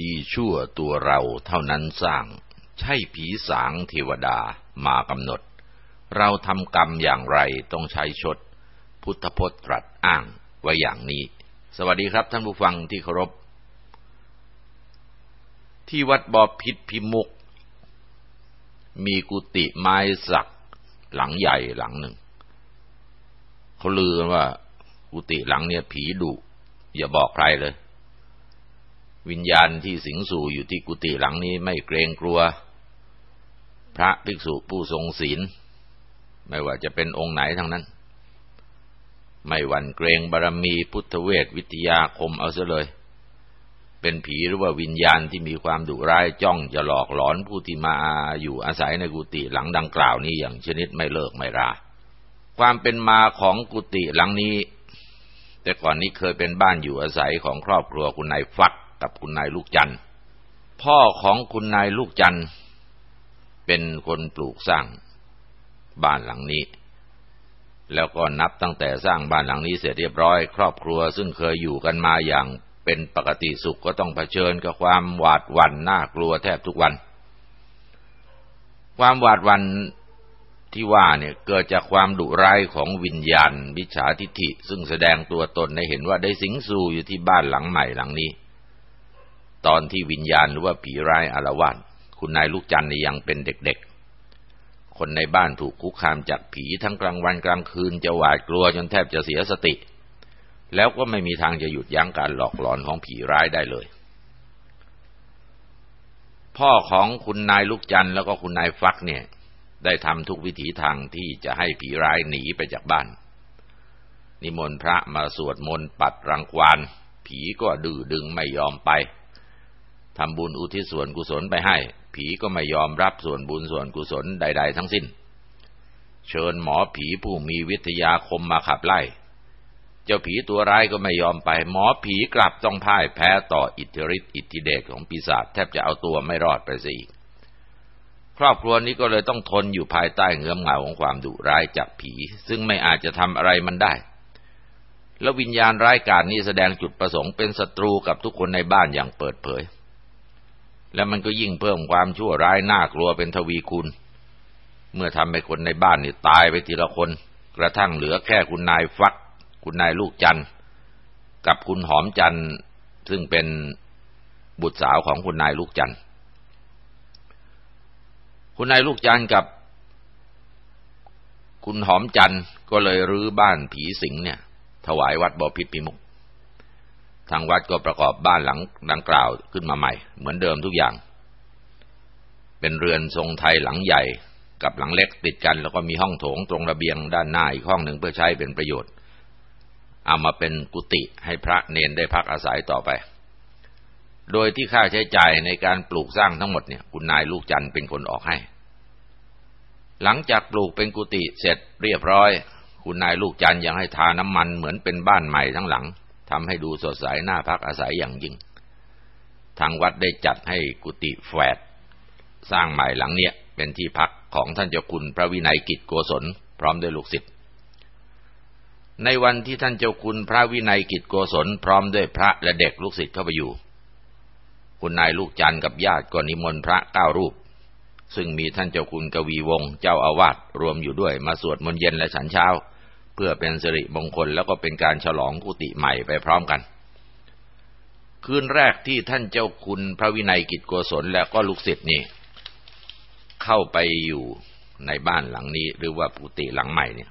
ดีชั่วตัวเราเท่านั้นสร้าง ใช่ผีสางเทวดามากำหนด เราทำกรรมอย่างไรต้องใช้ชด พุทธพจน์ตรัสอ้างไว้อย่างนี้ สวัสดีครับท่านผู้ฟังที่เคารพ ที่วัดบอพิษพิมุก มีกุฏิไม้สักหลังใหญ่หลังหนึ่ง เขาลือกันว่ากุฏิหลังเนี่ยผีดุอย่าบอกใครเลย วิญญาณที่สิงสู่อยู่ที่กุฏิหลังนี้ไม่เกรงกลัว พระภิกษุผู้ทรงศีล ไม่ว่าจะเป็นองค์ไหนทั้งนั้น ไม่หวั่นเกรงบารมีพุทธเวทวิทยาคมเอาซะเลย เป็นผีหรือว่าวิญญาณที่มีความดุร้ายจ้องจะหลอกหลอนผู้ที่มาอยู่อาศัยในกุฏิหลังดังกล่าวนี้อย่างชนิดไม่เลิกไม่รา ความเป็นมาของกุฏิหลังนี้ แต่ก่อนนี้เคยเป็นบ้านอยู่อาศัยของครอบครัวคุณนายฟัก กับคุณนายลูกจันพ่อของคุณนายลูกจันเป็นคนปลูกสร้างบ้านหลังนี้ แล้วก็นับตั้งแต่สร้างบ้านหลังนี้เสร็จเรียบร้อย ครอบครัวซึ่งเคยอยู่กันมาอย่างเป็นปกติสุขก็ต้องเผชิญกับความหวาดหวั่นน่ากลัวแทบทุกวัน ความหวาดหวั่นที่ว่าเนี่ยเกิดจากความดุร้ายของวิญญาณวิชาทิฐิ ซึ่งแสดงตัวตนให้เห็นว่าได้สิงสู่อยู่ที่บ้านหลังใหม่หลังนี้ ตอนที่วิญญาณหรือว่าผีร้ายอารวาสคุณนายลูกจันทร์ยังเป็นเด็กๆ คนในบ้านถูกคุกคามจากผีทั้งกลางวันกลางคืนจะหวาดกลัวจนแทบจะเสียสติ แล้วก็ไม่มีทางจะหยุดยั้งการหลอกหลอนของผีร้ายได้เลย พ่อของคุณนายลูกจันทร์แล้วก็คุณนายฟักเนี่ย ได้ทำทุกวิถีทางที่จะให้ผีร้ายหนีไปจากบ้าน นิมนต์พระมาสวดมนต์ปัดรังควานผีก็ดื้อดึงไม่ยอมไป ทำบุญอุทิศส่วนกุศลไปให้ ผีก็ไม่ยอมรับส่วนบุญส่วนกุศลใด ๆ ทั้งสิ้น เชิญหมอผีผู้มีวิทยาคมมาขับไล่ เจ้าผีตัวร้ายก็ไม่ยอมไป หมอผีกลับต้องพ่ายแพ้ต่ออิทธิฤทธิอิทธิเดชของปีศาจแทบจะเอาตัวไม่รอดไปสิอีกครอบครัวนี้ก็เลยต้องทนอยู่ภายใต้เงื้อมเงาของความดุร้ายจากผี ซึ่งไม่อาจจะทำอะไรมันได้แล้ววิญญาณร้ายกาจนี้แสดงจุดประสงค์เป็นศัตรูกับทุกคนในบ้านอย่างเปิดเผย และมันก็ยิ่งเพิ่มความชั่วร้ายน่ากลัวเป็นทวีคูณ เมื่อทำให้คนในบ้านนี่ตายไปทีละคน กระทั่งเหลือแค่คุณนายฟัก คุณนายลูกจันกับคุณหอมจันซึ่งเป็นบุตรสาวของคุณนายลูกจันทร์คุณนายลูกจันกับ คุณหอมจันก็เลยรื้อบ้านผีสิงเนี่ย ถวายวัดบ่อพิษพิมุก ทางวัดก็ประกอบบ้านหลังดังกล่าวขึ้นมาใหม่ เหมือนเดิมทุกอย่าง เป็นเรือนทรงไทยหลังใหญ่กับหลังเล็กติดกัน แล้วก็มีห้องโถงตรงระเบียงด้านหน้าอีกห้องหนึ่งเพื่อใช้เป็นประโยชน์ เอามาเป็นกุฏิให้พระเนนได้พักอาศัยต่อไป โดยที่ค่าใช้จ่ายในการปลูกสร้างทั้งหมดเนี่ยคุณนายลูกจันเป็นคนออกให้ หลังจากปลูกเป็นกุฏิเสร็จเรียบร้อย คุณนายลูกจันยังให้ทาน้ำมันเหมือนเป็นบ้านใหม่ทั้งหลัง ทำให้ดูสดใสน่าพักอาศัยอย่างยิ่ง ทางวัดได้จัดให้กุฏิแฝดสร้างใหม่หลังเนี้ยเป็นที่พักของท่านเจ้าคุณพระวินัยกิจโกศลพร้อมด้วยลูกศิษย์ในวันที่ท่านเจ้าคุณพระวินัยกิจโกศลพร้อมด้วยพระและเด็กลูกศิษย์เข้าไปอยู่ คุณนายลูกจันกับญาติก็นิมนต์พระเก้ารูป ซึ่งมีท่านเจ้าคุณกวีวงศ์เจ้าอาวาสรวมอยู่ด้วยมาสวดมนต์เย็นและฉันเช้า พื่อเป็นสิริมงคลแล้วก็เป็นการฉลองกุฏิใหม่ไปพร้อมกัน คืนแรกที่ท่านเจ้าคุณพระวินัยกิจโกศลและก็ลูกศิษย์นี่ เข้าไปอยู่ในบ้านหลังนี้ หรือว่ากุฏิหลังใหม่เนี่ย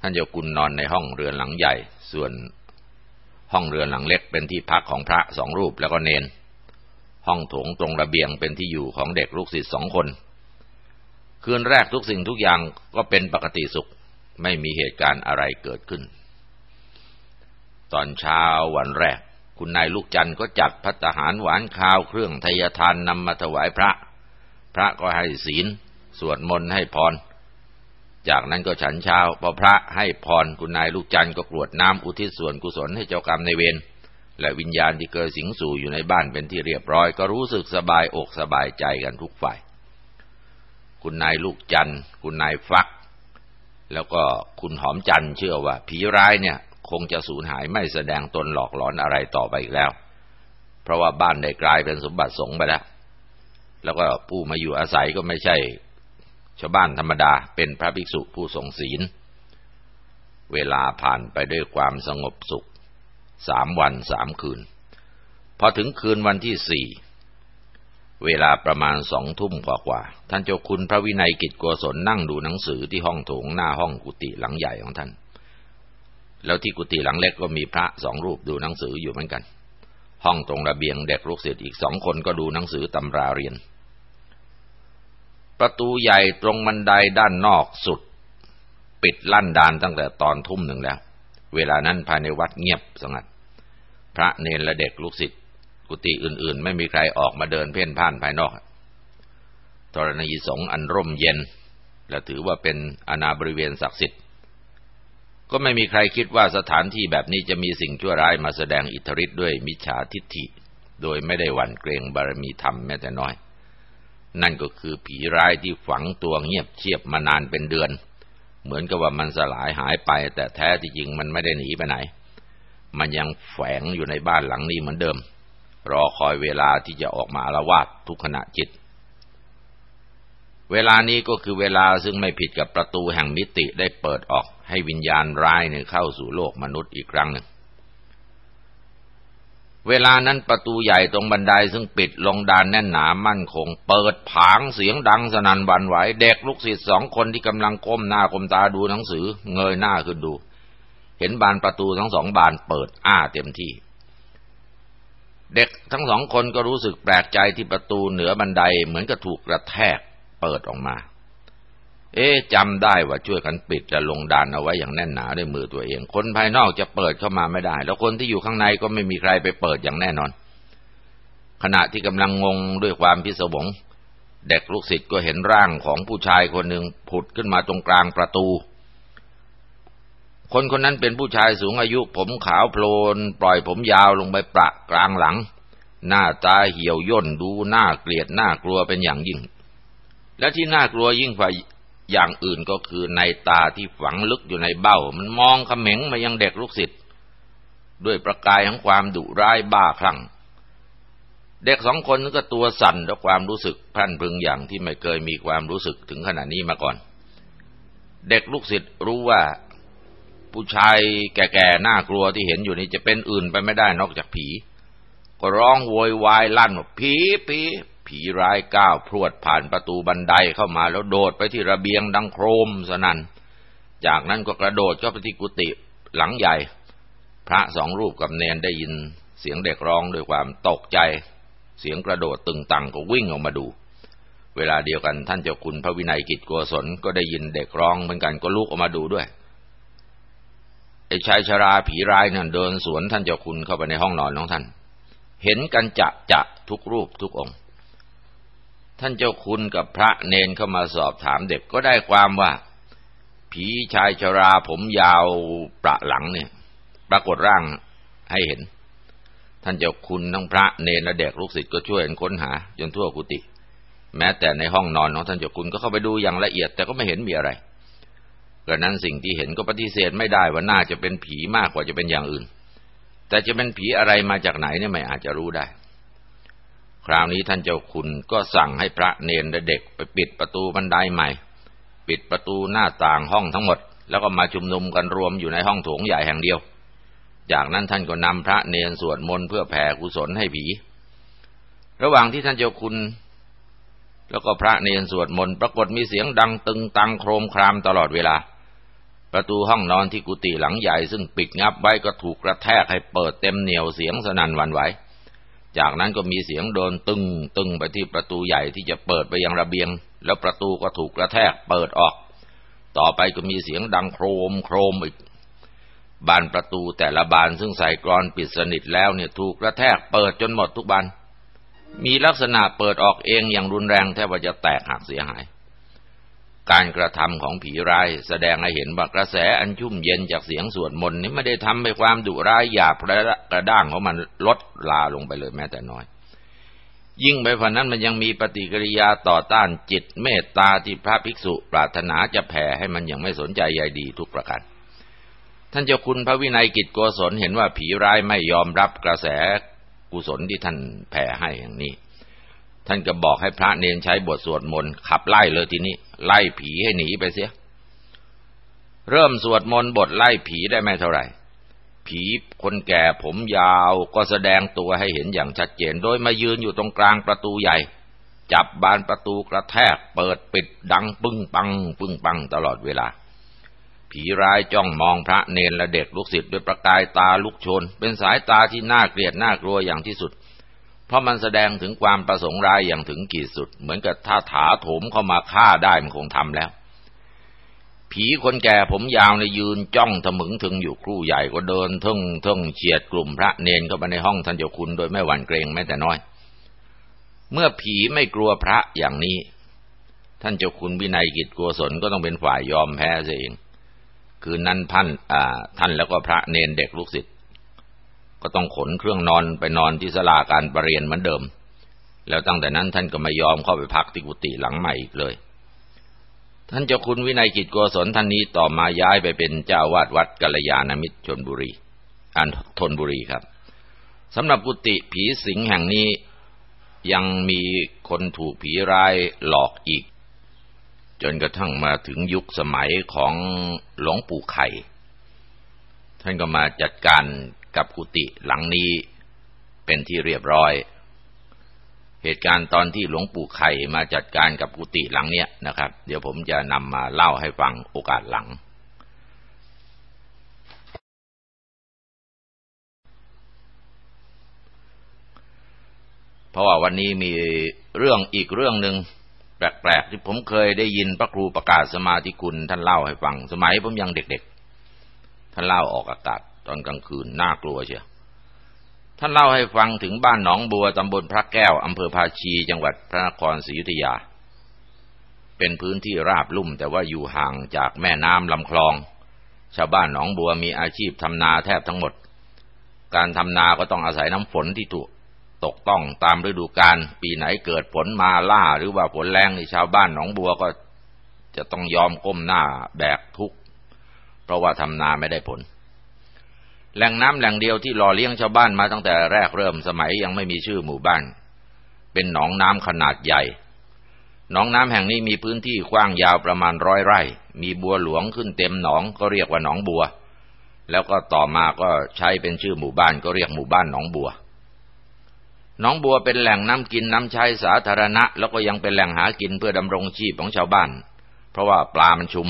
ท่านเจ้าคุณนอนในห้องเรือนหลังใหญ่ ส่วนห้องเรือนหลังเล็กเป็นที่พักของพระสองรูปแล้วก็เนน ห้องโถงตรงระเบียงเป็นที่อยู่ของเด็กลูกศิษย์สองคน คืนแรกทุกสิ่งทุกอย่างก็เป็นปกติสุข ไม่มีเหตุการณ์อะไรเกิดขึ้น ตอนเช้าวันแรก คุณนายลูกจันก็จัดพัตหารหวานข้าวเครื่องทยทานนำมาถวายพระ พระก็ให้ศีล สวดมนต์ให้พร จากนั้นก็ฉันเช้าพอพระให้พรคุณนายลูกจันก็กรวดน้ำอุทิศส่วนกุศลให้เจ้ากรรมในเวรและวิญญาณที่เกิดสิงสู่อยู่ในบ้านเป็นที่เรียบร้อย ก็รู้สึกสบายอกสบายใจกันทุกฝ่าย คุณนายลูกจัน คุณนายฟัก แล้วก็คุณหอมจันเชื่อว่า ผีร้ายเนี่ย คงจะสูญหายไม่แสดงตนหลอกหลอนอะไรต่อไปอีกแล้ว เพราะว่าบ้านได้กลายเป็นสมบัติสงไปแล้ว แล้วก็ผู้มาอยู่อาศัยก็ไม่ใช่ ชาวบ้านธรรมดาเป็นพระภิกษุผู้ทรงศีล เวลาผ่านไปด้วยความสงบสุขสามวันสามคืน พอถึงคืนวันที่สี่ เวลาประมาณสองทุ่มกว่าๆท่านเจ้าคุณพระวินัยกิจโกศลนั่งดูหนังสือที่ห้องโถงหน้าห้องกุฏิหลังใหญ่ของท่าน แล้วที่กุฏิหลังเล็กก็มีพระสองรูปดูหนังสืออยู่เหมือนกัน ห้องตรงระเบียงเด็กลูกศิษย์อีกสองคนก็ดูหนังสือตำราเรียน ประตูใหญ่ตรงบันไดด้านนอกสุด ปิดลั่นดานตั้งแต่ตอนทุ่มหนึ่งแล้ว เวลานั้นภายในวัดเงียบสงัด พระเนรและเด็กลูกศิษย์ กุฏิอื่น ๆ ไม่มีใครออกมาเดินเพ่นพ่านภายนอกธรณีสงอันร่มเย็น และถือว่าเป็นอาณาบริเวณศักดิ์สิทธิ์ ก็ไม่มีใครคิดว่าสถานที่แบบนี้จะมีสิ่งชั่วร้ายมาแสดงอิทธิฤทธิ์ด้วยมิจฉาทิฏฐิ โดยไม่ได้หวั่นเกรงบารมีธรรมแม้แต่น้อย นั่นก็คือผีร้ายที่ฝังตัวเงียบเชียบมานานเป็นเดือน เหมือนกับว่ามันสลายหายไป แต่แท้ที่จริงมันไม่ได้หนีไปไหน มันยังแฝงอยู่ในบ้านหลังนี้เหมือนเดิม รอคอยเวลาที่จะออกมาอารวาสทุกขณะจิต เวลานี้ก็คือเวลาซึ่งไม่ผิดกับประตูแห่งมิติได้เปิดออกให้วิญญาณร้ายเนี่ยเข้าสู่โลกมนุษย์อีกครั้งหนึ่ง เวลานั้นประตูใหญ่ตรงบันไดซึ่งปิดลงดานแน่นหนามั่นคง เปิดผางเสียงดังสนั่นวันไหว เด็กลูกศิษย์สองคนที่กำลังก้มหน้าก้มตาดูหนังสือ เงยหน้าขึ้นดู เห็นบานประตูทั้งสองบานเปิดอ้าเต็มที่ เด็กทั้งสองคนก็รู้สึกแปลกใจที่ประตูเหนือบันไดเหมือนกับถูกกระแทกเปิดออกมา เอ๊จำได้ว่าช่วยกันปิดและลงดานเอาไว้อย่างแน่นหนาด้วยมือตัวเอง คนภายนอกจะเปิดเข้ามาไม่ได้ แล้วคนที่อยู่ข้างในก็ไม่มีใครไปเปิดอย่างแน่นอน ขณะที่กำลังงงด้วยความพิศวงเด็กลูกศิษย์ก็เห็นร่างของผู้ชายคนหนึ่งผุดขึ้นมาตรงกลางประตู คนคนนั้นเป็นผู้ชายสูงอายุ ผมขาวโพลน ปล่อยผมยาวลงไปประกลางหลัง หน้าตาเหี่ยวย่นดูน่าเกลียดน่ากลัวเป็นอย่างยิ่ง และที่น่ากลัวยิ่งกว่าอย่างอื่นก็คือในตาที่ฝังลึกอยู่ในเบ้า มันมองเขม็งมายังเด็กลูกศิษย์ด้วยประกายของความดุร้ายบ้าคลั่ง เด็กสองคนก็ตัวสั่นด้วยความรู้สึกพันพึงอย่างที่ไม่เคยมีความรู้สึกถึงขนาดนี้มาก่อน เด็กลูกศิษย์รู้ว่า ผู้ชายแก่ๆ น่ากลัวที่เห็นอยู่นี้จะเป็นอื่นไปไม่ได้นอกจากผี ก็ร้องโวยวายลั่นว่าผีผีผีร้ายก้าวพรวดผ่านประตูบันไดเข้ามาแล้วโดดไปที่ระเบียงดังโครมสนัน่น จากนั้นก็กระโดดเข้าไปที่กุฏิหลังใหญ่ พระสองรูปกับเนนได้ยินเสียงเด็กร้องด้วยความตกใจ เสียงกระโดดตึงตังก็วิ่งออกมาดู เวลาเดียวกันท่านเจ้าคุณพระวินัยกิจโกศลก็ได้ยินเด็กร้องเหมือนกันก็ลุกออกมาดูด้วย ไอ้ชายชราผีร้ายนั่นเดินสวนท่านเจ้าคุณเข้าไปในห้องนอนของท่าน เห็นกันจะจะทุกรูปทุกองค์ ท่านเจ้าคุณกับพระเนนเข้ามาสอบถามเด็กก็ได้ความว่า ผีชายชราผมยาวประหลังเนี่ย ปรากฏร่างให้เห็น ท่านเจ้าคุณทั้งพระเนนและเด็กลูกศิษย์ก็ช่วยกันค้นหาจนทั่วกุฏิแม้แต่ในห้องนอนของท่านเจ้าคุณก็เข้าไปดูอย่างละเอียดแต่ก็ไม่เห็นมีอะไร กระนั้นสิ่งที่เห็นก็ปฏิเสธไม่ได้ว่าน่าจะเป็นผีมากกว่าจะเป็นอย่างอื่น แต่จะเป็นผีอะไรมาจากไหนเนี่ยไม่อาจจะรู้ได้ คราวนี้ท่านเจ้าคุณก็สั่งให้พระเนรและเด็กไปปิดประตูบันไดใหม่ ปิดประตูหน้าต่างห้องทั้งหมด แล้วก็มาชุมนุมกันรวมอยู่ในห้องโถงใหญ่แห่งเดียว จากนั้นท่านก็นำพระเนรสวดมนต์เพื่อแผ่กุศลให้ผี ระหว่างที่ท่านเจ้าคุณแล้วก็พระเนรสวดมนต์ปรากฏมีเสียงดังตึงตังโครมครามตลอดเวลา ประตูห้องนอนที่กุฏิหลังใหญ่ซึ่งปิดงับไว้ก็ถูกกระแทกให้เปิดเต็มเหนียวเสียงสนั่นวันไหว จากนั้นก็มีเสียงโดนตึงตึงไปที่ประตูใหญ่ที่จะเปิดไปยังระเบียง แล้วประตูก็ถูกกระแทกเปิดออก ต่อไปก็มีเสียงดังโครมโครมอีก บานประตูแต่ละบานซึ่งใส่กรอนปิดสนิทแล้วเนี่ยถูกกระแทกเปิดจนหมดทุกบาน มีลักษณะเปิดออกเองอย่างรุนแรงแทบว่าจะแตกหักเสียหาย การกระทำของผีร้ายแสดงให้เห็นว่ากระแสอันชุ่มเย็นจากเสียงสวดมนต์นี้ไม่ได้ทำให้ความดุร้ายหยาบกระด้างของมันลดลาลงไปเลยแม้แต่น้อย ยิ่งไปกว่านั้นมันยังมีปฏิกิริยาต่อต้านจิตเมตตาที่พระภิกษุปรารถนาจะแผ่ให้มันยังไม่สนใจใยดีทุกประการท่านเจ้าคุณพระวินัยกิจโกศลเห็นว่าผีร้ายไม่ยอมรับกระแสกุศลที่ท่านแผ่ให้อย่างนี้ ท่านก็บอกให้พระเนนใช้บทสวดมนต์ขับไล่เลยทีนี้ ไล่ผีให้หนีไปเสีย เริ่มสวดมนต์บทไล่ผีได้ไม่เท่าไหร่ ผีคนแก่ผมยาวก็แสดงตัวให้เห็นอย่างชัดเจน โดยมายืนอยู่ตรงกลางประตูใหญ่ จับบานประตูกระแทก เปิดปิดดังปึ้งปัง ปึ้งปังตลอดเวลา ผีร้ายจ้องมองพระเนรและเด็กลูกศิษย์ด้วยประกายตาลุกชน เป็นสายตาที่น่าเกลียดน่ากลัวอย่างที่สุด เพราะมันแสดงถึงความประสงค์ร้ายอย่างถึงขีดสุด เหมือนกับถ้าถาโถมเข้ามาฆ่าได้มันคงทำแล้ว ผีคนแก่ผมยาวในยืนจ้องทะมึงถึงอยู่ครู่ใหญ่ก็เดินทึ่งทึ่งเฉียดกลุ่มพระเนนเข้าไปในห้องท่านเจ้าคุณโดยไม่หวั่นเกรงแม้แต่น้อย เมื่อผีไม่กลัวพระอย่างนี้ ท่านเจ้าคุณวินัยกิจกัวสนก็ต้องเป็นฝ่ายยอมแพ้เอง คืนนั้นท่านท่านแล้วก็พระเนนเด็กลูกศิษย์ ก็ต้องขนเครื่องนอนไปนอนที่ศาลาการประเรียนเหมือนเดิม แล้วตั้งแต่นั้นท่านก็ไม่ยอมเข้าไปพักที่กุฏิหลังใหม่อีกเลย ท่านเจ้าคุณวินัยกิจโกศลท่านนี้ต่อมาย้ายไปเป็นเจ้าวาดวัดกัลยาณมิตรชนบุรีอันทนบุรีครับสำหรับกุฏิผีสิงแห่งนี้ยังมีคนถูกผีร้ายหลอกอีก จนกระทั่งมาถึงยุคสมัยของหลวงปู่ไข่ ท่านก็มาจัดการ กับกุฏิหลังนี้เป็นที่เรียบร้อย เหตุการณ์ตอนที่หลวงปู่ไข่มาจัดการกับกุฏิหลังเนี้ยนะครับ เดี๋ยวผมจะนำมาเล่าให้ฟังโอกาสหลัง เพราะว่าวันนี้มีเรื่องอีกเรื่องหนึ่งแปลกๆที่ผมเคยได้ยินพระครูประกาศสมาธิคุณท่านเล่าให้ฟัง สมัยผมยังเด็กๆ ท่านเล่าออกอากาศ ตอนกลางคืนน่ากลัวเชียวท่านเล่าให้ฟังถึงบ้านหนองบัวตำบลพระแก้วอำเภอภาชีจังหวัดพระนครศรีอยุธยา เป็นพื้นที่ราบลุ่มแต่ว่าอยู่ห่างจากแม่น้ำลำคลอง ชาวบ้านหนองบัวมีอาชีพทำนาแทบทั้งหมด การทำนาก็ต้องอาศัยน้ำฝนที่ถูกตกต้องตามฤดูกาลปีไหนเกิดฝนมาล่าหรือว่าฝนแรงในชาวบ้านหนองบัวก็จะต้องยอมก้มหน้าแบกทุกข์เพราะว่าทำนาไม่ได้ผล แหล่งน้ำแหล่งเดียวที่หล่อเลี้ยงชาวบ้านมาตั้งแต่แรกเริ่มสมัยยังไม่มีชื่อหมู่บ้าน เป็นหนองน้ำขนาดใหญ่หนองน้ำแห่งนี้มีพื้นที่กว้างยาวประมาณร้อยไร่ มีบัวหลวงขึ้นเต็มหนองก็เรียกว่าหนองบัว แล้วก็ต่อมาก็ใช้เป็นชื่อหมู่บ้านก็เรียกหมู่บ้านหนองบัว หนองบัวเป็นแหล่งน้ำกินน้ำใช้สาธารณะ แล้วก็ยังเป็นแหล่งหากินเพื่อดำรงชีพของชาวบ้าน เพราะว่าปลามันชุม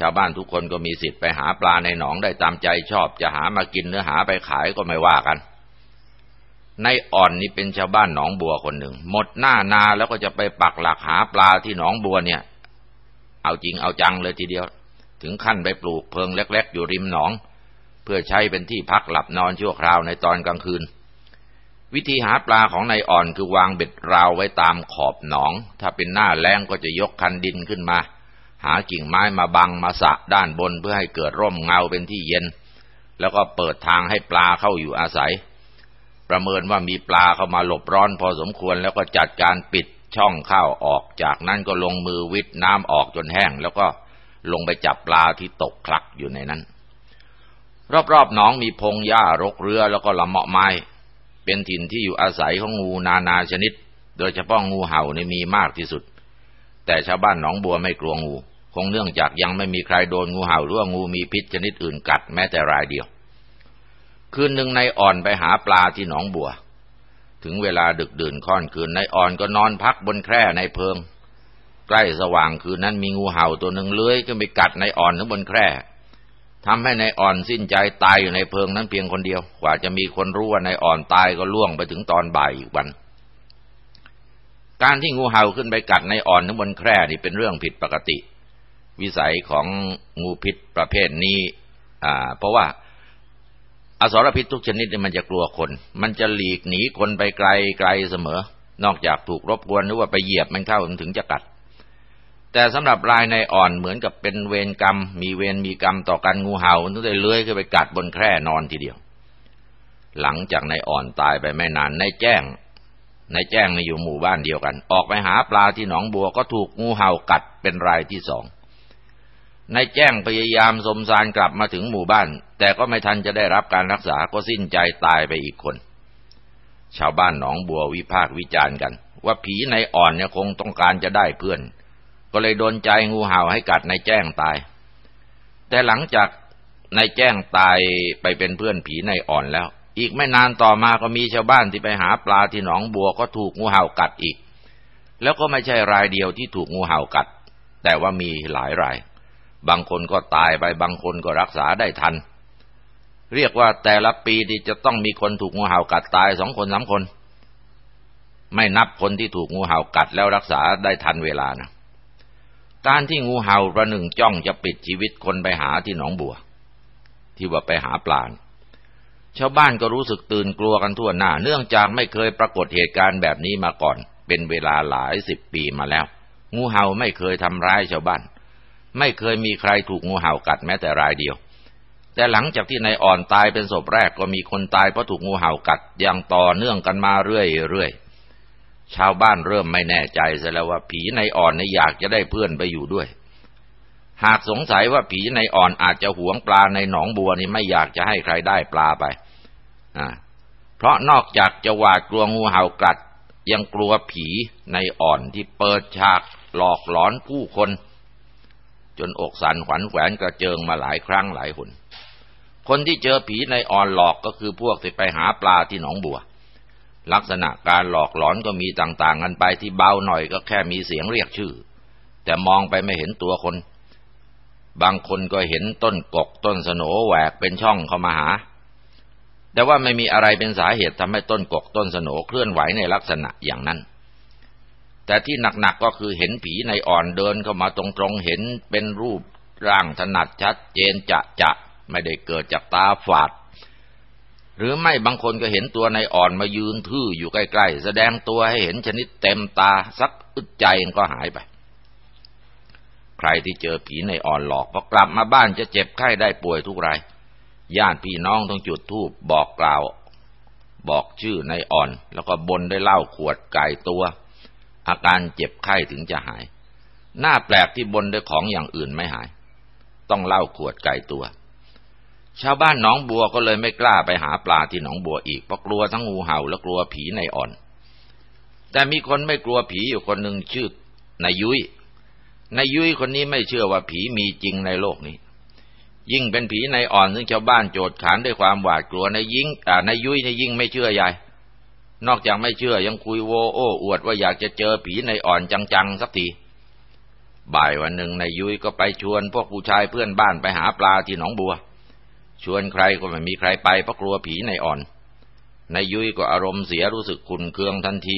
ชาวบ้านทุกคนก็มีสิทธิ์ไปหาปลาในหนองได้ตามใจชอบ จะหามากินหรือหาไปขายก็ไม่ว่ากันในอ่อนนี่เป็นชาวบ้านหนองบัวคนหนึ่ง หมดหน้านาแล้วก็จะไปปักหลักหาปลาที่หนองบัวเนี่ย เอาจริงเอาจังเลยทีเดียว ถึงขั้นไปปลูกเพิงเล็ก ๆ อยู่ริมหนอง เพื่อใช้เป็นที่พักหลับนอนชั่วคราวในตอนกลางคืน วิธีหาปลาของนายอ่อนคือวางเบ็ดราวไว้ตามขอบหนอง ถ้าเป็นหน้าแล้งก็จะยกคันดินขึ้นมา หากิ่งไม้มาบังมาสะด้านบนเพื่อให้เกิดร่มเงาเป็นที่เย็น แล้วก็เปิดทางให้ปลาเข้าอยู่อาศัย ประเมินว่ามีปลาเข้ามาหลบร้อนพอสมควรแล้วก็จัดการปิดช่องเข้าออกจากนั้นก็ลงมือวิทน้ำออกจนแห้ง แล้วก็ลงไปจับปลาที่ตกคลักอยู่ในนั้น รอบๆหนองมีพงหญ้ารกเรือแล้วก็ละเมาะไม้ เป็นถิ่นที่อยู่อาศัยของงูนานาชนิด โดยเฉพาะงูเห่าในมีมากที่สุด แต่ชาวบ้านหนองบัวไม่กลัวงู คงเนื่องจากยังไม่มีใครโดนงูเห่าหรือว่างูมีพิษชนิดอื่นกัดแม้แต่รายเดียว คืนหนึ่งในอ่อนไปหาปลาที่หนองบัว ถึงเวลาดึกดื่นค่อนคืนในอ่อนก็นอนพักบนแคร่ในเพิง ใกล้สว่างคืนนั้นมีงูเห่าตัวหนึ่งเลื้อยขึ้นไปกัดในอ่อนถึงบนแคร่ทำให้ในอ่อนสิ้นใจตายอยู่ในเพิงนั้นเพียงคนเดียว กว่าจะมีคนรู้ว่าในอ่อนตายก็ล่วงไปถึงตอนบ่ายอีกวัน การที่งูเห่าขึ้นไปกัดในอ่อนทั้งบนแคร่นี่เป็นเรื่องผิดปกติ วิสัยของงูพิษประเภทนี้ อ่า เพราะว่าอสรพิษทุกชนิดมันจะกลัวคน มันจะหลีกหนีคนไปไกลไกลเสมอ นอกจากถูกรบกวนหรือว่าไปเหยียบมันเข้าถึงจะกัด แต่สำหรับลายในอ่อนเหมือนกับเป็นเวรกรรม มีเวรมีกรรมต่อกันงูเห่าต้องได้เลื้อยขึ้นไปกัดบนแคร่นอนทีเดียว หลังจากในอ่อนตายไปไม่นานในแจ้งในแจ้งในอยู่หมู่บ้านเดียวกัน ออกไปหาปลาที่หนองบัวก็ถูกงูเห่ากัดเป็นรายที่สอง ในแจ้งพยายามสมสารกลับมาถึงหมู่บ้าน แต่ก็ไม่ทันจะได้รับการรักษาก็สิ้นใจตายไปอีกคน ชาวบ้านหนองบัววิพากวิจารณ์กัน ว่าผีในอ่อนเนี่ยคงต้องการจะได้เพื่อน ก็เลยโดนใจงูเห่าให้กัดในแจ้งตาย แต่หลังจากในแจ้งตายไปเป็นเพื่อนผีในอ่อนแล้ว อีกไม่นานต่อมาก็มีชาวบ้านที่ไปหาปลาที่หนองบัวก็ถูกงูเห่ากัดอีก แล้วก็ไม่ใช่รายเดียวที่ถูกงูเห่ากัด แต่ว่ามีหลายราย บางคนก็ตายไปบางคนก็รักษาได้ทัน เรียกว่าแต่ละปีที่จะต้องมีคนถูกงูเห่ากัดตายสองคนสามคน ไม่นับคนที่ถูกงูเห่ากัดแล้วรักษาได้ทันเวลานะการที่งูเห่าประหนึ่งจ้องจะปิดชีวิตคนไปหาที่หนองบัว ที่ว่าไปหาปลาชาวบ้านก็รู้สึกตื่นกลัวกันทั่วหน้า เนื่องจากไม่เคยปรากฏเหตุการณ์แบบนี้มาก่อน เป็นเวลาหลายสิบปีมาแล้ว งูเห่าไม่เคยทำร้ายชาวบ้าน ไม่เคยมีใครถูกงูเห่ากัดแม้แต่รายเดียว แต่หลังจากที่นายอ่อนตายเป็นศพแรกก็มีคนตายเพราะถูกงูเห่ากัดอย่างต่อเนื่องกันมาเรื่อยๆชาวบ้านเริ่มไม่แน่ใจซะแล้วว่าผีนายอ่อนในอยากจะได้เพื่อนไปอยู่ด้วย หากสงสัยว่าผีนายอ่อนอาจจะหวงปลาในหนองบัวนี่ไม่อยากจะให้ใครได้ปลาไปอ่าเพราะนอกจากจะหวาดกลัวงูเห่ากัดยังกลัวผีในอ่อนที่เปิดฉากหลอกหลอนผู้คน จนอกสันขวัญแขวนกระเจิงมาหลายครั้งหลายหนคนที่เจอผีในอ่อนหลอกก็คือพวกที่ไปหาปลาที่หนองบัว ลักษณะการหลอกหลอนก็มีต่างๆกันไปที่เบาหน่อยก็แค่มีเสียงเรียกชื่อ แต่มองไปไม่เห็นตัวคน บางคนก็เห็นต้นกกต้นสนแหวกเป็นช่องเข้ามาหา แต่ว่าไม่มีอะไรเป็นสาเหตุทำให้ต้นกกต้นสนเคลื่อนไหวในลักษณะอย่างนั้น แต่ที่หนักๆก็คือเห็นผีในอ่อนเดินเข้ามาตรงๆเห็นเป็นรูปร่างถนัดชัด เจนจะจะไม่ได้เกิดจากตาฝาด หรือไม่บางคนก็เห็นตัวในอ่อนมายืนทื่ออยู่ใกล้ๆ แสดงตัวให้เห็นชนิดเต็มตาสักอึดใจก็หายไป ใครที่เจอผีในอ่อนหลอกพอกลับมาบ้านจะเจ็บไข้ได้ป่วยทุกรายญาติพี่น้องต้องจุดธูปบอกกล่าว บอกชื่อในอ่อน แล้วก็บนได้เหล้าขวดไก่ตัว อาการเจ็บไข้ถึงจะหาย หน้าแปลกที่บนด้วยของอย่างอื่นไม่หาย ต้องเล่าขวดไก่ตัว ชาวบ้านหนองบัวก็เลยไม่กล้าไปหาปลาที่หนองบัวอีกเพราะกลัวทั้งงูเห่าและกลัวผีในอ่อน แต่มีคนไม่กลัวผีอยู่คนหนึ่งชื่อนายยุย้ยนายยุ้ยคนนี้ไม่เชื่อว่าผีมีจริงในโลกนี้ ยิ่งเป็นผีในอ่อนซึ่งชาวบ้านโจดขานด้วยความหวาดกลัวในยิ่งนายยุ้ยในยิ่งไม่เชื่อใหญ่ นอกจากไม่เชื่อยังคุยโวโอ้อวดว่าอยากจะเจอผีในอ่อนจังๆสักทีบ่ายวันหนึ่งนายยุ้ยก็ไปชวนพวกผู้ชายเพื่อนบ้านไปหาปลาที่หนองบัว ชวนใครก็ไม่มีใครไปเพราะกลัวผีในอ่อนนายยุ้ยก็อารมณ์เสียรู้สึกขุนเคืองทันที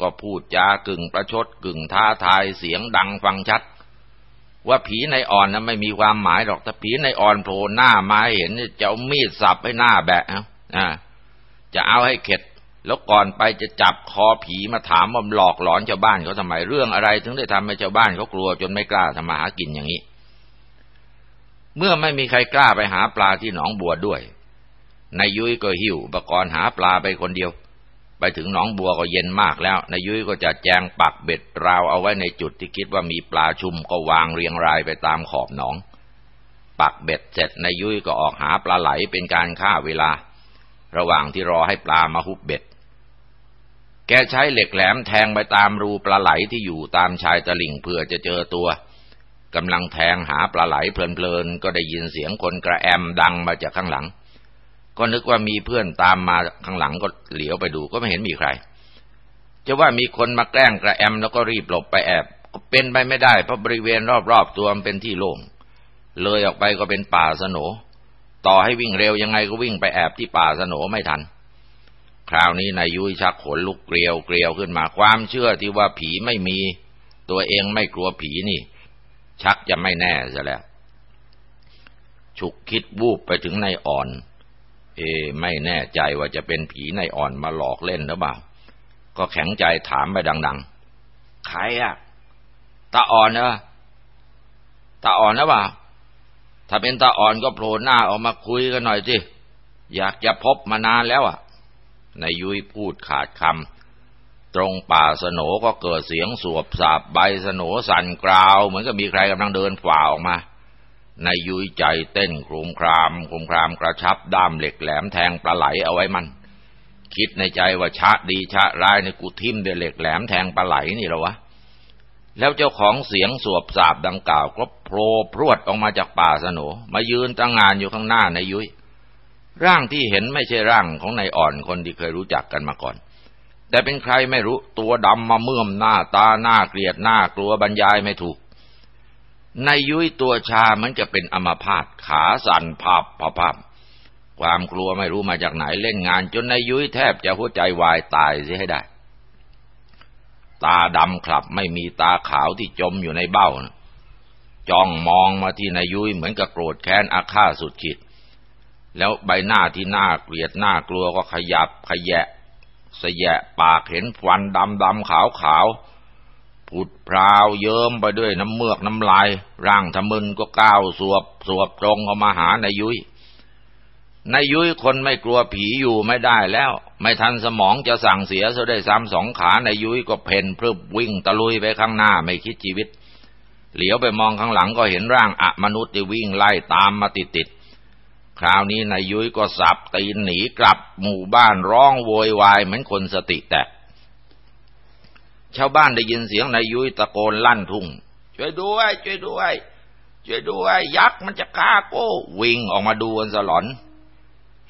ก็พูดจากึ่งประชดกึ่งท้าทายเสียงดังฟังชัด ว่าผีในอ่อนนะไม่มีความหมายหรอกถ้าผีในอ่อนโผล่หน้ามาเห็นจะเอามีดสับให้หน้าแบะอ่าจะเอาให้เข็ด แล้วก่อนไปจะจับคอผีมาถามว่าหลอกหลอนชาวบ้านเขาทำไมเรื่องอะไร ถึงได้ทำให้ชาวบ้านเขากลัวจนไม่กล้าทำมาหากินอย่างนี้ เมื่อไม่มีใครกล้าไปหาปลาที่หนองบัวด้วยนายยุ้ยก็หิวอุปกรณ์หาปลาไปคนเดียว ไปถึงหนองบัวก็เย็นมากแล้วนายยุ้ยก็จะแจงปักเบ็ดราวเอาไว้ในจุดที่คิดว่ามีปลาชุมก็วางเรียงรายไปตามขอบหนอง ปักเบ็ดเสร็จนายยุ้ยก็ออกหาปลาไหลเป็นการฆ่าเวลา ระหว่างที่รอให้ปลามาหุบเบ็ด แกใช้เหล็กแหลมแทงไปตามรูปลาไหลที่อยู่ตามชายตะลิ่งเพื่อจะเจอตัวกำลังแทงหาปลาไหลเพลินๆก็ได้ยินเสียงคนกระแอมดังมาจากข้างหลัง ก็นึกว่ามีเพื่อนตามมาข้างหลังก็เหลียวไปดูก็ไม่เห็นมีใคร จะว่ามีคนมาแกล้งกระแอมแล้วก็รีบหลบไปแอบก็เป็นไปไม่ได้เพราะบริเวณรอบๆตัวมันเป็นที่โล่งเลยออกไปก็เป็นป่าสนต่อให้วิ่งเร็วยังไงก็วิ่งไปแอบที่ป่าสนไม่ทัน คราวนี้นายยุ้ยชักขนลุกเกลียวเกลียวขึ้นมาความเชื่อที่ว่าผีไม่มี ตัวเองไม่กลัวผีนี่ ชักจะไม่แน่ซะแล้ว ฉุกคิดวูบไปถึงนายอ่อน เอ ไม่แน่ใจว่าจะเป็นผีนายอ่อนมาหลอกเล่นหรือเปล่า ก็แข็งใจถามไปดัง ๆ ใครอะตาอ่อนเนอะตาอ่อนนะเปล่าถ้าเป็นตาอ่อนก็โผล่หน้าออกมาคุยกันหน่อยสิอยากจะพบมานานแล้วอะ นายยุ้ยพูดขาดคำตรงป่าสนก็เกิดเสียงสวบสาบใบสนสั่นกราว เหมือนกับมีใครกำลังเดินฝ่าออกมาในยุ้ยใจเต้นครุมครามครุมครามกระชับด้ามเหล็กแหลมแทงปลาไหลเอาไว้มัน คิดในใจว่าชะดีชะร้ายในกูทิ่มด้วยเหล็กแหลมแทงปลาไหลนี่หรอวะแล้วเจ้าของเสียงสวบสาบดังกล่าว ก็โผล่พรวดออกมาจากป่าสนมายืนตั้งงานอยู่ข้างหน้านายยุ้ย ร่างที่เห็นไม่ใช่ร่างของนายอ่อนคนที่เคยรู้จักกันมาก่อน แต่เป็นใครไม่รู้ตัวดำมาเมื่อมหน้าตาหน้าเกลียดหน้ากลัวบรรยายไม่ถูกนายยุ้ยตัวชามันจะเป็นอมาพาตขาสั่นพับพับพับความกลัวไม่รู้มาจากไหนเล่นงาน จนนายยุ้ยแทบจะหัวใจวายตายเสียให้ได้ ตาดำคลับไม่มีตาขาวที่จมอยู่ในเบ้านะจ้องมองมาที่นายยุ้ยเหมือนกับโกรธแค้นอาฆาตสุดขีด แล้วใบหน้าที่น่าเกลียดน่ากลัวก็ขยับขยะสยะปากเห็นฟันดำดำขาวขาวผุดพราวเยิ้มไปด้วยน้ำเมือกน้ำลาย ร่างทะมึนก็ก้าวสวบสวบตรงเข้ามาหานายยุย้ยนายยุ้ยคนไม่กลัวผีอยู่ไม่ได้แล้ว ไม่ทันสมองจะสั่งเสียซะได้ซ้ำสองขานายยุ้ยก็เพ่นพรึบวิ่งตะลุยไปข้างหน้าไม่คิดชีวิต เหลียวไปมองข้างหลังก็เห็นร่างอะมนุษย์ที่วิ่งไล่ตามมาติดติด คราวนี้นายยุ้ยก็สับตีนหนีกลับหมู่บ้านร้องโวยวายเหมือนคนสติแตกชาวบ้านได้ยินเสียงนายยุ้ยตะโกนลั่นทุ่ง ช่วยด้วย ช่วยด้วย ช่วยด้วย ยักษ์มันจะฆ่าโก้วิ่งออกมาดูอันสลอน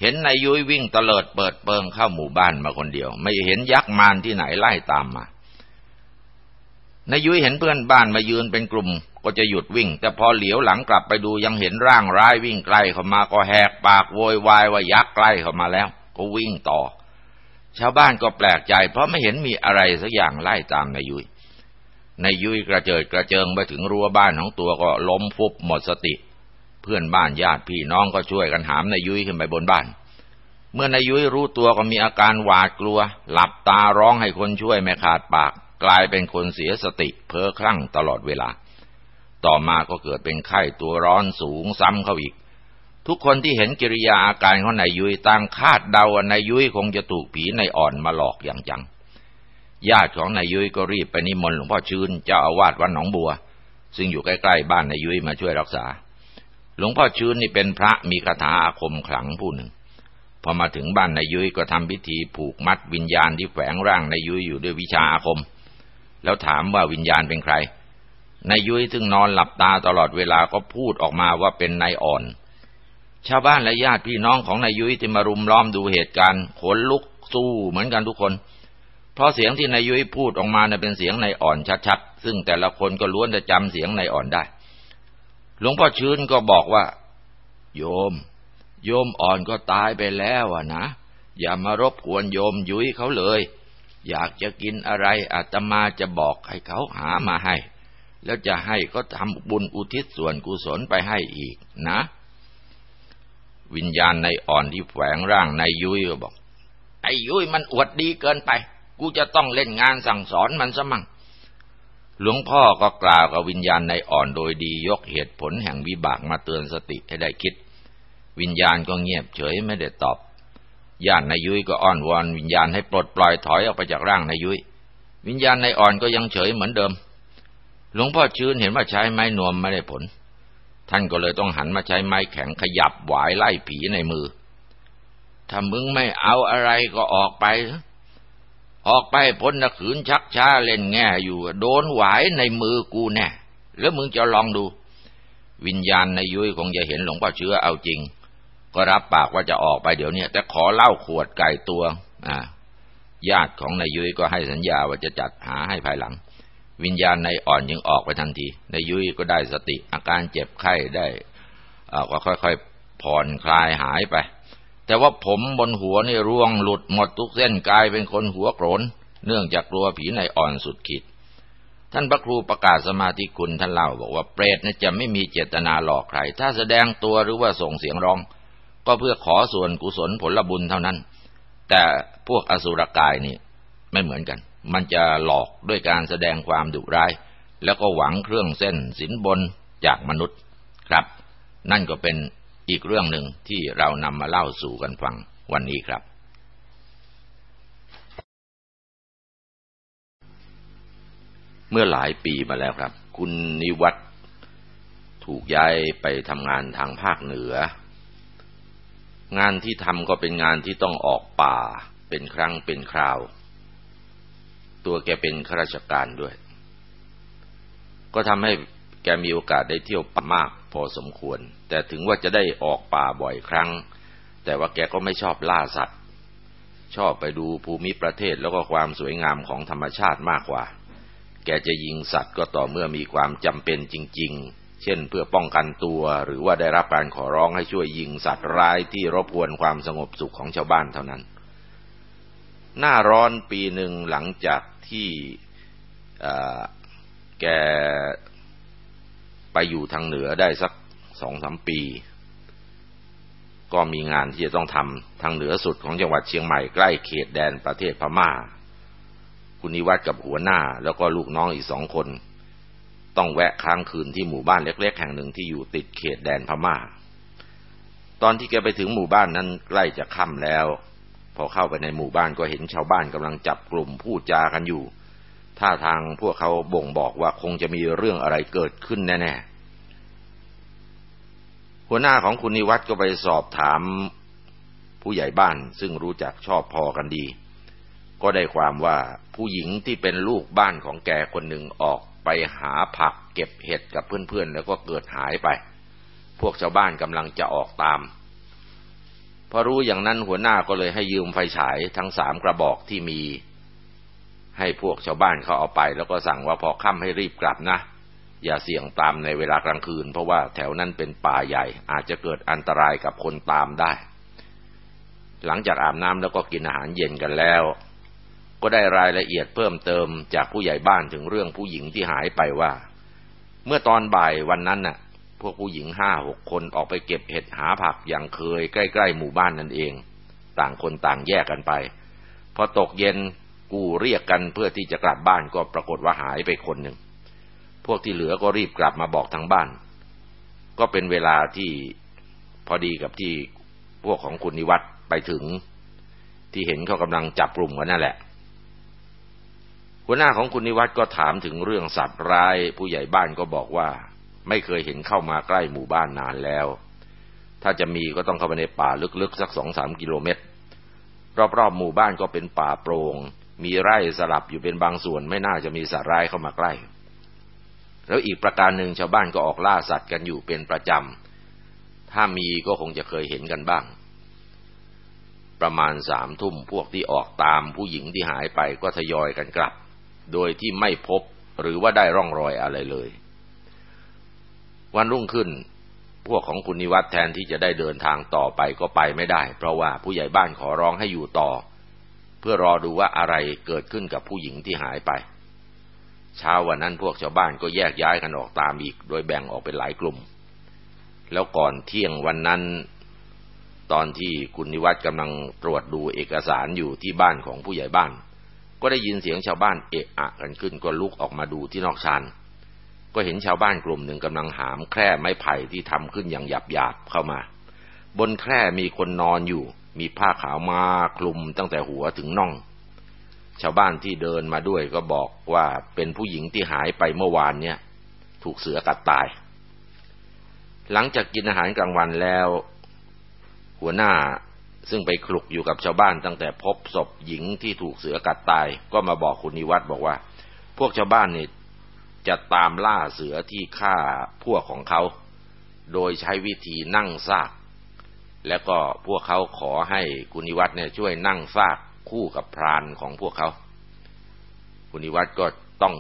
เห็นนายยุ้ยวิ่งเตลิดเปิดเปิงเข้าหมู่บ้านมาคนเดียว ไม่เห็นยักษ์มารที่ไหนไล่ตามมานายยุ้ยเห็นเพื่อนบ้านมายืนเป็นกลุ่ม ก็จะหยุดวิ่ง แต่พอเหลียวหลังกลับไปดูยังเห็นร่างร้ายวิ่งใกล้เข้ามาก็แหกปากโวยวายว่ายักษ์ใกล้เข้ามาแล้ว ก็วิ่งต่อ ชาวบ้านก็แปลกใจ เพราะไม่เห็นมีอะไรสักอย่างไล่ตามนายยุยนายยุยกระเจิดกระเจิงไปถึงรั้วบ้านของตัวก็ล้มฟุบหมดสติ เพื่อนบ้านญาติพี่น้องก็ช่วยกันหามนายยุยขึ้นไปบนบ้าน เมื่อนายยุยรู้ตัวก็มีอาการหวาดกลัว หลับตาร้องให้คนช่วยไม่ขาดปาก กลายเป็นคนเสียสติ เพ้อคลั่งตลอดเวลา ต่อมาก็เกิดเป็นไข้ตัวร้อนสูงซ้ำเข้าอีก ทุกคนที่เห็นกิริยาอาการของนายยุ้ยต่างคาดเดาว่านายยุ้ยคงจะถูกผีนายอ่อนมาหลอกอย่างจังญาติของนายยุ้ยก็รีบไปนิมนต์หลวงพ่อชื่นเจ้าอาวาสวัดหนองบัว ซึ่งอยู่ใกล้ๆบ้านนายยุ้ยมาช่วยรักษา หลวงพ่อชื่นนี่เป็นพระมีคาถาอาคมขลังผู้หนึ่งพอมาถึงบ้านนายยุ้ยก็ทำพิธีผูกมัดวิญญาณที่แฝงร่างนายยุ้ยอยู่ด้วยวิชาอาคม แล้วถามว่าวิญญาณเป็นใคร นายยุ้ยซึ่งนอนหลับตาตลอดเวลาก็พูดออกมาว่าเป็นนายอ่อน ชาวบ้านและญาติพี่น้องของนายยุ้ยที่มารุมล้อมดูเหตุการณ์ขนลุกสู้เหมือนกันทุกคน เพราะเสียงที่นายยุ้ยพูดออกมาเน่ยเป็นเสียงนายอ่อนชัดๆ ซึ่งแต่ละคนก็ล้วนจะจำเสียงนายอ่อนได้ หลวงพ่อชื้นก็บอกว่า โยม โยมอ่อนก็ตายไปแล้วอะนะ อย่ามารบกวนโยมยุ้ยเขาเลย อยากจะกินอะไรอาตมาจะบอกให้เขาหามาให้ แล้วจะให้ก็ทำบุญอุทิศส่วนกุศลไปให้อีกนะ วิญญาณในอ่อนที่แฝงร่างในยุ้ยก็บอก ไอ้ยุ้ยมันอวดดีเกินไป กูจะต้องเล่นงานสั่งสอนมันซะมั่งหลวงพ่อก็กล่าวกับวิญญาณในอ่อนโดยดียกเหตุผลแห่งวิบากมาเตือนสติให้ได้คิด วิญญาณก็เงียบเฉยไม่ได้ตอบญาตินายยุ้ยก็อ้อนวอนวิญญาณให้ปลดปล่อยถอยออกไปจากร่างนายยุ้ยวิญญาณในอ่อนก็ยังเฉยเหมือนเดิม หลวงพ่อชื้นเห็นว่าใช้ไม้นวมไม่ได้ผล ท่านก็เลยต้องหันมาใช้ไม้แข็งขยับหวายไล่ผีในมือ ถ้ามึงไม่เอาอะไรก็ออกไป ออกไปพ้นตะขืนชักช้าเล่นแง่อยู่ โดนหวายในมือกูแน่ แล้วมึงจะลองดู วิญญาณในยุ้ยคงจะเห็นหลวงพ่อเชื้อเอาจริง ก็รับปากว่าจะออกไปเดี๋ยวนี้แต่ขอเล่าขวดไก่ตัว อ่าญาติของนายยุ้ยก็ให้สัญญาว่าจะจัดหาให้ภายหลัง วิญญาณในอ่อนยังออกไปทันที ในยุ้ยก็ได้สติ อาการเจ็บไข้ได้ก็ค่อยๆผ่อนคลายหายไป แต่ว่าผมบนหัวนี่ร่วงหลุดหมดทุกเส้นกลายเป็นคนหัวโกรนเนื่องจากกลัวผีในอ่อนสุดขีดท่านพระครูประกาศสมาธิคุณท่านเล่าบอกว่าเปรตจะไม่มีเจตนาหลอกใคร ถ้าแสดงตัวหรือว่าส่งเสียงร้อง ก็เพื่อขอส่วนกุศลผลบุญเท่านั้น แต่พวกอสุรกายนี่ไม่เหมือนกัน มันจะหลอกด้วยการแสดงความดุร้าย แล้วก็หวังเครื่องเส้นสินบนจากมนุษย์ครับ นั่นก็เป็นอีกเรื่องหนึ่งที่เรานำมาเล่าสู่กันฟังวันนี้ครับ เมื่อหลายปีมาแล้วครับ คุณนิวัตถูกย้ายไปทำงานทางภาคเหนือ งานที่ทำก็เป็นงานที่ต้องออกป่าเป็นครั้งเป็นคราว ตัวแกเป็นข้าราชการด้วย ก็ทำให้แกมีโอกาสได้เที่ยวป่ามากพอสมควร แต่ถึงว่าจะได้ออกป่าบ่อยครั้ง แต่ว่าแกก็ไม่ชอบล่าสัตว์ ชอบไปดูภูมิประเทศแล้วก็ความสวยงามของธรรมชาติมากกว่า แกจะยิงสัตว์ก็ต่อเมื่อมีความจำเป็นจริง ๆ เช่นเพื่อป้องกันตัว หรือว่าได้รับการขอร้องให้ช่วยยิงสัตว์ร้ายที่รบกวนความสงบสุขของชาวบ้านเท่านั้นหน้าร้อนปีหนึ่งหลังจาก ที่แกไปอยู่ทางเหนือได้สักสองสามปี ก็มีงานที่จะต้องทำทางเหนือสุดของจังหวัดเชียงใหม่ใกล้เขตแดนประเทศพมา่า คุณนิวัตกับหัวหน้า แล้วก็ลูกน้องอีกสองคน ต้องแวะค้างคืนที่หมู่บ้านเล็ก ๆ แห่งหนึ่งที่อยู่ติดเขตแดนพมา่า ตอนที่แกไปถึงหมู่บ้านนั้นใกล้จะค่ำแล้ว พอเข้าไปในหมู่บ้านก็เห็นชาวบ้านกำลังจับกลุ่มพูดจากันอยู่ ท่าทางพวกเขาบ่งบอกว่าคงจะมีเรื่องอะไรเกิดขึ้นแน่ๆ หัวหน้าของคุณนิวัตก็ไปสอบถามผู้ใหญ่บ้านซึ่งรู้จักชอบพอกันดี ก็ได้ความว่าผู้หญิงที่เป็นลูกบ้านของแกคนหนึ่งออกไปหาผักเก็บเห็ดกับเพื่อนๆ แล้วก็เกิดหายไป พวกชาวบ้านกำลังจะออกตาม อรู้อย่างนั้นหัวหน้าก็เลยให้ยืมไฟฉายทั้งสามกระบอกที่มี ให้พวกชาวบ้านเขาเอาไป แล้วก็สั่งว่าพอค่ำให้รีบกลับนะ อย่าเสี่ยงตามในเวลากลางคืน เพราะว่าแถวนั้นเป็นป่าใหญ่ อาจจะเกิดอันตรายกับคนตามได้ หลังจากอาบน้ำแล้วก็กินอาหารเย็นกันแล้ว ก็ได้รายละเอียดเพิ่มเติมจากผู้ใหญ่บ้านถึงเรื่องผู้หญิงที่หายไปว่า เมื่อตอนบ่ายวันนั้นน่ะ พวกผู้หญิงห้าหกคนออกไปเก็บเห็ดหาผักอย่างเคยใกล้ๆหมู่บ้านนั่นเอง ต่างคนต่างแยกกันไป พอตกเย็นกูเรียกกันเพื่อที่จะกลับบ้านก็ปรากฏว่าหายไปคนหนึ่ง พวกที่เหลือก็รีบกลับมาบอกทางบ้าน ก็เป็นเวลาที่พอดีกับที่พวกของคุณนิวัตไปถึง ที่เห็นเขากำลังจับกลุ่มกันนั่นแหละหัวหน้าของคุณนิวัตก็ถามถึงเรื่องสัตว์ร้าย ผู้ใหญ่บ้านก็บอกว่า ไม่เคยเห็นเข้ามาใกล้หมู่บ้านนานแล้ว ถ้าจะมีก็ต้องเข้าไปในป่าลึกๆ สักสองสามกิโลเมตร รอบๆหมู่บ้านก็เป็นป่าโปรง่ง มีไร่สลับอยู่เป็นบางส่วนไม่น่าจะมีสัตว์ร้ายเข้ามาใกล้ แล้วอีกประการหนึ่งชาวบ้านก็ออกล่าสัตว์กันอยู่เป็นประจำ ถ้ามีก็คงจะเคยเห็นกันบ้าง ประมาณสามทุ่มพวกที่ออกตามผู้หญิงที่หายไปก็ทยอยกันกลับ โดยที่ไม่พบหรือว่าได้ร่องรอยอะไรเลย วันรุ่งขึ้น พวกของคุณนิวัฒแทนที่จะได้เดินทางต่อไปก็ไปไม่ได้ เพราะว่าผู้ใหญ่บ้านขอร้องให้อยู่ต่อ เพื่อรอดูว่าอะไรเกิดขึ้นกับผู้หญิงที่หายไป เช้าวันนั้นพวกชาวบ้านก็แยกย้ายกันออกตามอีก โดยแบ่งออกเป็นหลายกลุ่ม แล้วก่อนเที่ยงวันนั้น ตอนที่คุณนิวัฒน์กำลังตรวจดูเอกสารอยู่ที่บ้านของผู้ใหญ่บ้าน ก็ได้ยินเสียงชาวบ้านเอะอะกันขึ้นก็ลุกออกมาดูที่นอกชาน ก็เห็นชาวบ้านกลุ่มหนึ่งกำลังหามแคร่ไม้ไผ่ที่ทำขึ้นอย่างหยาบหยาบเข้ามา บนแคร่มีคนนอนอยู่ มีผ้าขาวมาคลุมตั้งแต่หัวถึงน่อง ชาวบ้านที่เดินมาด้วยก็บอกว่าเป็นผู้หญิงที่หายไปเมื่อวานเนี่ยถูกเสือกัดตาย หลังจากกินอาหารกลางวันแล้ว หัวหน้าซึ่งไปคลุกอยู่กับชาวบ้านตั้งแต่พบศพหญิงที่ถูกเสือกัดตาย ก็มาบอกคุณนิวัตบอกว่า พวกชาวบ้านนี่ จะตามล่าเสือที่ฆ่าพวกของเขา โดยใช้วิธีนั่งซาก แล้วก็พวกเขาขอให้คุณนิวัตเนี่ยช่วยนั่งฟากคู่กับพรานของพวกเขาคุณนิวัตก็ต้อง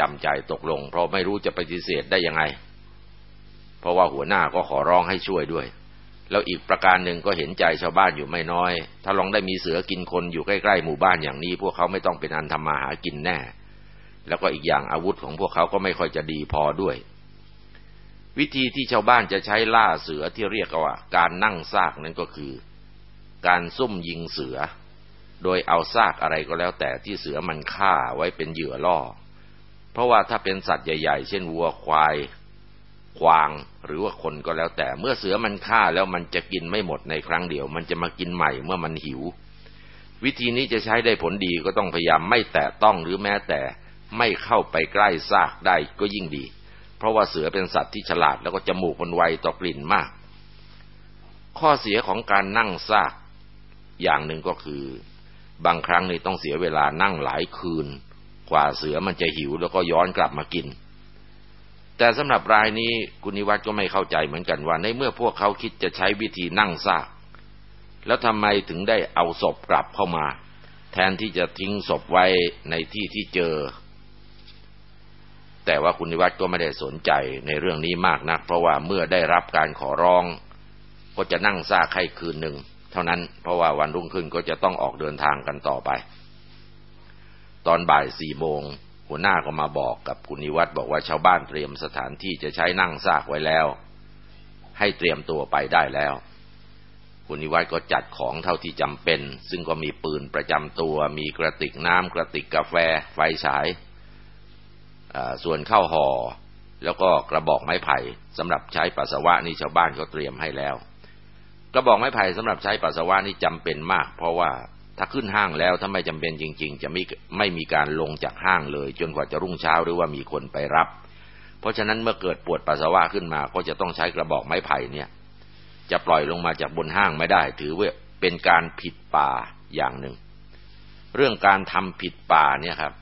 จำใจตกลง เพราะไม่รู้จะปฏิเสธได้ยังไง เพราะว่าหัวหน้าก็ขอร้องให้ช่วยด้วย แล้วอีกประการหนึ่งก็เห็นใจชาวบ้านอยู่ไม่น้อย ถ้าลองได้มีเสือกินคนอยู่ใกล้ๆหมู่บ้านอย่างนี้ พวกเขาไม่ต้องเป็นอันทำมาหากินแน่ แล้วก็อีกอย่างอาวุธของพวกเขาก็ไม่ค่อยจะดีพอด้วย วิธีที่ชาวบ้านจะใช้ล่าเสือที่เรียกว่า การนั่งซากนั้นก็คือ การซุ่มยิงเสือ โดยเอาซากอะไรก็แล้วแต่ที่เสือมันฆ่าไว้เป็นเหยื่อล่อ เพราะว่าถ้าเป็นสัตว์ใหญ่ ๆ เช่นวัวควายควางหรือว่าคนก็แล้วแต่ เมื่อเสือมันฆ่าแล้วมันจะกินไม่หมดในครั้งเดียว มันจะมากินใหม่เมื่อมันหิว วิธีนี้จะใช้ได้ผลดีก็ต้องพยายามไม่แตะต้องหรือแม้แต่ ไม่เข้าไปใกล้ซากได้ก็ยิ่งดี เพราะว่าเสือเป็นสัตว์ที่ฉลาดแล้วก็จมูกมันไวต่อกลิ่นมาก ข้อเสียของการนั่งซาก อย่างหนึ่งก็คือ บางครั้งนี่ต้องเสียเวลานั่งหลายคืน กว่าเสือมันจะหิวแล้วก็ย้อนกลับมากิน แต่สำหรับรายนี้กุณนิวัตก็ไม่เข้าใจเหมือนกันว่าในเมื่อพวกเขาคิดจะใช้วิธีนั่งซากแล้วทำไมถึงได้เอาศพกลับเข้ามา แทนที่จะทิ้งศพไว้ในที่ที่เจอ แต่ว่าคุณนิวัตก็ไม่ได้สนใจในเรื่องนี้มากนัก เพราะว่าเมื่อได้รับการขอร้อง ก็จะนั่งซากให้คืนหนึ่งเท่านั้นเพราะว่าวันรุ่งขึ้นก็จะต้องออกเดินทางกันต่อไป ตอนบ่ายสี่โมงหัวหน้าก็มาบอกกับคุณนิวัตบอกว่าชาวบ้านเตรียมสถานที่จะใช้นั่งซากไว้แล้ว ให้เตรียมตัวไปได้แล้วคุณนิวัตก็จัดของเท่าที่จำเป็น ซึ่งก็มีปืนประจำตัว มีกระติกน้ำกระติกกาแฟ ไฟฉาย ส่วนข้าวห่อ แล้วก็กระบอกไม้ไผ่สำหรับใช้ปัสสาวะนี่ชาวบ้านเขาเตรียมให้แล้ว กระบอกไม้ไผ่สำหรับใช้ปัสสาวะนี่จำเป็นมาก เพราะว่าถ้าขึ้นห้างแล้วถ้าไม่จำเป็นจริง ๆ จะไม่ไม่มีการลงจากห้างเลย จนกว่าจะรุ่งเช้าหรือว่ามีคนไปรับ เพราะฉะนั้นเมื่อเกิดปวดปัสสาวะขึ้นมา ก็จะต้องใช้กระบอกไม้ไผ่เนี่ย จะปล่อยลงมาจากบนห้างไม่ได้ ถือว่าเป็นการผิดป่าอย่างหนึ่ง เรื่องการทำผิดป่าเนี่ยครับ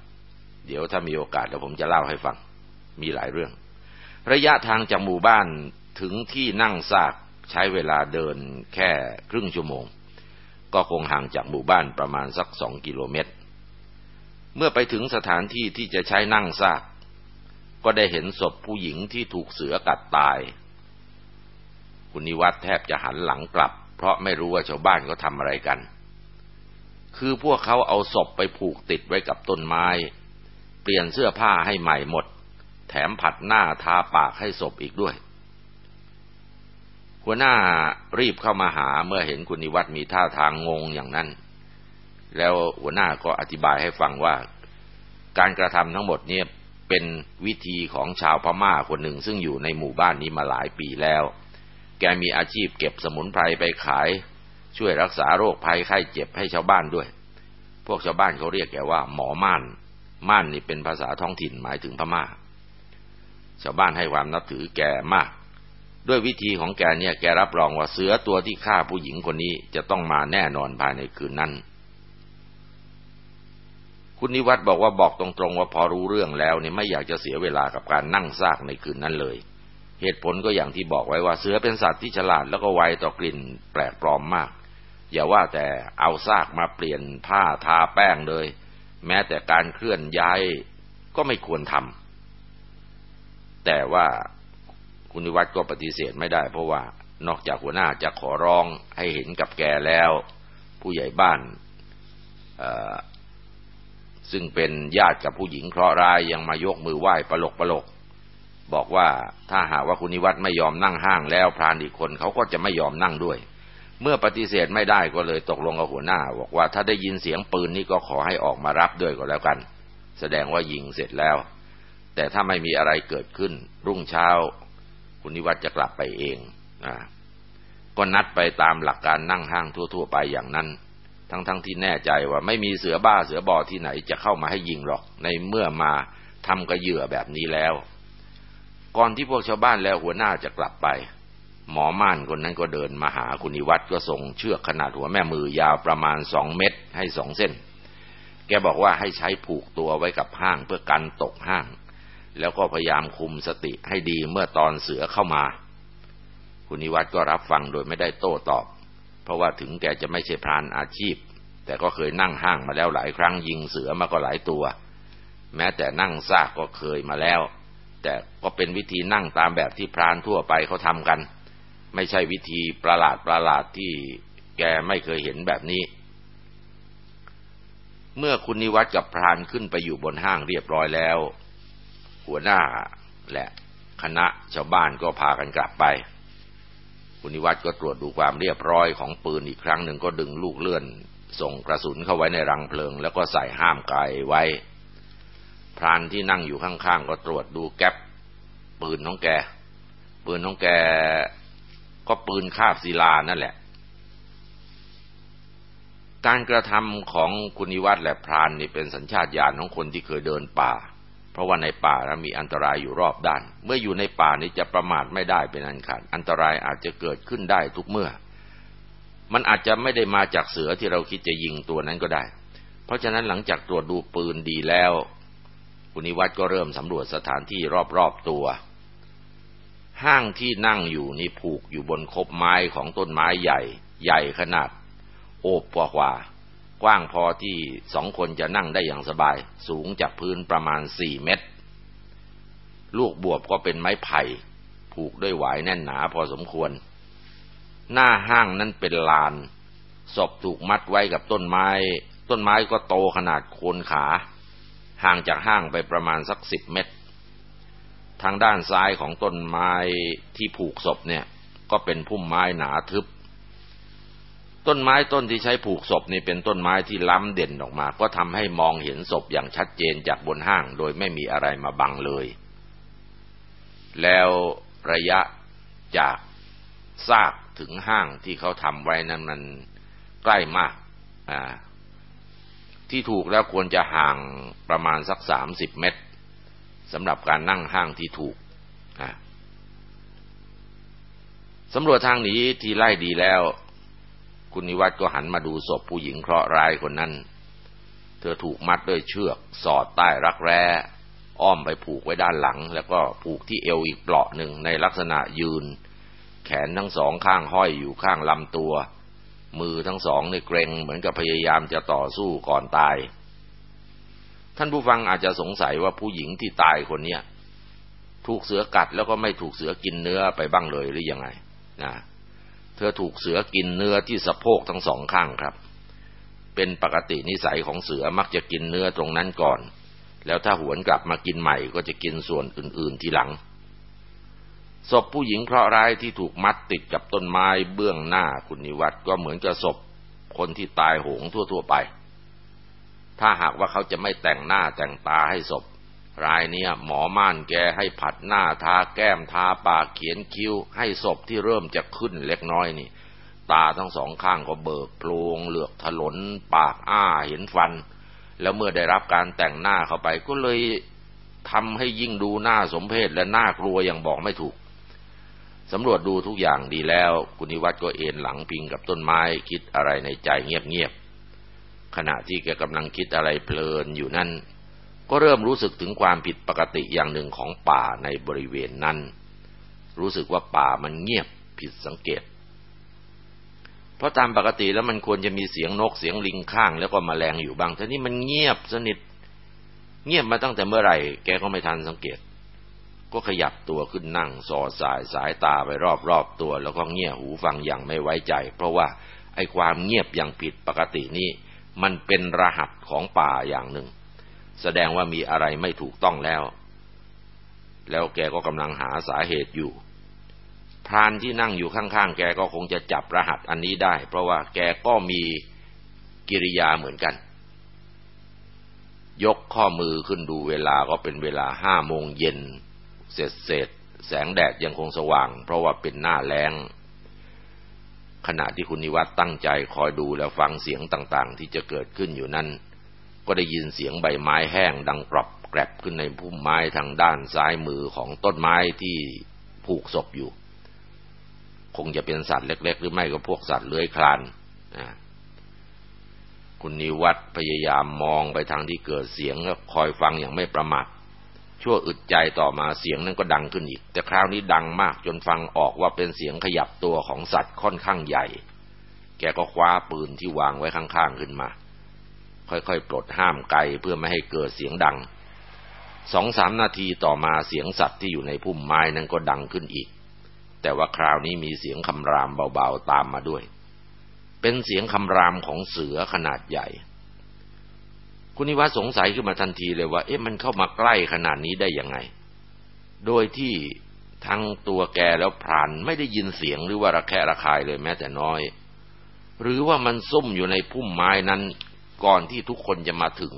เดี๋ยวถ้ามีโอกาสเดี๋ยวผมจะเล่าให้ฟัง มีหลายเรื่อง ระยะทางจากหมู่บ้านถึงที่นั่งซากใช้เวลาเดินแค่ครึ่งชั่วโมง ก็คงห่างจากหมู่บ้านประมาณสักสองกิโลเมตร เมื่อไปถึงสถานที่ที่จะใช้นั่งซาก ก็ได้เห็นศพผู้หญิงที่ถูกเสือกัดตาย คุณนิวัฒแทบจะหันหลังกลับ เพราะไม่รู้ว่าชาวบ้านเขาทำอะไรกัน คือพวกเขาเอาศพไปผูกติดไว้กับต้นไม้ ลี่ยนเสื้อผ้าให้ใหม่หมด แถมผัดหน้าทาปากให้ศพอีกด้วย หัวหน้ารีบเข้ามาหาเมื่อเห็นคุณนิวัตมีท่าทางงงอย่างนั้น แล้วหัวหน้าก็อธิบายให้ฟังว่า การกระทำทั้งหมดเนี่ยเป็นวิธีของชาวพม่าคนหนึ่งซึ่งอยู่ในหมู่บ้านนี้มาหลายปีแล้ว แกมีอาชีพเก็บสมุนไพรไปขาย ช่วยรักษาโรคภัยไข้เจ็บให้ชาวบ้านด้วย พวกชาวบ้านเขาเรียกแกว่าหมอม่าน ม่านนี่เป็นภาษาท้องถิ่นหมายถึงพม่า ชาวบ้านให้ความนับถือแกมาก ด้วยวิธีของแกเนี่ยแกรับรองว่าเสือตัวที่ฆ่าผู้หญิงคนนี้จะต้องมาแน่นอนภายในคืนนั้นคุณนิวัตบอกว่าบอกตรงๆว่าพอรู้เรื่องแล้วเนี่ยไม่อยากจะเสียเวลากับการนั่งซากในคืนนั้นเลย เหตุผลก็อย่างที่บอกไว้ว่าเสือเป็นสัตว์ที่ฉลาดแล้วก็ไวต่อกลิ่นแปลกปลอมมาก อย่าว่าแต่เอาซากมาเปลี่ยนผ้าทาแป้งเลย แม้แต่การเคลื่อนย้ายก็ไม่ควรทำแต่ว่าคุณนิวัตก็ปฏิเสธไม่ได้ เพราะว่านอกจากหัวหน้าจะขอร้องให้เห็นกับแกแล้ว ผู้ใหญ่บ้านซึ่งเป็นญาติกับผู้หญิงเคราะห์ร้ายยังมายกมือไหว้ปลกปลกบอกว่าถ้าหากว่าคุณนิวัตไม่ยอมนั่งห้างแล้วพรานอีกคนเขาก็จะไม่ยอมนั่งด้วย เมื่อปฏิเสธไม่ได้ก็เลยตกลงกับหัวหน้า บอกว่าถ้าได้ยินเสียงปืนนี่ก็ขอให้ออกมารับด้วยก็แล้วกัน แสดงว่ายิงเสร็จแล้ว แต่ถ้าไม่มีอะไรเกิดขึ้น รุ่งเช้า คุณนิวัตจะกลับไปเองนะก็นัดไปตามหลักการนั่งห้างทั่ว ๆ ไปอย่างนั้น ทั้งๆทที่แน่ใจว่าไม่มีเสือบ้าเสือบอที่ไหนจะเข้ามาให้ยิงหรอก ในเมื่อมาทำกระเหยื่อแบบนี้แล้ว ก่อนที่พวกชาวบ้านแล้วหัวหน้าจะกลับไป หมอม่านคนนั้นก็เดินมาหาคุณนิวัตก็ส่งเชือกขนาดหัวแม่มือยาวประมาณสองเมตรให้สองเส้น แกบอกว่าให้ใช้ผูกตัวไว้กับห้างเพื่อกันตกห้าง แล้วก็พยายามคุมสติให้ดีเมื่อตอนเสือเข้ามา คุณนิวัตก็รับฟังโดยไม่ได้โต้ตอบ เพราะว่าถึงแกจะไม่ใช่พรานอาชีพ แต่ก็เคยนั่งห้างมาแล้วหลายครั้งยิงเสือมาก็หลายตัว แม้แต่นั่งซากก็เคยมาแล้ว แต่ก็เป็นวิธีนั่งตามแบบที่พรานทั่วไปเขาทำกัน ไม่ใช่วิธีประหลาดประหลาดที่แกไม่เคยเห็นแบบนี้ เมื่อคุณนิวัตกับพรานขึ้นไปอยู่บนห้างเรียบร้อยแล้ว หัวหน้าและคณะชาวบ้านก็พากันกลับไป คุณนิวัตก็ตรวจดูความเรียบร้อยของปืนอีกครั้งหนึ่งก็ดึงลูกเลื่อน ส่งกระสุนเข้าไว้ในรังเพลิง แล้วก็ใส่ห้ามไกลไว้ พรานที่นั่งอยู่ข้างๆก็ตรวจดูแก๊ปปืนของแกปืนของแก ก็ปืนคาบศิลานั่นแหละ การกระทำของคุณนิวัตและพรานนี่เป็นสัญชาตญาณของคนที่เคยเดินป่า เพราะว่าในป่ามีอันตรายอยู่รอบด้าน เมื่ออยู่ในป่านี้จะประมาทไม่ได้เป็นอันขาดอันตรายอาจจะเกิดขึ้นได้ทุกเมื่อ มันอาจจะไม่ได้มาจากเสือที่เราคิดจะยิงตัวนั้นก็ได้ เพราะฉะนั้นหลังจากตรวจดูปืนดีแล้วคุณนิวัตก็เริ่มสำรวจสถานที่รอบๆตัว ห้างที่นั่งอยู่นี่ผูกอยู่บนคบไม้ของต้นไม้ใหญ่ ใหญ่ขนาด โอบกว่ากว่ากว้างพอที่สองคนจะนั่งได้อย่างสบาย สูงจากพื้นประมาณสี่เมตร ลูกบวบก็เป็นไม้ไผ่ผูกด้วยหวายแน่นหนาพอสมควร หน้าห้างนั้นเป็นลาน ศพถูกมัดไว้กับต้นไม้ ต้นไม้ก็โตขนาดโคนขา ห่างจากห้างไปประมาณสักสิบเมตร ทางด้านซ้ายของต้นไม้ที่ผูกศพเนี่ย ก็เป็นพุ่มไม้หนาทึบ ต้นไม้ต้นที่ใช้ผูกศพนี่เป็นต้นไม้ที่ล้ำเด่นออกมา ก็ทำให้มองเห็นศพอย่างชัดเจนจากบนห้าง โดยไม่มีอะไรมาบังเลย แล้วระยะจากซากถึงห้างที่เขาทำไว้นั้นมันใกล้มากอ่าที่ถูกแล้วควรจะห่างประมาณสักสามสิบเมตร สำหรับการนั่งห้างที่ถูกสำรวจทางหนีที่ไล่ดีแล้ว คุณนิวัตก็หันมาดูศพผู้หญิงเคราะห์ร้ายคนนั้น เธอถูกมัดด้วยเชือก สอดใต้รักแร้ อ้อมไปผูกไว้ด้านหลัง แล้วก็ผูกที่เอวอีกเปลาะหนึ่งในลักษณะยืน แขนทั้งสองข้างห้อยอยู่ข้างลำตัว มือทั้งสองในเกรงเหมือนกับพยายามจะต่อสู้ก่อนตาย ท่านผู้ฟังอาจจะสงสัยว่าผู้หญิงที่ตายคนเนี้ยถูกเสือกัดแล้วก็ไม่ถูกเสือกินเนื้อไปบ้างเลยหรือยังไงนะเธอถูกเสือกินเนื้อที่สะโพกทั้งสองข้างครับ เป็นปกตินิสัยของเสือมักจะกินเนื้อตรงนั้นก่อน แล้วถ้าหวนกลับมากินใหม่ก็จะกินส่วนอื่น ๆทีหลังศพผู้หญิงเคราะห์ร้ายที่ถูกมัดติดกับต้นไม้เบื้องหน้าคุณนิวัตก็เหมือนกับศพคนที่ตายโหงทั่ว ๆ ไป ถ้าหากว่าเขาจะไม่แต่งหน้าแต่งตาให้ศพ รายเนี้ยหมอม่านแกให้ผัดหน้าทาแก้มทาปากเขียนคิ้ว ให้ศพที่เริ่มจะขึ้นเล็กน้อยนี่ ตาทั้งสองข้างก็เบิกโพลงเหลือกถลน ปากอ้าเห็นฟัน แล้วเมื่อได้รับการแต่งหน้าเข้าไปก็เลยทำให้ยิ่งดูหน้าสมเพศและน่ากลัวอย่างบอกไม่ถูกสำรวจดูทุกอย่างดีแล้วกุณิวัตก็เอนหลังพิงกับต้นไม้คิดอะไรในใจเงียบ ขณะที่แกกำลังคิดอะไรเพลินอยู่นั่นก็เริ่มรู้สึกถึงความผิดปกติอย่างหนึ่งของป่าในบริเวณนั้น รู้สึกว่าป่ามันเงียบผิดสังเกต เพราะตามปกติแล้วมันควรจะมีเสียงนกเสียงลิงข้างแล้วก็มแมลงอยู่บ้างแต่นี่มันเงียบสนิท เงียบมาตั้งแต่เมื่อไหร่ แกก็ไม่ทันสังเกต ก็ขยับตัวขึ้นนั่งสอดสายสายตาไปรอบๆตัว แล้วก็เงี่ยหูฟังอย่างไม่ไว้ใจ เพราะว่าไอ้ความเงียบอย่างผิดปกตินี่ มันเป็นรหัสของป่าอย่างหนึ่ง แสดงว่ามีอะไรไม่ถูกต้องแล้ว แล้วแกก็กำลังหาสาเหตุอยู่พรานที่นั่งอยู่ข้างๆแกก็คงจะจับรหัสอันนี้ได้ เพราะว่าแกก็มีกิริยาเหมือนกัน ยกข้อมือขึ้นดูเวลาก็เป็นเวลาห้าโมงเย็นเสร็จเสร็จแสงแดดยังคงสว่าง เพราะว่าเป็นหน้าแล้ง ขณะที่คุณนิวัตตั้งใจคอยดูแล้วฟังเสียงต่างๆ ที่จะเกิดขึ้นอยู่นั้น ก็ได้ยินเสียงใบไม้แห้งดังกรอบแกรบขึ้นในพุ่มไม้ทางด้านซ้ายมือของต้นไม้ที่ผูกศพอยู่ คงจะเป็นสัตว์เล็ก ๆ หรือไม่ก็พวกสัตว์เลื้อยคลานนะคุณนิวัตพยายามมองไปทางที่เกิดเสียงแล้วคอยฟังอย่างไม่ประมาท ชั่วอึดใจต่อมาเสียงนั้นก็ดังขึ้นอีก แต่คราวนี้ดังมากจนฟังออกว่าเป็นเสียงขยับตัวของสัตว์ค่อนข้างใหญ่ แกก็คว้าปืนที่วางไว้ข้างๆขึ้นมา ค่อยๆปลดห้ามไกลเพื่อไม่ให้เกิดเสียงดังสองสามนาทีต่อมาเสียงสัตว์ที่อยู่ในพุ่มไม้นั้นก็ดังขึ้นอีก แต่ว่าคราวนี้มีเสียงคำรามเบาๆตามมาด้วย เป็นเสียงคำรามของเสือขนาดใหญ่ คุณนิวัฒสงสัยขึ้นมาทันทีเลยว่า เอ๊ะมันเข้ามาใกล้ขนาดนี้ได้ยังไง โดยที่ทั้งตัวแกแล้วพรานไม่ได้ยินเสียงหรือว่าระแคะระคายเลยแม้แต่น้อย หรือว่ามันซุ่มอยู่ในพุ่มไม้นั้น ก่อนที่ทุกคนจะมาถึง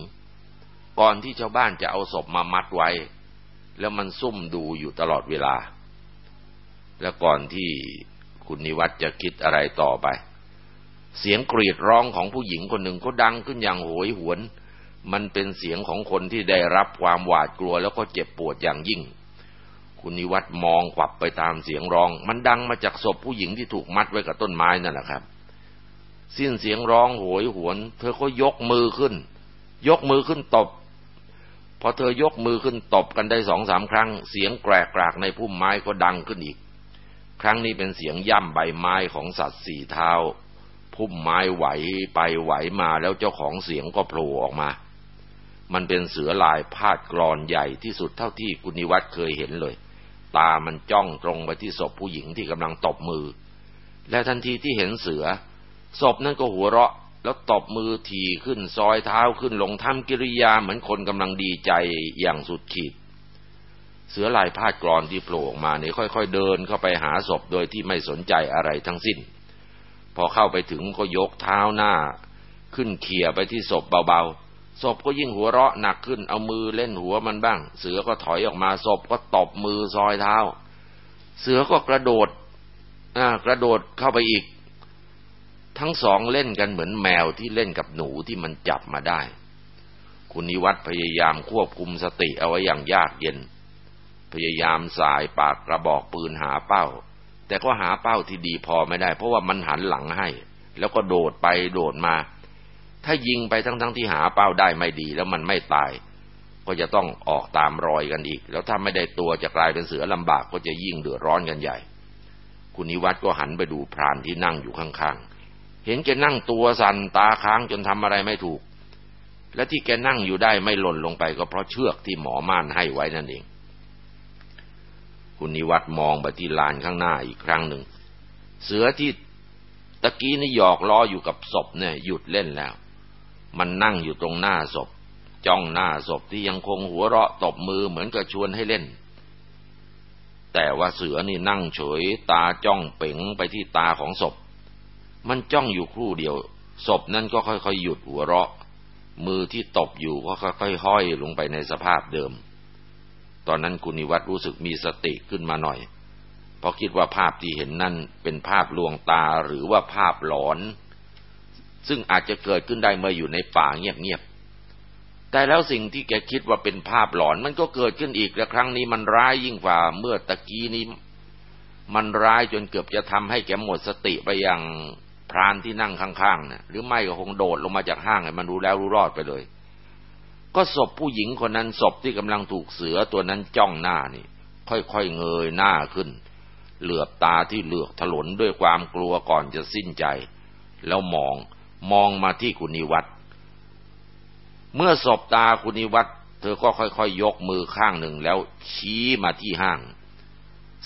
ก่อนที่ชาวบ้านจะเอาศพมามัดไว้ แล้วมันซุ่มดูอยู่ตลอดเวลา และก่อนที่คุณนิวัตจะคิดอะไรต่อไป เสียงกรีดร้องของผู้หญิงคนหนึ่งก็ดังขึ้นอย่างโหยหวน มันเป็นเสียงของคนที่ได้รับความหวาดกลัวแล้วก็เจ็บปวดอย่างยิ่ง คุณนิวัตมองกลับไปตามเสียงร้อง มันดังมาจากศพผู้หญิงที่ถูกมัดไว้กับต้นไม้นั่นแหละครับ สิ้นเสียงร้องโหยหวน เธอก็ยกมือขึ้น ยกมือขึ้นตบ พอเธอยกมือขึ้นตบกันได้สองสามครั้ง เสียงแกรกกรากในพุ่มไม้ก็ดังขึ้นอีก ครั้งนี้เป็นเสียงย่ำใบไม้ของสัตว์สี่เท้า พุ่มไม้ไหวไปไหวมาแล้วเจ้าของเสียงก็โผล่ออกมา มันเป็นเสือลายพาดกรอนใหญ่ที่สุดเท่าที่กุณิวัตรเคยเห็นเลย ตามันจ้องตรงไปที่ศพผู้หญิงที่กำลังตบมือ และทันทีที่เห็นเสือ ศพนั้นก็หัวเราะ แล้วตบมือทีขึ้นซอยเท้าขึ้นลงทำกิริยาเหมือนคนกำลังดีใจอย่างสุดขีด เสือลายพาดกรอนที่โผล่ออกมาเนี่ยค่อย ๆ เดินเข้าไปหาศพโดยที่ไม่สนใจอะไรทั้งสิ้น พอเข้าไปถึงก็ยกเท้าหน้า ขึ้นเขี่ยไปที่ศพเบาๆ ศพก็ยิ่งหัวเราะหนักขึ้น เอามือเล่นหัวมันบ้าง เสือก็ถอยออกมาศพก็ตบมือซอยเท้า เสือก็กระโดดกระโดดเข้าไปอีก ทั้งสองเล่นกันเหมือนแมวที่เล่นกับหนูที่มันจับมาได้ คุณนิวัตพยายามควบคุมสติเอาไว้อย่างยากเย็น พยายามสายปากกระบอกปืนหาเป้า แต่ก็หาเป้าที่ดีพอไม่ได้ เพราะว่ามันหันหลังให้ แล้วก็โดดไปโดดมา ถ้ายิงไปทั้งๆทที่หาเป้าได้ไม่ดี แล้วมันไม่ตาย ก็จะต้องออกตามรอยกันอีก แล้วถ้าไม่ได้ตัวจะกลายเป็นเสือลำบากก็จะยิ่งเดือดร้อนกันใหญ่ คุณนิวัตก็หันไปดูพรานที่นั่งอยู่ข้างๆ เห็นแกนั่งตัวสั่นตาค้างจนทำอะไรไม่ถูก และที่แกนั่งอยู่ได้ไม่หล่นลงไปก็เพราะเชือกที่หมอม่านให้ไว้นั่นเอง คุณนิวัตมองไปที่ลานข้างหน้าอีกครั้งหนึ่ง เสือที่ตะกี้นี่หยอกล้ออยู่กับศพเนี่ยหยุดเล่นแล้ว มันนั่งอยู่ตรงหน้าศพ จ้องหน้าศพที่ยังคงหัวเราะตบมือเหมือนกับชวนให้เล่น แต่ว่าเสือนี่นั่งเฉย ตาจ้องเป๋งไปที่ตาของศพ มันจ้องอยู่ครู่เดียว ศพนั่นก็ค่อยๆหยุดหัวเราะ มือที่ตบอยู่ก็ค่อยๆห้อยลงไปในสภาพเดิม ตอนนั้นคุณนิวัตรรู้สึกมีสติขึ้นมาหน่อย เพราะคิดว่าภาพที่เห็นนั่นเป็นภาพลวงตาหรือว่าภาพหลอน ซึ่งอาจจะเกิดขึ้นได้เมื่ออยู่ในป่าเงียบๆ แต่แล้วสิ่งที่แกคิดว่าเป็นภาพหลอนมันก็เกิดขึ้นอีกและครั้งนี้มันร้ายยิ่งกว่าเมื่อตะกี้นี้ มันร้ายจนเกือบจะทำให้แกหมดสติไปอย่างพรานที่นั่งข้างๆเนี่ยหรือไม่ก็คงโดดลงมาจากห้างมันรู้แล้วรู้รอดไปเลย ก็ศพผู้หญิงคนนั้นศพที่กำลังถูกเสือตัวนั้นจ้องหน้านี่ ค่อยๆเงยหน้าขึ้น เหลือบตาที่เหลือกถลนด้วยความกลัวก่อนจะสิ้นใจ แล้วมอง มองมาที่คุณนิวัตเมื่อศบตาคุณนิวัตเธอก็ค่อยๆยกมือข้างหนึ่งแล้วชี้มาที่ห้าง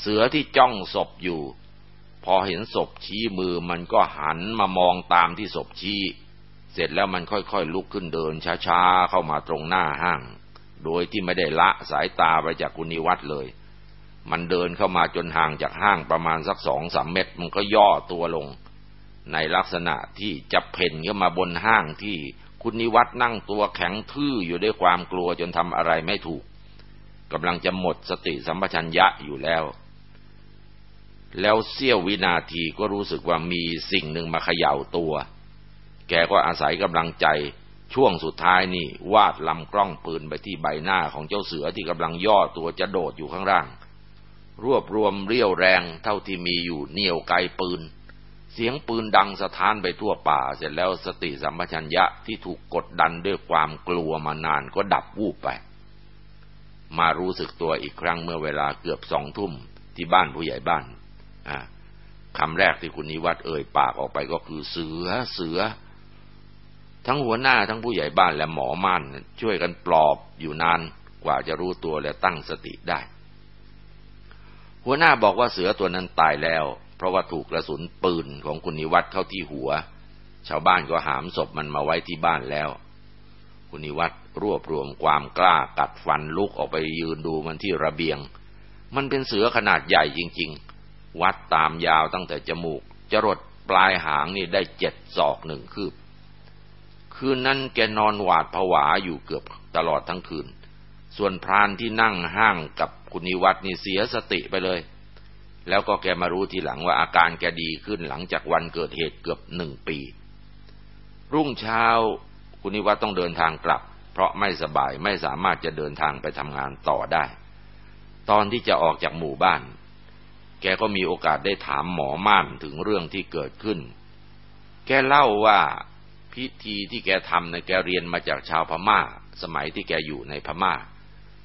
เสือที่จ้องศพอยู่ พอเห็นศพชี้มือมันก็หันมามองตามที่ศพชี้ เสร็จแล้วมันค่อยๆลุกขึ้นเดินช้าๆเข้ามาตรงหน้าห้าง โดยที่ไม่ได้ละสายตาไปจากคุณนิวัตเลย มันเดินเข้ามาจนห่างจากห้างประมาณสักสองสามเมตร มันก็ย่อตัวลง ในลักษณะที่จะเพ่นขึ้นมาบนห้างที่คุณนิวัตนั่งตัวแข็งทื่ออยู่ด้วยความกลัวจนทำอะไรไม่ถูกกำลังจะหมดสติสัมปชัญญะอยู่แล้ว แล้วเสี้ยววินาทีก็รู้สึกว่ามีสิ่งหนึ่งมาเขย่าตัว แกก็อาศัยกำลังใจช่วงสุดท้ายนี่วาดลำกล้องปืนไปที่ใบหน้าของเจ้าเสือที่กำลังย่อตัวจะโดดอยู่ข้างล่าง รวบรวมเรี่ยวแรงเท่าที่มีอยู่เหนี่ยวไกปืน เสียงปืนดังสะท้านไปทั่วป่า เสร็จแล้วสติสัมปชัญญะที่ถูกกดดันด้วยความกลัวมานานก็ดับวูบไป มารู้สึกตัวอีกครั้งเมื่อเวลาเกือบสองทุ่มที่บ้านผู้ใหญ่บ้านคำแรกที่คุณนิวัตเอ่ยปากออกไปก็คือเสือเสือ ทั้งหัวหน้าทั้งผู้ใหญ่บ้านและหมอม่านช่วยกันปลอบอยู่นานกว่าจะรู้ตัวและตั้งสติได้ หัวหน้าบอกว่าเสือตัวนั้นตายแล้ว เพราะว่าถูกกระสุนปืนของคุณนิวัตเข้าที่หัว ชาวบ้านก็หามศพมันมาไว้ที่บ้านแล้ว คุณนิวัตรวบรวมความกล้ากัดฟันลุกออกไปยืนดูมันที่ระเบียง มันเป็นเสือขนาดใหญ่จริง ๆ วัดตามยาวตั้งแต่จมูก จรดปลายหางนี่ได้เจ็ดศอกหนึ่งคืบ คืนนั้นแกนอนหวาดผวาอยู่เกือบตลอดทั้งคืน ส่วนพรานที่นั่งห้างกับคุณนิวัตนี่เสียสติไปเลย แล้วก็แกมารู้ทีหลังว่าอาการแกดีขึ้นหลังจากวันเกิดเหตุเกือบหนึ่งปี รุ่งเช้าคุณนิวัตต้องเดินทางกลับ เพราะไม่สบายไม่สามารถจะเดินทางไปทำงานต่อได้ ตอนที่จะออกจากหมู่บ้าน แกก็มีโอกาสได้ถามหมอม่านถึงเรื่องที่เกิดขึ้น แกเล่าว่าพิธีที่แกทำนะแกเรียนมาจากชาวพม่า สมัยที่แกอยู่ในพม่า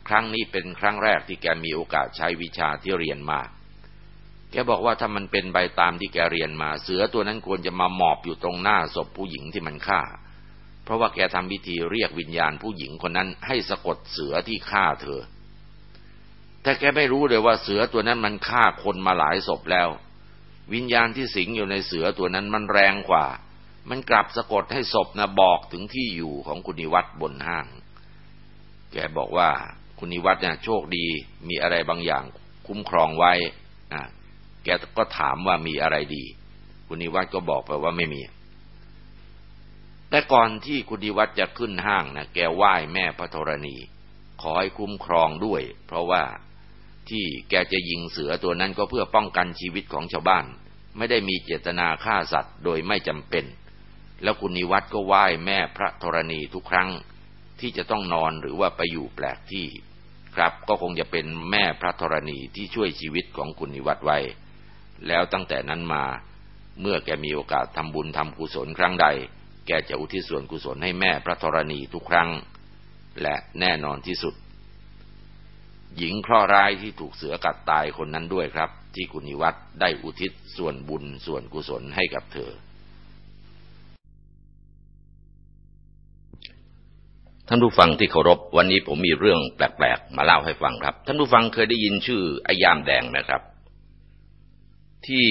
ครั้งนี้เป็นครั้งแรกที่แกมีโอกาสใช้วิชาที่เรียนมา แกบอกว่าถ้ามันเป็นไปตามที่แกเรียนมา เสือตัวนั้นควรจะมาหมอบอยู่ตรงหน้าศพผู้หญิงที่มันฆ่า เพราะว่าแกทำพิธีเรียกวิญญาณผู้หญิงคนนั้นให้สะกดเสือที่ฆ่าเธอ แต่แกไม่รู้เลยว่าเสือตัวนั้นมันฆ่าคนมาหลายศพแล้ว วิญญาณที่สิงอยู่ในเสือตัวนั้นมันแรงกว่า มันกลับสะกดให้ศพนะบอกถึงที่อยู่ของคุณนิวัตบนห้าง แกบอกว่าคุณนิวัตเนี่ยโชคดีมีอะไรบางอย่างคุ้มครองไว้ แกก็ถามว่ามีอะไรดี คุณนิวัตก็บอกไปว่าไม่มี แต่ก่อนที่คุณนิวัตจะขึ้นห้างนะแกไหว้แม่พระธรณี ขอให้คุ้มครองด้วย เพราะว่าที่แกจะยิงเสือตัวนั้นก็เพื่อป้องกันชีวิตของชาวบ้าน ไม่ได้มีเจตนาฆ่าสัตว์โดยไม่จำเป็น แล้วคุณนิวัตก็ไหว้แม่พระธรณีทุกครั้งที่จะต้องนอนหรือว่าไปอยู่แปลกที่ ครับก็คงจะเป็นแม่พระธรณีที่ช่วยชีวิตของคุณนิวัตไว้ แล้วตั้งแต่นั้นมา เมื่อแกมีโอกาสทำบุญทำกุศลครั้งใด แกจะอุทิศส่วนกุศลให้แม่พระธรณีทุกครั้ง และแน่นอนที่สุด หญิงเคราะห์ร้ายที่ถูกเสือกัดตายคนนั้นด้วยครับ ที่คุณิวัตได้อุทิศส่วนบุญส่วนกุศลให้กับเธอ ท่านผู้ฟังที่เคารพวันนี้ผมมีเรื่องแปลกๆ มาเล่าให้ฟังครับ ท่านผู้ฟังเคยได้ยินชื่อไอ้ยามแดงไหมครับ ที่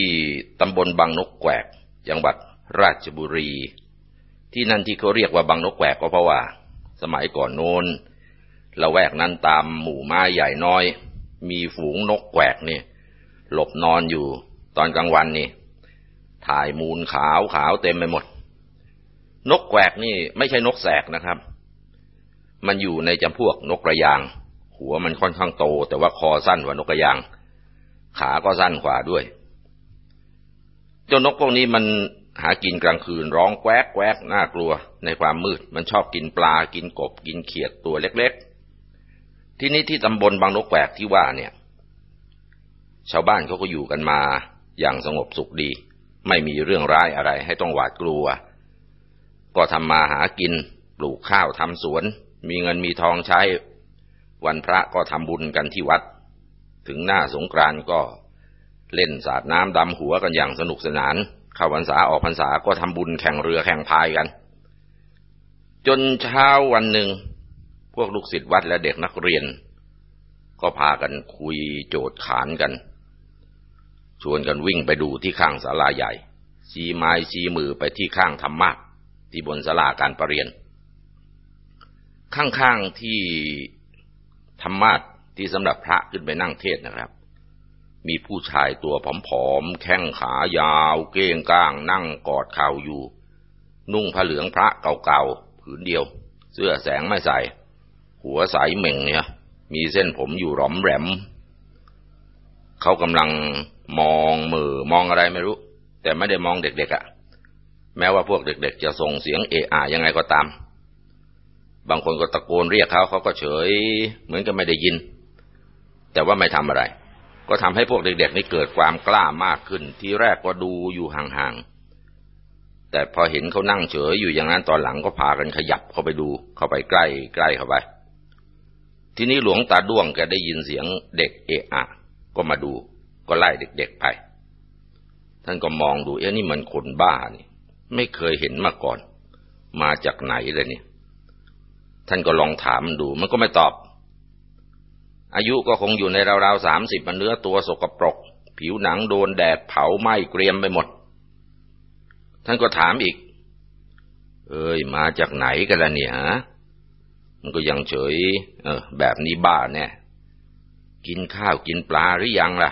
ตำบลบางนกแกวกจังหวัดราชบุรี ที่นั่นที่เขาเรียกว่าบางนกแกวกก็เพราะว่า สมัยก่อนโน้นละแวกนั้นตามหมู่ไม้ใหญ่น้อย มีฝูงนกแกวกนี่หลบนอนอยู่ตอนกลางวันนี่ถ่ายมูลขาวขาวเต็มไปหมด นกแกวกนี่ไม่ใช่นกแสกนะครับ มันอยู่ในจำพวกนกกระยาง หัวมันค่อนข้างโต แต่ว่าคอสั้นกว่านกกระยาง ขาก็สั้นกว่าด้วย เจ้านกพวกนี้มันหากินกลางคืนร้องแควกแควกน่ากลัว ในความมืด มันชอบกินปลากินกบกินเขียดตัวเล็กๆ ที่นี้ที่ตำบลบางนกแควกที่ว่าเนี่ย ชาวบ้านเขาก็อยู่กันมาอย่างสงบสุขดี ไม่มีเรื่องร้ายอะไรให้ต้องหวาดกลัว ก็ทำมาหากินปลูกข้าวทำสวน มีเงินมีทองใช้ วันพระก็ทำบุญกันที่วัด ถึงหน้าสงกรานต์ก็ เล่นสาดน้ำดำหัวกันอย่างสนุกสนาน เข้าพรรษาออกพรรษาก็ทำบุญแข่งเรือแข่งพายกัน จนเช้าวันหนึ่ง พวกลูกศิษย์วัดและเด็กนักเรียน ก็พากันคุยโจทย์ขานกัน ชวนกันวิ่งไปดูที่ข้างศาลาใหญ่ ชี้ไม้ชี้มือไปที่ข้างธรรมะที่บนศาลาการประเรียน ข้างๆที่ธรรมาทที่สำหรับพระขึ้นไปนั่งเทศนะครับ มีผู้ชายตัวผอมๆ แข้งขายาว เก้งก้างนั่งกอดเข่าอยู่ นุ่งผ้าเหลืองพระเก่าๆ ผืนเดียว เสื้อแสงไม่ใส่ หัวใสเหม่งเนี่ย มีเส้นผมอยู่หลอมแหลม เขากำลังมองมือมองอะไรไม่รู้ แต่ไม่ได้มองเด็กๆอะ่ะ แม้ว่าพวกเด็กๆ จะส่งเสียงเอะอะยังไงก็ตาม บางคนก็ตะโกนเรียกเขาเขาก็เฉย เหมือนกับไม่ได้ยิน แต่ว่าไม่ทำอะไร ก็ทำให้พวกเด็กๆนี่เกิดความกล้ามากขึ้น ที่แรกก็ดูอยู่ห่างๆ แต่พอเห็นเขานั่งเฉยอยู่อย่างนั้นตอนหลังก็พากันขยับเข้าไปดู เข้าไปใกล้ใกล้เข้าไป ทีนี้หลวงตาด้วงแกได้ยินเสียงเด็กเอะอะ ก็มาดู ก็ไล่เด็กๆไป ท่านก็มองดูเอ๊ะนี่มันคนบ้านี่ ไม่เคยเห็นมาก่อน มาจากไหนเลยเนี่ย ท่านก็ลองถามดู มันก็ไม่ตอบ อายุก็คงอยู่ในราวๆสามสิบมันเนื้อตัวสกปรก ผิวหนังโดนแดดเผาไหม้เกรียมไปหมด ท่านก็ถามอีก เอ้ย มาจากไหนกันล่ะเนี่ยฮะมันก็ยังเฉย เออ แบบนี้บ้าแน่กินข้าวกินปลาหรือยังล่ะ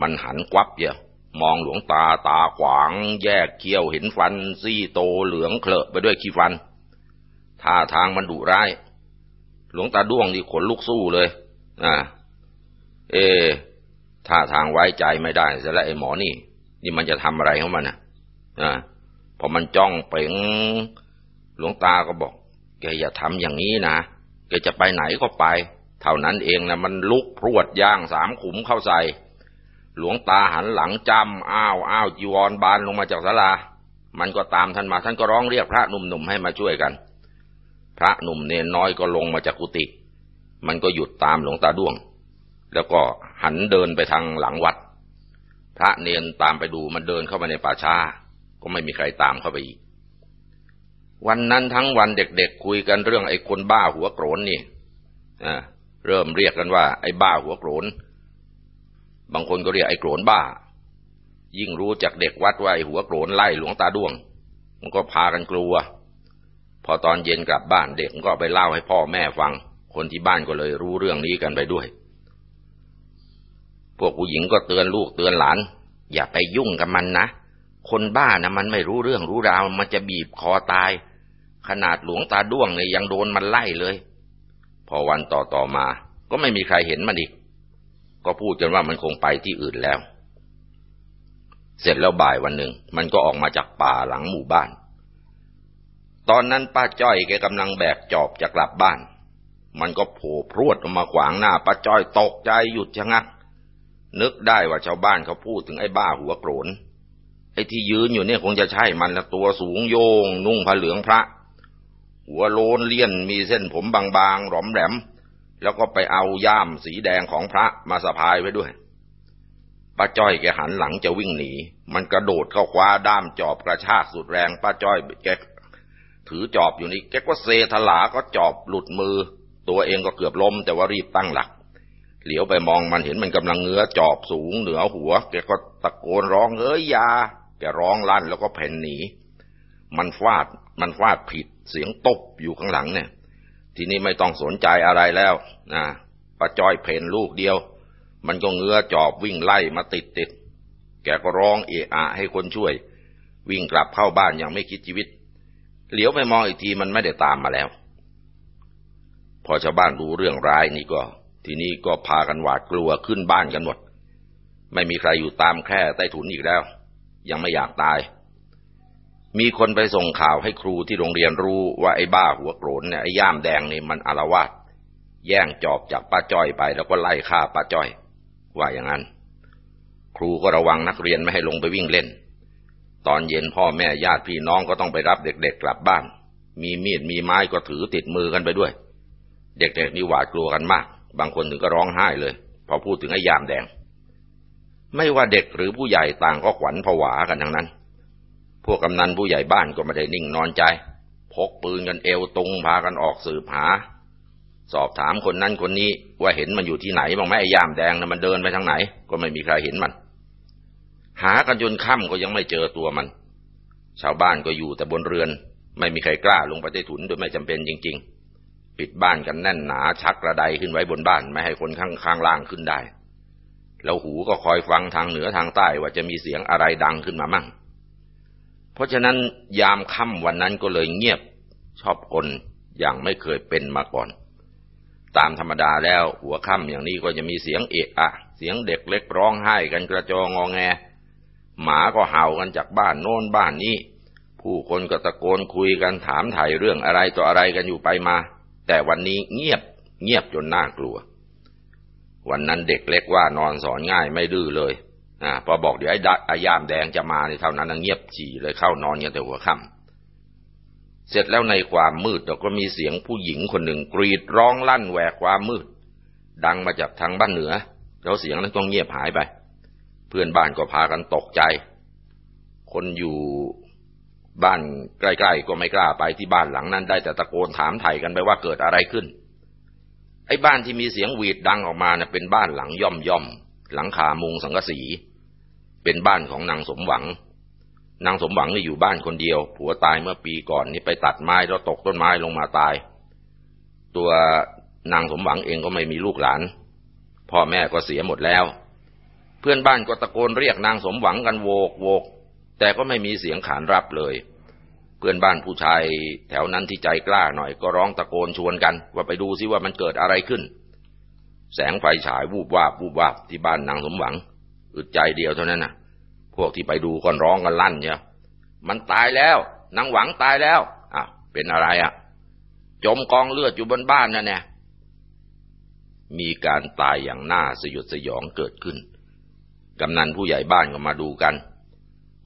มันหันควับเดียวมองหลวงตาตาขวาง แยกเคี้ยวเห็นฟัน ซี่โตเหลืองเคลอะไปด้วยขี้ฟันท่าทางมันดุร้าย หลวงตาด้วงนี่ขนลุกสู้เลย อ่าเอท่าทางไว้ใจไม่ได้ซะแล้วไอ้หมอนี่ นี่มันจะทำอะไรของมันนะอ่าพอมันจ้องเป่งหลวงตาก็บอก แกอย่าทำอย่างนี้นะแกจะไปไหนก็ไป เท่านั้นเองนะมันลุกพรวดย่างสามขุมเข้าใส่หลวงตาหันหลังจำอ้าวอ้าวจีวรบานลงมาจากศาลา มันก็ตามท่านมาท่านก็ร้องเรียกพระหนุ่มๆให้มาช่วยกัน พระหนุ่มเนนน้อยก็ลงมาจากกุฏิ มันก็หยุดตามหลวงตาด้วง แล้วก็หันเดินไปทางหลังวัด พระเนนตามไปดูมันเดินเข้ามาในป่าช้า ก็ไม่มีใครตามเข้าไปอีก วันนั้นทั้งวันเด็กๆคุยกันเรื่องไอ้คนบ้าหัวโกรนนี่เริ่มเรียกกันว่า ไอ้บ้าหัวโกรน บางคนก็เรียกไอ้โกรนบ้า ยิ่งรู้จากเด็กวัดว่าไอ้หัวโกรนไล่หลวงตาด้วง มันก็พากันกลัว พอตอนเย็นกลับบ้านเด็กก็ไปเล่าให้พ่อแม่ฟัง คนที่บ้านก็เลยรู้เรื่องนี้กันไปด้วย พวกผู้หญิงก็เตือนลูกเตือนหลาน อย่าไปยุ่งกับมันนะ คนบ้านะมันไม่รู้เรื่องรู้ราว มันจะบีบคอตาย ขนาดหลวงตาด้วงเนี่ยยังโดนมันไล่เลย พอวันต่อต่อมา ก็ไม่มีใครเห็นมันอีก ก็พูดกันว่ามันคงไปที่อื่นแล้ว เสร็จแล้วบ่ายวันหนึ่ง มันก็ออกมาจากป่าหลังหมู่บ้านตอนนั้นป้าจ้อยแกกำลังแบกจอบจะกลับบ้าน มันก็โผล่พรวดออกมาขวางหน้าป้าจ้อยตกใจหยุดชะงัก นึกได้ว่าชาวบ้านเขาพูดถึงไอ้บ้าหัวโกรนไอ้ที่ยืนอยู่เนี่ยคงจะใช่มันละตัวสูงโยง นุ่งผ้าเหลืองพระ หัวโลนเลี่ยนมีเส้นผมบางๆหลอมแหลม แล้วก็ไปเอาย่ามสีแดงของพระมาสะพายไว้ด้วยป้าจ้อยแกหันหลังจะวิ่งหนี มันกระโดดเข้าคว้าด้ามจอบกระชากสุดแรงป้าจ้อยแกถือจอบอยู่นี่แกก็เซทลาก็จอบหลุดมือ ตัวเองก็เกือบล้มแต่ว่ารีบตั้งหลัก เหลียวไปมองมันเห็นมันกำลังเงื้อจอบสูงเหนือหัว แกก็ตะโกนร้องเอ้ยยา แกร้องลั่นแล้วก็แผ่นหนี มันฟาด มันฟาดผิดเสียงตบอยู่ข้างหลังเนี่ย ทีนี้ไม่ต้องสนใจอะไรแล้วนะป้าจ้อยเพ่นลูกเดียว มันก็เงื้อจอบวิ่งไล่มาติดติดแกก็ร้องเอะอะให้คนช่วย วิ่งกลับเข้าบ้านอย่างไม่คิดชีวิต เหลียวไปมองอีกทีมันไม่ได้ตามมาแล้ว พอชาวบ้านรู้เรื่องร้ายนี่ก็ ทีนี้ก็พากันหวาดกลัวขึ้นบ้านกันหมด ไม่มีใครอยู่ตามแค่ใต้ถุนอีกแล้ว ยังไม่อยากตาย มีคนไปส่งข่าวให้ครูที่โรงเรียนรู้ว่าไอ้บ้าหัวโกรนเนี่ยไอ้ย่ามแดงนี่มันอารวาสแย่งจอบจากป้าจ้อยไป แล้วก็ไล่ฆ่าป้าจ้อย ว่าอย่างนั้น ครูก็ระวังนักเรียนไม่ให้ลงไปวิ่งเล่น ตอนเย็นพ่อแม่ญาติพี่น้องก็ต้องไปรับเด็กๆกลับบ้าน มีมีดมีไม้ก็ถือติดมือกันไปด้วย เด็กๆนี่หวาดกลัวกันมาก บางคนถึงก็ร้องไห้เลย พอพูดถึงไอ้ยามแดง ไม่ว่าเด็กหรือผู้ใหญ่ต่างก็ขวัญผวากันทั้งนั้น พวกกำนันผู้ใหญ่บ้านก็ไม่ได้นิ่งนอนใจ พกปืนกันเอวตุงพากันออกสืบหา สอบถามคนนั้นคนนี้ว่าเห็นมันอยู่ที่ไหนบ้างไหมไอ้ยามแดงนะมันเดินไปทางไหน ก็ไม่มีใครเห็นมัน หากันจนค่ำก็ยังไม่เจอตัวมัน ชาวบ้านก็อยู่แต่บนเรือน ไม่มีใครกล้าลงไปใต้ถุนโดยไม่จำเป็นจริง ๆ ปิดบ้านกันแน่นหนาชักกระไดขึ้นไว้บนบ้านไม่ให้คนข้างข้างล่างขึ้นได้ แล้วหูก็คอยฟังทางเหนือทางใต้ว่าจะมีเสียงอะไรดังขึ้นมามั่ง เพราะฉะนั้นยามค่ำวันนั้นก็เลยเงียบชอบกลอย่างไม่เคยเป็นมาก่อน ตามธรรมดาแล้วหัวค่ำอย่างนี้ก็จะมีเสียงเอะอะ เสียงเด็กเล็กร้องไห้กันกระจองงแง หมาก็เห่ากันจากบ้านโน้นบ้านนี้ ผู้คนก็ตะโกนคุยกันถามถ่ายเรื่องอะไรต่ออะไรกันอยู่ไปมา แต่วันนี้เงียบเงียบจนน่ากลัว วันนั้นเด็กเล็กว่านอนสอนง่ายไม่ดื้อเลยอ่าพอบอกเดี๋ยวไอ้ไอ้ยามแดงจะมาในเท่านั้นเงียบฉี่เลยเข้านอนกันแต่หัวค่ำเสร็จแล้วในความมืดเราก็มีเสียงผู้หญิงคนหนึ่งกรีดร้องลั่นแหวกความมืด ดังมาจากทางบ้านเหนือ แล้วเสียงนั้นก็เงียบหายไป เพื่อนบ้านก็พากันตกใจ คนอยู่ บ้านใกล้ๆก็ไม่กล้าไปที่บ้านหลังนั้น ได้แต่ตะโกนถามไถ่กันไปว่าเกิดอะไรขึ้น ไอ้บ้านที่มีเสียงหวีดดังออกมาเนะ่ยเป็นบ้านหลังย่อมย่อมหลังคามุงสังกะสี เป็นบ้านของนางสมหวัง นางสมหวังนี่อยู่บ้านคนเดียว ผัวตายเมื่อปีก่อนนี่ไปตัดไม้แล้วตกต้นไม้ลงมาตาย ตัวนางสมหวังเองก็ไม่มีลูกหลาน พ่อแม่ก็เสียหมดแล้ว เพื่อนบ้านก็ตะโกนเรียกนางสมหวังกันโวกโวก แต่ก็ไม่มีเสียงขานรับเลย เพื่อนบ้านผู้ชายแถวนั้นที่ใจกล้าหน่อยก็ร้องตะโกนชวนกัน ว่าไปดูซิว่ามันเกิดอะไรขึ้น แสงไฟฉายวูบวาบวูบวาบที่บ้านนางสมหวัง อึดใจเดียวเท่านั้นนะพวกที่ไปดูก็ร้องกันลั่นเนี่ยมันตายแล้วนางหวังตายแล้วอะเป็นอะไรอะ จมกองเลือดอยู่บนบ้านนั่นแน่มีการตายอย่างน่าสยดสยองเกิดขึ้น กำนันผู้ใหญ่บ้านก็มาดูกัน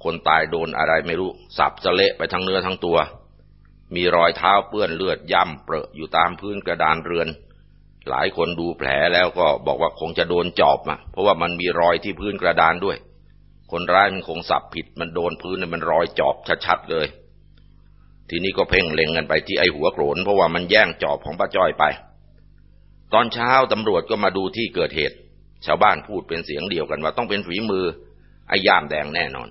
คนตายโดนอะไรไม่รู้ สับจะเละไปทั้งเนื้อทั้งตัว มีรอยเท้าเปื้อนเลือดย่ำเปรอะอยู่ตามพื้นกระดานเรือน หลายคนดูแผลแล้วก็บอกว่าคงจะโดนจอบมาเพราะว่ามันมีรอยที่พื้นกระดานด้วย คนร้ายมันคงสับผิดมันโดนพื้นมันรอยจอบชัดๆเลย ทีนี้ก็เพ่งเล็งกันไปที่ไอหัวโกรนเพราะว่ามันแย่งจอบของป้าจ้อยไป ตอนเช้าตำรวจก็มาดูที่เกิดเหตุ ชาวบ้านพูดเป็นเสียงเดียวกันว่าต้องเป็นฝีมือไอ้ย่ามแดงแน่นอน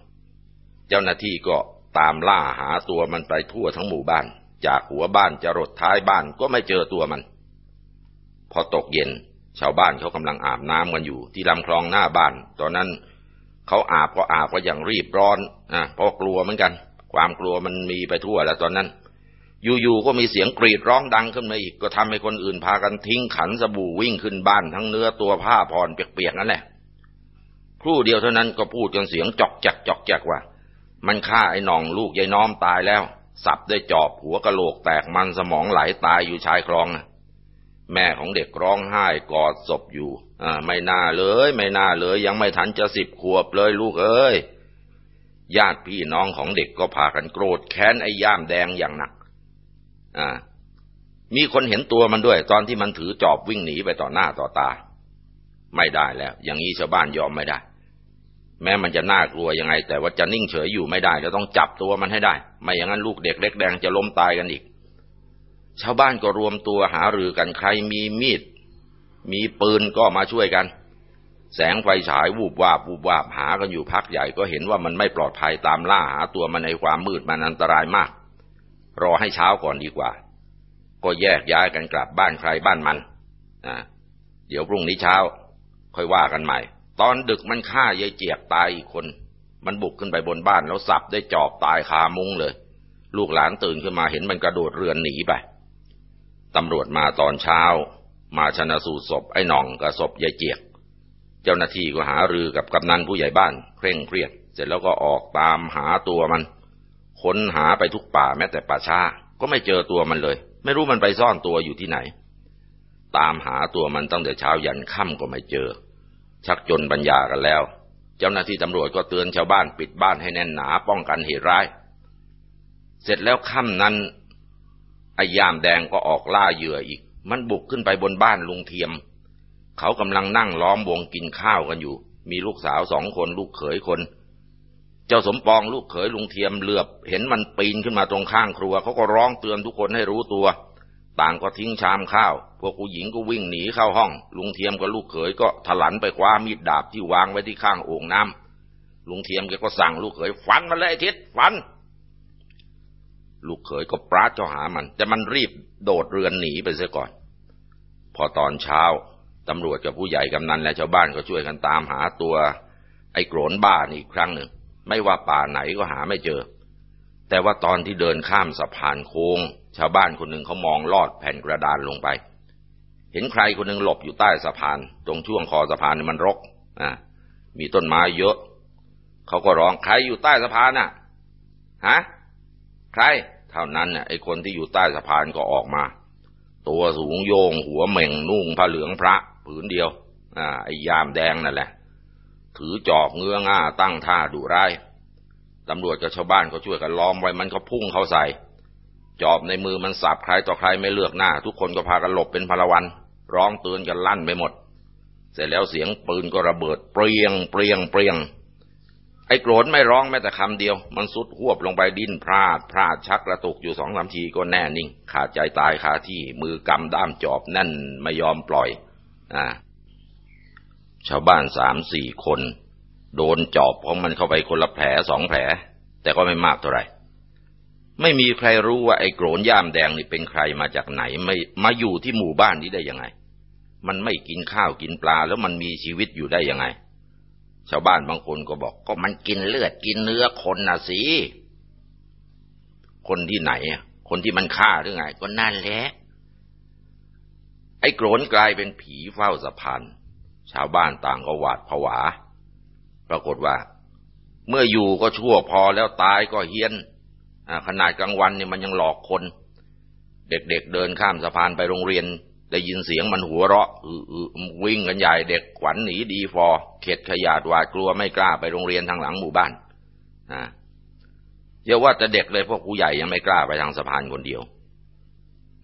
เจ้าหน้าที่ก็ตามล่าหาตัวมันไปทั่วทั้งหมู่บ้าน จากหัวบ้านจะรดท้ายบ้านก็ไม่เจอตัวมัน พอตกเย็น ชาวบ้านเขากำลังอาบน้ำกันอยู่ ที่ลำคลองหน้าบ้าน ตอนนั้นเขาอาบก็อาบก็อย่างรีบร้อนอะเพราะกลัวเหมือนกัน ความกลัวมันมีไปทั่วแล้วตอนนั้นอยู่ๆก็มีเสียงกรีดร้องดังขึ้นมาอีก ก็ทำให้คนอื่นพากันทิ้งขันสบู่วิ่งขึ้นบ้านทั้งเนื้อตัวผ้าผ่อนเปียกๆนั่นแหละ ครู่เดียวเท่านั้นก็พูดจนเสียงจอกจักจอกจักว่า มันฆ่าไอ้น่องลูกยายน้อมตายแล้ว สับได้จอบหัวกะโหลกแตกมันสมองไหลตายอยู่ชายคลองนะแม่ของเด็กร้องไห้กอดศพอยู่ อ่า ไม่น่าเลย ไม่น่าเลย ยังไม่ทันจะสิบขวบเลยลูกเอ้ย ญาติพี่น้องของเด็กก็พากันโกรธแค้นไอ้ย่ามแดงอย่างหนัก อ่า มีคนเห็นตัวมันด้วย ตอนที่มันถือจอบวิ่งหนีไปต่อหน้าต่อตา ไม่ได้แล้ว อย่างนี้ชาวบ้านยอมไม่ได้ แม้มันจะน่ากลัวยังไง แต่ว่าจะนิ่งเฉยอยู่ไม่ได้จะต้องจับตัวมันให้ได้ ไม่อย่างนั้นลูกเด็กเล็กแดงจะล้มตายกันอีก ชาวบ้านก็รวมตัวหารือกันใครมีมีด มีปืนก็มาช่วยกัน แสงไฟฉายวูบวาบวูบวาบหากันอยู่พักใหญ่ก็เห็นว่ามันไม่ปลอดภัยตามล่าหาตัวมันในความมืดมันอันตรายมาก รอให้เช้าก่อนดีกว่า ก็แยกย้ายกันกลับบ้านใครบ้านมันอ่าเดี๋ยวพรุ่งนี้เช้า ค่อยว่ากันใหม่ ตอนดึกมันฆ่ายายเจียกตายอีกคน มันบุกขึ้นไปบนบ้านแล้วสับได้จอบตายคามุ้งเลย ลูกหลานตื่นขึ้นมาเห็นมันกระโดดเรือนหนีไป ตำรวจมาตอนเช้า มาชนะสูตรศพไอ้หน่องกับศพยายเจียก เจ้าหน้าที่ก็หารือกับกำนันผู้ใหญ่บ้าน เคร่งเครียด เสร็จแล้วก็ออกตามหาตัวมัน ค้นหาไปทุกป่าแม้แต่ป่าช้า ก็ไม่เจอตัวมันเลย ไม่รู้มันไปซ่อนตัวอยู่ที่ไหน ตามหาตัวมันตั้งแต่เช้ายันค่ำก็ไม่เจอ ชักจนปัญญากันแล้ว เจ้าหน้าที่ตำรวจก็เตือนชาวบ้านปิดบ้านให้แน่นหนาป้องกันเหตุร้าย เสร็จแล้วค่ำนั้นไอ้ยามแดงก็ออกล่าเหยื่ออีก มันบุกขึ้นไปบนบ้านลุงเทียม เขากำลังนั่งล้อมวงกินข้าวกันอยู่ มีลูกสาวสองคนลูกเขยคน เจ้าสมปองลูกเขยลุงเทียมเหลือบ เห็นมันปีนขึ้นมาตรงข้างครัวเขาก็ร้องเตือนทุกคนให้รู้ตัว ต่างก็ทิ้งชามข้าว พวกผู้หญิงก็วิ่งหนีเข้าห้อง ลุงเทียมกับลูกเขยก็ถลันไปคว้ามีดดาบที่วางไว้ที่ข้างโอ่งน้ำลุงเทียมแกก็สั่งลูกเขยฟันมันเลยทิศฟัน ลูกเขยก็ปราดเจ้าหามัน แต่มันรีบโดดเรือนหนีไปเสียก่อน พอตอนเช้าตำรวจกับผู้ใหญ่กำนันและชาวบ้านก็ช่วยกันตามหาตัว ไอ้โกรนบ้านอีกครั้งหนึ่ง ไม่ว่าป่าไหนก็หาไม่เจอ แต่ว่าตอนที่เดินข้ามสะพานโค้ง ชาวบ้านคนหนึ่งเขามองลอดแผ่นกระดานลงไป เห็นใครคนหนึ่งหลบอยู่ใต้สะพาน ตรงช่วงคอสะพานมันรกอะมีต้นไม้เยอะ เขาก็ร้องใครอยู่ใต้สะพานน่ะฮะใครเท่านั้นน่ะไอ้คนที่อยู่ใต้สะพานก็ออกมา ตัวสูงโยง หัวเหม่งนุ่งผ้าเหลืองพระผืนเดียวอ่าไอ้ยามแดงนั่นแหละ ถือจอบเงื้อง่าตั้งท่าดุร้ายตำรวจกับชาวบ้านก็ช่วยกันล้อมไว้มันก็พุ่งเข้าใส่ จอบในมือมันสับใครต่อใครไม่เลือกหน้า ทุกคนก็พากันหลบเป็นพลวัน ร้องเตือนกันลั่นไปหมด เสร็จแล้วเสียงปืนก็ระเบิดเปรียงเปรียงเปรียง ไอ้โกรนไม่ร้องแม้แต่คำเดียว มันสุดหวบลงไปดิ้นพลาดพลาดชักกระตุกอยู่สองสามทีก็แน่นิ่ง ขาดใจตายคาที่มือกำด้ามจอบนั่นไม่ยอมปล่อย อ่า ชาวบ้านสามสี่คน โดนจอบของมันเข้าไปคนละแผลสองแผล แต่ก็ไม่มากเท่าไหร่ ไม่มีใครรู้ว่าไอ้โกรนย่ามแดงนี่เป็นใครมาจากไหน ไม่มาอยู่ที่หมู่บ้านนี้ได้ยังไง มันไม่กินข้าวกินปลาแล้วมันมีชีวิตอยู่ได้ยังไง ชาวบ้านบางคนก็บอก ก็มันกินเลือดกินเนื้อคนน่ะสิ คนที่ไหนอะคนที่มันฆ่าหรือไง ก็นั่นแหละ ไอ้โกรนกลายเป็นผีเฝ้าสะพานชาวบ้านต่างก็หวาดผวา ปรากฏว่า เมื่ออยู่ก็ชั่วพอแล้วตายก็เฮี้ยน ขนาดกลางวันเนี่ยมันยังหลอกคน เด็กๆเเดินข้ามสะพานไปโรงเรียน ได้ยินเสียงมันหัวเราะอือวิ่งกันใหญ่เด็กขวัญหนีดีฟอเข็ดขยาดหวาดกลัวไม่กล้าไปโรงเรียนทางหลังหมู่บ้านนะเยาว่าแต่เด็กเลยพวกผู้ใหญ่ยังไม่กล้าไปทางสะพานคนเดียว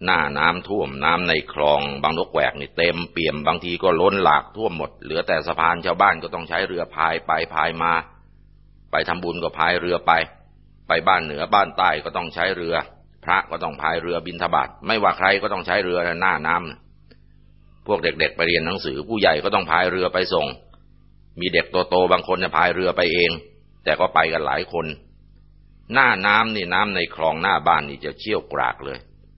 หน้าน้ำท่วมน้ำในคลอง บางนกแหวกนี่เต็มเปี่ยมบางทีก็ล้นหลากท่วมหมด เหลือแต่สะพานชาวบ้านก็ต้องใช้เรือพายไปพายมา ไปทำบุญก็พายเรือไป ไปบ้านเหนือบ้านใต้ก็ต้องใช้เรือ พระก็ต้องพายเรือบินทบาทไม่ว่าใครก็ต้องใช้เรือหน้าน้ำพวกเด็กๆไปเรียนหนังสือผู้ใหญ่ก็ต้องพายเรือไปส่ง มีเด็กโตๆบางคนจะพายเรือไปเอง แต่ก็ไปกันหลายคน หน้าน้ำนี่น้ำในคลองหน้าบ้านนี่จะเชี่ยวกรากเลย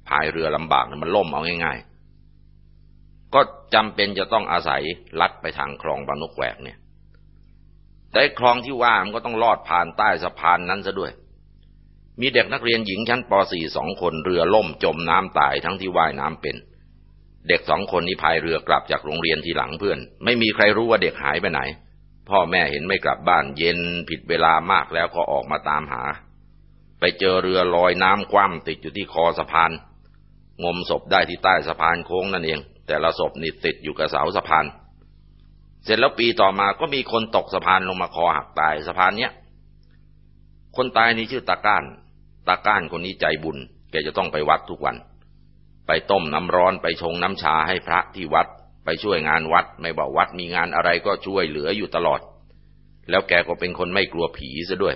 พายเรือลำบากมันล่มเอาง่าย ๆ ก็จำเป็นจะต้องอาศัยลัดไปทางคลองบางนกแหวกเนี่ยแต่คลองที่ว่ามันก็ต้องลอดผ่านใต้สะพานนั้นซะด้วย มีเด็กนักเรียนหญิงชั้นป .4 สองคนเรือล่มจมน้ำตายทั้งที่ว่ายน้ำเป็น เด็กสองคนนี้พายเรือกลับจากโรงเรียนทีหลังเพื่อน ไม่มีใครรู้ว่าเด็กหายไปไหน พ่อแม่เห็นไม่กลับบ้านเย็นผิดเวลามากแล้วก็ออกมาตามหา ไปเจอเรือลอยน้ำคว่ำติดอยู่ที่คอสะพาน งมศพได้ที่ใต้สะพานโค้งนั่นเอง แต่ละศพนี่ติดอยู่กับเสาสะพาน เสร็จแล้วปีต่อมาก็มีคนตกสะพานลงมาคอหักตายสะพานเนี้ยคนตายนี่ชื่อตาก้าน ตาก้านคนนี้ใจบุญ แกจะต้องไปวัดทุกวัน ไปต้มน้ำร้อนไปชงน้ำชาให้พระที่วัด ไปช่วยงานวัด ไม่บอกวัดมีงานอะไรก็ช่วยเหลืออยู่ตลอด แล้วแกก็เป็นคนไม่กลัวผีซะด้วย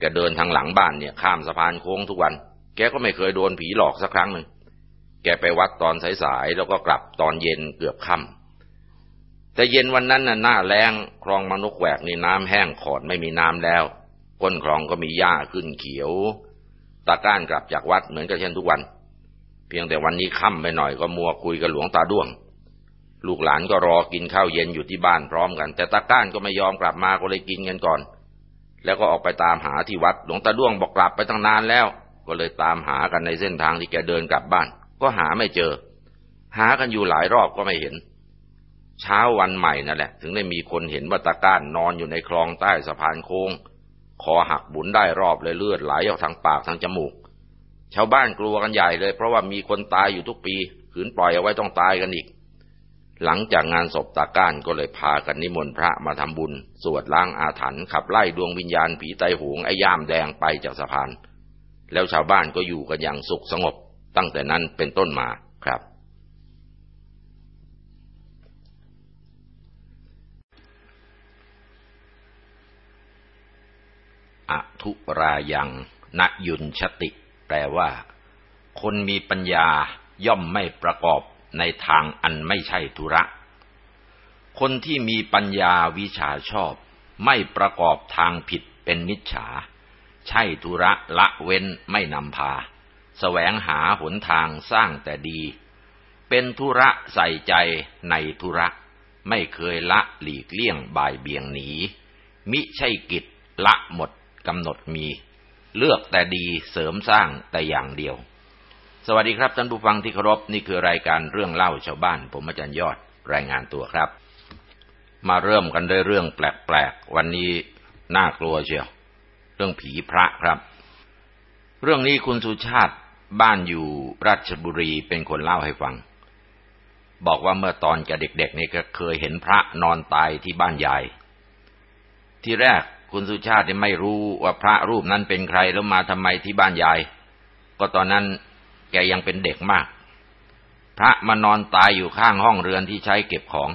แกเดินทางหลังบ้านเนี่ยข้ามสะพานโค้งทุกวัน แกก็ไม่เคยโดนผีหลอกสักครั้งหนึ่ง แกไปวัดตอนสายๆแล้วก็กลับตอนเย็นเกือบค่ำแต่เย็นวันนั้นน่ะหน้าแรงคลองมนุกแหวกนี่น้ำแห้งขอดไม่มีน้ำแล้ว ก้นคลองก็มีหญ้าขึ้นเขียว ตาก้านกลับจากวัดเหมือนกับเช่นทุกวัน เพียงแต่วันนี้ค่ำไปหน่อยก็มัวคุยกับหลวงตาด้วง ลูกหลานก็รอกินข้าวเย็นอยู่ที่บ้านพร้อมกัน แต่ตาก้านก็ไม่ยอมกลับมาก็เลยกินกันก่อน แล้วก็ออกไปตามหาที่วัด หลวงตาด้วงบอกกลับไปตั้งนานแล้ว ก็เลยตามหากันในเส้นทางที่แกเดินกลับบ้าน ก็หาไม่เจอ หากันอยู่หลายรอบก็ไม่เห็น เช้าวันใหม่นั่นแหละ ถึงได้มีคนเห็นว่าตาก้านนอนอยู่ในคลองใต้สะพานโค้ง คอหักบุนได้รอบเลยเลือดไหลออกทางปากทางจมูก ชาวบ้านกลัวกันใหญ่เลย เพราะว่ามีคนตายอยู่ทุกปีขืนปล่อยเอาไว้ต้องตายกันอีก หลังจากงานศพตาก้านก็เลยพากันนิมนต์พระมาทำบุญ สวดล้างอาถรรพ์ขับไล่ดวงวิญญาณผีไตหงไอ้ย่ามแดงไปจากสะพาน แล้วชาวบ้านก็อยู่กันอย่างสุขสงบตั้งแต่นั้นเป็นต้นมาครับ อทุรายังนยุนชติ แปลว่า คนมีปัญญาย่อมไม่ประกอบในทางอันไม่ใช่ธุระ คนที่มีปัญญาวิชาชอบ ไม่ประกอบทางผิดเป็นมิจฉา ใช่ธุระละเว้นไม่นำพาสแสวงหาหนทางสร้างแต่ดี เป็นธุระใส่ใจในธุระ ไม่เคยละหลีกเลี่ยงบ่ายเบี่ยงหนีมิใช่กิจละหมด กำหนดมี เลือกแต่ดีเสริมสร้างแต่อย่างเดียว สวัสดีครับท่านผู้ฟังที่เคารพนี่คือรายการเรื่องเล่าชาวบ้าน ผมอาจารย์ยอดรายงานตัวครับ มาเริ่มกันด้วยเรื่องแปลกๆ วันนี้น่ากลัวเชียว เรื่องผีพระครับ เรื่องนี้คุณสุชาติบ้านอยู่ราชบุรีเป็นคนเล่าให้ฟัง บอกว่าเมื่อตอนแกเด็กๆนี่ก็เคยเห็นพระนอนตายที่บ้านยายที่แรก คุณสุชาติไม่รู้ว่าพระรูปนั้นเป็นใครแล้วมาทำไมที่บ้านยาย ก็ตอนนั้นแกยังเป็นเด็กมาก พระมานอนตายอยู่ข้างห้องเรือนที่ใช้เก็บของ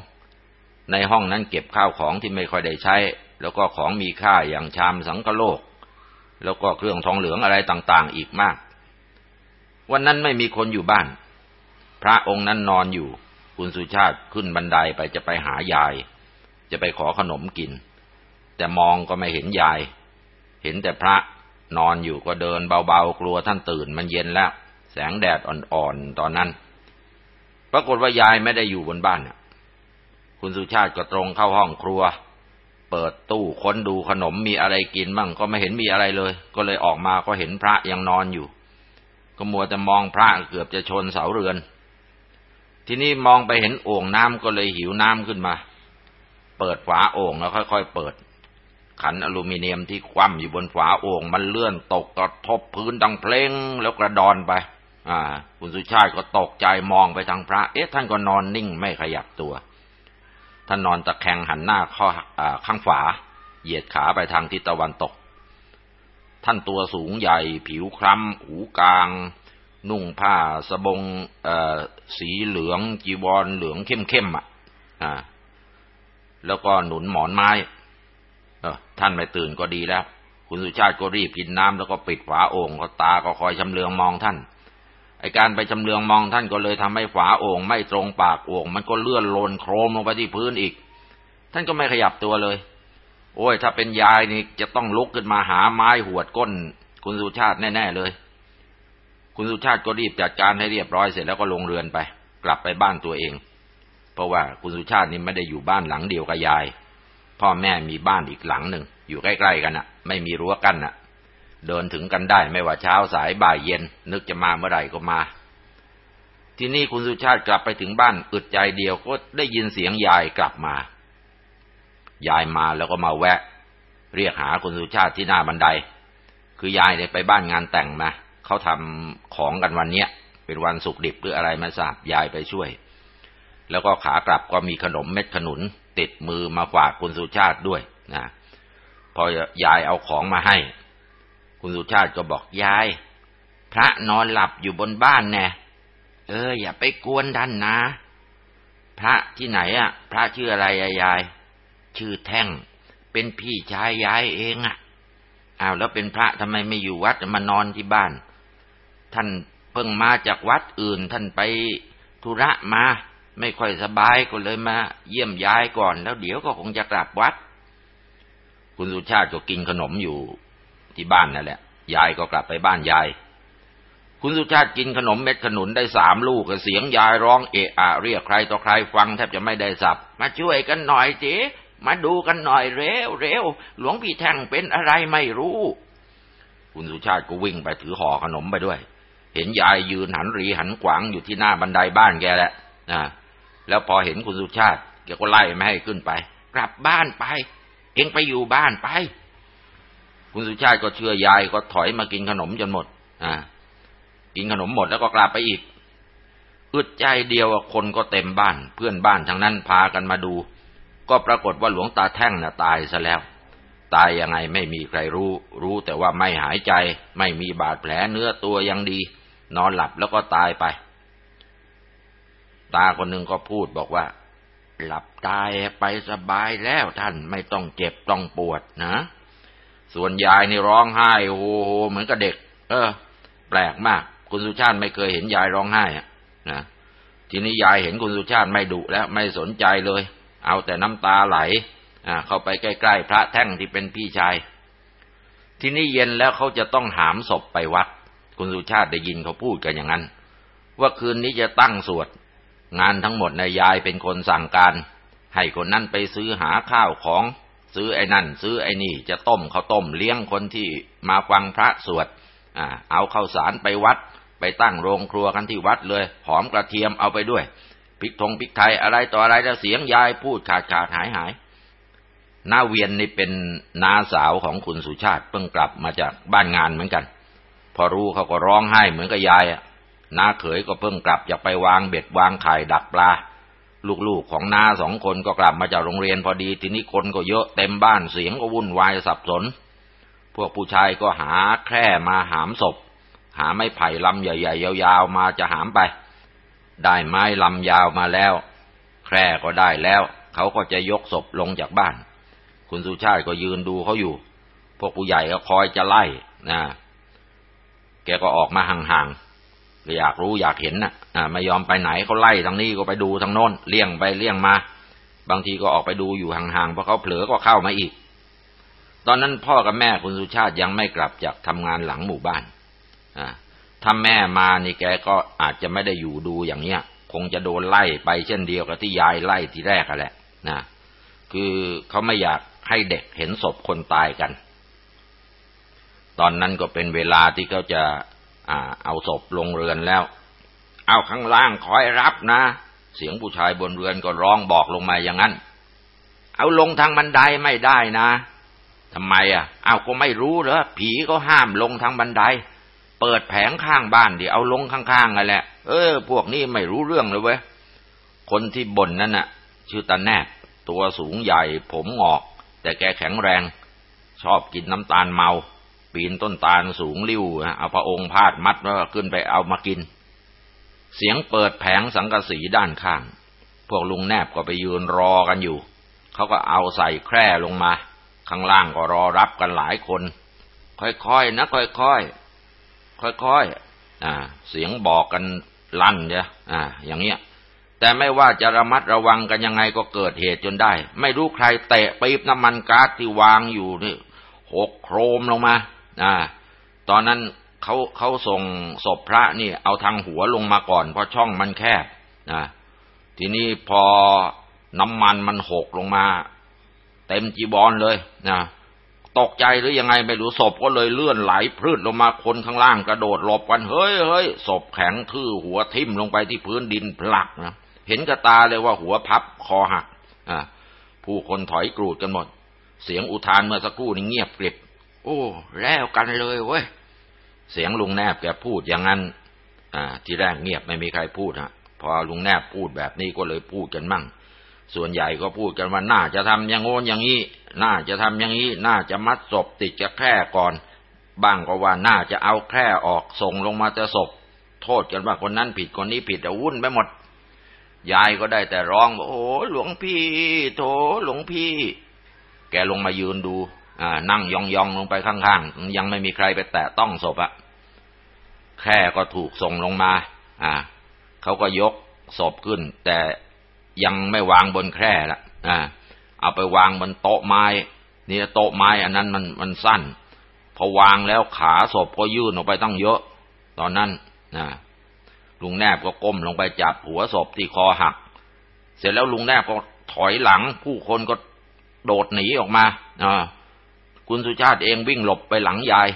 ในห้องนั้นเก็บข้าวของที่ไม่ค่อยได้ใช้ แล้วก็ของมีค่าอย่างชามสังกโลก แล้วก็เครื่องทองเหลืองอะไรต่างๆ อีกมาก วันนั้นไม่มีคนอยู่บ้าน พระองค์นั้นนอนอยู่ คุณสุชาติขึ้นบันไดไปจะไปหายาย จะไปขอขนมกิน แต่มองก็ไม่เห็นยาย เห็นแต่พระนอนอยู่ก็เดินเบาๆกลัวท่านตื่นมันเย็นแล้ว แสงแดดอ่อนๆตอนนั้น ปรากฏว่ายายไม่ได้อยู่บนบ้านคุณสุชาติก็ตรงเข้าห้องครัว เปิดตู้ค้นดูขนมมีอะไรกินบ้างก็ไม่เห็นมีอะไรเลย ก็เลยออกมาก็เห็นพระยังนอนอยู่ ก็มัวแต่มองพระเกือบจะชนเสาเรือน ทีนี้มองไปเห็นโอ่งน้ำก็เลยหิวน้ำขึ้นมา เปิดฝาโอ่งแล้วค่อย ๆ เปิด ขันอลูมิเนียมที่คว่ำอยู่บนฝาโอ่งมันเลื่อนตกกระทบพื้นดังเพลงแล้วกระดอนไป อ่า คุณสุชาติก็ตกใจมองไปทางพระ เอ๊ะ ท่านก็นอนนิ่งไม่ขยับตัว ท่านนอนตะแคงหันหน้าข้อข้างฝา เหยียดขาไปทางทิศตะวันตก ท่านตัวสูงใหญ่ ผิวคล้ำหูกลาง นุ่งผ้าสบงสีเหลืองจีวรเหลืองเข้มๆอะ อ่า แล้วก็หนุนหมอนไม้ ท่านไม่ตื่นก็ดีแล้ว คุณสุชาติก็รีบกินน้ำแล้วก็ปิดฝาโอ่งก็ตาก็คอยชำเลืองมองท่านไอการไปชำเลืองมองท่านก็เลยทำให้ฝาโอ่งไม่ตรงปากโอ่งมันก็เลื่อนลนโครมลงไปที่พื้นอีก ท่านก็ไม่ขยับตัวเลย โอ้ย ถ้าเป็นยายนี่จะต้องลุกขึ้นมาหาไม้หวดก้น คุณสุชาติแน่ ๆเลย คุณสุชาติก็รีบจัดการให้เรียบร้อยเสร็จแล้วก็ลงเรือนไป กลับไปบ้านตัวเอง เพราะว่าคุณสุชาตินี่ไม่ได้อยู่บ้านหลังเดียวกับยาย พ่อแม่มีบ้านอีกหลังหนึ่ง อยู่ใกล้ๆกันอะไม่มีรั้วกั้นอะเดินถึงกันได้ไม่ว่าเช้าสายบ่ายเย็น นึกจะมาเมื่อไหร่ก็มา ที่นี่คุณสุชาติกลับไปถึงบ้านอึดใจเดียวก็ได้ยินเสียงยายกลับมา ยายมาแล้วก็มาแวะ เรียกหาคุณสุชาติที่หน้าบันได คือยายเนี่ยไปบ้านงานแต่งมาเขาทำของกันวันเนี้ยเป็นวันสุกดิบหรืออะไรม่ทราบยายไปช่วย แล้วก็ขากลับก็มีขนมเม็ดขนุน ติดมือมาฝากคุณสุชาติด้วยนะพอยายเอาของมาให้ คุณสุชาติก็บอกยาย พระนอนหลับอยู่บนบ้านแน่เออ อย่าไปกวนท่านนะ พระที่ไหนอะ พระชื่ออะไรยาย ชื่อแท่ง เป็นพี่ชายยายเองอะอ้าวแล้วเป็นพระทำไมไม่อยู่วัดมานอนที่บ้าน ท่านเพิ่งมาจากวัดอื่น ท่านไปธุระมา ไม่ค่อยสบายก็เลยมา เยี่ยมยายก่อน แล้วเดี๋ยวก็คงจะกลับวัด คุณสุชาติก็กินขนมอยู่ที่บ้านนั่นแหละ ยายก็กลับไปบ้านยาย คุณสุชาติกินขนมเม็ดขนุนได้สามลูกเสียงยายร้องเอะอะเรียกใครต่อใครฟังแทบจะไม่ได้สับ มาช่วยกันหน่อยเจ๊มาดูกันหน่อยเร็วเร็วหลวงพี่แท่งเป็นอะไรไม่รู้ คุณสุชาติก็วิ่งไปถือห่อขนมไปด้วย เห็นยายยืนหันรีหันขวางอยู่ที่หน้าบันไดบ้านแกแหละนะ แล้วพอเห็นคุณสุชาติแกก็ไล่ไม่ให้ขึ้นไป กลับบ้านไป เองไปอยู่บ้านไป คุณสุชาติก็เชื่อยายก็ถอยมากินขนมจนหมด อ่า กินขนมหมดแล้วก็กลับไปอีกอึดใจเดียวคนก็เต็มบ้าน เพื่อนบ้านทั้งนั้นพากันมาดู ก็ปรากฏว่าหลวงตาแท่งน่ะตายซะแล้ว ตายยังไงไม่มีใครรู้ รู้แต่ว่าไม่หายใจ ไม่มีบาดแผลเนื้อตัวยังดี นอนหลับแล้วก็ตายไป ตาคนหนึ่งก็พูดบอกว่า หลับตายไปสบายแล้วท่านไม่ต้องเจ็บต้องปวดนะ ส่วนยายนี่ร้องไห้โอ้โหเหมือนกับเด็ก เออ แปลกมาก คุณสุชาติไม่เคยเห็นยายร้องไห้อะนะทีนี้ยายเห็นคุณสุชาติไม่ดุแล้วไม่สนใจเลย เอาแต่น้ำตาไหลอ่าเข้าไปใกล้ๆพระแท่งที่เป็นพี่ชายทีนี้เย็นแล้วเขาจะต้องหามศพไปวัด คุณสุชาติได้ยินเขาพูดกันอย่างนั้น ว่าคืนนี้จะตั้งสวด งานทั้งหมดนายยายเป็นคนสั่งการ ให้คนนั้นไปซื้อหาข้าวของ ซื้อไอ้นั่น ซื้อไอ้นี่จะต้มข้าวต้มเลี้ยงคนที่มาฟังพระสวดอ่าเอาข้าวสารไปวัด ไปตั้งโรงครัวกันที่วัดเลยหอมกระเทียมเอาไปด้วยพริกทงพริกไทยอะไรต่ออะไรแล้วเสียงยายพูดขาดขาดหายหายนาเวียนนี่เป็นน้าสาวของคุณสุชาติเพิ่งกลับมาจากบ้านงานเหมือนกัน พอรู้เขาก็ร้องไห้เหมือนกับยายอะ น้าเขยก็เพิ่งกลับจากไปวางเบ็ดวางไข่ดักปลา ลูกๆของน้าสองคนก็กลับมาจากโรงเรียนพอดี ทีนี้คนก็เยอะเต็มบ้านเสียงก็วุ่นวายสับสน พวกผู้ชายก็หาแคร่มาหามศพ หาไม้ไผ่ลำใหญ่ๆยาวๆมาจะหามไป ได้ไม้ลำยาวมาแล้ว แคร่ก็ได้แล้ว เขาก็จะยกศพลงจากบ้าน คุณสุชาติก็ยืนดูเขาอยู่ พวกผู้ใหญ่ก็คอยจะไล่นะแกก็ออกมาห่างๆ อยากรู้อยากเห็นน่ะไม่ยอมไปไหนเขาไล่ทางนี้ก็ไปดูทางโน้นเลี่ยงไปเลี่ยงมา บางทีก็ออกไปดูอยู่ห่างๆพอเขาเผลอก็เข้ามาอีก ตอนนั้นพ่อกับแม่คุณสุชาติยังไม่กลับจากทำงานหลังหมู่บ้านอถ้าแม่มานี่แกก็อาจจะไม่ได้อยู่ดูอย่างเนี้ย คงจะโดนไล่ไปเช่นเดียวกับที่ยายไล่ทีแรกแหละนะคือเขาไม่อยากให้เด็กเห็นศพคนตายกัน ตอนนั้นก็เป็นเวลาที่เขาจะ เอาศพลงเรือนแล้ว เอาข้างล่างคอยรับนะ เสียงผู้ชายบนเรือนก็ร้องบอกลงมาอย่างนั้น เอาลงทางบันไดไม่ได้นะทำไมอะ เอาก็ไม่รู้เหรอ ผีก็ห้ามลงทางบันได เปิดแผงข้างบ้านดิ เอาลงข้างๆกันแหละ เออ พวกนี้ไม่รู้เรื่องเลยเว้ย คนที่บ่นนั่นน่ะ ชื่อตาแนบ ตัวสูงใหญ่ ผมงอก แต่แกแข็งแรง ชอบกินน้ำตาลเมา ปีนต้นตาลสูงลิ้วเอาพระองค์พาดมัดแล้วขึ้นไปเอามากิน เสียงเปิดแผงสังกะสีด้านข้าง พวกลุงแนบก็ไปยืนรอกันอยู่ เขาก็เอาใส่แคร่ลงมา ข้างล่างก็รอรับกันหลายคน ค่อยๆนะ ค่อยๆค่อยๆอ่า เสียงบอกกันลั่นเนี่ยอ่า อย่างเงี้ยแต่ไม่ว่าจะระมัดระวังกันยังไงก็เกิดเหตุจนได้ ไม่รู้ใครเตะปีบน้ำมันก๊าซที่วางอยู่นี่หกโครมลงมา อ่าตอนนั้นเขาเขาส่งศพพระนี่เอาทางหัวลงมาก่อน เพราะช่องมันแคบนะทีนี้พอน้ำมันมันหกลงมา เต็มจีบอลเลยนะตกใจหรือยังไงไม่รู้ศพก็เลยเลื่อนไหลพืดลงมาคนข้างล่างกระโดดหลบกันเฮ้ยเฮ้ยศพแข็งทื่อหัวทิ่มลงไปที่พื้นดินพลักนะเห็นกระตาเลยว่าหัวพับคอหักอ่าผู้คนถอยกรูดกันหมด เสียงอุทานเมื่อสักครู่นี้เงียบกริบ โอ้ แล้วกันเลยเว้ย เสียงลุงแนบแกพูดอย่างนั้น อ่า ที่แรกเงียบไม่มีใครพูดฮะ พอลุงแนบพูดแบบนี้ก็เลยพูดกันมั่ง ส่วนใหญ่ก็พูดกันว่าน่าจะทำอย่างโน้นอย่างนี้ น่าจะทำอย่างนี้ น่าจะมัดศพติดกับแคร่ก่อน บ้างก็ว่าน่าจะเอาแคร่ออกส่งลงมาจะศพ โทษกันว่าคนนั้นผิดคนนี้ผิดแต่วุ่นไปหมด ยายก็ได้แต่ร้องโอ้หลวงพี่ โถหลวงพี่ แกลงมายืนดู นั่งยองๆลงไปข้างๆ ยังไม่มีใครไปแตะต้องศพอะแค่ก็ถูกส่งลงมา อ่าเขาก็ยกศพขึ้น แต่ยังไม่วางบนแคร่ละอ่าเอาไปวางบนโต๊ะไม้ นี่โต๊ะไม้อันนั้นมันมันสั้น พอวางแล้วขาศพก็ยื่นออกไปตั้งเยอะ ตอนนั้นนะลุงแนบก็ก้มลงไปจับหัวศพที่คอหัก เสร็จแล้วลุงแนบก็ถอยหลัง ผู้คนก็โดดหนีออกมาอ่า คุณสุชาติเองวิ่งหลบไปหลังยาย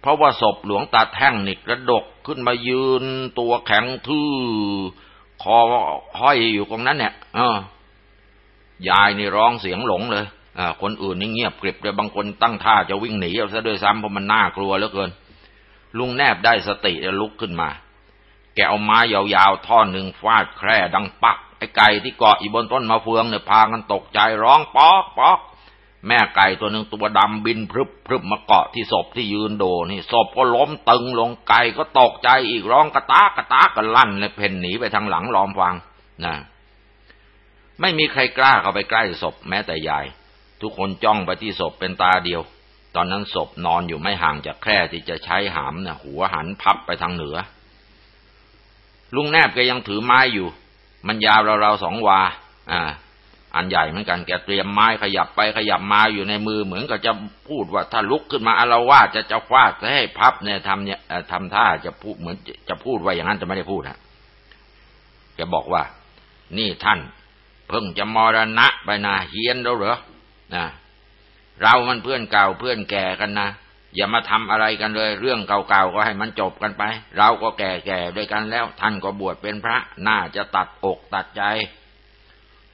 เพราะว่าศพหลวงตาแท่งนิกระดกขึ้นมายืนตัวแข็งทื่อคอห้อยอยู่ตรงนั้นเนี่ยเออยายนี่ร้องเสียงหลงเลยอ่าคนอื่นนี่เงียบกริบเลยบางคนตั้งท่าจะวิ่งหนีเอาซะด้วยซ้ำเพราะมันน่ากลัวเหลือเกิน ลุงแนบได้สติแล้วลุกขึ้นมา แกเอาไม้ยาวๆท่อนหนึ่งฟาดแคร่ดังปัก ไอ้ไก่ที่เกาะอยู่บนต้นมะเฟืองเนี่ยพากันตกใจร้องป๊อกป๊อก แม่ไก่ตัวหนึ่งตัวดำบินพรึบพรึบมาเกาะที่ศพที่ยืนโดนี่ศพก็ล้มตึงลงไก่ก็ตกใจอีกร้องกระตากกระตากกันลั่นเลยเพ่นหนีไปทางหลังล้อมฟังนะไม่มีใครกล้าเข้าไปใกล้ศพแม้แต่ยาย ทุกคนจ้องไปที่ศพเป็นตาเดียว ตอนนั้นศพนอนอยู่ไม่ห่างจากแคร่ที่จะใช้หามนะ่ะหัวหันพับไปทางเหนือ ลุงแนบแกยังถือไม้อยู่ มันยาวราวๆสองวา อ่า อันใหญ่เหมือนกันแกเตรียมไม้ขยับไปขยับมาอยู่ในมือเหมือนกับจะพูดว่าถ้าลุกขึ้นมาอารวาจะจะฟาดให้พับเนี่ยทำเนี่ยทำท่าจะพูดเหมือนจะพูดว่าอย่างนั้นจะไม่ได้พูดฮะแกบอกว่า นี่ท่าน เพิ่งจะมรณะไปนะเฮียนแล้วเหรอนะเรามันเพื่อนเก่าเพื่อนแก่กันนะอย่ามาทำอะไรกันเลย เรื่องเก่าๆก็ให้มันจบกันไป เราก็แก่ๆด้วยกันแล้ว ท่านก็บวชเป็นพระ น่าจะตัดอกตัดใจ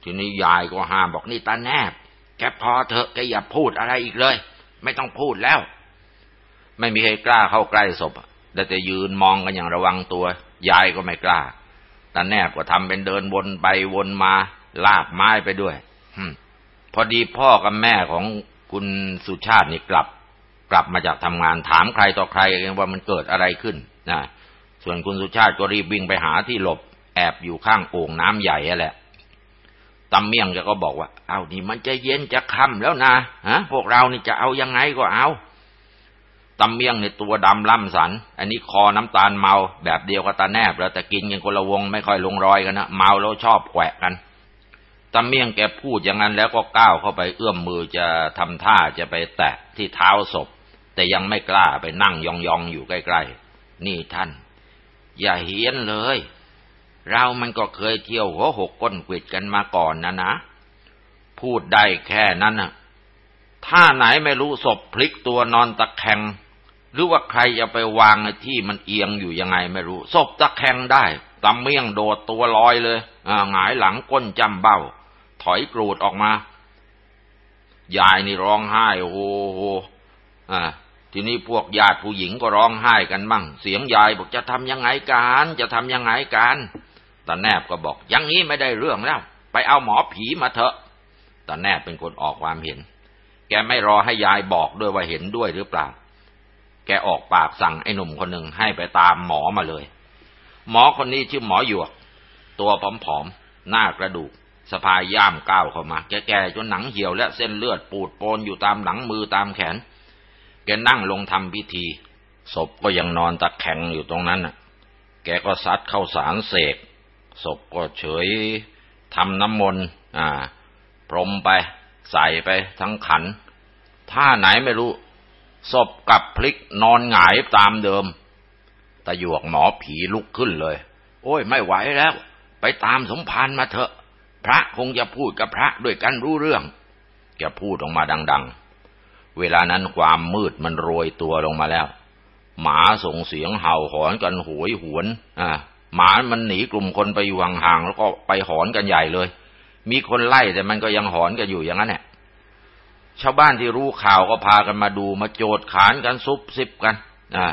ทีนี้ยายก็ห้ามบอกนี่ตาแนบ แกพอเถอะแกอย่าพูดอะไรอีกเลย ไม่ต้องพูดแล้ว ไม่มีใครกล้าเข้าใกล้ศพได้แต่ยืนมองกันอย่างระวังตัวยายก็ไม่กล้าตาแนบก็ทำเป็นเดินวนไปวนมา ลากไม้ไปด้วยพอดีพ่อกับแม่ของคุณสุชาตินี่กลับ กลับมาจากทำงานถามใครต่อใครว่ามันเกิดอะไรขึ้นนะส่วนคุณสุชาติก็รีบวิ่งไปหาที่หลบ แอบอยู่ข้างโอ่งน้ำใหญ่แหละ ตำเมี่ยงแกก็บอกว่า เอานี่มันจะเย็นจะค่ำแล้วนะฮะพวกเรานี่จะเอายังไงก็เอาตำเมี่ยงในตัวดำล่ำสัน อันนี้คอน้ำตาลเมาแบบเดียวกับตาแนบแล้วแต่กินกันคนละวงไม่ค่อยลงรอยกันนะเมาแล้วชอบแขวะกันตำเมี่ยงแกพูดอย่างนั้นแล้วก็ก้าวเข้าไปเอื้อมมือจะทำท่าจะไปแตะที่เท้าศพ แต่ยังไม่กล้าไปนั่งยองๆอยู่ใกล้ๆนี่ท่าน อย่าเฮี้ยนเลย เรามันก็เคยเที่ยวหัวหกก้นกิดกันมาก่อนนะนะ พูดได้แค่นั้นน่ะถ้าไหนไม่รู้ศพพลิกตัวนอนตะแคง หรือว่าใครจะไปวางที่มันเอียงอยู่ยังไงไม่รู้ศพตะแคงได้ตำเมี่ยงโดดตัวลอยเลยหงายหลังก้นจำเบ้า ถอยกรูดออกมา ยายนี่ร้องไห้โอ้โหอ่าทีนี้พวกญาติผู้หญิงก็ร้องไห้กันบ้างเสียงยายบอกจะทำยังไงกัน จะทำยังไงกัน ตาแนบก็บอกอย่างนี้ไม่ได้เรื่องแล้ว ไปเอาหมอผีมาเถอะตาแนบเป็นคนออกความเห็น แกไม่รอให้ยายบอกด้วยว่าเห็นด้วยหรือเปล่า แกออกปากสั่งไอ้หนุ่มคนหนึ่งให้ไปตามหมอมาเลย หมอคนนี้ชื่อหมอหยวก ตัวผอมๆหน้ากระดูกสะพายย่ามก้าวเข้ามา แก่ๆจนหนังเหี่ยวและเส้นเลือดปูดโปนอยู่ตามหลังมือตามแขน แกนั่งลงทำพิธี ศพก็ยังนอนตะแคงอยู่ตรงนั้นน่ะ แกก็ซัดเข้าสารเสก ศพก็เฉยทำน้ำมนต์อ่า พรมไป ใส่ไปทั้งขันท่าไหนไม่รู้ ศพกับพลิกนอนหงายตามเดิม ตะหยวกหมอผีลุกขึ้นเลย โอ้ยไม่ไหวแล้ว ไปตามสมภารมาเถอะ พระคงจะพูดกับพระด้วยกันรู้เรื่องแกพูดออกมาดัง ๆ เวลานั้นความมืดมันโรยตัวลงมาแล้ว หมาส่งเสียงเห่าหอนกันหวยหวน อ่า หมามันหนีกลุ่มคนไปอยู่ห่างๆแล้วก็ไปหอนกันใหญ่เลย มีคนไล่แต่มันก็ยังหอนกันอยู่อย่างนั้นแหละชาวบ้านที่รู้ข่าวก็พากันมาดูมาโจดขานกันซุบซิบกันอ่า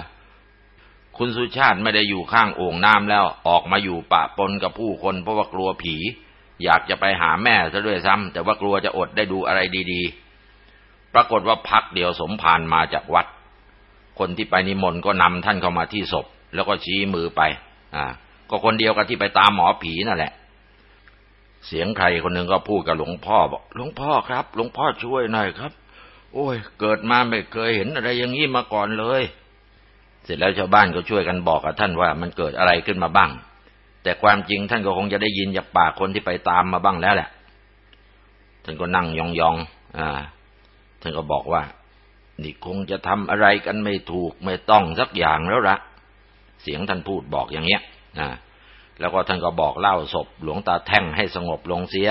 คุณสุชาติไม่ได้อยู่ข้างโอ่งน้ำแล้วออกมาอยู่ปะปนกับผู้คนเพราะว่ากลัวผี อยากจะไปหาแม่ซะด้วยซ้ำแต่ว่ากลัวจะอดได้ดูอะไรดีๆ ปรากฏว่าพักเดียวสมภารมาจากวัด คนที่ไปนิมนต์ก็นำท่านเข้ามาที่ศพ แล้วก็ชี้มือไป อ่า ก็คนเดียวกับที่ไปตามหมอผีนั่นแหละ เสียงใครคนหนึ่งก็พูดกับหลวงพ่อบอกหลวงพ่อครับ หลวงพ่อช่วยหน่อยครับ โอ้ย เกิดมาไม่เคยเห็นอะไรอย่างนี้มาก่อนเลย เสร็จแล้วชาวบ้านก็ช่วยกันบอกกับท่านว่ามันเกิดอะไรขึ้นมาบ้าง แต่ความจริงท่านก็คงจะได้ยินจากปากคนที่ไปตามมาบ้างแล้วแหละ ท่านก็นั่งยองๆอ่า ท่านก็บอกว่านี่คงจะทำอะไรกันไม่ถูกไม่ต้องสักอย่างแล้วละเสียงท่านพูดบอกอย่างเงี้ย อ่าแล้วก็ท่านก็บอกเล่าศพหลวงตาแท่งให้สงบลงเสีย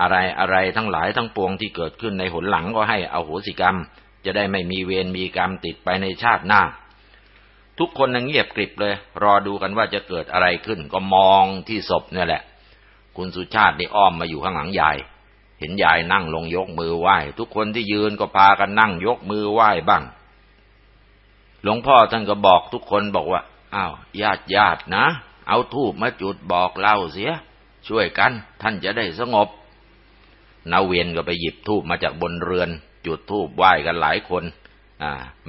อะไรอะไรทั้งหลายทั้งปวงที่เกิดขึ้นในหนหลังก็ให้เอาโหสิกรรม จะได้ไม่มีเวรมีกรรมติดไปในชาติหน้า ทุกคนนั่งเงียบกริบเลย รอดูกันว่าจะเกิดอะไรขึ้น ก็มองที่ศพนี่แหละ คุณสุชาตินี่อ้อมมาอยู่ข้างหลังยายเห็นยายนั่งลงยกมือไหว้ ทุกคนที่ยืนก็พากันนั่งยกมือไหว้บ้าง หลวงพ่อท่านก็บอกทุกคนบอกว่า อ้าวญาติญาตินะ เอาทูบมาจุดบอกเล่าเสีย ช่วยกัน ท่านจะได้สงบนาเวียนก็ไปหยิบทูบมาจากบนเรือน จุดทูบไหว้กันหลายคน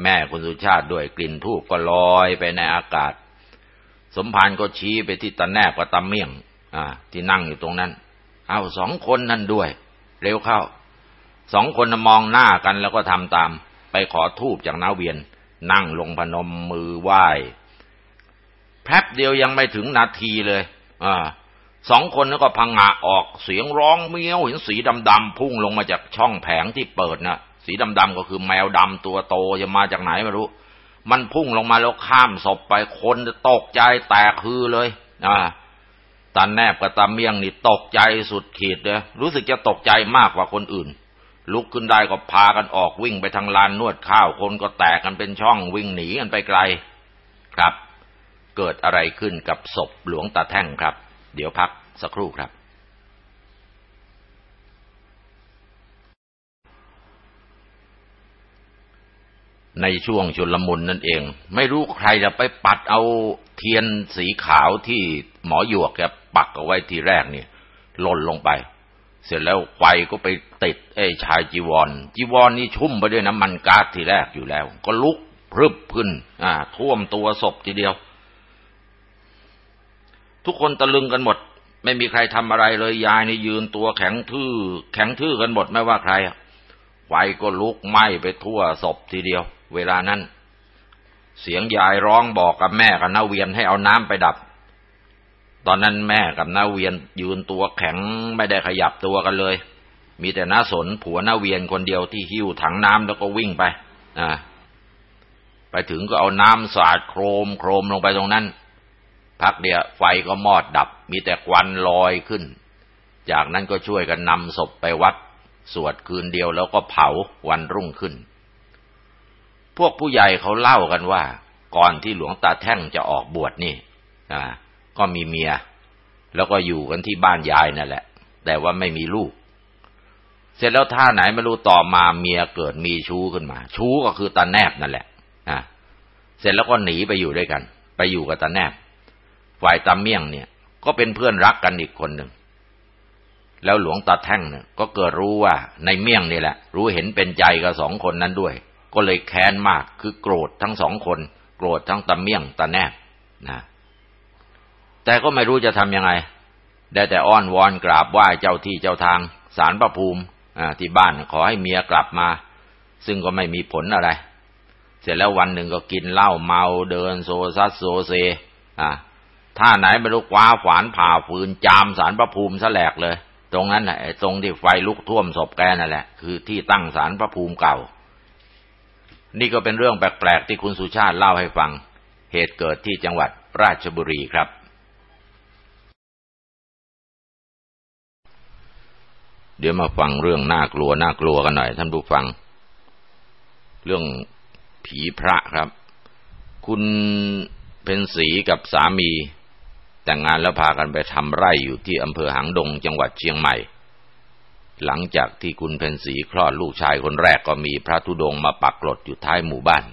แม่คุณสุชาติด้วยกลิ่นทูบก็ลอยไปในอากาศ สมภารก็ชี้ไปที่ตาแนบกับตาเมี่ยงที่นั่งอยู่ตรงนั้น เอาสองคนนั่นด้วย เร็วเข้า สองคนมองหน้ากันแล้วก็ทำตาม ไปขอทูบจากนาเวียน นั่งลงพนมมือไหว้ แป๊บเดียวยังไม่ถึงนาทีเลยอสองคนนั้นก็พังงะออกเสียงร้องเมี้ยวเห็นสีดำๆพุ่งลงมาจากช่องแผงที่เปิดนะ่ะ สีดำๆก็คือแมวดำตัวโตจะมาจากไหนไม่รู้ มันพุ่งลงมาแล้วข้ามศพไปคนตกใจแตกฮือเลยอ่าตาแนบกับตาเมียงนี่ตกใจสุดขีดเลยรู้สึกจะตกใจมากกว่าคนอื่น ลุกขึ้นได้ก็พากันออกวิ่งไปทางลานนวดข้าวคนก็แตกกันเป็นช่องวิ่งหนีกันไปไกล ครับ เกิดอะไรขึ้นกับศพหลวงตาแท่งครับ เดี๋ยวพักสักครู่ครับ ในช่วงชุลมุนนั่นเอง ไม่รู้ใครจะไปปัดเอาเทียนสีขาวที่หมอหยวกแกปักเอาไว้ทีแรกเนี่ยหล่นลงไป เสร็จแล้วไฟก็ไปติดไอ้ชายจีวร จีวรนนี่ชุ่มไปด้วยน้ำมันก๊าซทีแรกอยู่แล้ว ก็ลุกพรึบขึ้น อ่า ท่วมตัวศพทีเดียว ทุกคนตะลึงกันหมด ไม่มีใครทำอะไรเลยยายนี่ยืนตัวแข็งทื่อ แข็งทื่อกันหมดไม่ว่าใครไฟก็ลุกไหม้ไปทั่วศพทีเดียว เวลานั้น เสียงยายร้องบอกกับแม่กับนาเวียนให้เอาน้ำไปดับ ตอนนั้นแม่กับนาเวียนยืนตัวแข็งไม่ได้ขยับตัวกันเลย มีแต่น้าสนผัวนาเวียนคนเดียวที่หิ้วถังน้ำแล้วก็วิ่งไป อ่า ไปถึงก็เอาน้ำสาดโครมโครมลงไปตรงนั้น พักเดียวไฟก็มอดดับ มีแต่ควันลอยขึ้น จากนั้นก็ช่วยกันนำศพไปวัด สวดคืนเดียวแล้วก็เผาวันรุ่งขึ้น พวกผู้ใหญ่เขาเล่ากันว่า ก่อนที่หลวงตาแท่งจะออกบวชนี่ก็มีเมีย แล้วก็อยู่กันที่บ้านยายนั่นแหละ แต่ว่าไม่มีลูก เสร็จแล้วท่าไหนไม่รู้ต่อมาเมียเกิดมีชู้ขึ้นมา ชู้ก็คือตาแนบนั่นแหละเสร็จแล้วก็หนีไปอยู่ด้วยกัน ไปอยู่กับตาแนบ ฝ่ายตาเมี่ยงเนี่ย ก็เป็นเพื่อนรักกันอีกคนหนึ่ง แล้วหลวงตาแท่งเนี่ยก็เกิดรู้ว่าในเมี่ยงนี่แหละ รู้เห็นเป็นใจกับสองคนนั้นด้วย ก็เลยแค้นมากคือโกรธทั้งสองคน โกรธทั้งตะเมี่ยงตะแนบนะแต่ก็ไม่รู้จะทำยังไง ได้แต่อ้อนวอนกราบไหว้เจ้าที่เจ้าทางสารพระภูมิที่บ้านขอให้เมียกลับมา ซึ่งก็ไม่มีผลอะไร เสร็จแล้ววันหนึ่งก็กินเหล้าเมาเดินโซซัสโซเซ อ่า ถ้าไหนไม่รู้คว้าฝานผ่าฟืนจามสารพระภูมิซะแหลกเลย ตรงนั้นแหละตรงที่ไฟลุกท่วมศพแกนั่นแหละ คือที่ตั้งสารพระภูมิเก่า นี่ก็เป็นเรื่องแปลกๆที่คุณสุชาติเล่าให้ฟัง เหตุเกิดที่จังหวัดราชบุรีครับ เดี๋ยวมาฟังเรื่องน่ากลัวน่ากลัวกันหน่อยท่านผู้ฟัง เรื่องผีพระครับ คุณเป็นสีกับสามี แต่งงานแล้วพากันไปทำไร่อยู่ที่อำเภอหางดงจังหวัดเชียงใหม่ หลังจากที่คุณเพนสีคลอดลูกชายคนแรกก็มีพระธุดงมาปักกรดอยู่ท้ายหมู่บ้าน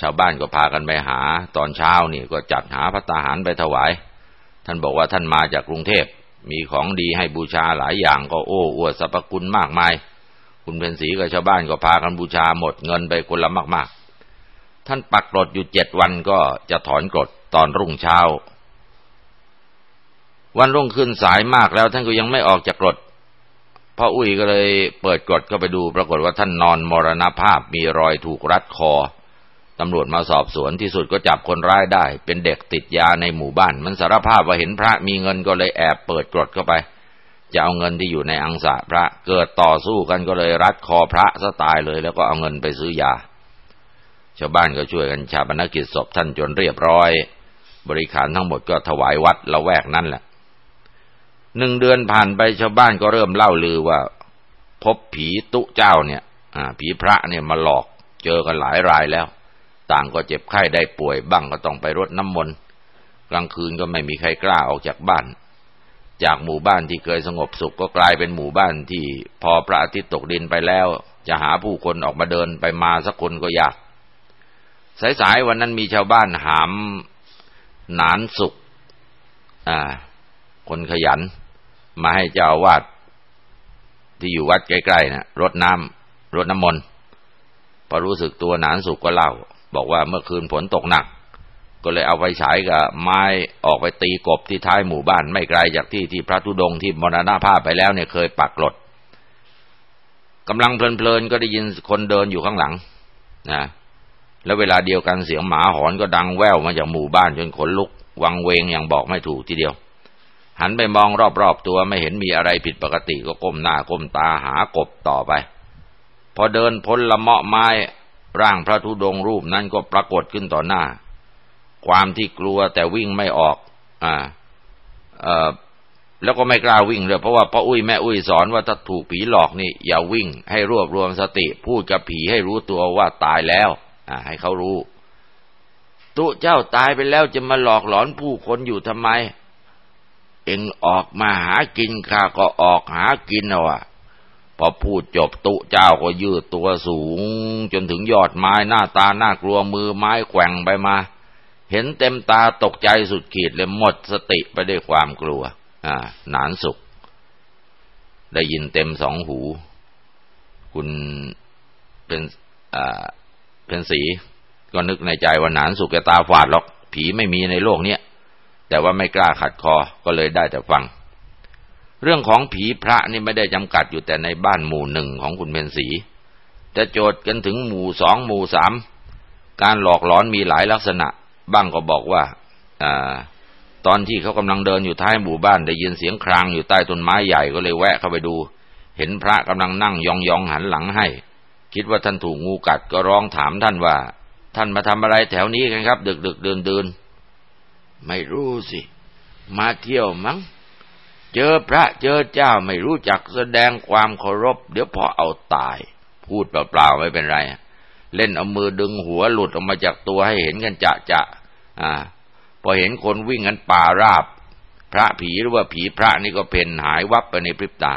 ชาวบ้านก็พากันไปหา ตอนเช้านี่ก็จัดหาพระตาหารไปถวาย ท่านบอกว่าท่านมาจากกรุงเทพ มีของดีให้บูชาหลายอย่างก็โอ้อวดสรรพคุณมากมาย คุณเพนสีกับชาวบ้านก็พากันบูชาหมดเงินไปคนละมาก ๆ ท่านปักกรดอยู่เจ็ดวันก็จะถอนกรดตอนรุ่งเช้า วันรุ่งขึ้นสายมากแล้วท่านก็ยังไม่ออกจากกรดพ่ออุ้ยก็เลยเปิดกรดเข้าไปดูปรากฏว่าท่านนอนมรณภาพมีรอยถูกรัดคอตำรวจมาสอบสวนที่สุดก็จับคนร้ายได้ เป็นเด็กติดยาในหมู่บ้าน มันสารภาพว่าเห็นพระมีเงินก็เลยแอบเปิดกรดเข้าไป จะเอาเงินที่อยู่ในอังสะพระเกิดต่อสู้กันก็เลยรัดคอพระซะตายเลย แล้วก็เอาเงินไปซื้อยา ชาวบ้านก็ช่วยกันชาปนกิจศพท่านจนเรียบร้อย บริขารทั้งหมดก็ถวายวัดละแวกนั่นแหละ หนึ่งเดือนผ่านไปชาวบ้านก็เริ่มเล่าลือว่า พบผีตุเจ้าเนี่ยผีพระเนี่ยมาหลอกเจอกันหลายรายแล้ว ต่างก็เจ็บไข้ได้ป่วยบ้างก็ต้องไปรดน้ำมนต์กลางคืนก็ไม่มีใครกล้าออกจากบ้าน จากหมู่บ้านที่เคยสงบสุขก็กลายเป็นหมู่บ้านที่พอพระอาทิตย์ตกดินไปแล้ว จะหาผู้คนออกมาเดินไปมาสักคนก็ยากสายๆวันนั้นมีชาวบ้านหามหนานสุข อ่า คนขยัน มาให้เจ้าวาดที่อยู่วัดใกล้ๆนะ่ะรดน้ำรดน้ำมนต์พอรู้สึกตัวหนานสุกก็เล่า บอกว่าเมื่อคืนฝนตกหนัก ก็เลยเอาไปฉายกับไม้ออกไปตีกบที่ท้ายหมู่บ้าน ไม่ไกลจากที่ที่พระธุดงที่มรณภาพไปแล้วเนี่ยเคยปักหลดกำลังเพลินๆก็ได้ยินคนเดินอยู่ข้างหลังนะแล้วเวลาเดียวกันเสียงหมาหอนก็ดังแว่วมาจากหมู่บ้านจนขนลุก วังเวงอย่างบอกไม่ถูกทีเดียว หันไปมองรอบๆตัวไม่เห็นมีอะไรผิดปกติก็ก้มหน้าก้มตาหากบต่อไป พอเดินพ้นละเมาะไม้ร่างพระธุดงรูปนั้นก็ปรากฏขึ้นต่อหน้า ความที่กลัวแต่วิ่งไม่ออก อ่าเอ่อแล้วก็ไม่กล้าวิ่งเลยเพราะว่าพ่ออุ้ยแม่อุ้ยสอนว่าถ้าถูกผีหลอกนี่ อย่าวิ่ง ให้รวบรวมสติ พูดกับผีให้รู้ตัวว่าตายแล้ว อ่า ให้เขารู้ ตุเจ้าตายไปแล้วจะมาหลอกหลอนผู้คนอยู่ทำไม เองออกมาหากินข้าก็ออกหากินเอาอะพอพูดจบตุเจ้าก็ยืดตัวสูง จนถึงยอดไม้หน้าตาหน้ากลัวมือไม้แกว่งไปมา เห็นเต็มตาตกใจสุดขีดเลยหมดสติไปด้วยความกลัว อ่า หนานสุข ได้ยินเต็มสองหู คุณเป็นอ่าเป็นสี ก็นึกในใจว่าหนานสุขแกตาฝาดหรอก ผีไม่มีในโลกเนี้ย แต่ว่าไม่กล้าขัดคอก็เลยได้แต่ฟัง เรื่องของผีพระนี่ไม่ได้จำกัดอยู่แต่ในบ้านหมู่หนึ่งของคุณเพนสีแต่โจทย์กันถึงหมู่สองหมู่สามการหลอกหลอนมีหลายลักษณะ บ้างก็บอกว่าอตอนที่เขากำลังเดินอยู่ท้ายหมู่บ้านได้ยินเสียงครางอยู่ใต้ต้นไม้ใหญ่ก็เลยแวะเข้าไปดู เห็นพระกำลังนั่งยองๆหันหลังให้ คิดว่าท่านถูกงูกัดก็ร้องถามท่านว่า ท่านมาทำอะไรแถวนี้กันครับ ดึกดึกเดินเดิน ไม่รู้สิ มาเที่ยวมั้ง เจอพระเจอเจ้าไม่รู้จักแสดงความเคารพ เดี๋ยวพอเอาตาย พูดเปล่าๆไม่เป็นไร เล่นเอามือดึงหัวหลุดออกมาจากตัวให้เห็นกันจะจะอ่า พอเห็นคนวิ่งกันป่าราบ พระผีหรือว่าผีพระนี่ก็เพ่นหายวับไปในพริบตา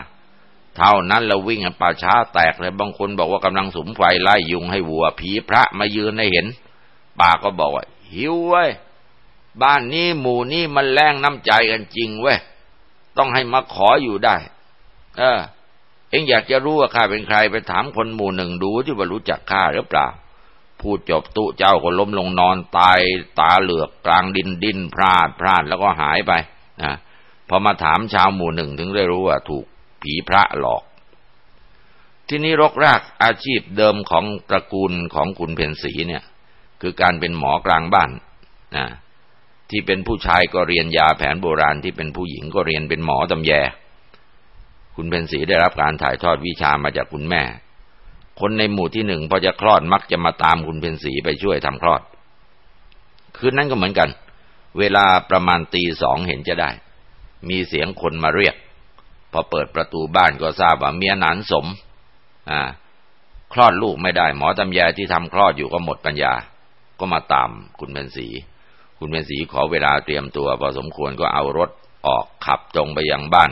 เท่านั้นเราวิ่งกันป่าช้าแตกเลยบางคนบอกว่ากำลังสุมไฟไล่ยุงให้วัวผีพระมายืนให้เห็นป่าก็บอกว่าหิวไว้ บ้านนี้หมู่นี้มันแรงน้ำใจกันจริงเว้ย ต้องให้มาขออยู่ได้ เออ เอ็งอยากจะรู้ว่าข้าเป็นใครไปถามคนหมู่หนึ่งดูที่ว่ารู้จักข้าหรือเปล่า พูดจบตุเจ้าก็ล้มลงนอนตายตาเหลือกกลางดินดินพลาดพลาดแล้วก็หายไปนะพอมาถามชาวหมู่หนึ่งถึงได้รู้ว่าถูกผีพระหลอก ที่นี้รกรากอาชีพเดิมของตระกูลของคุณเพนสีเนี่ย คือการเป็นหมอกลางบ้านนะ ที่เป็นผู้ชายก็เรียนยาแผนโบราณที่เป็นผู้หญิงก็เรียนเป็นหมอตำแย คุณเพนสีได้รับการถ่ายทอดวิชามาจากคุณแม่ คนในหมู่ที่หนึ่งพอจะคลอดมักจะมาตามคุณเพนสีไปช่วยทำคลอด คืนนั้นก็เหมือนกัน เวลาประมาณตีสองเห็นจะได้ มีเสียงคนมาเรียก พอเปิดประตูบ้านก็ทราบว่าเมียหนานสม อ่า คลอดลูกไม่ได้ หมอตำแยที่ทำคลอดอยู่ก็หมดปัญญา ก็มาตามคุณเพนสี คุณเป็นสีขอเวลาเตรียมตัวพอสมควรก็เอารถออกขับตรงไปยังบ้าน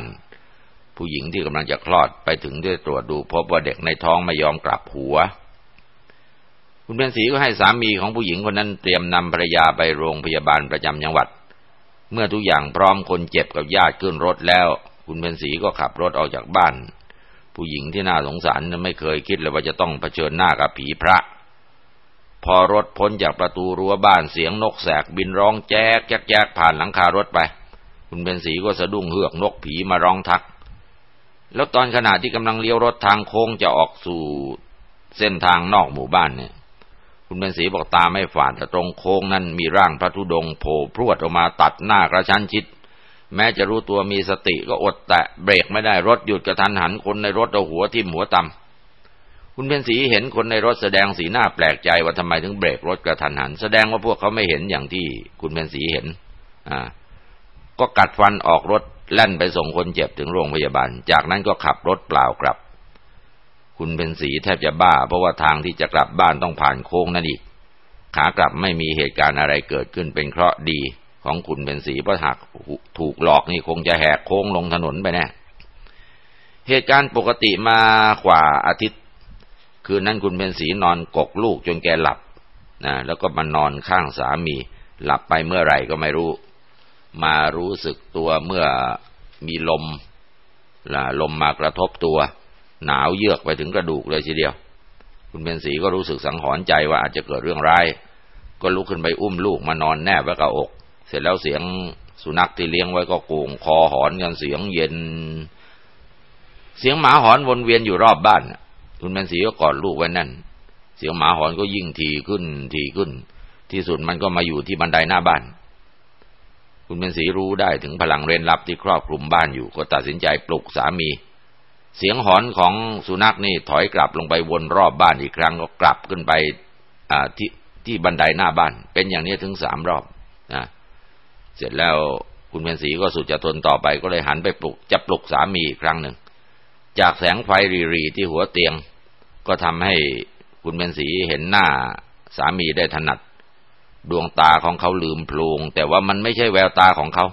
ผู้หญิงที่กำลังจะคลอดไปถึงได้ตรวจดูพบว่าเด็กในท้องไม่ยอมกลับหัว คุณเป็นสีก็ให้สามีของผู้หญิงคนนั้นเตรียมนำภรรยาไปโรงพยาบาลประจำจังหวัด เมื่อทุกอย่างพร้อมคนเจ็บกับญาติขึ้นรถแล้ว คุณเป็นสีก็ขับรถออกจากบ้าน ผู้หญิงที่น่าสงสารไม่เคยคิดเลยว่าจะต้องเผชิญหน้ากับผีพระ พอรถพ้นจากประตูรั้วบ้านเสียงนกแสกบินร้องแจ๊กแจ๊กผ่านหลังคารถไป คุณเป็นสีก็สะดุ้งเฮือกนกผีมาร้องทัก แล้วตอนขณะที่กำลังเลี้ยวรถทางโค้งจะออกสู่เส้นทางนอกหมู่บ้านเนี่ย คุณเป็นสีบอกตาไม่ฝาดแต่ตรงโค้งนั้นมีร่างพระธุดงโผล่พรวดออกมาตัดหน้ากระชั้นชิด แม้จะรู้ตัวมีสติก็อดแตะเบรกไม่ได้รถหยุดกระทันหันคนในรถเอาหัวทิ่มหัวตำ คุณเพ็ญศรีเห็นคนในรถแสดงสีหน้าแปลกใจว่าทำไมถึงเบรกรถกระทันหัน แสดงว่าพวกเขาไม่เห็นอย่างที่คุณเพ็ญศรีเห็น อ่า ก็กัดฟันออกรถแล่นไปส่งคนเจ็บถึงโรงพยาบาล จากนั้นก็ขับรถเปล่ากลับ คุณเพ็ญศรีแทบจะบ้า เพราะว่าทางที่จะกลับบ้านต้องผ่านโค้งนั่นอีก ขากลับไม่มีเหตุการณ์อะไรเกิดขึ้นเป็นเคราะห์ดีของคุณเพ็ญศรีเพราะหากถูกหลอกนี่คงจะแหกโค้งลงถนนไปแน่เหตุการณ์ปกติมากว่าอาทิตย์ คืนนั้นคุณเป็นสีนอนกกลูกจนแกหลับนะแล้วก็มานอนข้างสามี หลับไปเมื่อไหร่ก็ไม่รู้ มารู้สึกตัวเมื่อมีลมล่ะลมมากระทบตัว หนาวเยือกไปถึงกระดูกเลยทีเดียว คุณเป็นสีก็รู้สึกสังหรณ์ใจว่าอาจจะเกิดเรื่องร้าย ก็ลุกขึ้นไปอุ้มลูกมานอนแนบไว้กับอก เสร็จแล้วเสียงสุนัขที่เลี้ยงไว้ก็โกงคอหอนกันเสียงเย็น เสียงหมาหอนวนเวียนอยู่รอบบ้าน คุณแมนสีก็กอดลูกไว้นั่น เสียงหมาหอนก็ยิ่งทีขึ้นทีขึ้น ที่สุดมันก็มาอยู่ที่บันไดหน้าบ้าน คุณเป็นสีรู้ได้ถึงพลังเร้นลับที่ครอบคลุมบ้านอยู่ก็ตัดสินใจปลุกสามี เสียงหอนของสุนัขนี่ถอยกลับลงไปวนรอบบ้านอีกครั้งก็กลับขึ้นไปที่ที่บันไดหน้าบ้าน เป็นอย่างนี้ถึงสามรอบนะเสร็จแล้วคุณเป็นสีก็สุดจะทนต่อไปก็เลยหันไปปลุกจะปลุกสามีอีกครั้งหนึ่ง จากแสงไฟรีๆที่หัวเตียง ก็ทำให้คุณเบนสีเห็นหน้าสามีได้ถนัด ดวงตาของเขาลืมโพลงแต่ว่ามันไม่ใช่แววตาของเขา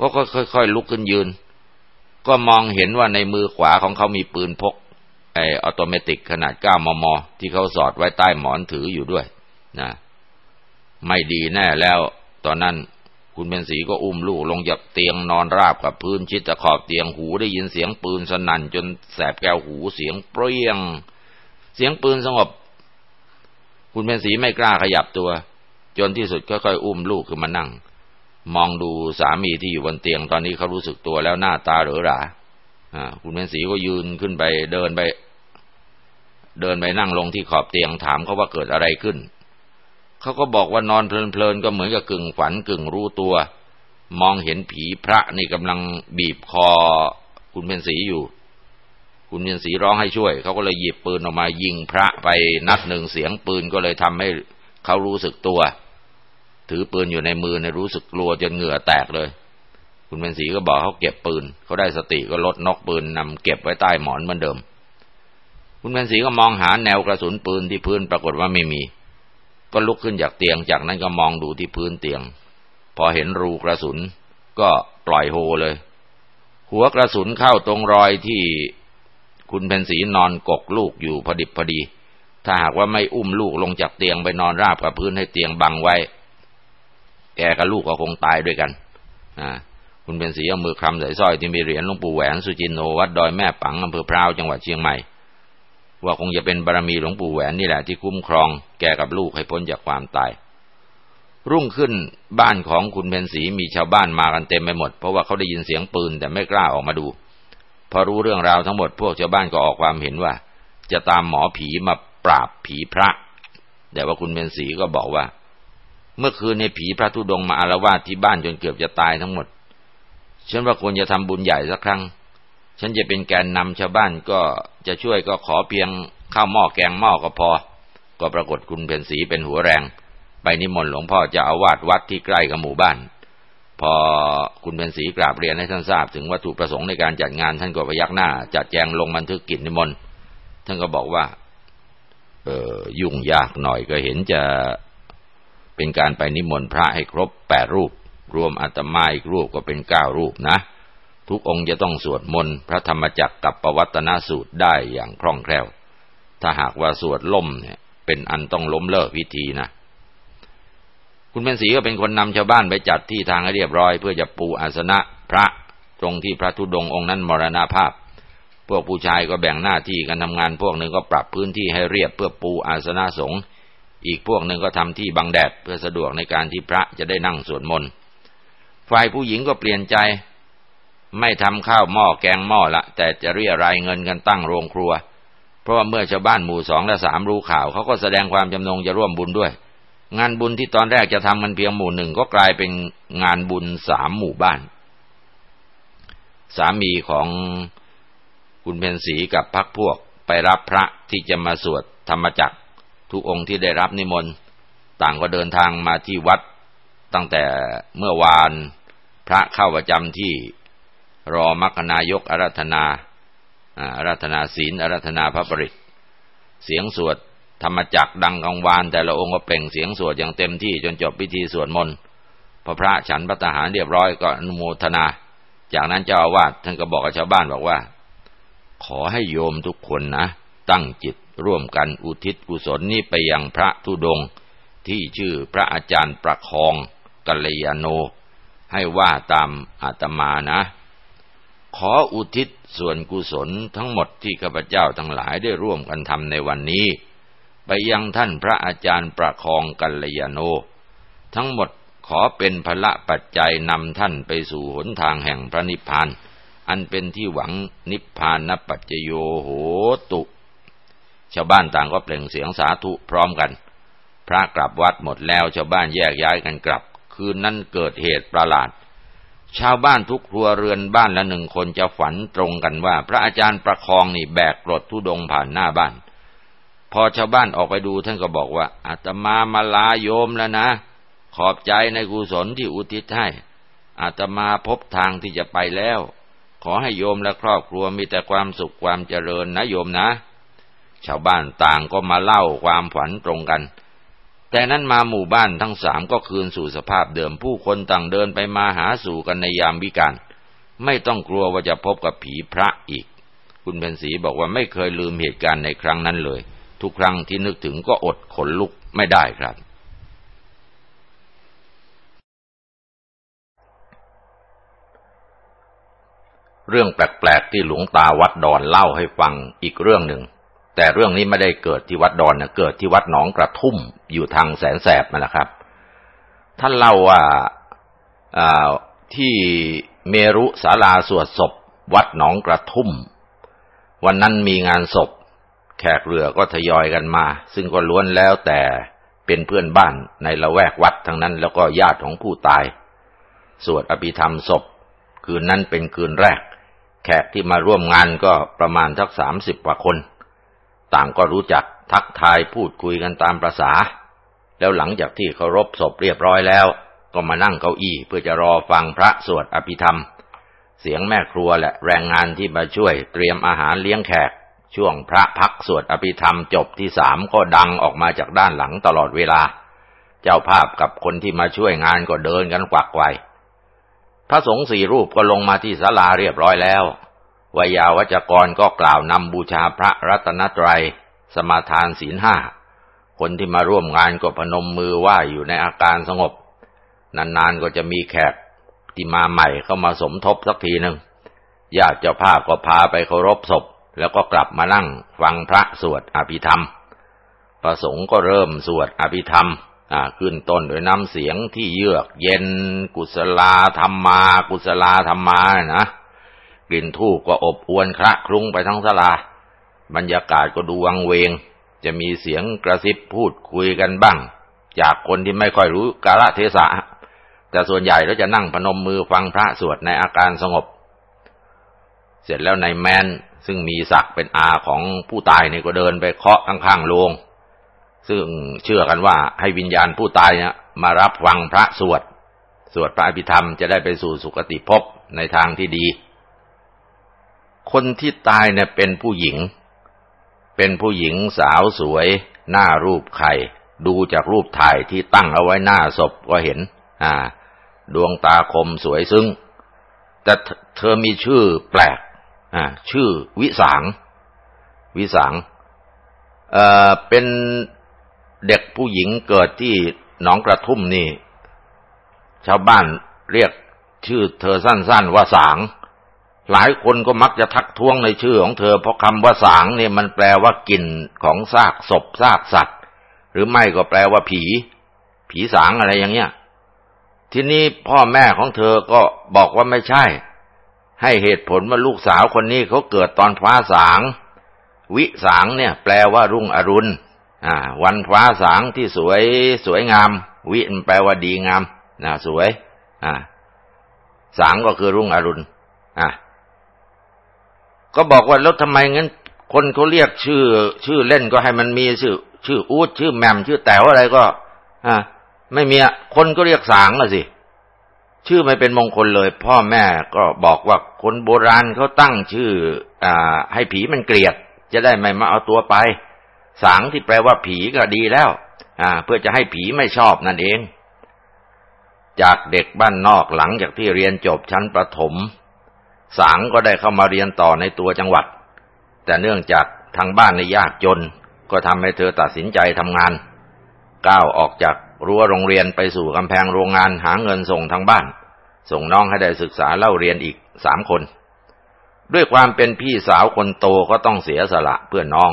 ก็ค่อยๆลุกขึ้นยืน ก็มองเห็นว่าในมือขวาของเขามีปืนพกไอ้ automatic ขนาด 9 มม ที่เขาสอดไว้ใต้หมอนถืออยู่ด้วยนะไม่ดีแน่แล้ว ตอนนั้นคุณเพ็ญศรีก็อุ้มลูกลงจากเตียงนอนราบกับพื้นชิดตะขอบเตียงหูได้ยินเสียงปืนสนั่นจนแสบแก้วหูเสียงเปรี้ยง เสียงปืนสงบ คุณเป็นสีไม่กล้าขยับตัว จนที่สุดค่อยๆอุ้มลูกขึ้นมานั่ง มองดูสามีที่อยู่บนเตียงตอนนี้เขารู้สึกตัวแล้วหน้าตาเหลือหราคุณเป็นสีก็ยืนขึ้นไปเดินไป เดินไปนั่งลงที่ขอบเตียงถามเขาว่าเกิดอะไรขึ้นเขาก็บอกว่านอนเพลินๆก็เหมือนกับกึ่งฝันกึ่งรู้ตัว มองเห็นผีพระนี่กำลังบีบคอคุณเป็นสีอยู่ คุณเป็นสีร้องให้ช่วย เขาก็เลยหยิบปืนออกมายิงพระไปนัดหนึ่งเสียงปืนก็เลยทำให้เขารู้สึกตัว ถือปืนอยู่ในมือในรู้สึกกลัวจนเหงื่อแตกเลย คุณเป็นสีก็บอกเขาเก็บปืน เขาได้สติก็ลดนกปืนนำเก็บไว้ใต้หมอนเหมือนเดิม คุณเป็นสีก็มองหาแนวกระสุนปืนที่พื้นปรากฏว่าไม่มี ก็ลุกขึ้นจากเตียงจากนั้นก็มองดูที่พื้นเตียง พอเห็นรูกระสุนก็ปล่อยโฮเลย หัวกระสุนเข้าตรงรอยที่ คุณเพนสีนอนกกลูกอยู่พอดิบพอดี ถ้าหากว่าไม่อุ้มลูกลงจากเตียงไปนอนราบกับพื้นให้เตียงบังไว้ แกกับลูกก็คงตายด้วยกันคุณเป็นสีเอามือคลำใส่สร้อยที่มีเหรียญหลวงปู่แหวนสุจินโนวัดดอยแม่ปังอำเภอพร้าวจังหวัดเชียงใหม่ ว่าคงจะเป็นบารมีหลวงปู่แหวนนี่แหละที่คุ้มครองแกกับลูกให้พ้นจากความตาย รุ่งขึ้นบ้านของคุณเพนสีมีชาวบ้านมากันเต็มไปหมด เพราะว่าเขาได้ยินเสียงปืนแต่ไม่กล้าออกมาดู อรู้เรื่องราวทั้งหมดพวกชาวบ้านก็ออกความเห็นว่า จะตามหมอผีมาปราบผีพระ แต่ว่าคุณเพนสีก็บอกว่า เมื่อคืนในผีพระธุดงมาอารวาสที่บ้านจนเกือบจะตายทั้งหมด ฉันว่าควรจะทำบุญใหญ่สักครั้ง ฉันจะเป็นแกนนำชาวบ้านก็จะช่วยก็ขอเพียงข้าวหม้อแกงหม้อก็พอ ก็ปรากฏคุณเพ็ญศรีเป็นหัวแรง ไปนิมนต์หลวงพ่อจะอาวาสวัดที่ใกล้กับหมู่บ้าน พอคุณเพ็ญศรีกราบเรียนให้ท่านทราบ ถึงวัตถุประสงค์ในการจัดงานท่านก็พยักหน้า จัดแจงลงบันทึกกิจนิมนต์ท่านก็บอกว่า เออยุ่งยากหน่อยก็เห็นจะเป็นการไปนิมนต์พระให้ครบแปดรูป รวมอาตมาอีกรูปก็เป็นเก้ารูปนะ ทุกองค์จะต้องสวดมนต์พระธรรมจักรกับปวัตนสูตรได้อย่างคล่องแคล่ว ถ้าหากว่าสวดล่มเนี่ย เป็นอันต้องล้มเลิกพิธีนะ คุณเป็นศรีก็เป็นคนนำชาวบ้านไปจัดที่ทางให้เรียบร้อย เพื่อจะปูอาสนะพระตรงที่พระธุดงค์องค์นั้นมรณาภาพ พวกผู้ชายก็แบ่งหน้าที่กันทำงาน พวกหนึ่งก็ปรับพื้นที่ให้เรียบเพื่อปูอาสนะสงฆ์อีกพวกหนึ่งก็ทำที่บังแดดเพื่อสะดวกในการที่พระจะได้นั่งสวดมนต์ฝ่ายผู้หญิงก็เปลี่ยนใจ ไม่ทำข้าวหม้อแกงหม้อละแต่จะเรียรายเงินกันตั้งโรงครัว เพราะว่าเมื่อชาวบ้านหมู่สองและสามรู้ข่าวเขาก็แสดงความจำนงจะร่วมบุญด้วย งานบุญที่ตอนแรกจะทำมันเพียงหมู่หนึ่งก็กลายเป็นงานบุญสามหมู่บ้าน สามีของคุณเพนสีกับพักพวกไปรับพระที่จะมาสวดธรรมจักร ทุกองค์ที่ได้รับนิมนต์ ต่างก็เดินทางมาที่วัด ตั้งแต่เมื่อวานพระเข้าประจำที่รอมัคนายกอารัธนาอารัธนาศีลอารัธนาพระปริตเสียงสวด ธรรมจักดังกังวาน แต่ละองค์ก็เปล่งเสียงสวดอย่างเต็มที่จนจบพิธีสวดมนต์พอพระฉันพระทหารเรียบร้อยก็อนุโมทนา จากนั้นเจ้าอาวาสท่านก็บอกกับชาวบ้านบอกว่า ขอให้โยมทุกคนนะ ตั้งจิตร่วมกันอุทิศกุศลนี้ไปยังพระธุดงที่ชื่อพระอาจารย์ประคองกัลยาโน ให้ว่าตามอาตมานะ ขออุทิศส่วนกุศลทั้งหมดที่ข้าพเจ้าทั้งหลายได้ร่วมกันทำในวันนี้ ไปยังท่านพระอาจารย์ประคองกัลยาโน ทั้งหมดขอเป็นพละปัจจัยนำท่านไปสู่หนทางแห่งพระนิพพาน อันเป็นที่หวังนิพพานนปัจจโยโหตุ ชาวบ้านต่างก็เปล่งเสียงสาธุพร้อมกัน พระกลับวัดหมดแล้วชาวบ้านแยกย้ายกันกลับ คืนนั้นเกิดเหตุประหลาด ชาวบ้านทุกครัวเรือนบ้านละหนึ่งคนจะฝันตรงกันว่า พระอาจารย์ประคองนี่แบกกรดทุดงผ่านหน้าบ้าน พอชาวบ้านออกไปดูท่านก็บอกว่าอาตมามาลาโยมแล้วนะ ขอบใจในกุศลที่อุทิศให้อาตมาพบทางที่จะไปแล้ว ขอให้โยมและครอบครัวมีแต่ความสุขความเจริญนะโยมนะ ชาวบ้านต่างก็มาเล่าความฝันตรงกัน แต่นั้นมาหมู่บ้านทั้งสามก็คืนสู่สภาพเดิมผู้คนต่างเดินไปมาหาสู่กันในยามวิกาลไม่ต้องกลัวว่าจะพบกับผีพระอีก คุณเพ็ญศรีบอกว่าไม่เคยลืมเหตุการณ์ในครั้งนั้นเลย ทุกครั้งที่นึกถึงก็อดขนลุกไม่ได้ครับ เรื่องแปลกๆที่หลวงตาวัดดอนเล่าให้ฟังอีกเรื่องหนึ่ง แต่เรื่องนี้ไม่ได้เกิดที่วัดดอนนะเกิดที่วัดหนองกระทุ่มอยู่ทางแสนแสบนั่นแหละครับ ท่านเล่าว่าที่เมรุศาลาสวดศพ วัดหนองกระทุ่ม วันนั้นมีงานศพ แขกเรือก็ทยอยกันมา ซึ่งก็ล้วนแล้วแต่เป็นเพื่อนบ้านในละแวกวัดทั้งนั้นแล้วก็ญาติของผู้ตาย สวดอภิธรรมศพ คืนนั้นเป็นคืนแรก แขกที่มาร่วมงานก็ประมาณทักสามสิบกว่าคน ต่างก็รู้จักทักทายพูดคุยกันตามประษา แล้วหลังจากที่เคารพศพเรียบร้อยแล้ว ก็มานั่งเก้าอี้เพื่อจะรอฟังพระสวดอภิธรรม เสียงแม่ครัวและแรงงานที่มาช่วยเตรียมอาหารเลี้ยงแขก ช่วงพระพักสวดอภิธรรมจบที่สามก็ดังออกมาจากด้านหลังตลอดเวลา เจ้าภาพกับคนที่มาช่วยงานก็เดินกันกวักไวพระสงฆ์สี่รูปก็ลงมาที่ศาลาเรียบร้อยแล้ววายาวัจกรก็กล่าวนำบูชาพระรัตนตรัย สมาทานศีลห้า คนที่มาร่วมงานก็พนมมือไหว้อยู่ในอาการสงบ นานๆก็จะมีแขกที่มาใหม่เข้ามาสมทบสักทีหนึ่งญาติเจ้าภาพก็พาไปเคารพศพ แล้วก็กลับมานั่งฟังพระสวดอภิธรรม ประสงค์ก็เริ่มสวดอภิธรรมขึ้นต้นด้วยน้ำเสียงที่เยือกเย็น กุศลาธรรมา กุศลาธรรมานะกลิ่นทูกก็อบอวนคระคลุ้งไปทั้งสลา บรรยากาศก็ดูวังเวง จะมีเสียงกระซิบพูดคุยกันบ้าง จากคนที่ไม่ค่อยรู้กาลเทศะ แต่ส่วนใหญ่เราจะนั่งพนมมือฟังพระสวดในอาการสงบ เสร็จแล้วนายแมน ซึ่งมีศักดิ์เป็นอาของผู้ตายเนี่ยก็เดินไปเคาะข้างๆโรงซึ่งเชื่อกันว่าให้วิญญาณผู้ตายเนี่ยมารับฟังพระสวด สวดพระอภิธรรมจะได้ไปสู่สุคติภพในทางที่ดี คนที่ตายเนี่ยเป็นผู้หญิง เป็นผู้หญิงสาวสวย หน้ารูปไข่ ดูจากรูปถ่ายที่ตั้งเอาไว้หน้าศพก็เห็น อ่า ดวงตาคมสวยซึ่งแต่เธอมีชื่อแปลก อ่าชื่อวิสางวิสางเอ่อเป็นเด็กผู้หญิงเกิดที่หนองกระทุ่มนี่ ชาวบ้านเรียกชื่อเธอสั้นๆว่าสาง หลายคนก็มักจะทักท้วงในชื่อของเธอ เพราะคำว่าสางเนี่ยมันแปลว่ากลิ่นของซากศพซากสัตว์ หรือไม่ก็แปลว่าผี ผีสางอะไรอย่างเงี้ย ทีนี้พ่อแม่ของเธอก็บอกว่าไม่ใช่ ให้เหตุผลว่าลูกสาวคนนี้เขาเกิดตอนฟ้าสาง วิสางเนี่ย แปลว่ารุ่งอรุณอ่า วันฟ้าสางที่สวยสวยงาม วิแปลว่าดีงามนะสวย อ่า สางก็คือรุ่งอรุณอ่าก็บอกว่าแล้วทำไมงั้น คนเขาเรียกชื่อ ชื่อเล่นก็ให้มันมีชื่อ ชื่ออูดชื่อแมมชื่อแต๋วอะไรก็ อ่าไม่มีคนก็เรียกสางอะสิ ชื่อไม่เป็นมงคลเลย พ่อแม่ก็บอกว่าคนโบราณเขาตั้งชื่อ อ่า ให้ผีมันเกลียด จะได้ไม่มาเอาตัวไปสางที่แปลว่าผีก็ดีแล้ว อ่า เพื่อจะให้ผีไม่ชอบนั่นเอง จากเด็กบ้านนอกหลังจากที่เรียนจบชั้นประถมสางก็ได้เข้ามาเรียนต่อในตัวจังหวัด แต่เนื่องจากทางบ้านในยากจน ก็ทำให้เธอตัดสินใจทำงาน ก้าวออกจาก รั้วโรงเรียนไปสู่กำแพงโรงงานหาเงินส่งทางบ้าน ส่งน้องให้ได้ศึกษาเล่าเรียนอีกสามคน ด้วยความเป็นพี่สาวคนโตก็ต้องเสียสละเพื่อน้อง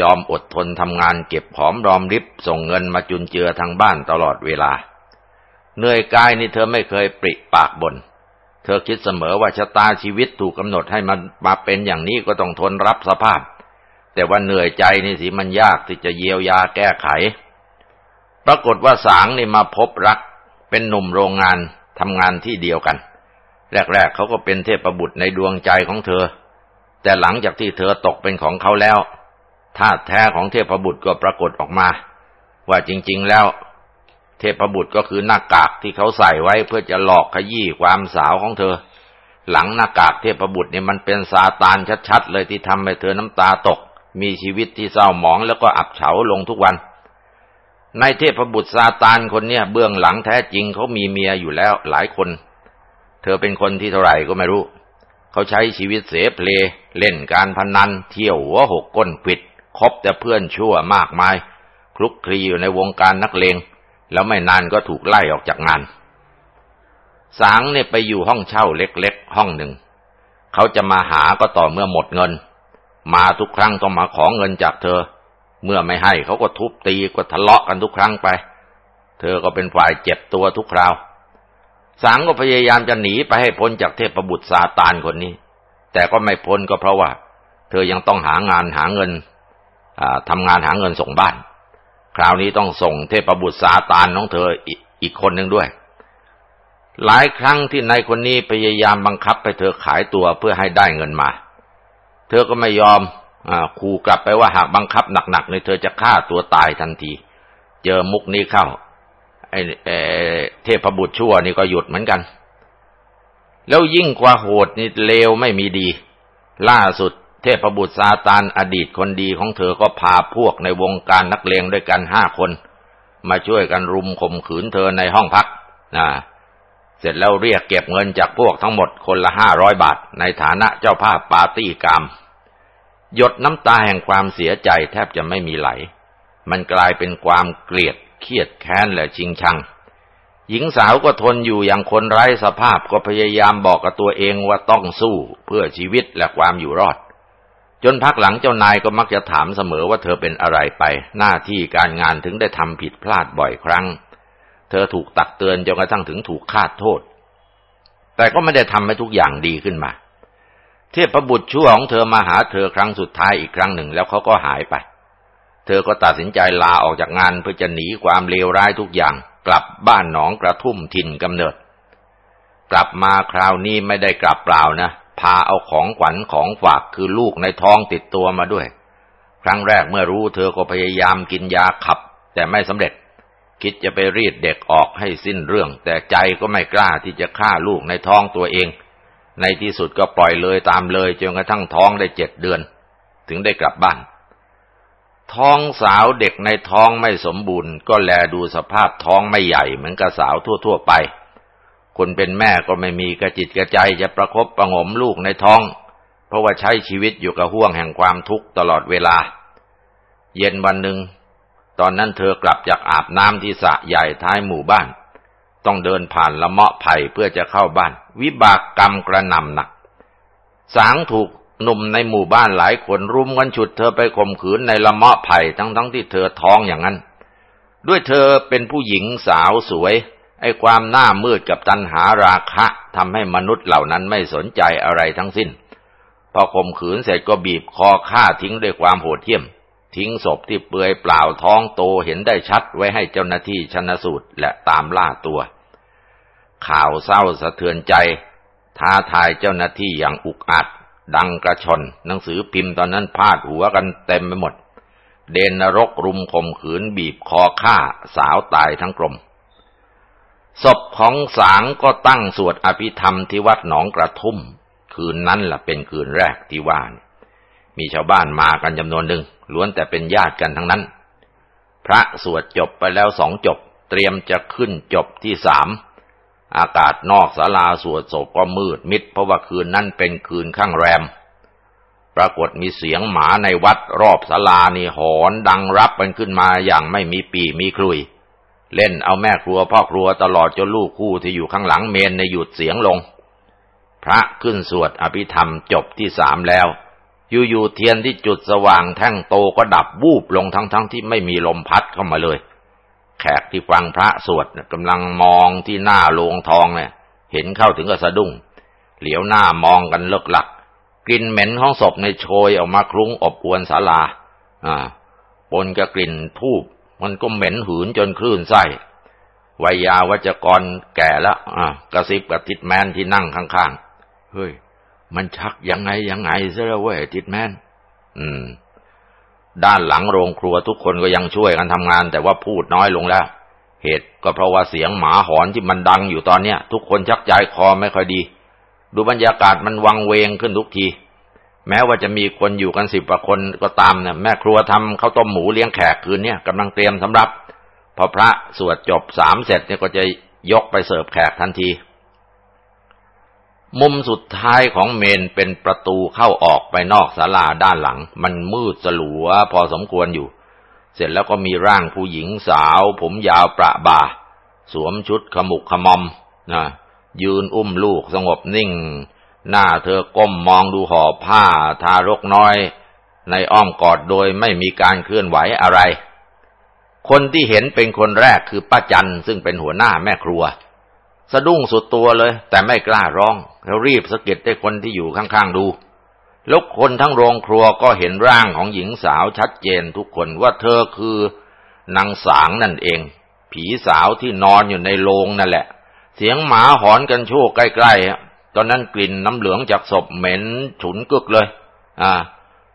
ยอมอดทนทำงานเก็บหอมรอมริบส่งเงินมาจุนเจือทางบ้านตลอดเวลา เหนื่อยกายนี่เธอไม่เคยปริปากบน่นเธอคิดเสมอว่าชะตาชีวิตถูกกำหนดให้มันมาเป็นอย่างนี้ก็ต้องทนรับสภาพ แต่ว่าเหนื่อยใจนี่สิมันยากที่จะเยียวยาแก้ไข ปรากฏว่าสางนี่มาพบรัก เป็นหนุ่มโรงงานทำงานที่เดียวกัน แรกๆเขาก็เป็นเทพบุตรในดวงใจของเธอ แต่หลังจากที่เธอตกเป็นของเขาแล้วธาตุแท้ของเทพบุตรก็ปรากฏออกมา ว่าจริง ๆ แล้ว เทพบุตรก็คือหน้ากากที่เขาใส่ไว้เพื่อจะหลอกขยี้ความสาวของเธอ หลังหน้ากากเทพบุตรเนี่ยมันเป็นซาตานชัดๆเลยที่ทำให้เธอน้ำตาตก มีชีวิตที่เศร้าหมองแล้วก็อับเฉาลงทุกวัน ในเทพบุตรซาตานคนเนี้ยเบื้องหลังแท้จริงเขามีเมียอยู่แล้วหลายคน เธอเป็นคนที่เท่าไหร่ก็ไม่รู้ เขาใช้ชีวิตเสเพลเล่นการพนัน เที่ยวหัวหกก้นขิด คบแต่เพื่อนชั่วมากมาย คลุกคลีอยู่ในวงการนักเลง แล้วไม่นานก็ถูกไล่ออกจากงาน สางเนี่ยไปอยู่ห้องเช่าเล็กๆ ห้องหนึ่ง เขาจะมาหาก็ต่อเมื่อหมดเงิน มาทุกครั้งต้องมาขอเงินจากเธอ เมื่อไม่ให้เขาก็ทุบตีก็ทะเลาะกันทุกครั้งไป เธอก็เป็นฝ่ายเจ็บตัวทุกคราวสางก็พยายามจะหนีไปให้พ้นจากเทพบุตรซาตานคนนี้ แต่ก็ไม่พ้นก็เพราะว่า เธอยังต้องหางานหาเงินทำงานหาเงินส่งบ้าน คราวนี้ต้องส่งเทพบุตรซาตานน้องเธออีกคนหนึ่งด้วย หลายครั้งที่นายคนนี้พยายามบังคับให้เธอขายตัวเพื่อให้ได้เงินมา เธอก็ไม่ยอม ขู่กลับไปว่าหากบังคับหนักๆในเธอจะฆ่าตัวตายทันที เจอมุกนี้เข้าไอ้เทพบุตรชั่วนี่ก็หยุดเหมือนกัน แล้วยิ่งกว่าโหดนี่เลวไม่มีดี ล่าสุดเทพบุตรซาตานอดีตคนดีของเธอก็พาพวกในวงการนักเลงด้วยกันห้าคน มาช่วยกันรุมข่มขืนเธอในห้องพักนะเสร็จแล้วเรียกเก็บเงินจากพวกทั้งหมดคนละห้าร้อยบาท ในฐานะเจ้าภาพปาร์ตี้กรรม หยดน้ำตาแห่งความเสียใจแทบจะไม่มีไหล มันกลายเป็นความเกลียดเครียดแค้นและชิงชัง หญิงสาวก็ทนอยู่อย่างคนไร้สภาพก็พยายามบอกกับตัวเองว่าต้องสู้เพื่อชีวิตและความอยู่รอด จนพักหลังเจ้านายก็มักจะถามเสมอว่าเธอเป็นอะไรไป หน้าที่การงานถึงได้ทำผิดพลาดบ่อยครั้ง เธอถูกตักเตือนจนกระทั่งถึงถูกคาดโทษ แต่ก็ไม่ได้ทำให้ทุกอย่างดีขึ้นมา เทพบุตรชั่วของเธอมาหาเธอครั้งสุดท้ายอีกครั้งหนึ่ง แล้วเขาก็หายไป เธอก็ตัดสินใจลาออกจากงานเพื่อจะหนีความเลวร้ายทุกอย่าง กลับบ้านหนองกระทุ่มถิ่นกำเนิด กลับมาคราวนี้ไม่ได้กลับเปล่านะ พาเอาของขวัญของฝากคือลูกในท้องติดตัวมาด้วย ครั้งแรกเมื่อรู้เธอก็พยายามกินยาขับ แต่ไม่สำเร็จ คิดจะไปรีดเด็กออกให้สิ้นเรื่อง แต่ใจก็ไม่กล้าที่จะฆ่าลูกในท้องตัวเอง ในที่สุดก็ปล่อยเลยตามเลยจนกระทั่งท้องได้เจ็ดเดือน ถึงได้กลับบ้าน ท้องสาวเด็กในท้องไม่สมบูรณ์ ก็แลดูสภาพท้องไม่ใหญ่เหมือนกับสาวทั่ว ๆ ไป คนเป็นแม่ก็ไม่มีกระจิตกระใจจะประครบประงมลูกในท้อง เพราะว่าใช้ชีวิตอยู่กับห่วงแห่งความทุกข์ตลอดเวลา เย็นวันหนึ่งตอนนั้นเธอกลับจากอาบน้ำที่สระใหญ่ท้ายหมู่บ้าน ต้องเดินผ่านละเมาะไผ่เพื่อจะเข้าบ้าน วิบากกรรมกระนำหนัก สางถูกหนุ่มในหมู่บ้านหลายคนรุมกันฉุดเธอไปข่มขืนในละเมาะไผ่ทั้งทั้งที่เธอท้องอย่างนั้น ด้วยเธอเป็นผู้หญิงสาวสวย ไอ้ความหน้ามืดกับตัณหาราคะทำให้มนุษย์เหล่านั้นไม่สนใจอะไรทั้งสิ้น พอข่มขืนเสร็จก็บีบคอฆ่าทิ้งด้วยความโหดเหี้ยม ทิ้งศพที่เปื่อยเปล่าท้องโตเห็นได้ชัดไว้ให้เจ้าหน้าที่ชนสูตรและตามล่าตัว ข่าวเศร้าสะเทือนใจ ท้าทายเจ้าหน้าที่อย่างอุกอาจดังกระชอนหนังสือพิมพ์ตอนนั้นพาดหัวกันเต็มไปหมด เดนนรกรุมข่มขืนบีบคอฆ่าสาวตายทั้งกลมศพของสางก็ตั้งสวดอภิธรรมที่วัดหนองกระทุ่ม คืนนั้นล่ะเป็นคืนแรกที่ว่าน มีชาวบ้านมากันจำนวนหนึ่งล้วนแต่เป็นญาติกันทั้งนั้น พระสวดจบไปแล้วสองจบ เตรียมจะขึ้นจบที่สามอากาศนอกศาลาสวดศพก็มืดมิดเพราะว่าคืนนั้นเป็นคืนข้างแรม ปรากฏมีเสียงหมาในวัดรอบศาลานี่หอนดังรับกันขึ้นมาอย่างไม่มีปีมีคลุย เล่นเอาแม่ครัวพ่อครัวตลอดจนลูกคู่ที่อยู่ข้างหลังเมนในหยุดเสียงลง พระขึ้นสวดอภิธรรมจบที่สามแล้ว อยู่ๆเทียนที่จุดสว่างแท่งโตก็ดับวูบลงทั้งๆทที่ไม่มีลมพัดเข้ามาเลย แขกที่ฟังพระสวดกำลังมองที่หน้าโลงทองเนี่ย เห็นเข้าถึงก็สะดุ้ง เหลียวหน้ามองกันเลิกหลักกลิ่นเหม็นของศพในโชยออกมาคลุ้งอบอวนศาลา อ่าปนกับกลิ่นทูบมันก็เหม็นหืนจนคลื่นไส้วัยยาวัจกรแก่แล้วอ่ากระซิบกับทิดแมนที่นั่งข้างๆ เฮ้ย มันชักยังไงยังไงซะแล้วเว้ยทิดแมนอืม ด้านหลังโรงครัวทุกคนก็ยังช่วยกันทำงาน แต่ว่าพูดน้อยลงแล้ว เหตุก็เพราะว่าเสียงหมาหอนที่มันดังอยู่ตอนเนี้ยทุกคนชักใจคอไม่ค่อยดี ดูบรรยากาศมันวังเวงขึ้นทุกที แม้ว่าจะมีคนอยู่กันสิบกว่าคนก็ตามเนี่ยแม่ครัวทำข้าวต้มหมูเลี้ยงแขกคืนเนี่ยกำลังเตรียมสำรับพอพระสวดจบสามเสร็จเนี่ยก็จะยกไปเสิร์ฟแขกทันที มุมสุดท้ายของเมนเป็นประตูเข้าออกไปนอกศาลาด้านหลัง มันมืดสลัวพอสมควรอยู่ เสร็จแล้วก็มีร่างผู้หญิงสาว ผมยาวประบาสวมชุดขมุกขมอมนะยืนอุ้มลูกสงบนิ่ง หน้าเธอก้มมองดูห่อผ้าทารกน้อย ในอ้อมกอดโดยไม่มีการเคลื่อนไหวอะไร คนที่เห็นเป็นคนแรกคือป้าจันซึ่งเป็นหัวหน้าแม่ครัว สะดุ้งสุดตัวเลย แต่ไม่กล้าร้อง แล้วรีบสะกิดให้คนที่อยู่ข้างๆดูแล้วคนทั้งโรงครัวก็เห็นร่างของหญิงสาวชัดเจนทุกคนว่าเธอคือนางสางนั่นเอง ผีสาวที่นอนอยู่ในโรงนั่นแหละ เสียงหมาหอนกันโชกใกล้ๆตอนนั้นกลิ่นน้ำเหลืองจากศพเหม็นฉุนกึกเลย อ่า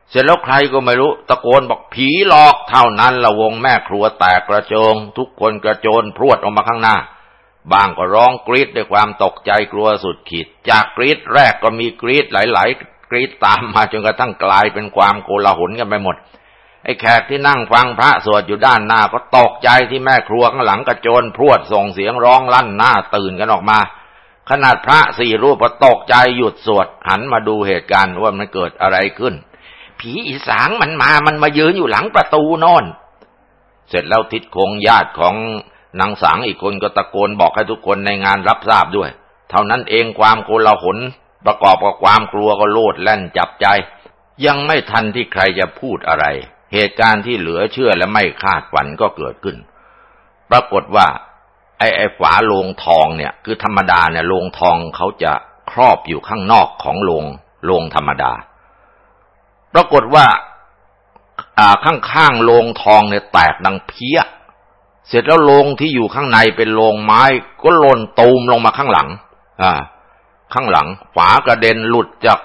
เสร็จแล้วใครก็ไม่รู้ ตะโกนบอกผีหลอกเท่านั้นละวงแม่ครัวแตกกระโจงทุกคนกระโจนพรวดออกมาข้างหน้า บางก็ร้องกรีดด้วยความตกใจกลัวสุดขีด จากกรีดแรกก็มีกรีดหลาย ๆ กรีดตามมาจนกระทั่งกลายเป็นความโกลาหลกันไปหมด ไอ้แขกที่นั่งฟังพระสวดอยู่ด้านหน้าก็ตกใจที่แม่ครัวข้างหลังกระโจนพรวดส่งเสียงร้องลั่นหน้าตื่นกันออกมา ขนาดพระสี่รูปก็ตกใจหยุดสวดหันมาดูเหตุการณ์ว่ามันเกิดอะไรขึ้น ผีอีสางมันมามันมายืนอยู่หลังประตูนอน เสร็จแล้วทิดคงญาติของ นางสางอีกคนก็ตะโกนบอกให้ทุกคนในงานรับทราบด้วย เท่านั้นเองความโกลาหลประกอบกับความกลัวก็โลดแล่นจับใจ ยังไม่ทันที่ใครจะพูดอะไร เหตุการณ์ที่เหลือเชื่อและไม่คาดฝันก็เกิดขึ้น ปรากฏว่า ไอ้ไอ้ฝาโลงทองเนี่ย คือธรรมดาเนี่ยโลงทองเขาจะครอบอยู่ข้างนอกของโลงโลงธรรมดา ปรากฏว่าข้างๆโลงทองเนี่ยแตกดังเพี้ย เสร็จแล้วโลงที่อยู่ข้างในเป็นโลงไม้ ก็หล่นตูมลงมาข้างหลัง อ่า ข้างหลัง ฝากระเด็นหลุดจาก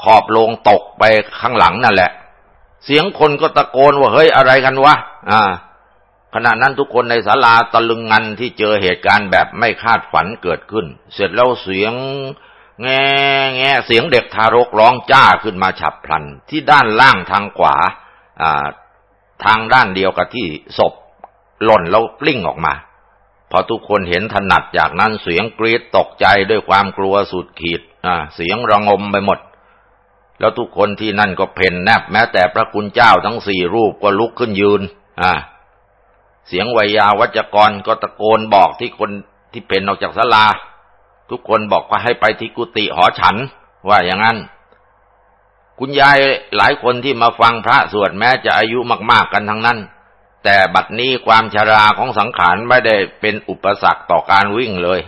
ขอบโลงตกไปข้างหลังนั่นแหละ เสียงคนก็ตะโกนว่าเฮ้ยอะไรกันวะ อ่า ขณะนั้นทุกคนในศาลาตะลึงงันที่เจอเหตุการณ์แบบไม่คาดฝันเกิดขึ้น เสร็จแล้วเสียงแง่แง่เสียงเด็กทารกร้องจ้าขึ้นมาฉับพลัน ที่ด้านล่างทางขวาทางด้านเดียวกับที่ศพ หล่นแล้วกลิ้งออกมาพอทุกคนเห็นถนัดจากนั้นเสียงกรีดตกใจด้วยความกลัวสุดขีดเสียงระงมไปหมด แล้วทุกคนที่นั่นก็เพ่นแนบแม้แต่พระคุณเจ้าทั้งสี่รูปก็ลุกขึ้นยืนเสียงวิยาวัจกรก็ตะโกนบอกที่คนที่เพ่นออกจากศาลา ทุกคนบอกว่าให้ไปที่กุฏิหอฉัน ว่าอย่างนั้น คุณยายหลายคนที่มาฟังพระสวดแม้จะอายุมาก ๆกันทั้งนั้น แต่บัดนี้ความชราของสังขารไม่ได้เป็นอุปสรรคต่อการวิ่งเลย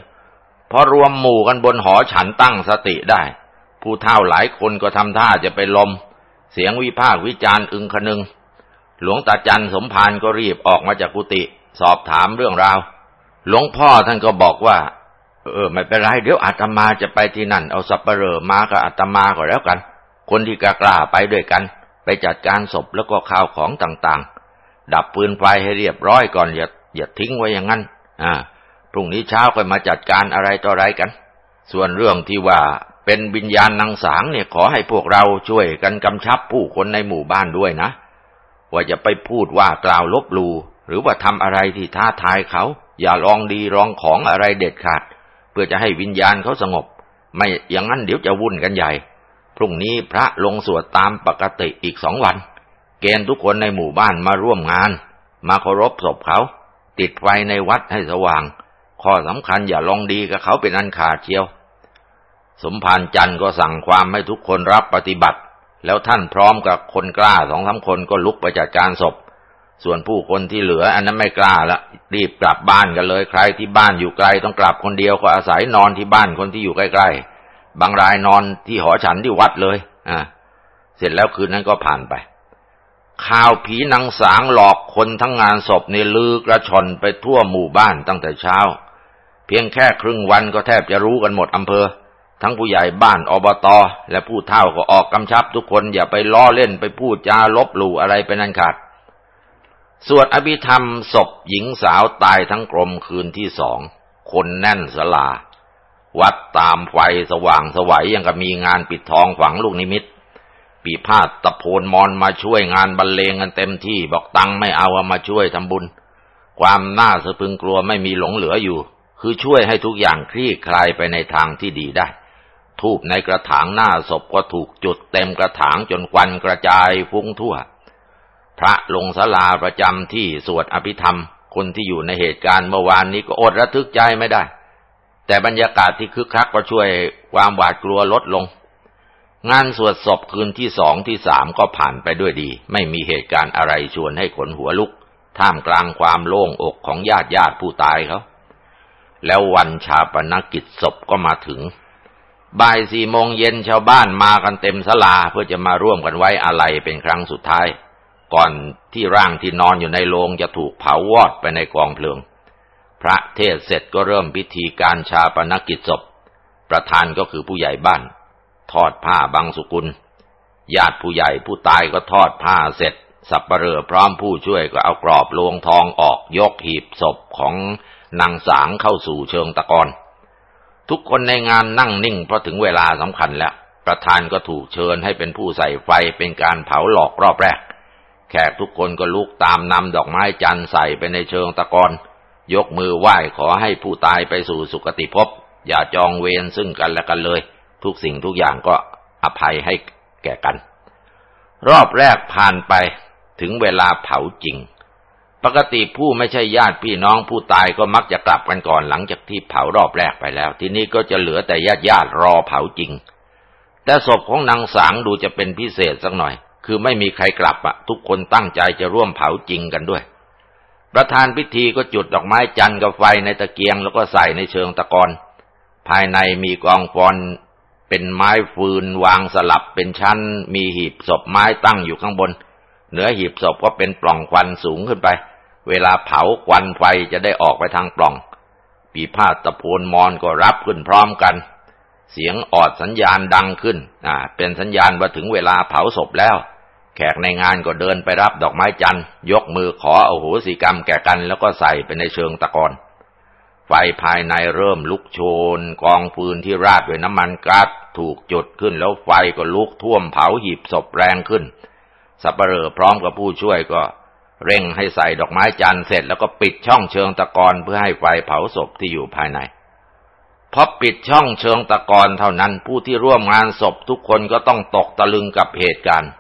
เพราะรวมหมู่กันบนหอฉันตั้งสติได้ ผู้เฒ่าหลายคนก็ทำท่าจะไปลม เสียงวิพากวิจารณ์อึงคนึง หลวงตาจันสมภารก็รีบออกมาจากกุฏิสอบถามเรื่องราว หลวงพ่อท่านก็บอกว่า เออ ไม่เป็นไร เดี๋ยวอาตมาจะไปที่นั่น เอาสับปเหร่อมากับอาตมาก็แล้วกัน คนที่กล้าไปด้วยกัน ไปจัดการศพแล้วก็ข้าวของต่างๆ ดับปืนไฟให้เรียบร้อยก่อนอย่าอย่าทิ้งไว้อย่างนั้น อ่า พรุ่งนี้เช้าค่อยมาจัดการอะไรต่ออะไรกัน ส่วนเรื่องที่ว่าเป็นวิญญาณนางสางเนี่ยขอให้พวกเราช่วยกันกำชับผู้คนในหมู่บ้านด้วยนะ ว่าจะไปพูดว่ากล่าวลบลูหรือว่าทำอะไรที่ท้าทายเขา อย่าลองดีลองของอะไรเด็ดขาด เพื่อจะให้วิญญาณเขาสงบ ไม่อย่างนั้นเดี๋ยวจะวุ่นกันใหญ่ พรุ่งนี้พระลงสวดตามปกติอีกสองวัน เกณฑ์ทุกคนในหมู่บ้านมาร่วมงาน มาเคารพศพเขา ติดไฟในวัดให้สว่าง ข้อสำคัญอย่าลองดีกับเขาเป็นอันขาดเชียว สมภารจันทร์ก็สั่งความให้ทุกคนรับปฏิบัติ แล้วท่านพร้อมกับคนกล้าสองสาคนก็ลุกไปจัดการศพ ส่วนผู้คนที่เหลืออันนั้นไม่กล้าละรีบกลับบ้านกันเลยใครที่บ้านอยู่ไกลต้องกลับคนเดียวก็อาศัยนอนที่บ้านคนที่อยู่ใกล้ๆบางรายนอนที่หอฉันที่วัดเลย อ่า เสร็จแล้วคืนนั้นก็ผ่านไป ข่าวผีนางสางหลอกคนทั้งงานศพในลือกระชอนไปทั่วหมู่บ้านตั้งแต่เช้า เพียงแค่ครึ่งวันก็แทบจะรู้กันหมดอำเภอ ทั้งผู้ใหญ่บ้านอบตอและผู้เฒ่าก็ออกกำชับทุกคนอย่าไปล้อเล่นไปพูดจาลบหลู่อะไรเป็นอันขาดสวดอภิธรรมศพหญิงสาวตายทั้งกรมคืนที่สอง คนแน่นสลา วัดตามไฟสว่างสวัยยังกับมีงานปิดทองฝังลูกนิมิต ปีพาดตะโพนมอนมาช่วยงานบรรเลงกันเต็มที่บอกตังไม่เอามาช่วยทำบุญ ความน่าสะพึงกลัวไม่มีหลงเหลืออยู่ คือช่วยให้ทุกอย่างคลี่คลายไปในทางที่ดีได้ ทูบในกระถางหน้าศพก็ถูกจุดเต็มกระถางจนควันกระจายฟุ้งทั่ว พระลงศาลาประจำที่สวดอภิธรรม คนที่อยู่ในเหตุการณ์เมื่อวานนี้ก็อดระทึกใจไม่ได้แต่บรรยากาศที่คึกคักก็ช่วยความหวาดกลัวลดลง งานสวดศพคืนที่สองที่สามก็ผ่านไปด้วยดี ไม่มีเหตุการณ์อะไรชวนให้ขนหัวลุก ท่ามกลางความโล่งอกของญาติญาติผู้ตายเขา แล้ววันชาปนกิจศพก็มาถึง บ่ายสี่โมงเย็นชาวบ้านมากันเต็มสลาเพื่อจะมาร่วมกันไว้อะไรเป็นครั้งสุดท้าย ก่อนที่ร่างที่นอนอยู่ในโรงจะถูกเผาวอดไปในกองเพลิง พระเทศเสร็จก็เริ่มพิธีการชาปนกิจศพ ประธานก็คือผู้ใหญ่บ้าน ทอดผ้าบางสุกุล ญาติผู้ใหญ่ผู้ตายก็ทอดผ้าเสร็จ สับปเปลือพร้อมผู้ช่วยก็เอากรอบลวงทองออกยกหีบศพของนางสางเข้าสู่เชิงตะกอนทุกคนในงานนั่งนิ่งเพราะถึงเวลาสำคัญแล้ว ประธานก็ถูกเชิญให้เป็นผู้ใส่ไฟเป็นการเผาหลอกรอบแรก แขกทุกคนก็ลุกตามนำดอกไม้จันทร์ใส่ไปในเชิงตะกอนยกมือไหว้ขอให้ผู้ตายไปสู่สุคติภพอย่าจองเวรซึ่งกันและกันเลย ทุกสิ่งทุกอย่างก็อภัยให้แก่กัน รอบแรกผ่านไปถึงเวลาเผาจริง ปกติผู้ไม่ใช่ญาติพี่น้องผู้ตายก็มักจะกลับกันก่อนหลังจากที่เผารอบแรกไปแล้ว ทีนี้ก็จะเหลือแต่ญาติญาติรอเผาจริง แต่ศพของนางสางดูจะเป็นพิเศษสักหน่อย คือไม่มีใครกลับอะทุกคนตั้งใจจะร่วมเผาจริงกันด้วยประธานพิธีก็จุดดอกไม้จันทร์กับไฟในตะเกียงแล้วก็ใส่ในเชิงตะกอน ภายในมีกองฟอน เป็นไม้ฟืนวางสลับเป็นชั้น มีหีบศพไม้ตั้งอยู่ข้างบน เหนือหีบศพก็เป็นปล่องควันสูงขึ้นไป เวลาเผาควันไฟจะได้ออกไปทางปล่อง ปีพาตะโพนมอนก็รับขึ้นพร้อมกัน เสียงออดสัญญาณดังขึ้น อ่า เป็นสัญญาณว่าถึงเวลาเผาศพแล้ว แขกในงานก็เดินไปรับดอกไม้จันทร์ยกมือขออโหสิกรรมแก่กัน แล้วก็ใส่ไปในเชิงตะกอน ไฟภายในเริ่มลุกโชน กองฟืนที่ราดด้วยน้ำมันก๊าซถูกจุดขึ้นแล้วไฟก็ลุกท่วมเผาหีบศพแรงขึ้น สับเปลอพร้อมกับผู้ช่วยก็เร่งให้ใส่ดอกไม้จันเสร็จแล้วก็ปิดช่องเชิงตะกอนเพื่อให้ไฟเผาศพที่อยู่ภายในพอปิดช่องเชิงตะกอนเท่านั้นผู้ที่ร่วมงานศพทุกคนก็ต้องตกตะลึงกับเหตุการณ์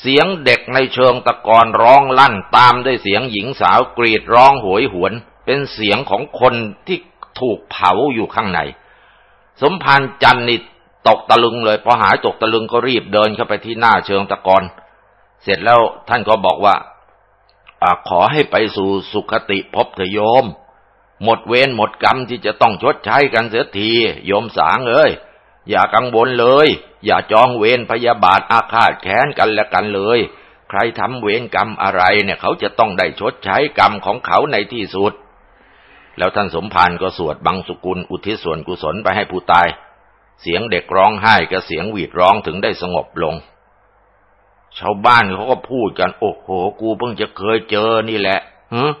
เสียงเด็กในเชิงตะกอนร้องลั่นตามด้วยเสียงหญิงสาวกรีดร้องโหยหวน เป็นเสียงของคนที่ถูกเผาอยู่ข้างใน สมภารจันนิตกตะลึงเลยพอหายตกตะลึงก็รีบเดินเข้าไปที่หน้าเชิงตะกอนเสร็จแล้วท่านก็บอกว่าอขอให้ไปสู่สุคติพบเถโยม หมดเวรหมดกรรมที่จะต้องชดใช้กันเสียทีโยมสางเอ้ยอย่ากังวลเลย อย่าจองเวรพยาบาทอาฆาตแค้นกันและกันเลย ใครทำเวรกรรมอะไรเนี่ย เขาจะต้องได้ชดใช้กรรมของเขาในที่สุด แล้วท่านสมภารก็สวดบังสุกุลอุทิศส่วนกุศลไปให้ผู้ตาย เสียงเด็กร้องไห้กับเสียงหวีดร้องถึงได้สงบลง ชาวบ้านเขาก็พูดกัน โอ้โห กูเพิ่งจะเคยเจอนี่แหละฮะ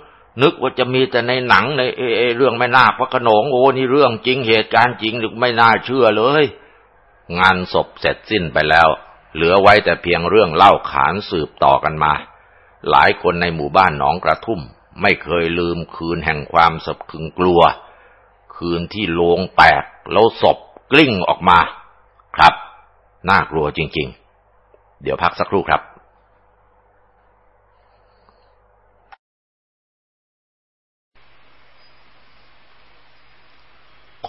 นึกว่าจะมีแต่ในหนังในเอเรื่องแม่นาคพระขนงโอ้นี่เรื่องจริงเหตุการณ์จริงหรือไม่น่าเชื่อเลย งานศพเสร็จสิ้นไปแล้ว เหลือไว้แต่เพียงเรื่องเล่าขานสืบต่อกันมา หลายคนในหมู่บ้านหนองกระทุ่ม ไม่เคยลืมคืนแห่งความสะพึงกลัว คืนที่โลงแตกแล้วศพกลิ้งออกมา ครับ น่ากลัวจริง ๆ เดี๋ยวพักสักครู่ครับ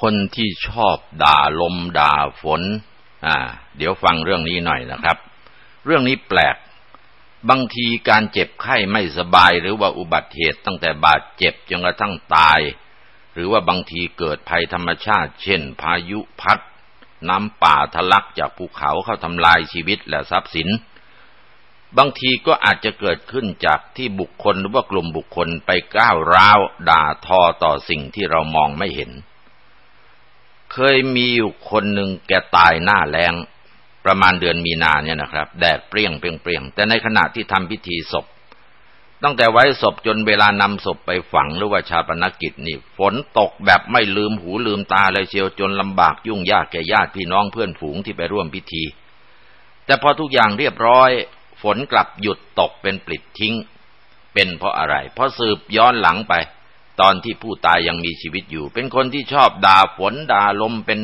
คนที่ชอบด่าลมด่าฝน อ่า เดี๋ยวฟังเรื่องนี้หน่อยนะครับ เรื่องนี้แปลก บางทีการเจ็บไข้ไม่สบายหรือว่าอุบัติเหตุตั้งแต่บาดเจ็บจนกระทั่งตาย หรือว่าบางทีเกิดภัยธรรมชาติ เช่น พายุพัด น้ำป่าทะลักจากภูเขาเข้าทำลายชีวิตและทรัพย์สิน บางทีก็อาจจะเกิดขึ้นจากที่บุคคลหรือว่ากลุ่มบุคคลไปก้าวร้าวด่าทอต่อสิ่งที่เรามองไม่เห็น เคยมีอยู่คนหนึ่งแกตายหน้าแรง ประมาณเดือนมีนาเนี่ยนะครับ แดดเปรี้ยงเปรี้ยงแต่ในขณะที่ทำพิธีศพ ตั้งแต่ไว้ศพจนเวลานำศพไปฝังหรือว่าชาปนกิจนี่ ฝนตกแบบไม่ลืมหูลืมตาเลยเชียวจนลำบากยุ่งยากแก่ญาติพี่น้องเพื่อนฝูงที่ไปร่วมพิธี แต่พอทุกอย่างเรียบร้อย ฝนกลับหยุดตกเป็นปลิดทิ้ง เป็นเพราะอะไร เพราะสืบย้อนหลังไป ตอนที่ผู้ตายยังมีชีวิตอยู่ เป็นคนที่ชอบด่าฝนด่าลมเป็น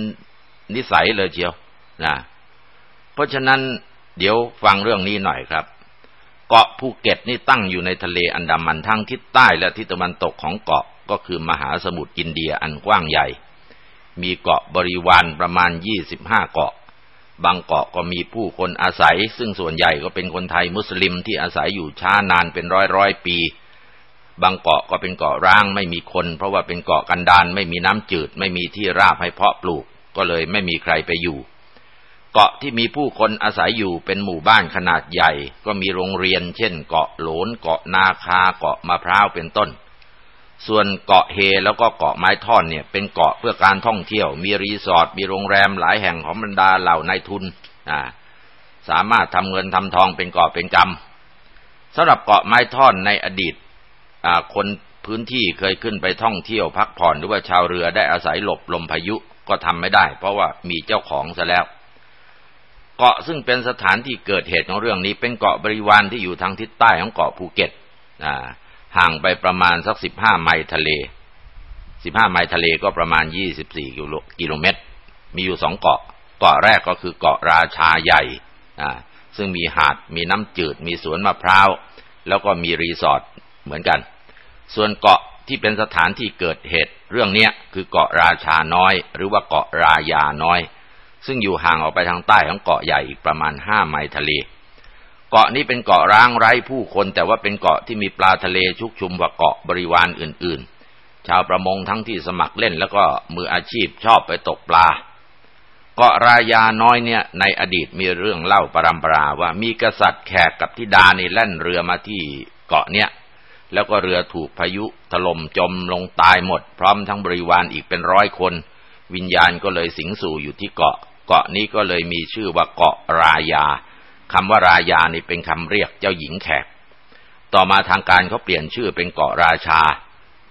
นิสัยเลยเชียวนะ เพราะฉะนั้นเดี๋ยวฟังเรื่องนี้หน่อยครับ เกาะภูเก็ตนี่ตั้งอยู่ในทะเลอันดามันทั้งทิศใต้และทิศตะวันตกของเกาะก็คือมหาสมุทรอินเดียอันกว้างใหญ่ มีเกาะบริวารประมาณยี่สิบห้าเกาะ บางเกาะก็มีผู้คนอาศัย ซึ่งส่วนใหญ่ก็เป็นคนไทยมุสลิมที่อาศัยอยู่ช้านานเป็นร้อยร้อยปี บางเกาะก็เป็นเกาะร้างไม่มีคน เพราะว่าเป็นเกาะกันดานไม่มีน้ำจืด ไม่มีที่ราบให้เพาะปลูก ก็เลยไม่มีใครไปอยู่ เกาะที่มีผู้คนอาศัยอยู่เป็นหมู่บ้านขนาดใหญ่ ก็มีโรงเรียน เช่น เกาะโหลนเกาะนาคาเกาะมะพร้าวเป็นต้น ส่วนเกาะเฮแล้วก็เกาะไม้ท่อนเนี่ยเป็นเกาะเพื่อการท่องเที่ยว มีรีสอร์ทมีโรงแรมหลายแห่งของบรรดาเหล่านายทุนอ่าสามารถทำเงินทำทองเป็นเกาะเป็นกำสำหรับเกาะไม้ท่อนในอดีตคนพื้นที่เคยขึ้นไปท่องเที่ยวพักผ่อนหรือว่าชาวเรือได้อาศัยหลบลมพายุก็ทำไม่ได้ เพราะว่ามีเจ้าของซะแล้ว เกาะซึ่งเป็นสถานที่เกิดเหตุของเรื่องนี้ เป็นเกาะบริวารที่อยู่ทางทิศใต้ของเกาะภูเก็ตห่างไปประมาณสักสิบห้าไมล์ทะเลสิบห้าไมล์ทะเลก็ประมาณยี่สิบสี่กิโลเมตร มีอยู่สองเกาะ เกาะแรกก็คือเกาะราชาใหญ่ซึ่งมีหาด มีน้ำจืด มีสวนมะพร้าว แล้วก็มีรีสอร์ทเหมือนกัน ส่วนเกาะที่เป็นสถานที่เกิดเหตุ เรื่องนี้คือเกาะราชาน้อย หรือว่าเกาะรายาน้อย ซึ่งอยู่ห่างออกไปทางใต้ของเกาะใหญ่อีกประมาณห้าไมล์ทะเล เกาะนี้เป็นเกาะร้างไร้ผู้คนแต่ว่าเป็นเกาะที่มีปลาทะเลชุกชุมกว่าเกาะบริวารอื่นๆ ชาวประมงทั้งที่สมัครเล่นแล้วก็มืออาชีพชอบไปตกปลา เกาะรายาน้อยเนี่ยในอดีตมีเรื่องเล่าปรำปราว่ามีกษัตริย์แขกกับธิดานี่แล่นเรือมาที่เกาะเนี้ยแล้วก็เรือถูกพายุถล่มจมลงตายหมด พร้อมทั้งบริวารอีกเป็นร้อยคน วิญญาณก็เลยสิงสู่อยู่ที่เกาะ เกาะนี้ก็เลยมีชื่อว่าเกาะรายาคำว่ารายานี่เป็นคำเรียกเจ้าหญิงแขก ต่อมาทางการเขาเปลี่ยนชื่อเป็นเกาะราชา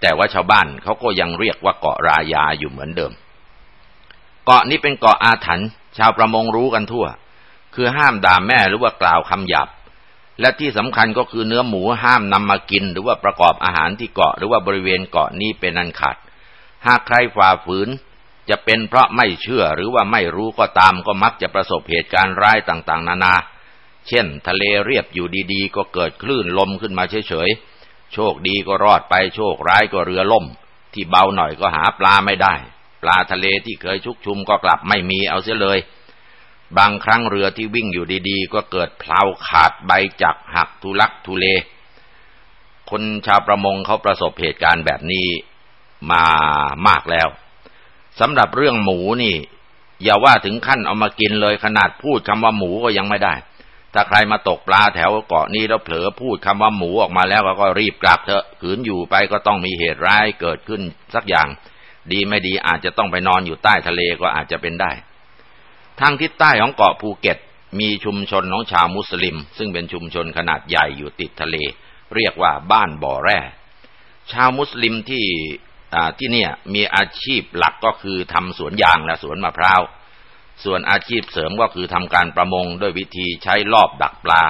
แต่ว่าชาวบ้านเขาก็ยังเรียกว่าเกาะรายาอยู่เหมือนเดิม เกาะนี้เป็นเกาะอาถรรพ์ชาวประมงรู้กันทั่ว คือห้ามด่าแม่หรือว่ากล่าวคำหยาบและที่สำคัญก็คือเนื้อหมูห้ามนำมากิน หรือว่าประกอบอาหารที่เกาะหรือว่าบริเวณเกาะนี้เป็นอันขาด หากใครฝ่าฝืน จะเป็นเพราะไม่เชื่อหรือว่าไม่รู้ก็ตามก็มักจะประสบเหตุการณ์ร้ายต่างๆ นานา เช่น ทะเลเรียบอยู่ดีๆ ก็เกิดคลื่นลมขึ้นมาเฉยๆ โชคดีก็รอดไปโชคร้ายก็เรือล่ม ที่เบาหน่อยก็หาปลาไม่ได้ ปลาทะเลที่เคยชุกชุมก็กลับไม่มีเอาเสียเลย บางครั้งเรือที่วิ่งอยู่ดีๆ ก็เกิดเพลาขาดใบจักหักทุลักทุเล คนชาวประมงเขาประสบเหตุการณ์แบบนี้มามากแล้ว สำหรับเรื่องหมูนี่ อย่าว่าถึงขั้นเอามากินเลยขนาดพูดคำว่าหมูก็ยังไม่ได้ ถ้าใครมาตกปลาแถวเกาะนี้แล้วเผลอพูดคำว่าหมูออกมาแล้วก็รีบกลับเถอะขืนอยู่ไปก็ต้องมีเหตุร้ายเกิดขึ้นสักอย่าง ดีไม่ดีอาจจะต้องไปนอนอยู่ใต้ทะเลก็อาจจะเป็นได้ ทางทิศใต้ของเกาะภูเก็ตมีชุมชนของชาวมุสลิม ซึ่งเป็นชุมชนขนาดใหญ่อยู่ติดทะเล เรียกว่าบ้านบ่อแร่ ชาวมุสลิมที่ ที่เนี่ยมีอาชีพหลักก็คือทำสวนยางและสวนมะพร้าว ส่วนอาชีพเสริมก็คือทำการประมงด้วยวิธีใช้ลอบดักปลา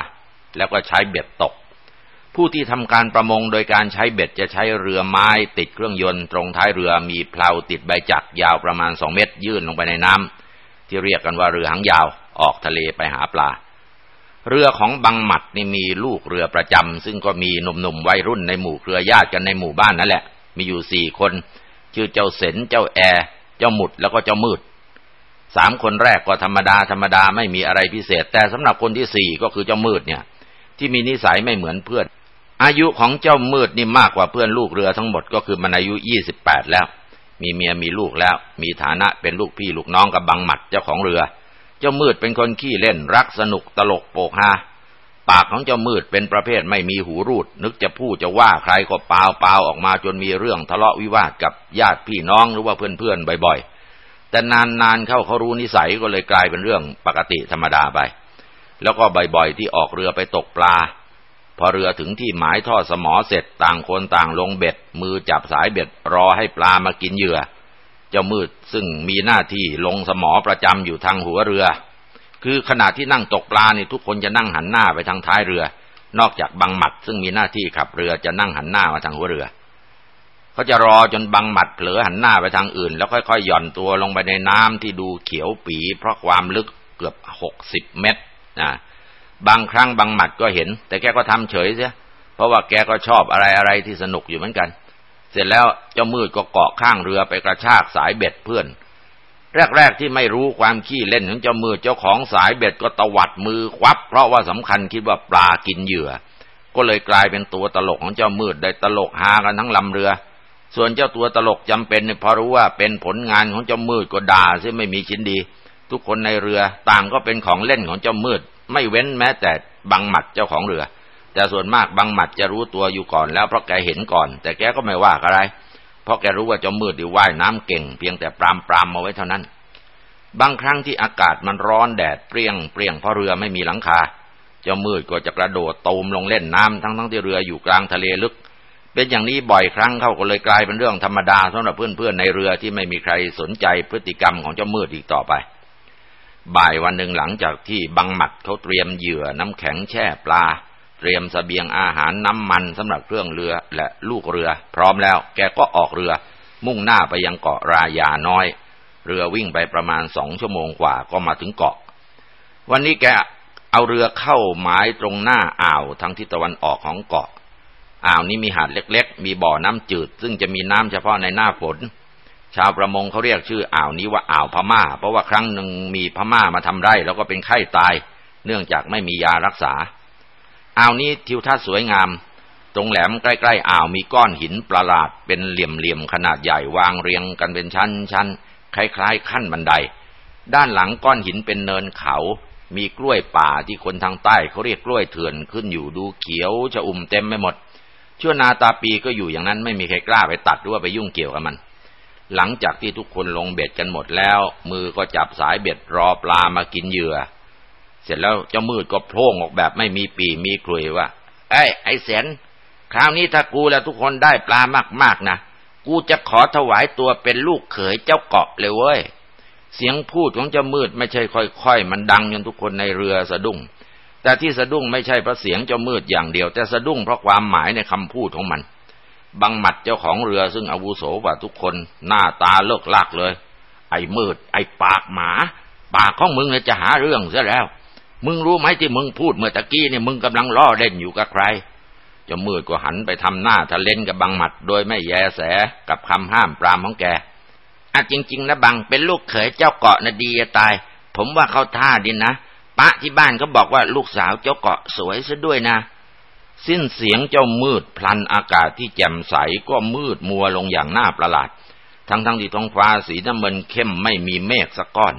แล้วก็ใช้เบ็ดตก ผู้ที่ทำการประมงโดยการใช้เบ็ดจะใช้เรือไม้ติดเครื่องยนต์ ตรงท้ายเรือมีเพลาติดใบจักยาวประมาณสองเมตร ยื่นลงไปในน้ำที่เรียกกันว่าเรือหางยาวออกทะเลไปหาปลาเรือของบังหมัดนี่มีลูกเรือประจำซึ่งก็มีหนุ่มๆวัยรุ่นในหมู่เครือญาติกันในหมู่บ้านนั่นแหละ มีอยู่สี่คน ชื่อเจ้าเสนเจ้าแอร์เจ้าหมุดแล้วก็เจ้ามืดสามคนแรกก็ธรรมดาธรรมดาไม่มีอะไรพิเศษ แต่สำหรับคนที่สี่ก็คือเจ้ามืดเนี่ย ที่มีนิสัยไม่เหมือนเพื่อน อายุของเจ้ามืดนี่มากกว่าเพื่อนลูกเรือทั้งหมดก็คือมันอายุยี่สิบแปดแล้ว มีเมียมีลูกแล้ว มีฐานะเป็นลูกพี่ลูกน้องกับบังหมัดเจ้าของเรือ เจ้ามืดเป็นคนขี้เล่นรักสนุกตลกโปกฮา ปากของเจ้ามืดเป็นประเภทไม่มีหูรูด นึกจะพูดจะว่าใครก็เปล่าเปล่าออกมาจนมีเรื่องทะเลาะวิวาทกับญาติพี่น้องหรือว่าเพื่อนๆบ่อยๆ แต่นานๆเข้าเขารู้นิสัยก็เลยกลายเป็นเรื่องปกติธรรมดาไป แล้วก็บ่อยๆ ที่ออกเรือไปตกปลา พอเรือถึงที่หมายทอดสมอเสร็จต่างคนต่างลงเบ็ด มือจับสายเบ็ดรอให้ปลามากินเหยื่อ เจ้ามืดซึ่งมีหน้าที่ลงสมอประจำอยู่ทางหัวเรือ คือขณะที่นั่งตกปลาเนี่ทุกคนจะนั่งหันหน้าไปทางท้ายเรือ นอกจากบังหมัด ซึ่งมีหน้าที่ขับเรือจะนั่งหันหน้ามาทางหัวเรือเขาจะรอจนบังหมัดเผลอหันหน้าไปทางอื่น แล้วค่อยๆหย่อนตัวลงไปในน้ำที่ดูเขียวปีเพราะความลึกเกือบหกสิบเมตรนะบางครั้งบางหมัดก็เห็น แต่แกก็ทำเฉยเสียเพราะว่าแกก็ชอบอะไรอะไรที่สนุกอยู่เหมือนกัน เสร็จแล้วเจ้ามืดก็เกาะข้างเรือไปกระชากสายเบ็ดเพื่อน แรกๆที่ไม่รู้ความขี้เล่นของเจ้ามืดเจ้าของสายเบ็ดก็ตวัดมือควับ เพราะว่าสำคัญคิดว่าปลากินเหยื่อ ก็เลยกลายเป็นตัวตลกของเจ้ามืดได้ตลกฮากันทั้งลำเรือ ส่วนเจ้าตัวตลกจำเป็นพอรู้ว่าเป็นผลงานของเจ้ามืดก็ด่าซึ่งไม่มีชิ้นดี ทุกคนในเรือต่างก็เป็นของเล่นของเจ้ามืด ไม่เว้นแม้แต่บังหมัดเจ้าของเรือ แต่ส่วนมากบังหมัดจะรู้ตัวอยู่ก่อนแล้วเพราะแกเห็นก่อน แต่แกก็ไม่ว่าอะไร เพราะแกรู้ว่าเจ้ามืดดีว่ายน้ำเก่ง เพียงแต่ปรามปรามมาไว้เท่านั้น บางครั้งที่อากาศมันร้อนแดดเปรี้ยงเปรี้ยงเพราะเรือไม่มีหลังคา เจ้ามืดก็จะกระโดดตูมลงเล่นน้ำทั้งทั้งที่เรืออยู่กลางทะเลลึก เป็นอย่างนี้บ่อยครั้งเข้าก็เลยกลายเป็นเรื่องธรรมดาสำหรับเพื่อนๆในเรือที่ไม่มีใครสนใจพฤติกรรมของเจ้ามืดอีกต่อไปบ่ายวันหนึ่งหลังจากที่บังหมัดเขาเตรียมเหยื่อน้ำแข็งแช่ปลา เตรียมสเสบียงอาหารน้ำมันสำหรับเครื่องเรือและลูกเรือ พร้อมแล้วแกก็ออกเรือ มุ่งหน้าไปยังเกาะรายาน้อย เรือวิ่งไปประมาณสองชั่วโมงกว่าก็มาถึงเกาะ วันนี้แกเอาเรือเข้าหมายตรงหน้าอ่าวทางทิศตะวันออกของเกาะ อ่าวนี้มีหาดเล็กๆ มีบ่อน้ำจืด ซึ่งจะมีน้ำเฉพาะในหน้าฝนชาวประมงเขาเรียกชื่ออ่าวนี้ว่าอ่าวพม่า เพราะว่าครั้งหนึ่งมีพม่ามาทำไร่แล้วก็เป็นไข้ตาย เนื่องจากไม่มียารักษา อ่าวนี้ทิวทัศน์สวยงาม ตรงแหลมใกล้ๆอ่าวมีก้อนหินประหลาดเป็นเหลี่ยมๆขนาดใหญ่วางเรียงกันเป็นชั้นๆคล้ายๆ ขั้นบันได ด้านหลังก้อนหินเป็นเนินเขา มีกล้วยป่าที่คนทางใต้เขาเรียกกล้วยเถื่อนขึ้นอยู่ดูเขียวจะอุ่มเต็มไปหมดชั่วนาตาปีก็อยู่อย่างนั้นไม่มีใครกล้าไปตัดหรือว่าไปยุ่งเกี่ยวกับมัน หลังจากที่ทุกคนลงเบ็ดกันหมดแล้ว มือก็จับสายเบ็ดรอปลามากินเหยื่อ เสร็จแล้วเจ้ามืดก็โพล่งออกแบบไม่มีปีมีคลุยว่า ไอ้ไอ้แสนคราวนี้ถ้ากูและทุกคนได้ปลามากๆนะกูจะขอถวายตัวเป็นลูกเขยเจ้าเกาะเลยเว้ย เสียงพูดของเจ้ามืดไม่ใช่ค่อยๆ มันดังจนทุกคนในเรือสะดุ้ง แต่ที่สะดุ้งไม่ใช่เพราะเสียงเจ้ามืดอย่างเดียว แต่สะดุ้งเพราะความหมายในคำพูดของมัน บังหมัดเจ้าของเรือซึ่งอาวุโสกว่าทุกคน หน้าตาเลิกลากเลย ไอ้มืด ไอ้ปากหมา ปากของมึงเนี่ยจะหาเรื่องซะแล้ว มึงรู้ไหมที่มึงพูดเมื่อตะกี้เนี่ยมึงกำลังล่อเล่นอยู่กับใครจ้ามืดก็หันไปทำหน้าทะเลนกับบังหมัด โดยไม่แยแสกับคำห้ามปรามของแกอะจริง ๆนะบังเป็นลูกเขยเจ้าเกาะนะดีจะตาย ผมว่าเขาท่าดีนะปะที่บ้านก็บอกว่าลูกสาวเจ้าเกาะสวยซะด้วยนะ สิ้นเสียงเจ้ามืดพลันอากาศที่แจ่มใสก็มืดมัวลงอย่างน่าประหลาด ทั้งทั้งที่ท้องฟ้าสีน้ำเงินเข้มไม่มีเมฆสักก้อน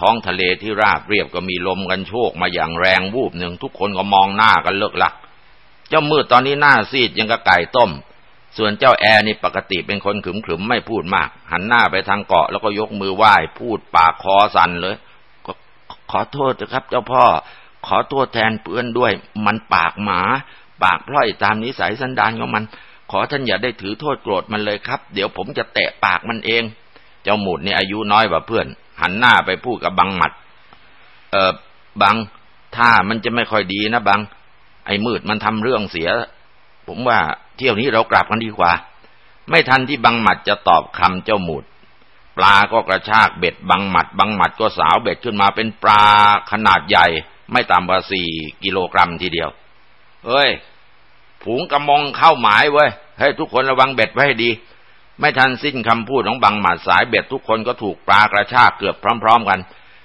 ท้องทะเลที่ราบเรียบก็มีลมกันโชกมาอย่างแรงวูบหนึ่งทุกคนก็มองหน้ากันเลิกลัก เจ้ามืดตอนนี้หน้าซีดยังกระไก่ต้ม ส่วนเจ้าแอร์นี่ปกติเป็นคนขึมๆไม่พูดมาก หันหน้าไปทางเกาะแล้วก็ยกมือไหว้พูดปากคอสั่นเลยขอโทษนะครับ เจ้าพ่อ ขอโทษแทนเพื่อนด้วย มันปากหมา ปากพล่อยตามนิสัยสันดานของมัน ขอท่านอย่าได้ถือโทษโกรธมันเลยครับ เดี๋ยวผมจะเตะปากมันเอง เจ้าหมุดนี่อายุน้อยกว่าเพื่อน หันหน้าไปพูดกับบังหมัด เออบังถ้ามันจะไม่ค่อยดีนะบัง ไอ้มืดมันทำเรื่องเสีย ผมว่าเที่ยวนี้เรากลับกันดีกว่า ไม่ทันที่บังหมัดจะตอบคำเจ้าหมุด ปลาก็กระชากเบ็ดบังหมัด บังหมัดก็สาวเบ็ดขึ้นมาเป็นปลาขนาดใหญ่ ไม่ต่ำกว่าสี่กิโลกรัมทีเดียวเฮ้ยผูงกระมองเข้าหมายเว้ยให้ทุกคนระวังเบ็ดไว้ให้ดี ไม่ทันสิ้นคำพูดของบังหมัดสายเบ็ดทุกคนก็ถูกปลากระชากเกือบพร้อม ๆกัน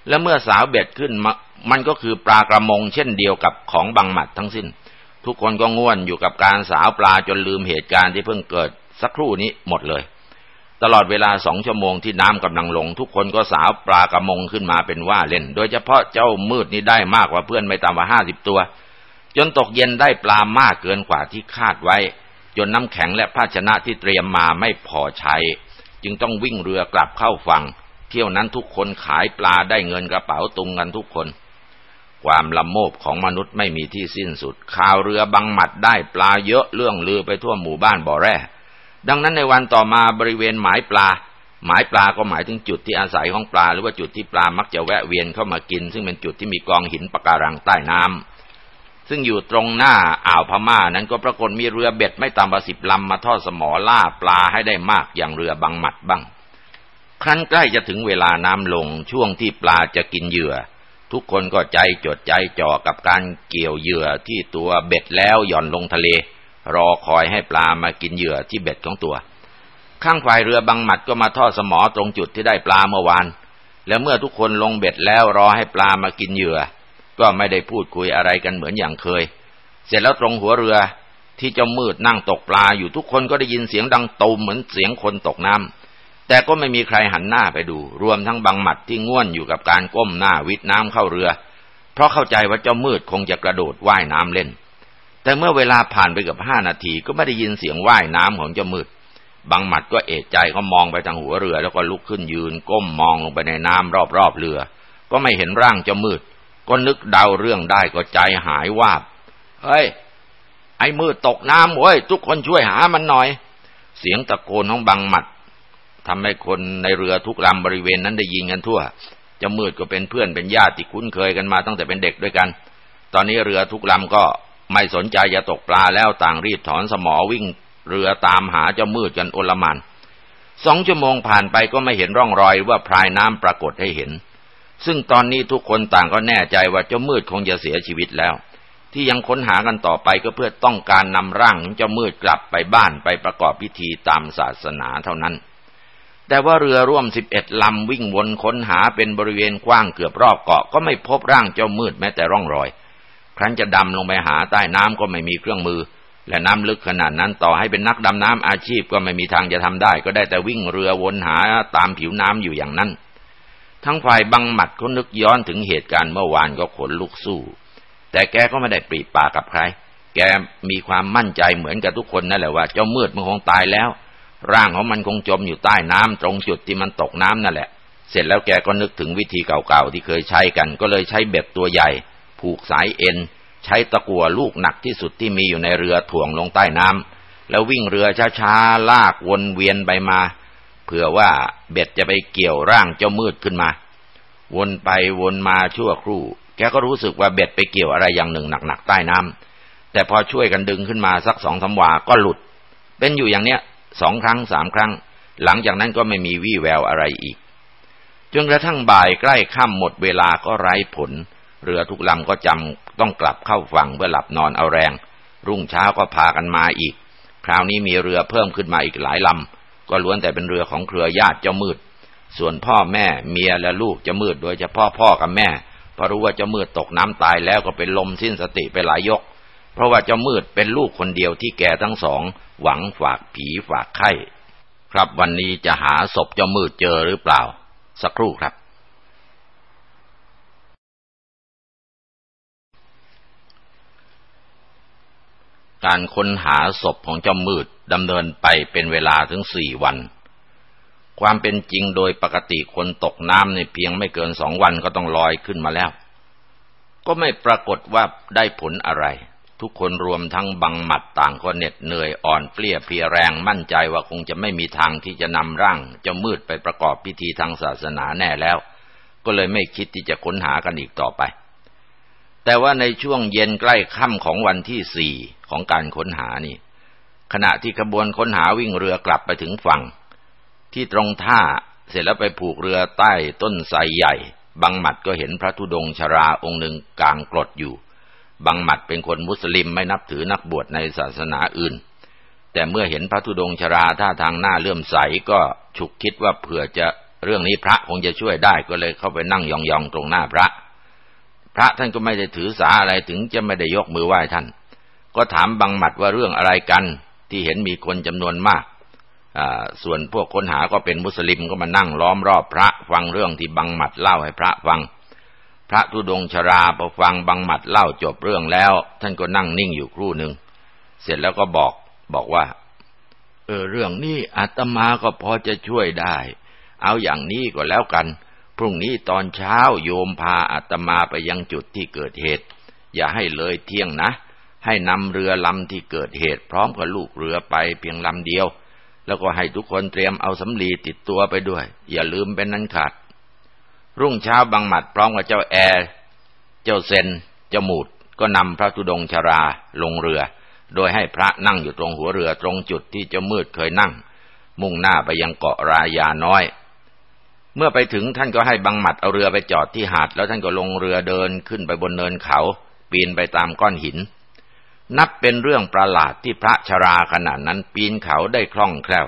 และเมื่อสาวเบ็ดขึ้นม,มันก็คือปลากระมงเช่นเดียวกับของบังหมัดทั้งสิ้น ทุกคนก็ง่วนอยู่กับการสาวปลาจนลืมเหตุการณ์ที่เพิ่งเกิดสักครู่นี้หมดเลย ตลอดเวลาสองชั่วโมงที่น้ำกำลังลง ทุกคนก็สาวปลากระมงขึ้นมาเป็นว่าเล่น โดยเฉพาะเจ้ามืดนี่ได้มากกว่าเพื่อนไม่ต่ำกว่าห้าสิบตัว จนตกเย็นได้ปลามากเกินกว่าที่คาดไว้ จนน้ำแข็งและภาชนะที่เตรียมมาไม่พอใช้ จึงต้องวิ่งเรือกลับเข้าฝั่ง เที่ยวนั้นทุกคนขายปลาได้เงินกระเป๋าตุงกันทุกคน ความละโมบของมนุษย์ไม่มีที่สิ้นสุด ข่าวเรือบังหมัดได้ปลาเยอะเรื่องลือไปทั่วหมู่บ้านบ่อแร่ดังนั้นในวันต่อมาบริเวณหมายปลา หมายปลาก็หมายถึงจุดที่อาศัยของปลา หรือว่าจุดที่ปลามักจะแวะเวียนเข้ามากิน ซึ่งเป็นจุดที่มีกองหินปะการังใต้น้ำ ซึ่งอยู่ตรงหน้าอ่าวพม่านั้นก็ปรากฏมีเรือเบ็ดไม่ต่ำกว่าสิบลำมาทอดสมอล่าปลาให้ได้มากอย่างเรือบังหมัดบ้าง ครั้นใกล้จะถึงเวลาน้ำลงช่วงที่ปลาจะกินเหยื่อ ทุกคนก็ใจจดใจจ่อกับการเกี่ยวเหยื่อที่ตัวเบ็ดแล้วหย่อนลงทะเล รอคอยให้ปลามากินเหยื่อที่เบ็ดของตัว ข้างฝ่ายเรือบังหมัดก็มาทอดสมอตรงจุดที่ได้ปลาเมื่อวาน แล้วเมื่อทุกคนลงเบ็ดแล้วรอให้ปลามากินเหยื่อ ก็ไม่ได้พูดคุยอะไรกันเหมือนอย่างเคย เสร็จแล้วตรงหัวเรือที่เจ้ามืดนั่งตกปลาอยู่ทุกคนก็ได้ยินเสียงดังตูมเหมือนเสียงคนตกน้ำแต่ก็ไม่มีใครหันหน้าไปดู รวมทั้งบังหมัดที่ง่วนอยู่กับการก้มหน้าวิดน้ำเข้าเรือ เพราะเข้าใจว่าเจ้ามืดคงจะกระโดดว่ายน้ำเล่น แต่เมื่อเวลาผ่านไปกับห้านาทีก็ไม่ได้ยินเสียงว่ายน้ำของเจ้ามืดบางหมัดก็เอะใจเขามองไปทางหัวเรือ แล้วก็ลุกขึ้นยืนก้มมองลงไปในน้ำรอบๆเรือ ก็ไม่เห็นร่างเจ้ามืด ก็นึกเดาเรื่องได้ก็ใจหายวาบ เฮ้ย ไอ้มืดตกน้ำเว้ย ทุกคนช่วยหามันหน่อย เสียงตะโกนของบางหมัดทำให้คนในเรือทุกลำบริเวณนั้นได้ยินกันทั่วเจ้ามืดก็เป็นเพื่อนเป็นญาติที่คุ้นเคยกันมาตั้งแต่เป็นเด็กด้วยกัน ตอนนี้เรือทุกลำก็ไม่สนใจจะตกปลาแล้วต่างรีบถอนสมอวิ่ง เรือตามหาเจ้ามืดกันโอลมันสองชั่วโมงผ่านไปก็ไม่เห็นร่องรอยว่าพรายน้ำปรากฏให้เห็น ซึ่งตอนนี้ทุกคนต่างก็แน่ใจว่าเจ้ามืดคงจะเสียชีวิตแล้ว ที่ยังค้นหากันต่อไปก็เพื่อต้องการนำร่างเจ้ามืดกลับไปบ้านไปประกอบพิธีตามศาสนาเท่านั้น แต่ว่าเรือร่วมสิบเอ็ดลำวิ่งวนค้นหาเป็นบริเวณกว้างเกือบรอบเกาะก็ไม่พบร่างเจ้ามืดแม้แต่ร่องรอย ครั้นจะดำลงไปหาใต้น้ำก็ไม่มีเครื่องมือ และน้ำลึกขนาดนั้นต่อให้เป็นนักดำน้ำอาชีพก็ไม่มีทางจะทำได้ ก็ได้แต่วิ่งเรือวนหาตามผิวน้ำอยู่อย่างนั้น ทั้งฝ่ายบังหมัดเขานึกย้อนถึงเหตุการณ์เมื่อวานก็ขนลุกสู้ แต่แกก็ไม่ได้ปรีปากกับใคร แกมีความมั่นใจเหมือนกับทุกคนนั่นแหละว่าเจ้ามืดมันคงตายแล้ว ร่างของมันคงจมอยู่ใต้น้ำตรงจุดที่มันตกน้ำนั่นแหละ เสร็จแล้วแกก็นึกถึงวิธีเก่าๆที่เคยใช้กัน ก็เลยใช้เบ็ดตัวใหญ่ ผูกสายเอ็น ใช้ตะกั่วลูกหนักที่สุดที่มีอยู่ในเรือถ่วงลงใต้น้ำแล้ววิ่งเรือช้าๆลากวนเวียนไปมา เพื่อว่าเบ็ดจะไปเกี่ยวร่างเจ้ามืดขึ้นมา วนไปวนมาชั่วครู่ แกก็รู้สึกว่าเบ็ดไปเกี่ยวอะไรอย่างหนึ่งหนักๆใต้น้ำแต่พอช่วยกันดึงขึ้นมาสักสองสาวาก็หลุด เป็นอยู่อย่างเนี้ยสองครั้งสามครั้ง หลังจากนั้นก็ไม่มีวี่แววอะไรอีกจนกระทั่งบ่ายใกล้ค่ำหมดเวลาก็ไร้ผล เรือทุกลำก็จำต้องกลับเข้าฝั่งเพื่อหลับนอนเอาแรง รุ่งเช้าก็พากันมาอีก คราวนี้มีเรือเพิ่มขึ้นมาอีกหลายลำ ก็ล้วนแต่เป็นเรือของเครือญาติเจ้ามืด ส่วนพ่อแม่เมียและลูกจะมืดโดยเฉพาะพ่อกับแม่พอรู้ว่าเจ้ามืดตกน้ำตายแล้วก็เป็นลมสิ้นสติไปหลายยก เพราะว่าเจ้ามืดเป็นลูกคนเดียวที่แก่ทั้งสอง หวังฝากผีฝากไข้ ครับวันนี้จะหาศพเจ้ามืดเจอหรือเปล่า สักครู่ครับ การค้นหาศพของเจ้ามืด ดำเนินไปเป็นเวลาถึงสี่วัน ความเป็นจริงโดยปกติคนตกน้ำในเพียงไม่เกินสองวันก็ต้องลอยขึ้นมาแล้ว ก็ไม่ปรากฏว่าได้ผลอะไร ทุกคนรวมทั้งบังหมัดต่างก็เหน็ดเหนื่อยอ่อนเปลี้ยเพียแรงมั่นใจว่าคงจะไม่มีทางที่จะนำร่างเจ้ามืดไปประกอบพิธีทางศาสนาแน่แล้ว ก็เลยไม่คิดที่จะค้นหากันอีกต่อไปแต่ว่าในช่วงเย็นใกล้ค่ำของวันที่สี่ของการค้นหานี่ ขณะที่ขบวนค้นหาวิ่งเรือกลับไปถึงฝั่ง ที่ตรงท่าเสร็จแล้วไปผูกเรือใต้ต้นไทรใหญ่ บังหมัดก็เห็นพระธุดงชราองค์หนึ่งกลางกรดอยู่ บังหมัดเป็นคนมุสลิมไม่นับถือนักบวชในศาสนาอื่น แต่เมื่อเห็นพระธุดงชราท่าทางหน้าเลื่อมใสก็ฉุกคิดว่าเผื่อจะเรื่องนี้พระคงจะช่วยได้ก็เลยเข้าไปนั่งยองๆตรงหน้าพระ พระท่านก็ไม่ได้ถือสาอะไรถึงจะไม่ได้ยกมือไหว้ท่าน ก็ถามบังหมัดว่าเรื่องอะไรกัน ที่เห็นมีคนจำนวนมาก ส่วนพวกค้นหาก็เป็นมุสลิมก็มานั่งล้อมรอบพระฟังเรื่องที่บังหมัดเล่าให้พระฟัง พระธุดงชราพอฟังบังหมัดเล่าจบเรื่องแล้ว ท่านก็นั่งนิ่งอยู่ครู่หนึ่ง เสร็จแล้วก็บอกบอกว่า เออเรื่องนี้อาตมาก็พอจะช่วยได้ เอาอย่างนี้ก็แล้วกัน พรุ่งนี้ตอนเช้าโยมพาอาตมาไปยังจุดที่เกิดเหตุ อย่าให้เลยเที่ยงนะ ให้นำเรือลำที่เกิดเหตุพร้อมกับลูกเรือไปเพียงลำเดียว แล้วก็ให้ทุกคนเตรียมเอาสำลีติดตัวไปด้วย อย่าลืมเป็นนั้นขาด รุ่งเช้าบางหมัดพร้อมกับเจ้าแอร์เจ้าเซนเจ้าหมูดก็นำพระธุดงชราลงเรือ โดยให้พระนั่งอยู่ตรงหัวเรือตรงจุดที่เจ้ามืดเคยนั่ง มุ่งหน้าไปยังเกาะรายาน้อย เมื่อไปถึงท่านก็ให้บังหมัดเอาเรือไปจอดที่หาด แล้วท่านก็ลงเรือเดินขึ้นไปบนเนินเขา ปีนไปตามก้อนหิน นับเป็นเรื่องประหลาดที่พระชราขนาดนั้นปีนเขาได้คล่องแคล่ว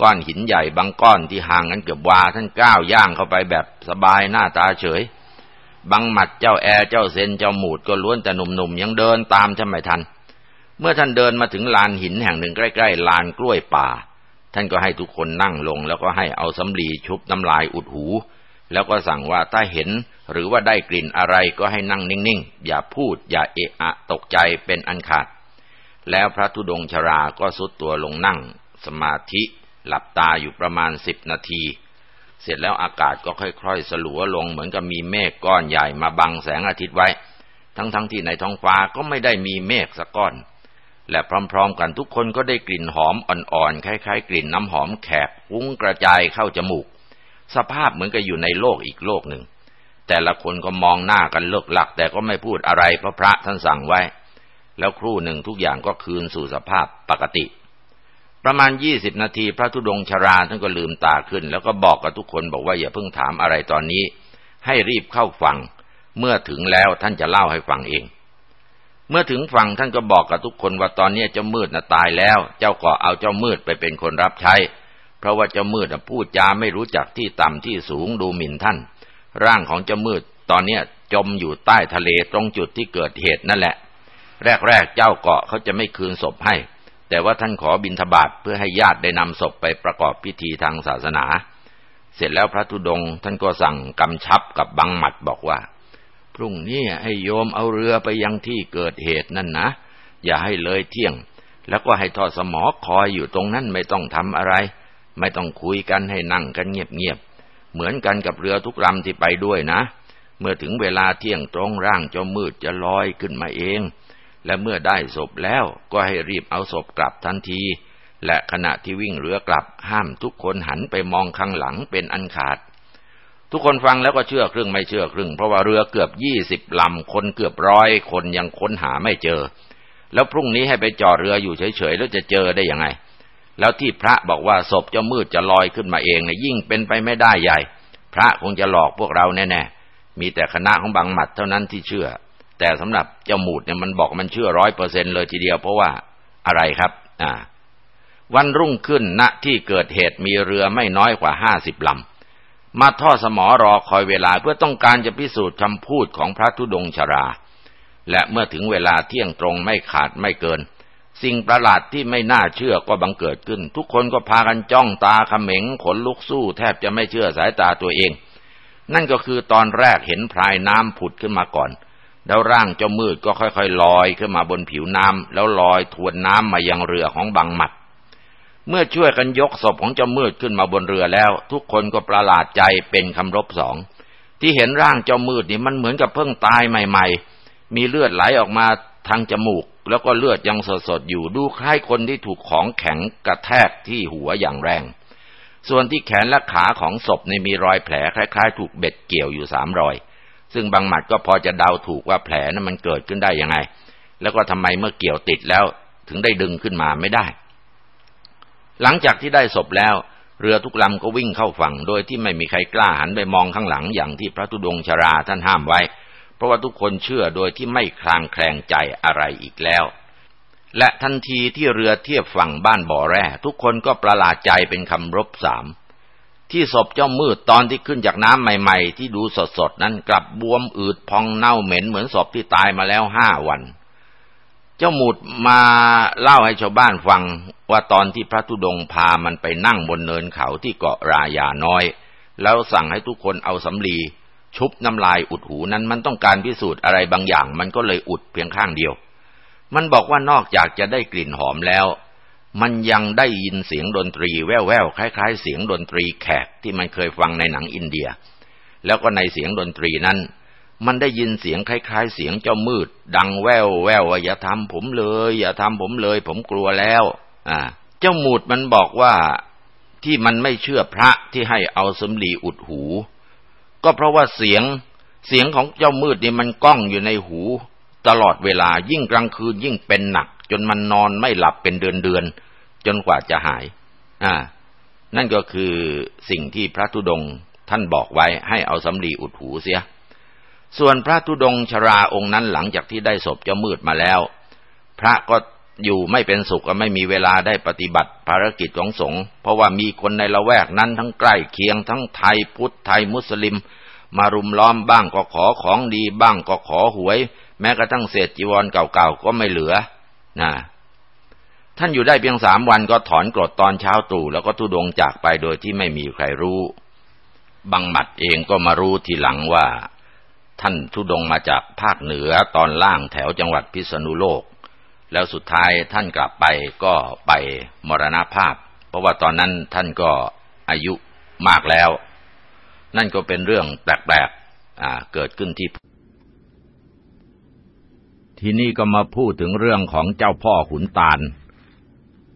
ก้อนหินใหญ่บางก้อนที่ห่างกันเกือบวาท่านก้าวย่างเข้าไปแบบสบายหน้าตาเฉยบังหมัดเจ้าแอร์เจ้าเซนเจ้าหมูดก็ล้วนแต่หนุ่มๆยังเดินตามท่านไม่ทัน เมื่อท่านเดินมาถึงลานหินแห่งหนึ่งใกล้ๆลานกล้วยป่า ท่านก็ให้ทุกคนนั่งลง แล้วก็ให้เอาสำลีชุบน้ำลายอุดหู แล้วก็สั่งว่าถ้าเห็น หรือว่าได้กลิ่นอะไรก็ให้นั่งนิ่งๆ อย่าพูดอย่าเอะอะตกใจเป็นอันขาด แล้วพระธุดงชราก็สุดตัวลงนั่ง สมาธิหลับตาอยู่ประมาณสิบนาที เสร็จแล้วอากาศก็ค่อยๆ สลัวลงเหมือนกับมีเมฆก้อนใหญ่มาบังแสงอาทิตย์ไว้ ทั้งๆทที่ในท้องฟ้าก็ไม่ได้มีเมฆสักก้อน และพร้อมๆ กันทุกคนก็ได้กลิ่นหอมอ่อนๆ คล้ายๆ กลิ่นน้ำหอมแขกฟุ้งกระจายเข้าจมูก สภาพเหมือนกับอยู่ในโลกอีกโลกหนึ่ง แต่ละคนก็มองหน้ากันเลิกหลัก แต่ก็ไม่พูดอะไรเพราะพระท่านสั่งไว้ แล้วครู่หนึ่งทุกอย่างก็คืนสู่สภาพปกติ ประมาณยี่สิบนาทีพระธุดงชราท่านก็ลืมตาขึ้น แล้วก็บอกกับทุกคนบอกว่าอย่าเพิ่งถามอะไรตอนนี้ ให้รีบเข้าฟัง เมื่อถึงแล้วท่านจะเล่าให้ฟังเอง เมื่อถึงฝั่งท่านก็บอกกับทุกคนว่าตอนนี้เจ้ามืดน่ะตายแล้ว เจ้าก็เอาเจ้ามืดไปเป็นคนรับใช้ เพราะว่าเจ้ามืดพูดจาไม่รู้จักที่ต่ำที่สูงดูหมิ่นท่าน ร่างของเจ้ามืดตอนนี้จมอยู่ใต้ทะเลตรงจุดที่เกิดเหตุนั่นแหละ แรกๆเจ้าเกาะเขาจะไม่คืนศพให้ แต่ว่าท่านขอบิณฑบาตเพื่อให้ญาติได้นำศพไปประกอบพิธีทางศาสนา เสร็จแล้วพระธุดงค์ท่านก็สั่งกำชับกับบังหมัดบอกว่า พรุ่งนี้ให้โยมเอาเรือไปยังที่เกิดเหตุนั่นนะ อย่าให้เลยเที่ยง แล้วก็ให้ทอดสมอคอยอยู่ตรงนั้นไม่ต้องทำอะไร ไม่ต้องคุยกันให้นั่งกันเงียบๆ เหมือนกันกับเรือทุกลำที่ไปด้วยนะ เมื่อถึงเวลาเที่ยงตรงร่างเจ้ามืดจะลอยขึ้นมาเอง และเมื่อได้ศพแล้วก็ให้รีบเอาศพกลับทันที และขณะที่วิ่งเรือกลับห้ามทุกคนหันไปมองข้างหลังเป็นอันขาด ทุกคนฟังแล้วก็เชื่อครึ่งไม่เชื่อครึ่ง เพราะว่าเรือเกือบยี่สิบลำคนเกือบร้อยคนยังค้นหาไม่เจอ แล้วพรุ่งนี้ให้ไปจอดเรืออยู่เฉยๆแล้วจะเจอได้ยังไง แล้วที่พระบอกว่าศพเจ้ามืดจะลอยขึ้นมาเองเนี่ยยิ่งเป็นไปไม่ได้ใหญ่ พระคงจะหลอกพวกเราแน่ๆมีแต่คณะของบางหมัดเท่านั้นที่เชื่อ แต่สำหรับเจ้าหมูดเนี่ยมันบอกมันเชื่อร้อยเปอร์เซ็นเลยทีเดียวเพราะว่าอะไรครับ อ่า วันรุ่งขึ้นณที่เกิดเหตุมีเรือไม่น้อยกว่าห้าสิบลำมาท่อสมอรอคอยเวลาเพื่อต้องการจะพิสูจน์คำพูดของพระธุดงชรา และเมื่อถึงเวลาเที่ยงตรงไม่ขาดไม่เกิน สิ่งประหลาดที่ไม่น่าเชื่อก็บังเกิดขึ้น ทุกคนก็พากันจ้องตาเขม็งขนลุกสู้แทบจะไม่เชื่อสายตาตัวเอง นั่นก็คือตอนแรกเห็นพรายน้ำผุดขึ้นมาก่อน แล้วร่างเจ้ามืดก็ค่อยๆลอยขึ้นมาบนผิวน้ำแล้วลอยทวนน้ำมายังเรือของบังหมัด เมื่อช่วยกันยกศพของเจ้ามืดขึ้นมาบนเรือแล้ว ทุกคนก็ประหลาดใจเป็นคำรบสองที่เห็นร่างเจ้ามืดนี่มันเหมือนกับเพิ่งตายใหม่ ๆ มีเลือดไหลออกมา ทางจมูก แล้วก็เลือดยังสดๆอยู่ดูคล้ายคนที่ถูกของแข็งกระแทกที่หัวอย่างแรง ส่วนที่แขนและขาของศพในมีรอยแผลคล้าย ๆ ถูกเบ็ดเกี่ยวอยู่สามรอย ซึ่งบางหมัดก็พอจะเดาถูกว่าแผลนั้นมันเกิดขึ้นได้ยังไง แล้วก็ทำไมเมื่อเกี่ยวติดแล้วถึงได้ดึงขึ้นมาไม่ได้ หลังจากที่ได้ศพแล้วเรือทุกลำก็วิ่งเข้าฝั่ง โดยที่ไม่มีใครกล้าหันไปมองข้างหลังอย่างที่พระธุดงชราท่านห้ามไว้ ราะว่าทุกคนเชื่อโดยที่ไม่คลางแคลงใจอะไรอีกแล้ว และทันทีที่เรือเทียบฝั่งบ้านบ่อแร่ ทุกคนก็ประหลาดใจเป็นคำรบสามที่ศพเจ้ามืดตอนที่ขึ้นจากน้ำใหม่ ๆ ที่ดูสดๆนั้นกลับบวมอืดพองเน่าเหม็นเหมือนศพที่ตายมาแล้วห้าวัน เจ้าหมุดมาเล่าให้ชาวบ้านฟังว่าตอนที่พระธุดงพามันไปนั่งบนเนินเขาที่เกาะรายาน้อย แล้วสั่งให้ทุกคนเอาสำลี ชุบน้ำลายอุดหูนั้นมันต้องการพิสูจน์อะไรบางอย่าง มันก็เลยอุดเพียงข้างเดียว มันบอกว่านอกจากจะได้กลิ่นหอมแล้ว มันยังได้ยินเสียงดนตรีแว่วๆคล้าย ๆ เสียงดนตรีแขกที่มันเคยฟังในหนังอินเดีย แล้วก็ในเสียงดนตรีนั้น มันได้ยินเสียงคล้ายๆ เสียงเจ้ามืด ดังแววแววว่าอย่าทำผมเลย อย่าทำผมเลย ผมกลัวแล้ว อ่า เจ้าหมูดมันบอกว่าที่มันไม่เชื่อพระที่ให้เอาสมลีอุดหู ก็เพราะว่าเสียงเสียงของเจ้ามืดนี่มันก้องอยู่ในหู ตลอดเวลายิ่งกลางคืนยิ่งเป็นหนัก จนมันนอนไม่หลับเป็นเดือนเดือนจนกว่าจะหาย อ่า นั่นก็คือสิ่งที่พระธุดงท่านบอกไว้ให้เอาสำลีอุดหูเสีย ส่วนพระธุดงชราองค์นั้นหลังจากที่ได้ศพเจ้ามืดมาแล้ว พระก็ อยู่ไม่เป็นสุขก็ไม่มีเวลาได้ปฏิบัติภารกิจของสงฆ์เพราะว่ามีคนในละแวกนั้นทั้งใกล้เคียงทั้งไทยพุทธไทยมุสลิม มารุมล้อมบ้างก็ขอของดีบ้างก็ขอหวย แม้กระทั่งเศษจีวรเก่าๆก็ไม่เหลือนะท่านอยู่ได้เพียงสามวันก็ถอนกรดตอนเช้าตรู่แล้วก็ทุดงจากไปโดยที่ไม่มีใครรู้ บังหมัดเองก็มารู้ทีหลังว่า ท่านทุดงมาจากภาคเหนือตอนล่างแถวจังหวัดพิษณุโลก แล้วสุดท้ายท่านกลับไปก็ไปมรณภาพ เพราะว่าตอนนั้นท่านก็อายุมากแล้ว นั่นก็เป็นเรื่องแปลกๆเกิดขึ้นที่ ที่นี้ก็มาพูดถึงเรื่องของเจ้าพ่อขุนตาล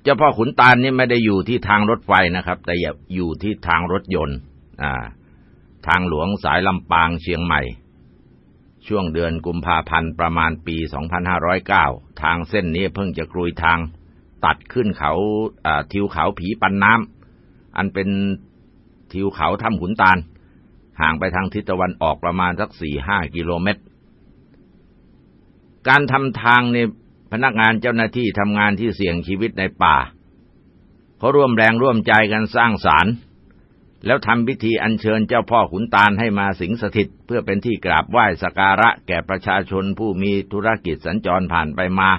เจ้าพ่อขุนตาลนี่ไม่ได้อยู่ที่ทางรถไฟนะครับ แต่อยู่ที่ทางรถยนต์ทางหลวงสายลำปางเชียงใหม่ ช่วงเดือนกุมภาพันธ์ประมาณปี 2509 ทางเส้นนี้เพิ่งจะกรุยทาง ตัดขึ้นเขาทิวเขาผีปันน้ำอันเป็นทิวเขาถ้ำขุนตาล ห่างไปทางทิศตะวันออกประมาณสักสี่ห้ากิโลเมตร การทำทางในพนักงานเจ้าหน้าที่ทำงานที่เสี่ยงชีวิตในป่าเขาร่วมแรงร่วมใจกันสร้างศาล แล้วทำพิธีอัญเชิญเจ้าพ่อขุนตาลให้มาสิงสถิต เพื่อเป็นที่กราบไหว้สักการะแก่ประชาชนผู้มีธุรกิจสัญจรผ่านไปมา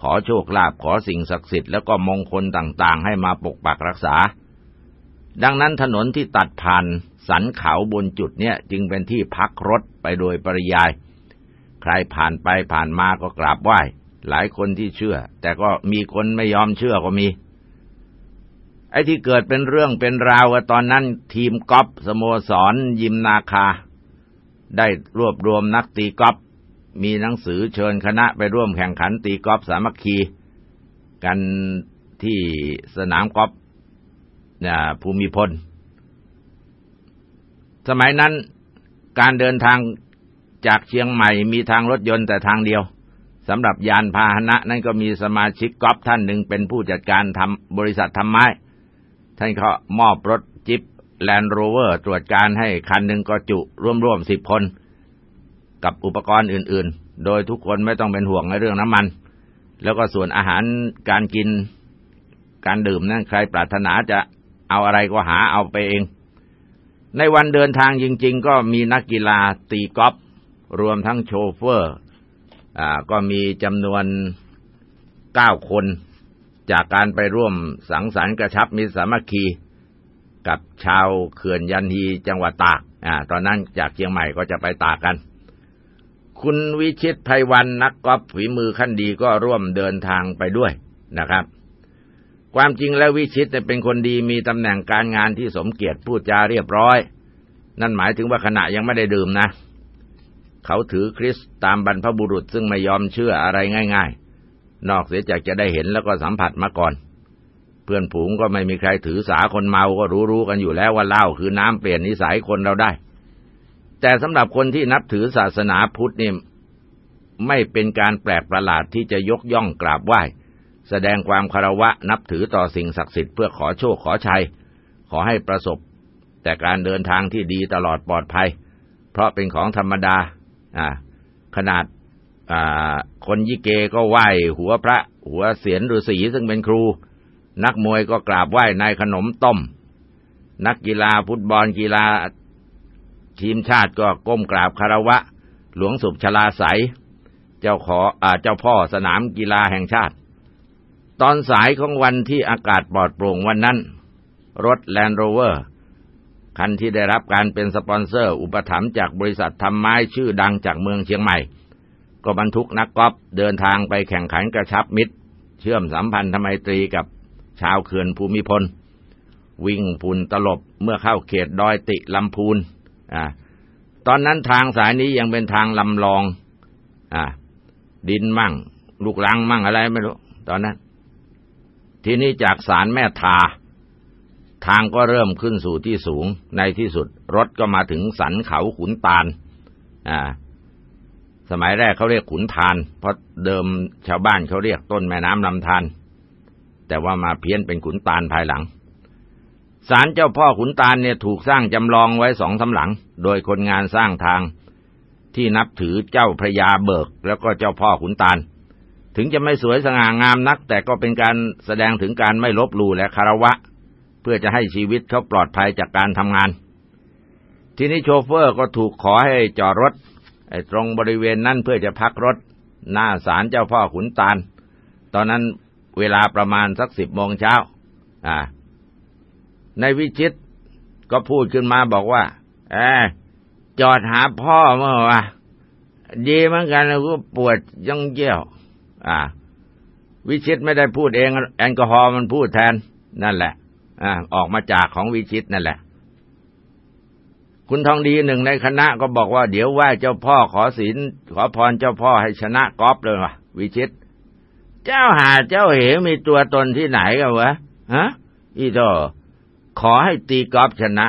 ขอโชคลาภขอสิ่งศักดิ์สิทธิ์แล้วก็มงคลต่างๆ ให้มาปกปักรักษา ดังนั้นถนนที่ตัดผ่านสันเขาบนจุดเนี้ยจึงเป็นที่พักรถไปโดยปริยาย ใครผ่านไปผ่านมาก็กราบไหว้ หลายคนที่เชื่อ แต่ก็มีคนไม่ยอมเชื่อก็มี ไอ้ที่เกิดเป็นเรื่องเป็นราวตอนนั้นทีมกอล์ฟสโมสร ยิมนาคา ได้รวบรวมนักตีกอล์ฟมีหนังสือเชิญคณะไปร่วมแข่งขันตีกอล์ฟสามัคคี กันที่สนามกอล์ฟภูมิพล สมัยนั้นการเดินทางจากเชียงใหม่มีทางรถยนต์แต่ทางเดียวสำหรับยานพาหนะ นั้นก็มีสมาชิกกอล์ฟท่านหนึ่งเป็นผู้จัดการทำบริษัททำไม้ ท่านเขามอบรถจี๊ป Land Rover ตรวจการให้คันหนึ่งก็จุร่วมๆสิบคน กับอุปกรณ์อื่นๆ โดยทุกคนไม่ต้องเป็นห่วงในเรื่องน้ำมัน แล้วก็ส่วนอาหารการกินการดื่มนั้นใครปรารถนาจะเอาอะไรก็หาเอาไปเอง ในวันเดินทางจริง ๆ ก็มีนักกีฬาตีกอล์ฟรวมทั้งโชเฟอร์ อ่าก็มีจำนวนเก้าคน จากการไปร่วมสังสรรค์กระชับมิตรสามัคคี กับชาวเขื่อนยันฮีจังหวัดตากอ่าตอนนั้นจากเชียงใหม่ก็จะไปตากกัน คุณวิชิตไพวันนักกอล์ฟฝีมือขั้นดีก็ร่วมเดินทางไปด้วยนะครับ ความจริงแล้ววิชิตเป็นคนดีมีตำแหน่งการงานที่สมเกียรติพูดจาเรียบร้อย นั่นหมายถึงว่าขณะยังไม่ได้ดื่มนะ เขาถือคริสตามบรรพบุรุษซึ่งไม่ยอมเชื่ออะไรง่าย นอกเสียจากจะได้เห็นแล้วก็สัมผัสมาก่อน เพื่อนผูงก็ไม่มีใครถือสาคนเมาก็รู้ๆกันอยู่แล้วว่าเหล้าคือน้ำเปลี่ยนนิสัยคนเราได้ แต่สำหรับคนที่นับถือศาสนาพุทธนี่ไม่เป็นการแปลกประหลาดที่จะยกย่องกราบไหว้ แสดงความคารวะนับถือต่อสิ่งศักดิ์สิทธิ์เพื่อขอโชคขอชัย ขอให้ประสบ แต่การเดินทางที่ดีตลอดปลอดภัย เพราะเป็นของธรรมดา อ่า ขนาด คนยิเกก็ไหว้หัวพระ หัวเสียนฤาษีซึ่งเป็นครู นักมวยก็กราบไหว้นายขนมต้ม นักกีฬาฟุตบอลกีฬาทีมชาติก็ก้มกราบคารวะ หลวงศุภชลาศัยเจ้าขออเจ้าพ่อสนามกีฬาแห่งชาติ ตอนสายของวันที่อากาศปลอดโปร่งวันนั้น รถ Land Rover คันที่ได้รับการเป็นสปอนเซอร์ อุปถัมภ์จากบริษัททำไม้ชื่อดังจากเมืองเชียงใหม่ ก็บรรทุกนักกอล์ฟเดินทางไปแข่งขันกระชับมิตร เชื่อมสัมพันธไมตรีกับชาวเขื่อนภูมิพล วิ่งพุนตลบเมื่อเข้าเขตดอยติลำพูนอ่าตอนนั้นทางสายนี้ยังเป็นทางลำลอง อ่า ดินมั่ง ลูกลังมั่งอะไรไม่รู้ ตอนนั้น ทีนี้จากสารแม่ทา ทางก็เริ่มขึ้นสู่ที่สูง ในที่สุดรถก็มาถึงสันเขาขุนตาล อ่า สมัยแรกเขาเรียกขุนทาน เพราะเดิมชาวบ้านเขาเรียกต้นแม่น้ำลำธารแต่ว่ามาเพี้ยนเป็นขุนตาลภายหลังศาลเจ้าพ่อขุนตาลเนี่ยถูกสร้างจำลองไว้สองสาหลัง โดยคนงานสร้างทางที่นับถือเจ้าพระยาเบิก แล้วก็เจ้าพ่อขุนตาล ถึงจะไม่สวยสง่างามนัก แต่ก็เป็นการแสดงถึงการไม่ลบหลู่และคารวะ เพื่อจะให้ชีวิตเขาปลอดภัยจากการทำงาน ทีนี้โชเฟอร์ก็ถูกขอให้จอดรถ ตรงบริเวณนั้นเพื่อจะพักรถ หน้าศาลเจ้าพ่อขุนตาล ตอนนั้นเวลาประมาณสักสิบโมงเช้า อ่า ในวิชิตก็พูดขึ้นมาบอกว่า เออจอดหาพ่อเมื่อวะดีเหมือนกันก็ปวดยังเยี่ยว อ่า วิชิตไม่ได้พูดเอง แอลกอฮอล์มันพูดแทน นั่นแหละ อ่า ออกมาจากของวิชิตนั่นแหละ คุณทองดีหนึ่งในคณะก็บอกว่าเดี๋ยวไหว้เจ้าพ่อขอศีลขอพรเจ้าพ่อให้ชนะกอล์ฟเลยวะวิชิต เจ้าหาเจ้าเหมีตัวตนที่ไหนกันวะฮะอีโตขอให้ตีกอล์ฟชนะ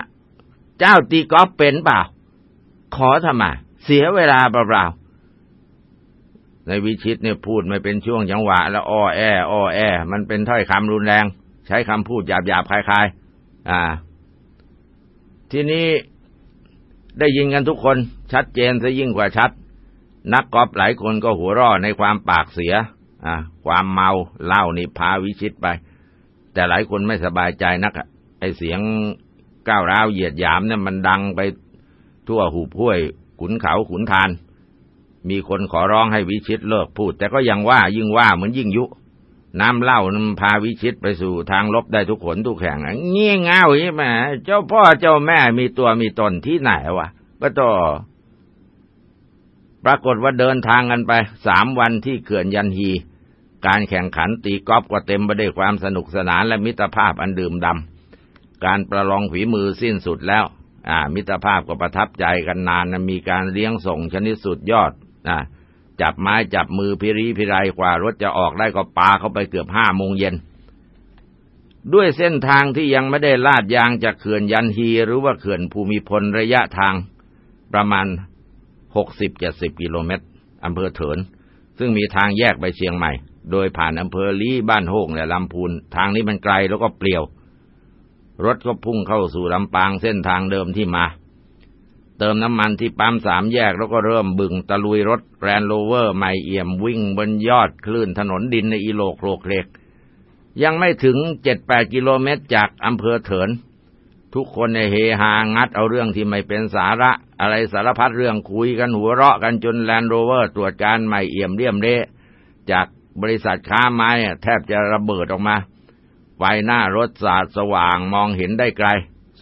เจ้าตีกอล์ฟเป็นเปล่า ขอทำไมเสียเวลาเปล่าในวิชิตเนี่ยพูดไม่เป็นช่วงจังหวะ แล้วอ้อแออ้อแอ มันเป็นถ้อยคำรุนแรง ใช้คำพูดหยาบหยาบคลายๆอ่า ทีนี้ ได้ยินกันทุกคนชัดเจนซะยิ่งกว่าชัด นักกอล์ฟหลายคนก็หัวราะในความปากเสีย อ่าความเมาเหล้านี่พาวิชิตไป แต่หลายคนไม่สบายใจนักไอเสียงก้าวร้าวเหยียดหยามเนี่ยมันดังไปทั่วหูพ้วย ขุนเขาขุนทาน มีคนขอร้องให้วิชิตเลิกพูด แต่ก็ยังว่ายิ่งว่าเหมือนยิ่งยุ น้ำเหล้านำพาวิชิตไปสู่ทางลบได้ทุกขนทุกแห่งเงี้ยเงาใช่ไหมเจ้าพ่อเจ้าแม่มีตัวมีตนที่ไหนวะก็ต่อปรากฏว่าเดินทางกันไปสามวันที่เขื่อนยันฮี การแข่งขันตีกอล์ฟก็เต็มไปด้วยความสนุกสนานและมิตรภาพอันดื่มดำการประลองฝีมือสิ้นสุดแล้ว อ่า มิตรภาพก็ประทับใจกันนานนะมีการเลี้ยงส่งชนิดสุดยอดอ่า จับไม้จับมือพิรีพิไรกว่ารถจะออกได้ก็ปาเข้าไปเกือบห้าโมงเย็น ด้วยเส้นทางที่ยังไม่ได้ลาดยางจากเขื่อนยันฮีหรือว่าเขื่อนภูมิพลระยะทางประมาณหกสิบเจ็ดสิบกิโลเมตรอำเภอเถิน ซึ่งมีทางแยกไปเชียงใหม่ โดยผ่านอำเภอลี้บ้านโฮงและลำพูน ทางนี้มันไกลแล้วก็เปลี่ยว รถก็พุ่งเข้าสู่ลำปางเส้นทางเดิมที่มา เติมน้ำมันที่ปั๊มสามแยกแล้วก็เริ่มบึงตะลุยรถ Land Rover ใหม่เอี่ยมวิ่งบนยอดคลื่นถนนดินในอีโลกโครกเลกยังไม่ถึงเจ็ดแปดกิโลเมตรจากอำเภอเถิน ทุกคนในเฮฮางัดเอาเรื่องที่ไม่เป็นสาระ อะไรสารพัดเรื่องคุยกันหัวเราะกันจนแลนด์โรเวอร์ตรวจการใหม่เอี่ยมเรียมเละจากบริษัทค้าไม้แทบจะระเบิดออกมา ไฟหน้ารถสาดสว่างมองเห็นได้ไกล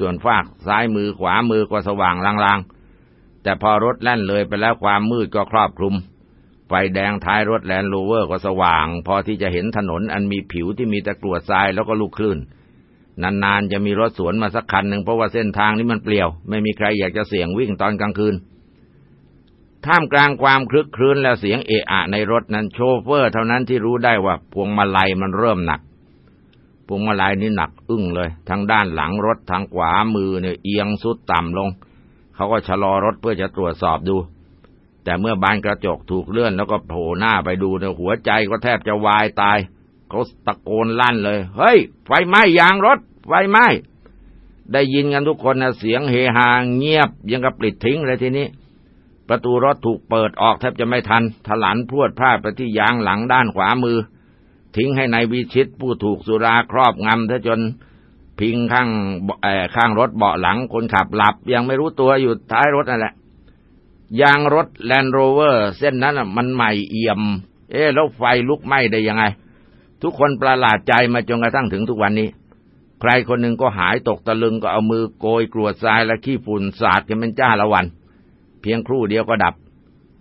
ส่วนฝากซ้ายมือขวามือก็สว่างลางๆ แต่พอรถแล่นเลยไปแล้วความมืดก็ครอบคลุม ไฟแดงท้ายรถ Land Rover ก็สว่าง พอที่จะเห็นถนนอันมีผิวที่มีแต่กรวดทรายแล้วก็ลูกคลื่น นานๆจะมีรถสวนมาสักคันหนึ่งเพราะว่าเส้นทางนี้มันเปลี่ยว ไม่มีใครอยากจะเสี่ยงวิ่งตอนกลางคืนท่ามกลางความครึกครื้นและเสียงเอะอะในรถนั้นโชเฟอร์เท่านั้นที่รู้ได้ว่าพวงมาลัยมันเริ่มหนัก พวงมาลัยนี่หนักอึ้งเลย ทั้งด้านหลังรถทางขวามือเนี่ยเอียงสุดต่ำลง เขาก็ชะลอรถเพื่อจะตรวจสอบดู แต่เมื่อบานกระจกถูกเลื่อนแล้วก็โผล่หน้าไปดูเนี่ยหัวใจก็แทบจะวายตาย เขาตะโกนลั่นเลย เฮ้ย ไฟไหม้ยางรถ ไฟไหม้ได้ยินกันทุกคนนะเสียงเฮฮาเงียบยังกับปลิดทิ้งเลยทีนี้ ประตูรถถูกเปิดออกแทบจะไม่ทันถลันพรวดพลาดไปที่ยางหลังด้านขวามือ ทิ้งให้ในายวิชิตผู้ถูกสุราครอบงำถ้าจนพิงข้างข้างรถเบาะหลังคนขับหลับ ยังไม่รู้ตัวอยู่ท้ายรถนั่นแหละยางรถแลนด์โรเวอร์ เส้นนั้นมันใหม่เอี่ยม เอ๊แล้วไฟลุกไหม้ได้ยังไง ทุกคนประหลาดใจมาจนกระทั่งถึงทุกวันนี้ ใครคนหนึ่งก็หายตกตะลึงก็เอามือโกยกรวดทรายและขี้ฝุ่นสาดกันเป็นจ้าละวัน เพียงครู่เดียวก็ดับ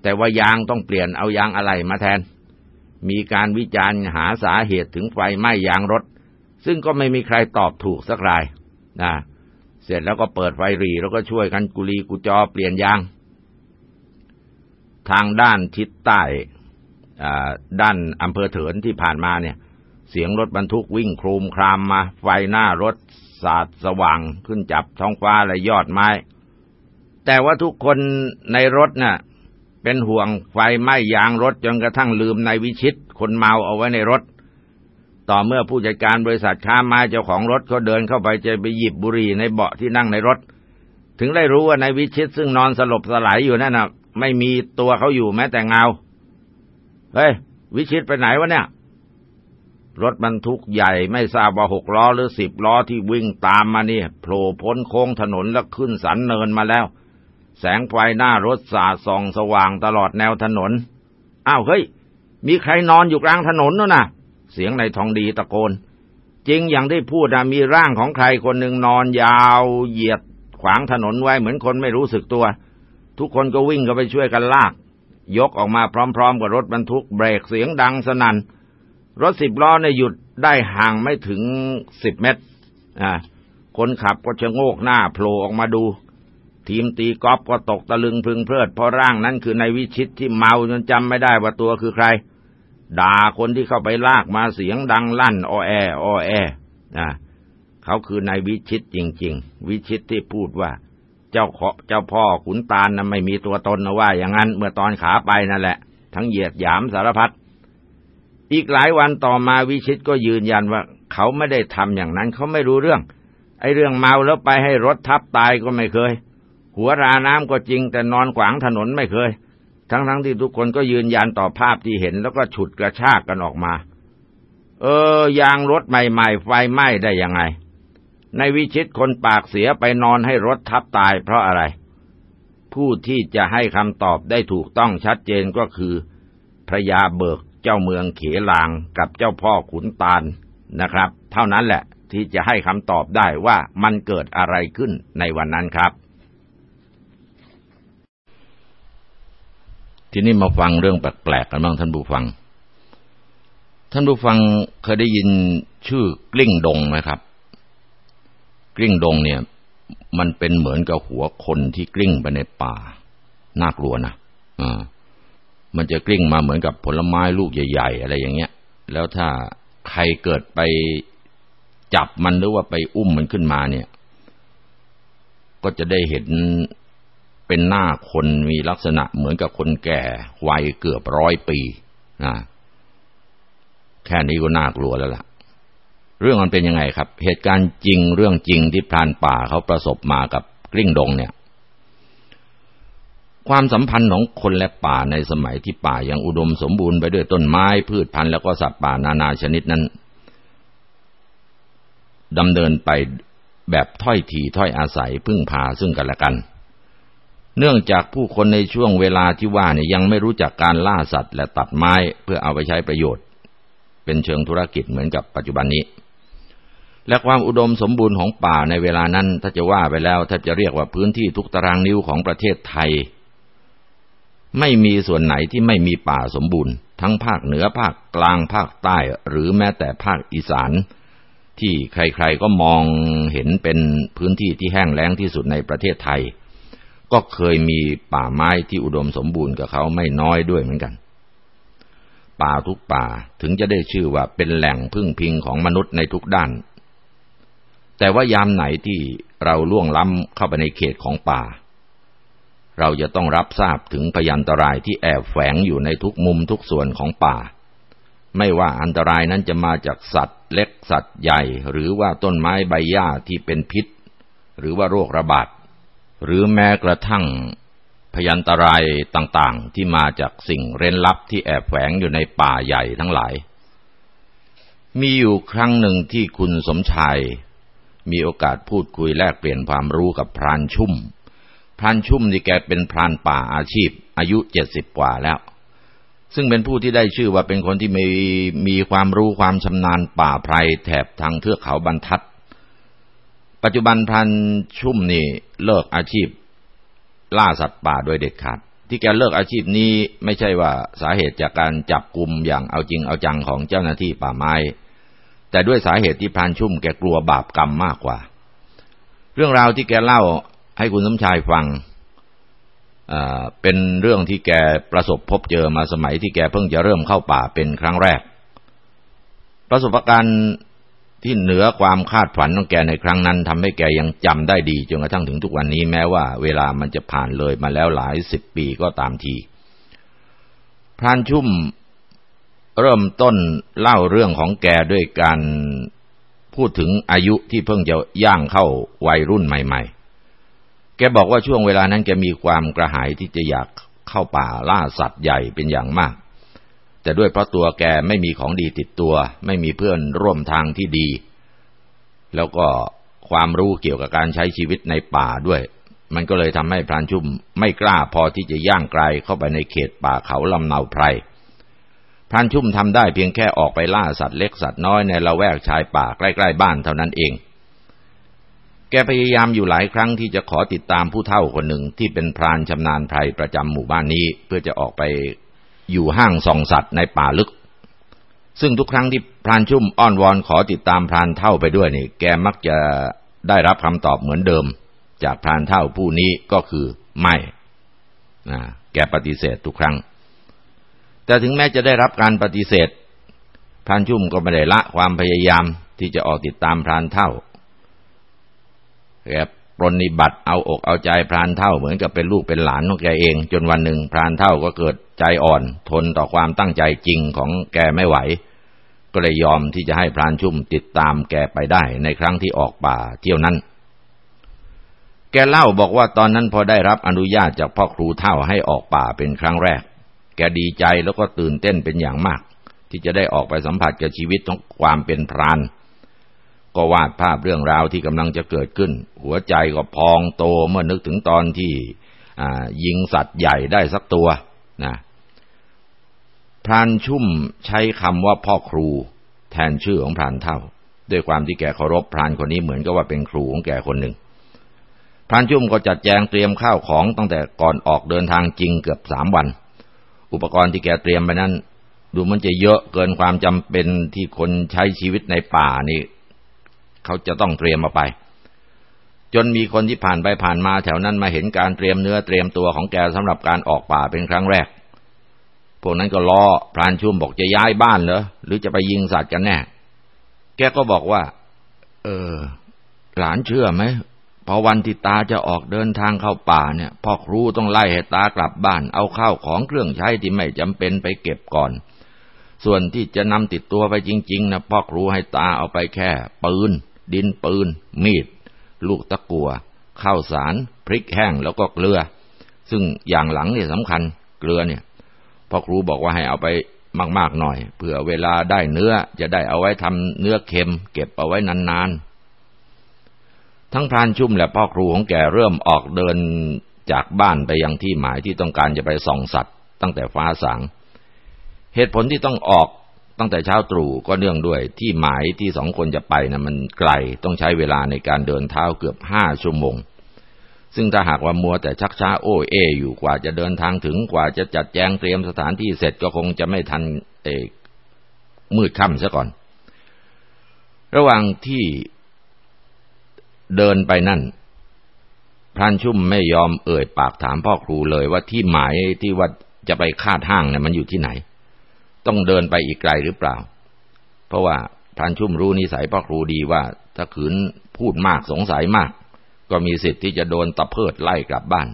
แต่ว่ายางต้องเปลี่ยนเอายางอะไรมาแทน มีการวิจารณ์หาสาเหตุถึงไฟไหม้ยางรถ ซึ่งก็ไม่มีใครตอบถูกสักรายนะเสร็จแล้วก็เปิดไฟรีแล้วก็ช่วยกันกุลีกุจอเปลี่ยนยาง ทางด้านทิศใต้ด้านอำเภอเถินที่ผ่านมาเนี่ย เสียงรถบรรทุกวิ่งโครมครามมา ไฟหน้ารถสาดสว่างขึ้นจับท้องฟ้าและยอดไม้ แต่ว่าทุกคนในรถน่ะ เป็นห่วงไฟไหม้ยางรถจนกระทั่งลืมในวิชิต คนเมาเอาไว้ในรถ ต่อเมื่อผู้จัดการบริษัทค้าไม้เจ้าของรถเขาเดินเข้าไปจะไปหยิบบุหรี่ในเบาะที่นั่งในรถ ถึงได้รู้ว่าในวิชิตซึ่งนอนสลบสลายอยู่นั่นน่ะไม่มีตัวเขาอยู่แม้แต่เงา เฮ้ย วิชิตไปไหนวะเนี่ย รถบรรทุกใหญ่ไม่ทราบว่าหกล้อหรือสิบล้อที่วิ่งตามมานี่โผล่พ้นโค้งถนนแล้วขึ้นสันเนินมาแล้ว แสงไฟหน้ารถสาดส่องสว่างตลอดแนวถนน อ้าวเฮ้ย มีใครนอนอยู่กลางถนนนู่นน่ะ เสียงในทองดีตะโกน จริงอย่างที่พูดนะมีร่างของใครคนหนึ่งนอนยาวเหยียดขวางถนนไว้เหมือนคนไม่รู้สึกตัว ทุกคนก็วิ่งเข้าไปช่วยกันลาก ยกออกมาพร้อมๆกับรถบรรทุกเบรกเสียงดังสนัน่น รถสิบล้อเนี่ยหยุดได้ห่างไม่ถึงสิบเมตร อ่า คนขับก็ชะโงกหน้าโผล่ออกมาดู ทีมตีกอล์ฟก็ตกตะลึงพึงเพลิด เพราะร่างนั้นคือนายวิชิตที่เมาจนจำไม่ได้ว่าตัวคือใคร ด่าคนที่เข้าไปลากมาเสียงดังลั่นออแอออแออ่าเขาคือนายวิชิตจริง ๆ วิชิตที่พูดว่า เจ้าขอเจ้าพ่อขุนตาลนะไม่มีตัวตนนะว่า อย่างนั้นเมื่อตอนขาไปนั่นแหละ ทั้งเหยียดหยามสารพัดอีกหลายวันต่อมาวิชิตก็ยืนยันว่า เขาไม่ได้ทำอย่างนั้นเขาไม่รู้เรื่อง ไอ้เรื่องเมาแล้วไปให้รถทับตายก็ไม่เคย หัวราน้ำก็จริง แต่นอนขวางถนนไม่เคย ทั้งๆทที่ทุกคนก็ยืนยันต่อภาพที่เห็นแล้วก็ฉุดกระชากกันออกมา เออยางรถใหม่ๆ ไฟไหม้ได้ยังไง ในวิชิตคนปากเสียไปนอนให้รถทับตายเพราะอะไร ผู้ที่จะให้คำตอบได้ถูกต้องชัดเจนก็คือพระยาเบิกเจ้าเมืองเขลางกับเจ้าพ่อขุนตาลนะครับ เท่านั้นแหละที่จะให้คำตอบได้ว่ามันเกิดอะไรขึ้นในวันนั้นครับ ทีนี้มาฟังเรื่องแปลกๆกันบ้างท่านผู้ฟัง ท่านผู้ฟังเคยได้ยินชื่อกลิ้งดงไหมครับ กลิ้งดงเนี่ย มันเป็นเหมือนกับหัวคนที่กลิ้งไปในป่า น่ากลัวนะอ่ามันจะกลิ้งมาเหมือนกับผลไม้ลูกใหญ่ ๆ อะไรอย่างเงี้ย แล้วถ้าใครเกิดไปจับมันหรือว่าไปอุ้มมันขึ้นมาเนี่ย ก็จะได้เห็น เป็นหน้าคนมีลักษณะเหมือนกับคนแก่วัยเกือบร้อยปีนะแค่นี้ก็น่ากลัวแล้วล่ะ เรื่องมันเป็นยังไงครับ เหตุการณ์จริงเรื่องจริงที่พรานป่าเขาประสบมากับกลิ้งดงเนี่ย ความสัมพันธ์ของคนและป่าในสมัยที่ป่ายังอุดมสมบูรณ์ไปด้วยต้นไม้พืชพันธุ์แล้วก็สัตว์ป่านานาชนิดนั้นดำเนินไปแบบถ้อยทีถ้อยอาศัยพึ่งพาซึ่งกันและกัน เนื่องจากผู้คนในช่วงเวลาที่ว่าเนี่ยยังไม่รู้จักการล่าสัตว์และตัดไม้เพื่อเอาไปใช้ประโยชน์ เป็นเชิงธุรกิจเหมือนกับปัจจุบันนี้ และความอุดมสมบูรณ์ของป่าในเวลานั้น ถ้าจะว่าไปแล้วถ้าจะเรียกว่าพื้นที่ทุกตารางนิ้วของประเทศไทย ไม่มีส่วนไหนที่ไม่มีป่าสมบูรณ์ ทั้งภาคเหนือภาคกลางภาคใต้ หรือแม้แต่ภาคอีสานที่ใครๆก็มองเห็นเป็นพื้นที่ที่แห้งแล้งที่สุดในประเทศไทย ก็เคยมีป่าไม้ที่อุดมสมบูรณ์กับเขาไม่น้อยด้วยเหมือนกัน ป่าทุกป่าถึงจะได้ชื่อว่าเป็นแหล่งพึ่งพิงของมนุษย์ในทุกด้าน แต่ว่ายามไหนที่เราล่วงล้ำเข้าไปในเขตของป่า เราจะต้องรับทราบถึงพยันตรายที่แอบแฝงอยู่ในทุกมุมทุกส่วนของป่า ไม่ว่าอันตรายนั้นจะมาจากสัตว์ เล็กสัตว์ใหญ่ หรือว่าต้นไม้ใบหญ้าที่เป็นพิษ หรือว่าโรคระบาด หรือแม้กระทั่งพยันตรายต่างๆ ที่มาจากสิ่งเร้นลับที่แอบแฝงอยู่ในป่าใหญ่ทั้งหลาย มีอยู่ครั้งหนึ่งที่คุณสมชาย มีโอกาสพูดคุยแลกเปลี่ยนความรู้กับพรานชุ่ม พรานชุ่มนี่แกเป็นพรานป่าอาชีพ อายุเจ็ดสิบกว่าแล้ว ซึ่งเป็นผู้ที่ได้ชื่อว่าเป็นคนที่มีมีความรู้ความชำนาญป่าไพรแถบทางเทือกเขาบรรทัด ปัจจุบันพันชุ่มนี่เลิกอาชีพ ล่าสัตว์ป่าโดยเด็ดขาด ที่แกเลิกอาชีพนี้ไม่ใช่ว่าสาเหตุจากการจับกลุ่มอย่างเอาจริงเอาจังของเจ้าหน้าที่ป่าไม้ แต่ด้วยสาเหตุที่พรานชุ่มแกกลัวบาปกรรมมากกว่า เรื่องราวที่แกเล่าให้คุณสมชายฟังเป็นเรื่องที่แกประสบพบเจอมาสมัยที่แกเพิ่งจะเริ่มเข้าป่าเป็นครั้งแรก ประสบการณ์ ที่เหนือความคาดฝันของแกในครั้งนั้นทำให้แกยังจำได้ดีจนกระทั่งถึงทุกวันนี้แม้ว่าเวลามันจะผ่านเลยมาแล้วหลายสิบปีก็ตามที พรานชุ่มเริ่มต้นเล่าเรื่องของแกด้วยการพูดถึงอายุที่เพิ่งจะย่างเข้าวัยรุ่นใหม่ ๆ แกบอกว่าช่วงเวลานั้นแกมีความกระหายที่จะอยากเข้าป่าล่าสัตว์ใหญ่เป็นอย่างมาก แต่ด้วยเพราะตัวแกไม่มีของดีติดตัว ไม่มีเพื่อนร่วมทางที่ดี แล้วก็ความรู้เกี่ยวกับการใช้ชีวิตในป่าด้วย มันก็เลยทำให้พรานชุ่มไม่กล้าพอที่จะย่างไกลเข้าไปในเขตป่าเขาลำเนาไพรพรานชุ่มทำได้เพียงแค่ออกไปล่าสัตว์เล็กสัตว์น้อยในละแวกชายป่าใกล้ ๆ บ้านเท่านั้นเอง แกพยายามอยู่หลายครั้งที่จะขอติดตามผู้เฒ่าคนหนึ่งที่เป็นพรานชำนาญไพรประจำหมู่บ้านนี้ เพื่อจะออกไป อยู่ห้างส่องสัตว์ในป่าลึก ซึ่งทุกครั้งที่พรานชุ่มอ้อนวอนขอติดตามพรานเท่าไปด้วยนี่ แกมักจะได้รับคำตอบเหมือนเดิม จากพรานเท่าผู้นี้ก็คือไม่นะแกปฏิเสธทุกครั้ง แต่ถึงแม้จะได้รับการปฏิเสธ พรานชุ่มก็ไม่ได้ละความพยายามที่จะออกติดตามพรานเท่าแกปรนิบัติเอาอกเอาใจพรานเท่าเหมือนกับเป็นลูกเป็นหลานของแกเอง จนวันหนึ่งพรานเท่าก็เกิด ใจอ่อนทนต่อความตั้งใจจริงของแกไม่ไหว ก็เลยยอมที่จะให้พรานชุ่มติดตามแกไปได้ในครั้งที่ออกป่าเที่ยวนั้น แกเล่าบอกว่าตอนนั้นพอได้รับอนุญาตจากพ่อครูเท่าให้ออกป่าเป็นครั้งแรก แกดีใจแล้วก็ตื่นเต้นเป็นอย่างมาก ที่จะได้ออกไปสัมผัสกับชีวิตของความเป็นพรานก็วาดภาพเรื่องราวที่กำลังจะเกิดขึ้น หัวใจก็พองโตเมื่อนึกถึงตอนที่ยิงสัตว์ใหญ่ได้สักตัวนะ พรานชุ่มใช้คำว่าพ่อครู แทนชื่อของพรานเท่า ด้วยความที่แกเคารพพรานคนนี้เหมือนกับว่าเป็นครูของแกคนหนึ่งพรานชุ่มก็จัดแจงเตรียมข้าวของตั้งแต่ก่อนออกเดินทางจริงเกือบสามวัน อุปกรณ์ที่แกเตรียมไปนั้น ดูมันจะเยอะเกินความจำเป็นที่คนใช้ชีวิตในป่านี่ เขาจะต้องเตรียมมาไป จนมีคนที่ผ่านไปผ่านมาแถวนั้นมาเห็นการเตรียมเนื้อเตรียมตัวของแกสำหรับการออกป่าเป็นครั้งแรก พวกนั้นก็ล้อพรานชุ่มบอกจะย้ายบ้านเหรอหรือจะไปยิงสัตว์กันแน่ แกก็บอกว่า เออ หลานเชื่อไหมพอวันที่ตาจะออกเดินทางเข้าป่าเนี่ยพ่อครูต้องไล่ให้ตากลับบ้าน เอาข้าวของเครื่องใช้ที่ไม่จำเป็นไปเก็บก่อน ส่วนที่จะนำติดตัวไปจริง ๆนะพ่อครูให้ตาเอาไปแค่ ปืน ดินปืน มีด ลูกตะกัวข้าวสาร พริกแห้งแล้วก็เกลือ ซึ่งอย่างหลังเนี่ยสำคัญเกลือเนี่ย พ่อครูบอกว่าให้เอาไปมากๆหน่อยเผื่อเวลาได้เนื้อจะได้เอาไว้ทำเนื้อเค็ม เก็บเอาไว้นานๆ ทั้งพรานชุ่มและพ่อครูของแกเริ่มออกเดินจากบ้านไปยังที่หมายที่ต้องการจะไปส่องสัตว์ ตั้งแต่ฟ้าสาง เหตุผลที่ต้องออกตั้งแต่เช้าตรู่ก็เนื่องด้วยที่หมายที่สองคนจะไปนะมันไกลต้องใช้เวลาในการเดินเท้าเกือบห้าชั่วโมง ซึ่งถ้าหากว่ามัวแต่ชักช้าโอ้เอ อยู่กว่าจะเดินทางถึงกว่าจะจัดแจงเตรียมสถานที่เสร็จก็คงจะไม่ทันเอกมืดค่ำซะก่อน ระหว่างที่เดินไปนั่นพรานชุ่มไม่ยอมเอ่ยปากถามพ่อครูเลยว่าที่หมายที่ว่าจะไปคาดห้างเนี่ยมันอยู่ที่ไหน ต้องเดินไปอีกไกลหรือเปล่า เพราะว่าพรานชุ่มรู้นิสัยพ่อครูดีว่าถ้าขืนพูดมากสงสัยมาก ก็มีสิทธิ์ที่จะโดนตะเพิดไล่กลับบ้าน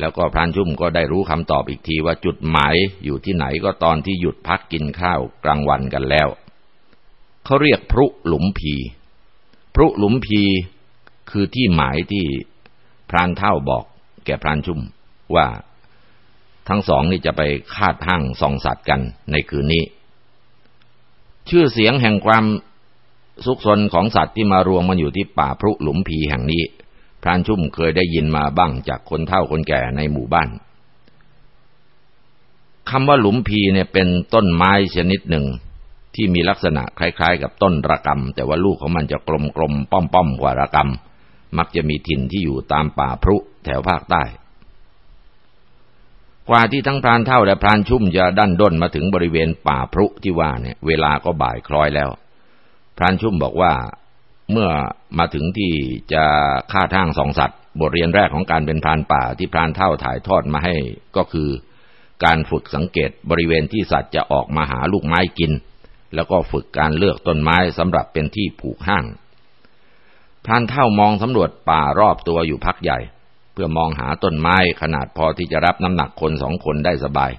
แล้วก็พรานชุ่มก็ได้รู้คำตอบอีกทีว่าจุดหมายอยู่ที่ไหนก็ตอนที่หยุดพักกินข้าวกลางวันกันแล้ว เขาเรียกพรุหลุมพีพรุหลุมพีคือที่หมายที่พรานเท่าบอกแก่พรานชุ่มว่าทั้งสองนี่จะไปคาดห้างส่องสัตว์กันในคืนนี้ ชื่อเสียงแห่งความ สุกสนของสัตว์ที่มารวมมันอยู่ที่ป่าพรุหลุมพีแห่งนี้ พรานชุ่มเคยได้ยินมาบ้างจากคนเฒ่าคนแก่ในหมู่บ้านคำว่าหลุมพีเนี่ยเป็นต้นไม้ชนิดหนึ่ง ที่มีลักษณะคล้ายๆ กับต้นระกำแต่ว่าลูกของมันจะกลมๆป้อมๆกว่าระกำมักจะมีถิ่นที่อยู่ตามป่าพรุแถวภาคใต้ กว่าที่ทั้งพรานเท่าและพรานชุ่มจะดันด้นมาถึงบริเวณป่าพรุที่ว่าเนี่ย เวลาก็บ่ายคล้อยแล้ว พรานชุ่มบอกว่าเมื่อมาถึงที่จะฆ่าทางสองสัตว์ บทเรียนแรกของการเป็นพรานป่าที่พรานเท่าถ่ายทอดมาให้ก็คือ การฝึกสังเกตบริเวณที่สัตว์จะออกมาหาลูกไม้กิน แล้วก็ฝึกการเลือกต้นไม้สำหรับเป็นที่ผูกห้างพรานเท่ามองสำรวจป่ารอบตัวอยู่พักใหญ่ เพื่อมองหาต้นไม้ขนาดพอที่จะรับน้ำหนักคนสองคนได้สบาย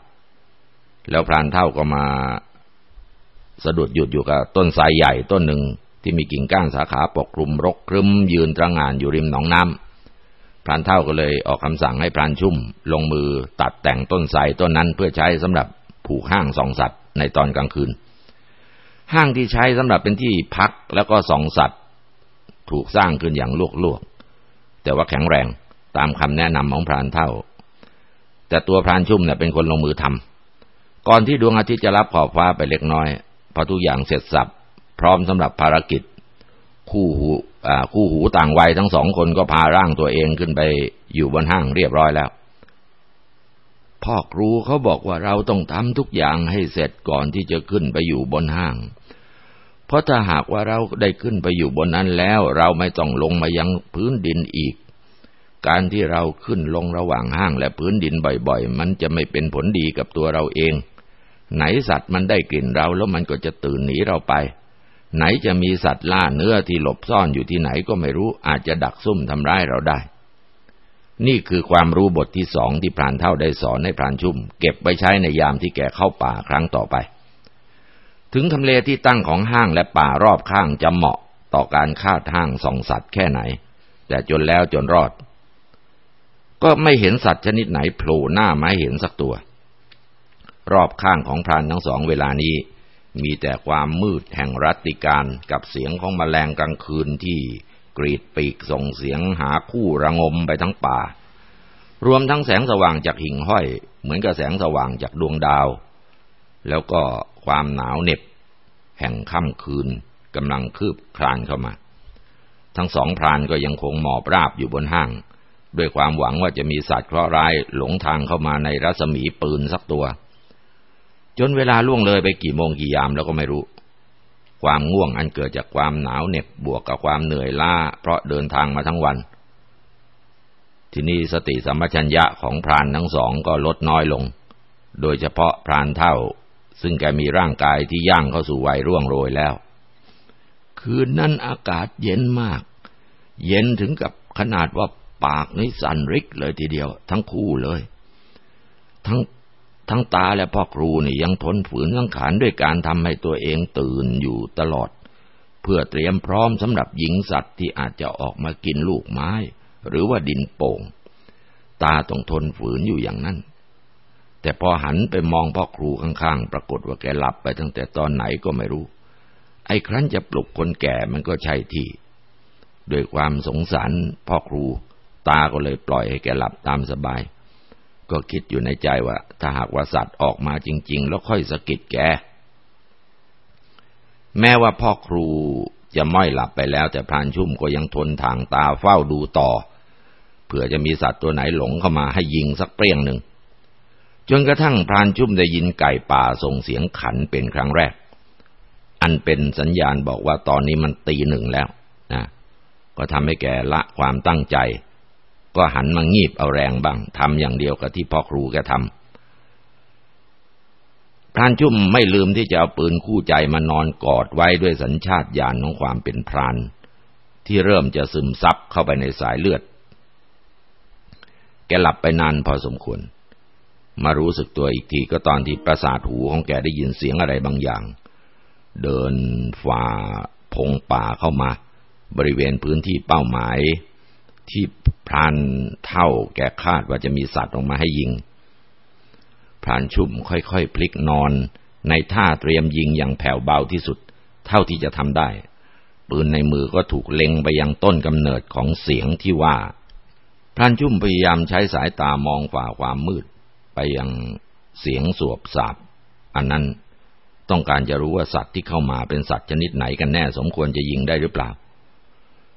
แล้วพรานเท่าก็มา สะดุดหยุดอยู่กับต้นไทรใหญ่ต้นหนึ่งที่มีกิ่งก้านสาขาปกคลุมรกครึ้มยืนตระงานอยู่ริมหนองน้ำพรานเท่าก็เลยออกคำสั่งให้พรานชุ่ม ลงมือตัดแต่งต้นไทรต้นนั้นเพื่อใช้สำหรับผูกห้างสองสัตว์ในตอนกลางคืน ห้างที่ใช้สำหรับเป็นที่พักแล้วก็สองสัตว์ ถูกสร้างขึ้นอย่างลวกๆแต่ว่าแข็งแรงตามคำแนะนำของพรานเท่า แต่ตัวพรานชุ่มเนี่ยเป็นคนลงมือทำก่อนที่ดวงอาทิตย์จะรับขอบฟ้าไปเล็กน้อย พอทุกอย่างเสร็จสับพร้อมสำหรับภารกิจ คู่หูคู่หูต่างวัยทั้งสองคนก็พาร่างตัวเองขึ้นไปอยู่บนห้างเรียบร้อยแล้ว พ่อครูเขาบอกว่าเราต้องทำทุกอย่างให้เสร็จก่อนที่จะขึ้นไปอยู่บนห้าง เพราะถ้าหากว่าเราได้ขึ้นไปอยู่บนนั้นแล้ว เราไม่ต้องลงมายังพื้นดินอีก การที่เราขึ้นลงระหว่างห้างและพื้นดินบ่อยๆ มันจะไม่เป็นผลดีกับตัวเราเอง ไหนสัตว์มันได้กลิ่นเราแล้วมันก็จะตื่นหนีเราไป ไหนจะมีสัตว์ล่าเนื้อที่หลบซ่อนอยู่ที่ไหนก็ไม่รู้อาจจะดักซุ่มทำร้ายเราได้ นี่คือความรู้บทที่สองที่พรานเท่าได้สอนให้พรานชุ่ม เก็บไปใช้ในยามที่แกเข้าป่าครั้งต่อไปถึงทำเลที่ตั้งของห้างและป่ารอบข้างจะเหมาะต่อการฆ่าทางส่องสัตว์แค่ไหน แต่จนแล้วจนรอด ก็ไม่เห็นสัตว์ชนิดไหนโผล่หน้ามาเห็นสักตัว รอบข้างของพรานทั้งสองเวลานี้ มีแต่ความมืดแห่งรัติการกับเสียงของมแมลงกลางคืนที่กรีดปีกส่งเสียงหาคู่ระงมไปทั้งป่า รวมทั้งแสงสว่างจากหิ่งห้อย เหมือนกับแสงสว่างจากดวงดาว แล้วก็ความหนาวเหน็บ แห่งค่ำคืนกำลังคืบคลานเข้ามา ทั้งสองพรานก็ยังคงหมอบราบอยู่บนห้าง ด้วยความหวังว่าจะมีสัตว์เคราะห์ร้ายหลงทางเข้ามาในรัศมีปืนสักตัว จนเวลาล่วงเลยไปกี่โมงกี่ยามแล้วก็ไม่รู้ ความง่วงอันเกิดจากความหนาวเหน็บบวกกับความเหนื่อยล้าเพราะเดินทางมาทั้งวัน ทีนี้สติสัมปชัญญะของพรานทั้งสองก็ลดน้อยลง โดยเฉพาะพรานเท่า ซึ่งแกมีร่างกายที่ย่างเข้าสู่วัยร่วงโรยแล้ว คืนนั้นอากาศเย็นมาก เย็นถึงกับขนาดว่าปากนี่สั่นริกเลยทีเดียว ทั้งคู่เลย ทั้ง ทั้งตาและพ่อครูนี่ยังทนฝืนสังขารด้วยการทำให้ตัวเองตื่นอยู่ตลอด เพื่อเตรียมพร้อมสำหรับหญิงสัตว์ที่อาจจะออกมากินลูกไม้ หรือว่าดินโป่ง ตาต้องทนฝืนอยู่อย่างนั้น แต่พอหันไปมองพ่อครูข้างๆ ปรากฏว่าแกหลับไปตั้งแต่ตอนไหนก็ไม่รู้ ไอ้ครั้นจะปลุกคนแก่มันก็ใช่ที่ด้วยความสงสารพ่อครู ตาก็เลยปล่อยให้แกหลับตามสบาย ก็คิดอยู่ในใจว่า ถ้าหากว่าสัตว์ออกมาจริง ๆ แล้วค่อยสะกิดแก แม้ว่าพ่อครูจะม้อยหลับไปแล้วแต่พรานชุ่มก็ยังทนทางตาเฝ้าดูต่อ เผื่อจะมีสัตว์ตัวไหนหลงเข้ามาให้ยิงสักเปรี้ยงหนึ่ง จนกระทั่งพรานชุ่มได้ยินไก่ป่าส่งเสียงขันเป็นครั้งแรก อันเป็นสัญญาณบอกว่าตอนนี้มันตีหนึ่งแล้วนะก็ทำให้แกละความตั้งใจ ก็หันมางีบเอาแรงบ้างทำอย่างเดียวกับที่พ่อครูแกทำพรานชุ่มไม่ลืมที่จะเอาปืนคู่ใจมานอนกอดไว้ด้วยสัญชาตญาณของความเป็นพราน ที่เริ่มจะซึมซับเข้าไปในสายเลือด แกหลับไปนานพอสมควร มารู้สึกตัวอีกทีก็ตอนที่ประสาทหูของแกได้ยินเสียงอะไรบางอย่าง เดินฝ่าพงป่าเข้ามา บริเวณพื้นที่เป้าหมาย ที่พรานเท่าแกคาดว่าจะมีสัตว์ออกมาให้ยิง พรานชุ่มค่อยๆพลิกนอนในท่าเตรียมยิงอย่างแผ่วเบาที่สุด เท่าที่จะทำได้ ปืนในมือก็ถูกเล็งไปยังต้นกำเนิดของเสียงที่ว่า พรานชุ่มพยายามใช้สายตามองฝ่าความมืด ไปยังเสียงสวบสาบอันนั้นต้องการจะรู้ว่าสัตว์ที่เข้ามาเป็นสัตว์ชนิดไหนกันแน่สมควรจะยิงได้หรือเปล่า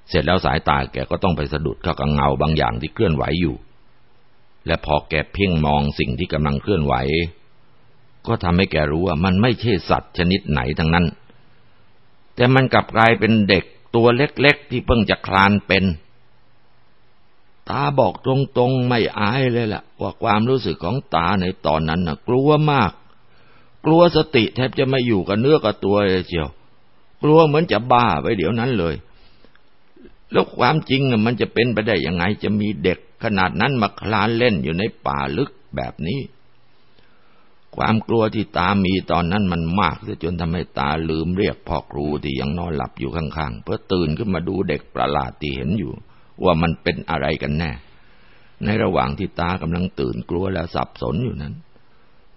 เสร็จแล้วสายตาแกก็ต้องไปสะดุดเข้ากับเงาบางอย่างที่เคลื่อนไหวอยู่ และพอแกเพ่งมองสิ่งที่กำลังเคลื่อนไหว ก็ทำให้แกรู้ว่ามันไม่ใช่สัตว์ชนิดไหนทั้งนั้น แต่มันกลับกลายเป็นเด็กตัวเล็กๆ ที่เพิ่งจะคลานเป็น ตาบอกตรงๆไม่อายเลยล่ะ ว่าความรู้สึกของตาในตอนนั้นน่ะ กลัวมาก กลัวสติแทบจะไม่อยู่กับเนื้อกับตัวเลยเชียว กลัวเหมือนจะบ้าไปเดี๋ยวนั้นเลย แล้วความจริงมันจะเป็นไปได้ยังไงจะมีเด็กขนาดนั้นมาคลานเล่นอยู่ในป่าลึกแบบนี้ ความกลัวที่ตามีตอนนั้นมันมากจนทำให้ตาลืมเรียกพ่อครูที่ยังนอนหลับอยู่ข้างๆ เพื่อตื่นขึ้นมาดูเด็กประหลาดที่เห็นอยู่ ว่ามันเป็นอะไรกันแน่ ในระหว่างที่ตากำลังตื่นกลัวและสับสนอยู่นั้น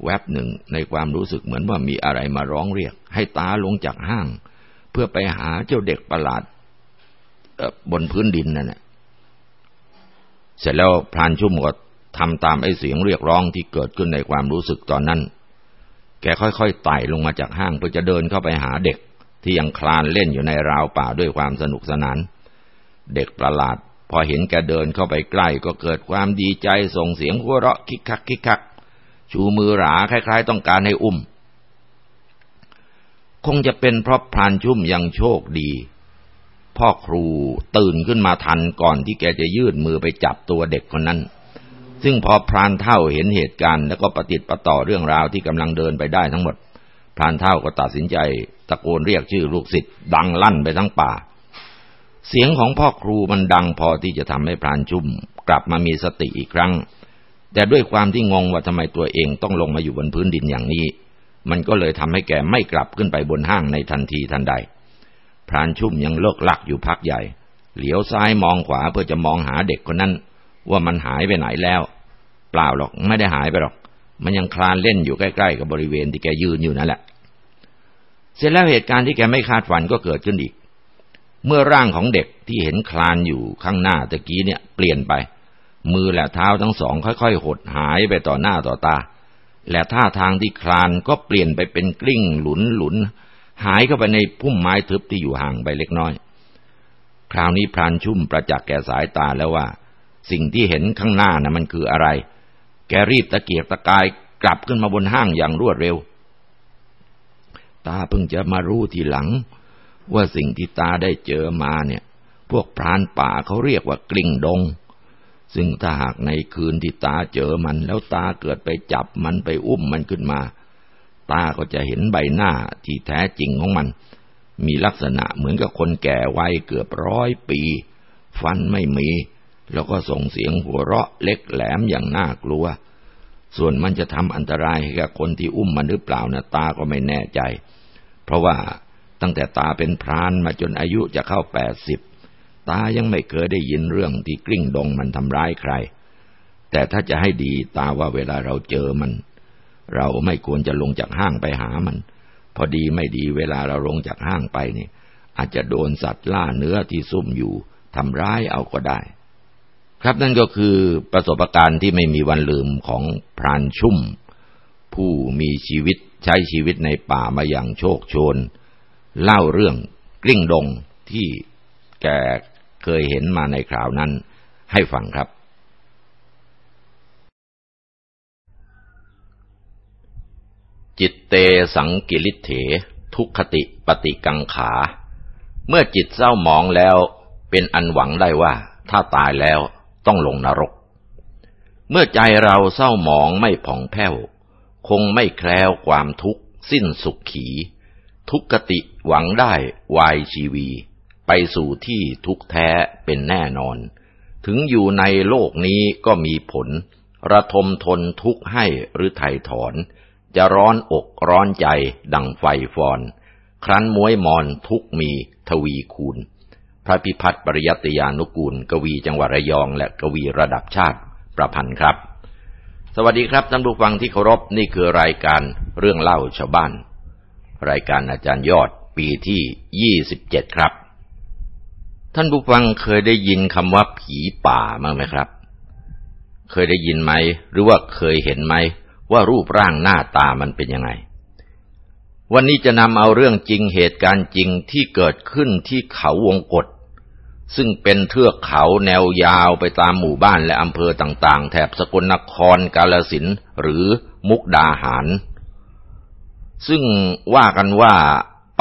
แวบหนึ่งในความรู้สึกเหมือนว่ามีอะไรมาร้องเรียก ให้ตาลงจากห้าง เพื่อไปหาเจ้าเด็กประหลาด บนพื้นดินนั่นแหละเสร็จแล้วพรานชุ่มก็ทำตามไอ้เสียงเรียกร้องที่เกิดขึ้นในความรู้สึกตอนนั้น แกค่อยๆไต่ลงมาจากห้างเพื่อจะเดินเข้าไปหาเด็ก ที่ยังคลานเล่นอยู่ในราวป่าด้วยความสนุกสนาน เด็กประหลาด พอเห็นแกเดินเข้าไปใกล้ก็เกิดความดีใจส่งเสียงหัวเราะคิกคักคิกคัก ชูมือหราคล้าย ๆ ต้องการให้อุ้ม คงจะเป็นเพราะพรานชุ่มยังโชคดี พ่อครูตื่นขึ้นมาทันก่อนที่แกจะยื่นมือไปจับตัวเด็กคนนั้น ซึ่งพอพรานเท่าเห็นเหตุการณ์แล้วก็ปฏิติประต่อเรื่องราวที่กำลังเดินไปได้ทั้งหมด พรานเท่าก็ตัดสินใจตะโกนเรียกชื่อลูกศิษย์ดังลั่นไปทั้งป่า เสียงของพ่อครูมันดังพอที่จะทำให้พรานชุ่ม กลับมามีสติอีกครั้ง แต่ด้วยความที่งงว่าทำไมตัวเองต้องลงมาอยู่บนพื้นดินอย่างนี้ มันก็เลยทำให้แกไม่กลับขึ้นไปบนห้างในทันทีทันใด พรานชุ่มยังเลิกลักอยู่พักใหญ่ เหลียวซ้ายมองขวาเพื่อจะมองหาเด็กคนนั้น ว่ามันหายไปไหนแล้ว เปล่าหรอกไม่ได้หายไปหรอก มันยังคลานเล่นอยู่ใกล้ๆกับบริเวณที่แกยืนอยู่นั่นแหละ เสร็จแล้วเหตุการณ์ที่แกไม่คาดฝันก็เกิดขึ้นอีก เมื่อร่างของเด็กที่เห็นคลานอยู่ข้างหน้าตะกี้เนี่ย เปลี่ยนไป มือและเท้าทั้งสองค่อยๆหดหายไปต่อหน้าต่อตาและท่าทางที่คลานก็เปลี่ยนไปเป็นกลิ้งหลุนหลุน หายเข้าไปในพุ่มไม้ทึบที่อยู่ห่างไปเล็กน้อย คราวนี้พรานชุ่มประจักษ์แก่สายตาแล้วว่า สิ่งที่เห็นข้างหน้านะ่ะมันคืออะไร แกรีบตะเกียกตะกายกลับขึ้นมาบนห้างอย่างรวดเร็ว ตาเพิ่งจะมารู้ทีหลัง ว่าสิ่งที่ตาได้เจอมาเนี่ย พวกพรานป่าเขาเรียกว่ากลิ่งดง ซึ่งถ้าหากในคืนที่ตาเจอมัน แล้วตาเกิดไปจับมันไปอุ้มมันขึ้นมา ตาก็จะเห็นใบหน้าที่แท้จริงของมัน มีลักษณะเหมือนกับคนแก่วัยเกือบร้อยปี ฟันไม่มี แล้วก็ส่งเสียงหัวเราะเล็กแหลมอย่างน่ากลัว ส่วนมันจะทำอันตรายให้กับคนที่อุ้มมันหรือเปล่านะตาก็ไม่แน่ใจ เพราะว่าตั้งแต่ตาเป็นพรานมาจนอายุจะเข้าแปดสิบตายังไม่เคยได้ยินเรื่องที่กลิ้งดงมันทำร้ายใคร แต่ถ้าจะให้ดีตาว่าเวลาเราเจอมัน เราไม่ควรจะลงจากห้างไปหามัน พอดีไม่ดีเวลาเราลงจากห้างไปเนี่ย อาจจะโดนสัตว์ล่าเนื้อที่ซุ่มอยู่ทำร้ายเอาก็ได้ ครับนั่นก็คือประสบการณ์ที่ไม่มีวันลืมของพรานชุ่ม ผู้มีชีวิตใช้ชีวิตในป่ามาอย่างโชคโชน เล่าเรื่องกลิ้งดงที่แกเคยเห็นมาในคราวนั้นให้ฟังครับ จิตเตสังกิริเถ ทุกขติปฏิกังขา เมื่อจิตเศร้าหมองแล้วเป็นอันหวังได้ว่าถ้าตายแล้วต้องลงนรก เมื่อใจเราเศร้าหมองไม่ผ่องแผ้ว คงไม่แคล้วความทุกข์สิ้นสุขขี ทุกขติหวังได้วายชีวี ไปสู่ที่ทุกแท้เป็นแน่นอน ถึงอยู่ในโลกนี้ก็มีผล ระทมทนทุกข์ให้หรือไถ่ถอน จะร้อนอกร้อนใจดังไฟฟอน ครั้นม้วยมอนทุกมีทวีคูณ พระพิพัฒน์ปริยัติยานุกูล กวีจังหวัดระยอง และกวีระดับชาติประพันธ์ครับ สวัสดีครับท่านผู้ฟังที่เคารพนี่คือรายการเรื่องเล่าชาวบ้าน รายการอาจารย์ยอดปีที่ยี่สิบเจ็ดครับ ท่านผู้ฟังเคยได้ยินคำว่าผีป่ามั้งไหมครับ เคยได้ยินไหม หรือว่าเคยเห็นไหม ว่ารูปร่างหน้าตามันเป็นยังไง วันนี้จะนำเอาเรื่องจริงเหตุการณ์จริงที่เกิดขึ้นที่เขาวงกฏซึ่งเป็นเทือกเขาแนวยาวไปตามหมู่บ้านและอำเภอต่างๆ แถบสกลนครกาลสินหรือมุกดาหาร ซึ่งว่ากันว่า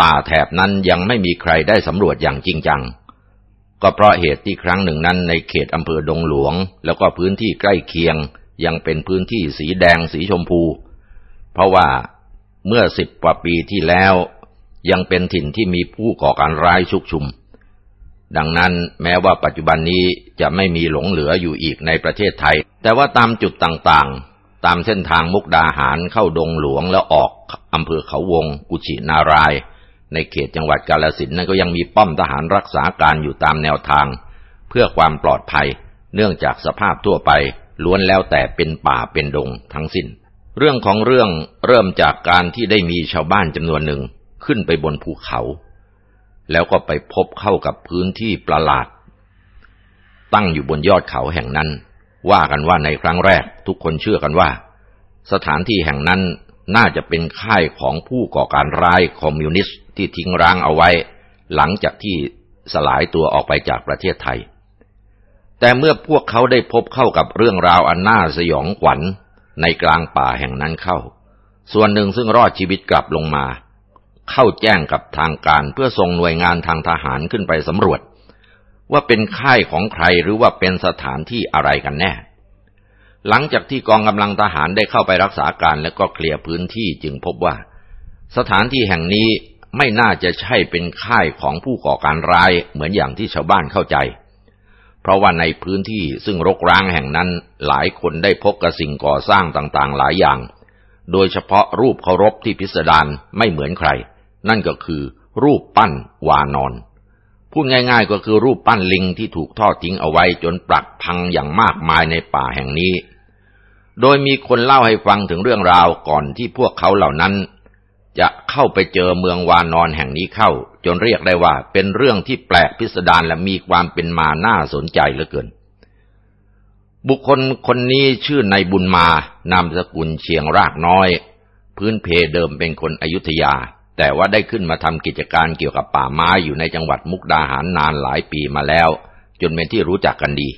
ป่าแถบนั้นยังไม่มีใครได้สำรวจอย่างจริงจัง ก็เพราะเหตุที่ครั้งหนึ่งนั้นในเขตอำเภอดงหลวง แล้วก็พื้นที่ใกล้เคียง ยังเป็นพื้นที่สีแดงสีชมพู เพราะว่าเมื่อสิบกว่าปีที่แล้วยังเป็นถิ่นที่มีผู้ก่อการร้ายชุกชุม ดังนั้นแม้ว่าปัจจุบันนี้จะไม่มีหลงเหลืออยู่อีกในประเทศไทย แต่ว่าตามจุดต่างๆ ตามเส้นทางมุกดาหารเข้าดงหลวงแล้วออกอำเภอเขาวง กุชินาราย ในเขตจังหวัดกาลสินนั้นก็ยังมีป้อมทหารรักษาการอยู่ตามแนวทาง เพื่อความปลอดภัย เนื่องจากสภาพทั่วไป ล้วนแล้วแต่เป็นป่าเป็นดงทั้งสิน้น เรื่องของเรื่องเริ่มจากการที่ได้มีชาวบ้านจำนวนหนึ่งขึ้นไปบนภูเขา แล้วก็ไปพบเข้ากับพื้นที่ประหลาด ตั้งอยู่บนยอดเขาแห่งนั้น ว่ากันว่าในครั้งแรกทุกคนเชื่อกันว่า สถานที่แห่งนั้นน่าจะเป็นค่ายของผู้ก่อการร้ายคอมมิวนิสต์ที่ทิ้งร้างเอาไว้ หลังจากที่สลายตัวออกไปจากประเทศไทย แต่เมื่อพวกเขาได้พบเข้ากับเรื่องราวอันน่าสยองขวัญในกลางป่าแห่งนั้นเข้า ส่วนหนึ่งซึ่งรอดชีวิตกลับลงมา เข้าแจ้งกับทางการเพื่อส่งหน่วยงานทางทหารขึ้นไปสำรวจ ว่าเป็นค่ายของใครหรือว่าเป็นสถานที่อะไรกันแน่ หลังจากที่กองกำลังทหารได้เข้าไปรักษาการและก็เคลียร์พื้นที่จึงพบว่า สถานที่แห่งนี้ไม่น่าจะใช่เป็นค่ายของผู้ก่อการร้ายเหมือนอย่างที่ชาวบ้านเข้าใจ เพราะว่าในพื้นที่ซึ่งรกร้างแห่งนั้นหลายคนได้พบกับสิ่งก่อสร้างต่างๆ หลายอย่าง โดยเฉพาะรูปเคารพที่พิสดารไม่เหมือนใคร นั่นก็คือรูปปั้นวานอน พูดง่ายๆก็คือรูปปั้นลิงที่ถูกทอดทิ้งเอาไว้จนปรักพังอย่างมากมายในป่าแห่งนี้ โดยมีคนเล่าให้ฟังถึงเรื่องราวก่อนที่พวกเขาเหล่านั้น จะเข้าไปเจอเมืองวานอนแห่งนี้เข้า จนเรียกได้ว่าเป็นเรื่องที่แปลกพิสดารและมีความเป็นมาน่าสนใจเหลือเกิน บุคคลคนนี้ชื่อนายบุญมานามสกุลเชียงรากน้อย พื้นเพเดิมเป็นคนอยุธยา แต่ว่าได้ขึ้นมาทำกิจการเกี่ยวกับป่าไม้อยู่ในจังหวัดมุกดาหารนานหลายปีมาแล้ว จนเป็นที่รู้จักกันดี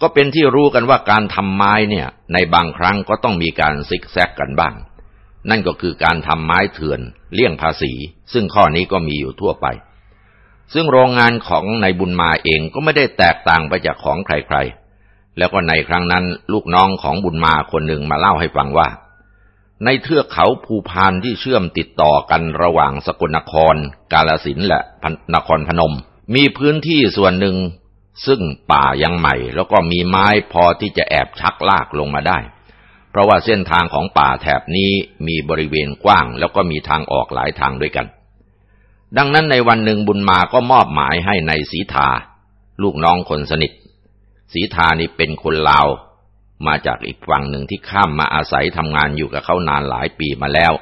ก็เป็นที่รู้กันว่าการทำไม้เนี่ย ในบางครั้งก็ต้องมีการซิกแซกกันบ้าง นั่นก็คือการทำไม้เถื่อนเลี่ยงภาษี ซึ่งข้อนี้ก็มีอยู่ทั่วไป ซึ่งโรงงานของนายบุญมาเองก็ไม่ได้แตกต่างไปจากของใครๆ แล้วก็ในครั้งนั้นลูกน้องของบุญมาคนหนึ่งมาเล่าให้ฟังว่า ในเทือกเขาภูพานที่เชื่อมติดต่อกันระหว่างสกลนคร กาลสินและนครพนม มีพื้นที่ส่วนหนึ่งซึ่งป่ายังใหม่ แล้วก็มีไม้พอที่จะแอบชักลากลงมาได้ ราะว่าเส้นทางของป่าแถบนี้มีบริเวณกว้าง แล้วก็มีทางออกหลายทางด้วยกัน ดังนั้นในวันหนึ่งบุญมาก็มอบหมายให้ในสีทา ลูกน้องคนสนิทสีทานี่เป็นคนลาว มาจากอีกฝั่งหนึ่งที่ข้ามมาอาศัยทำงานอยู่กับเขานานหลายปีมาแล้ว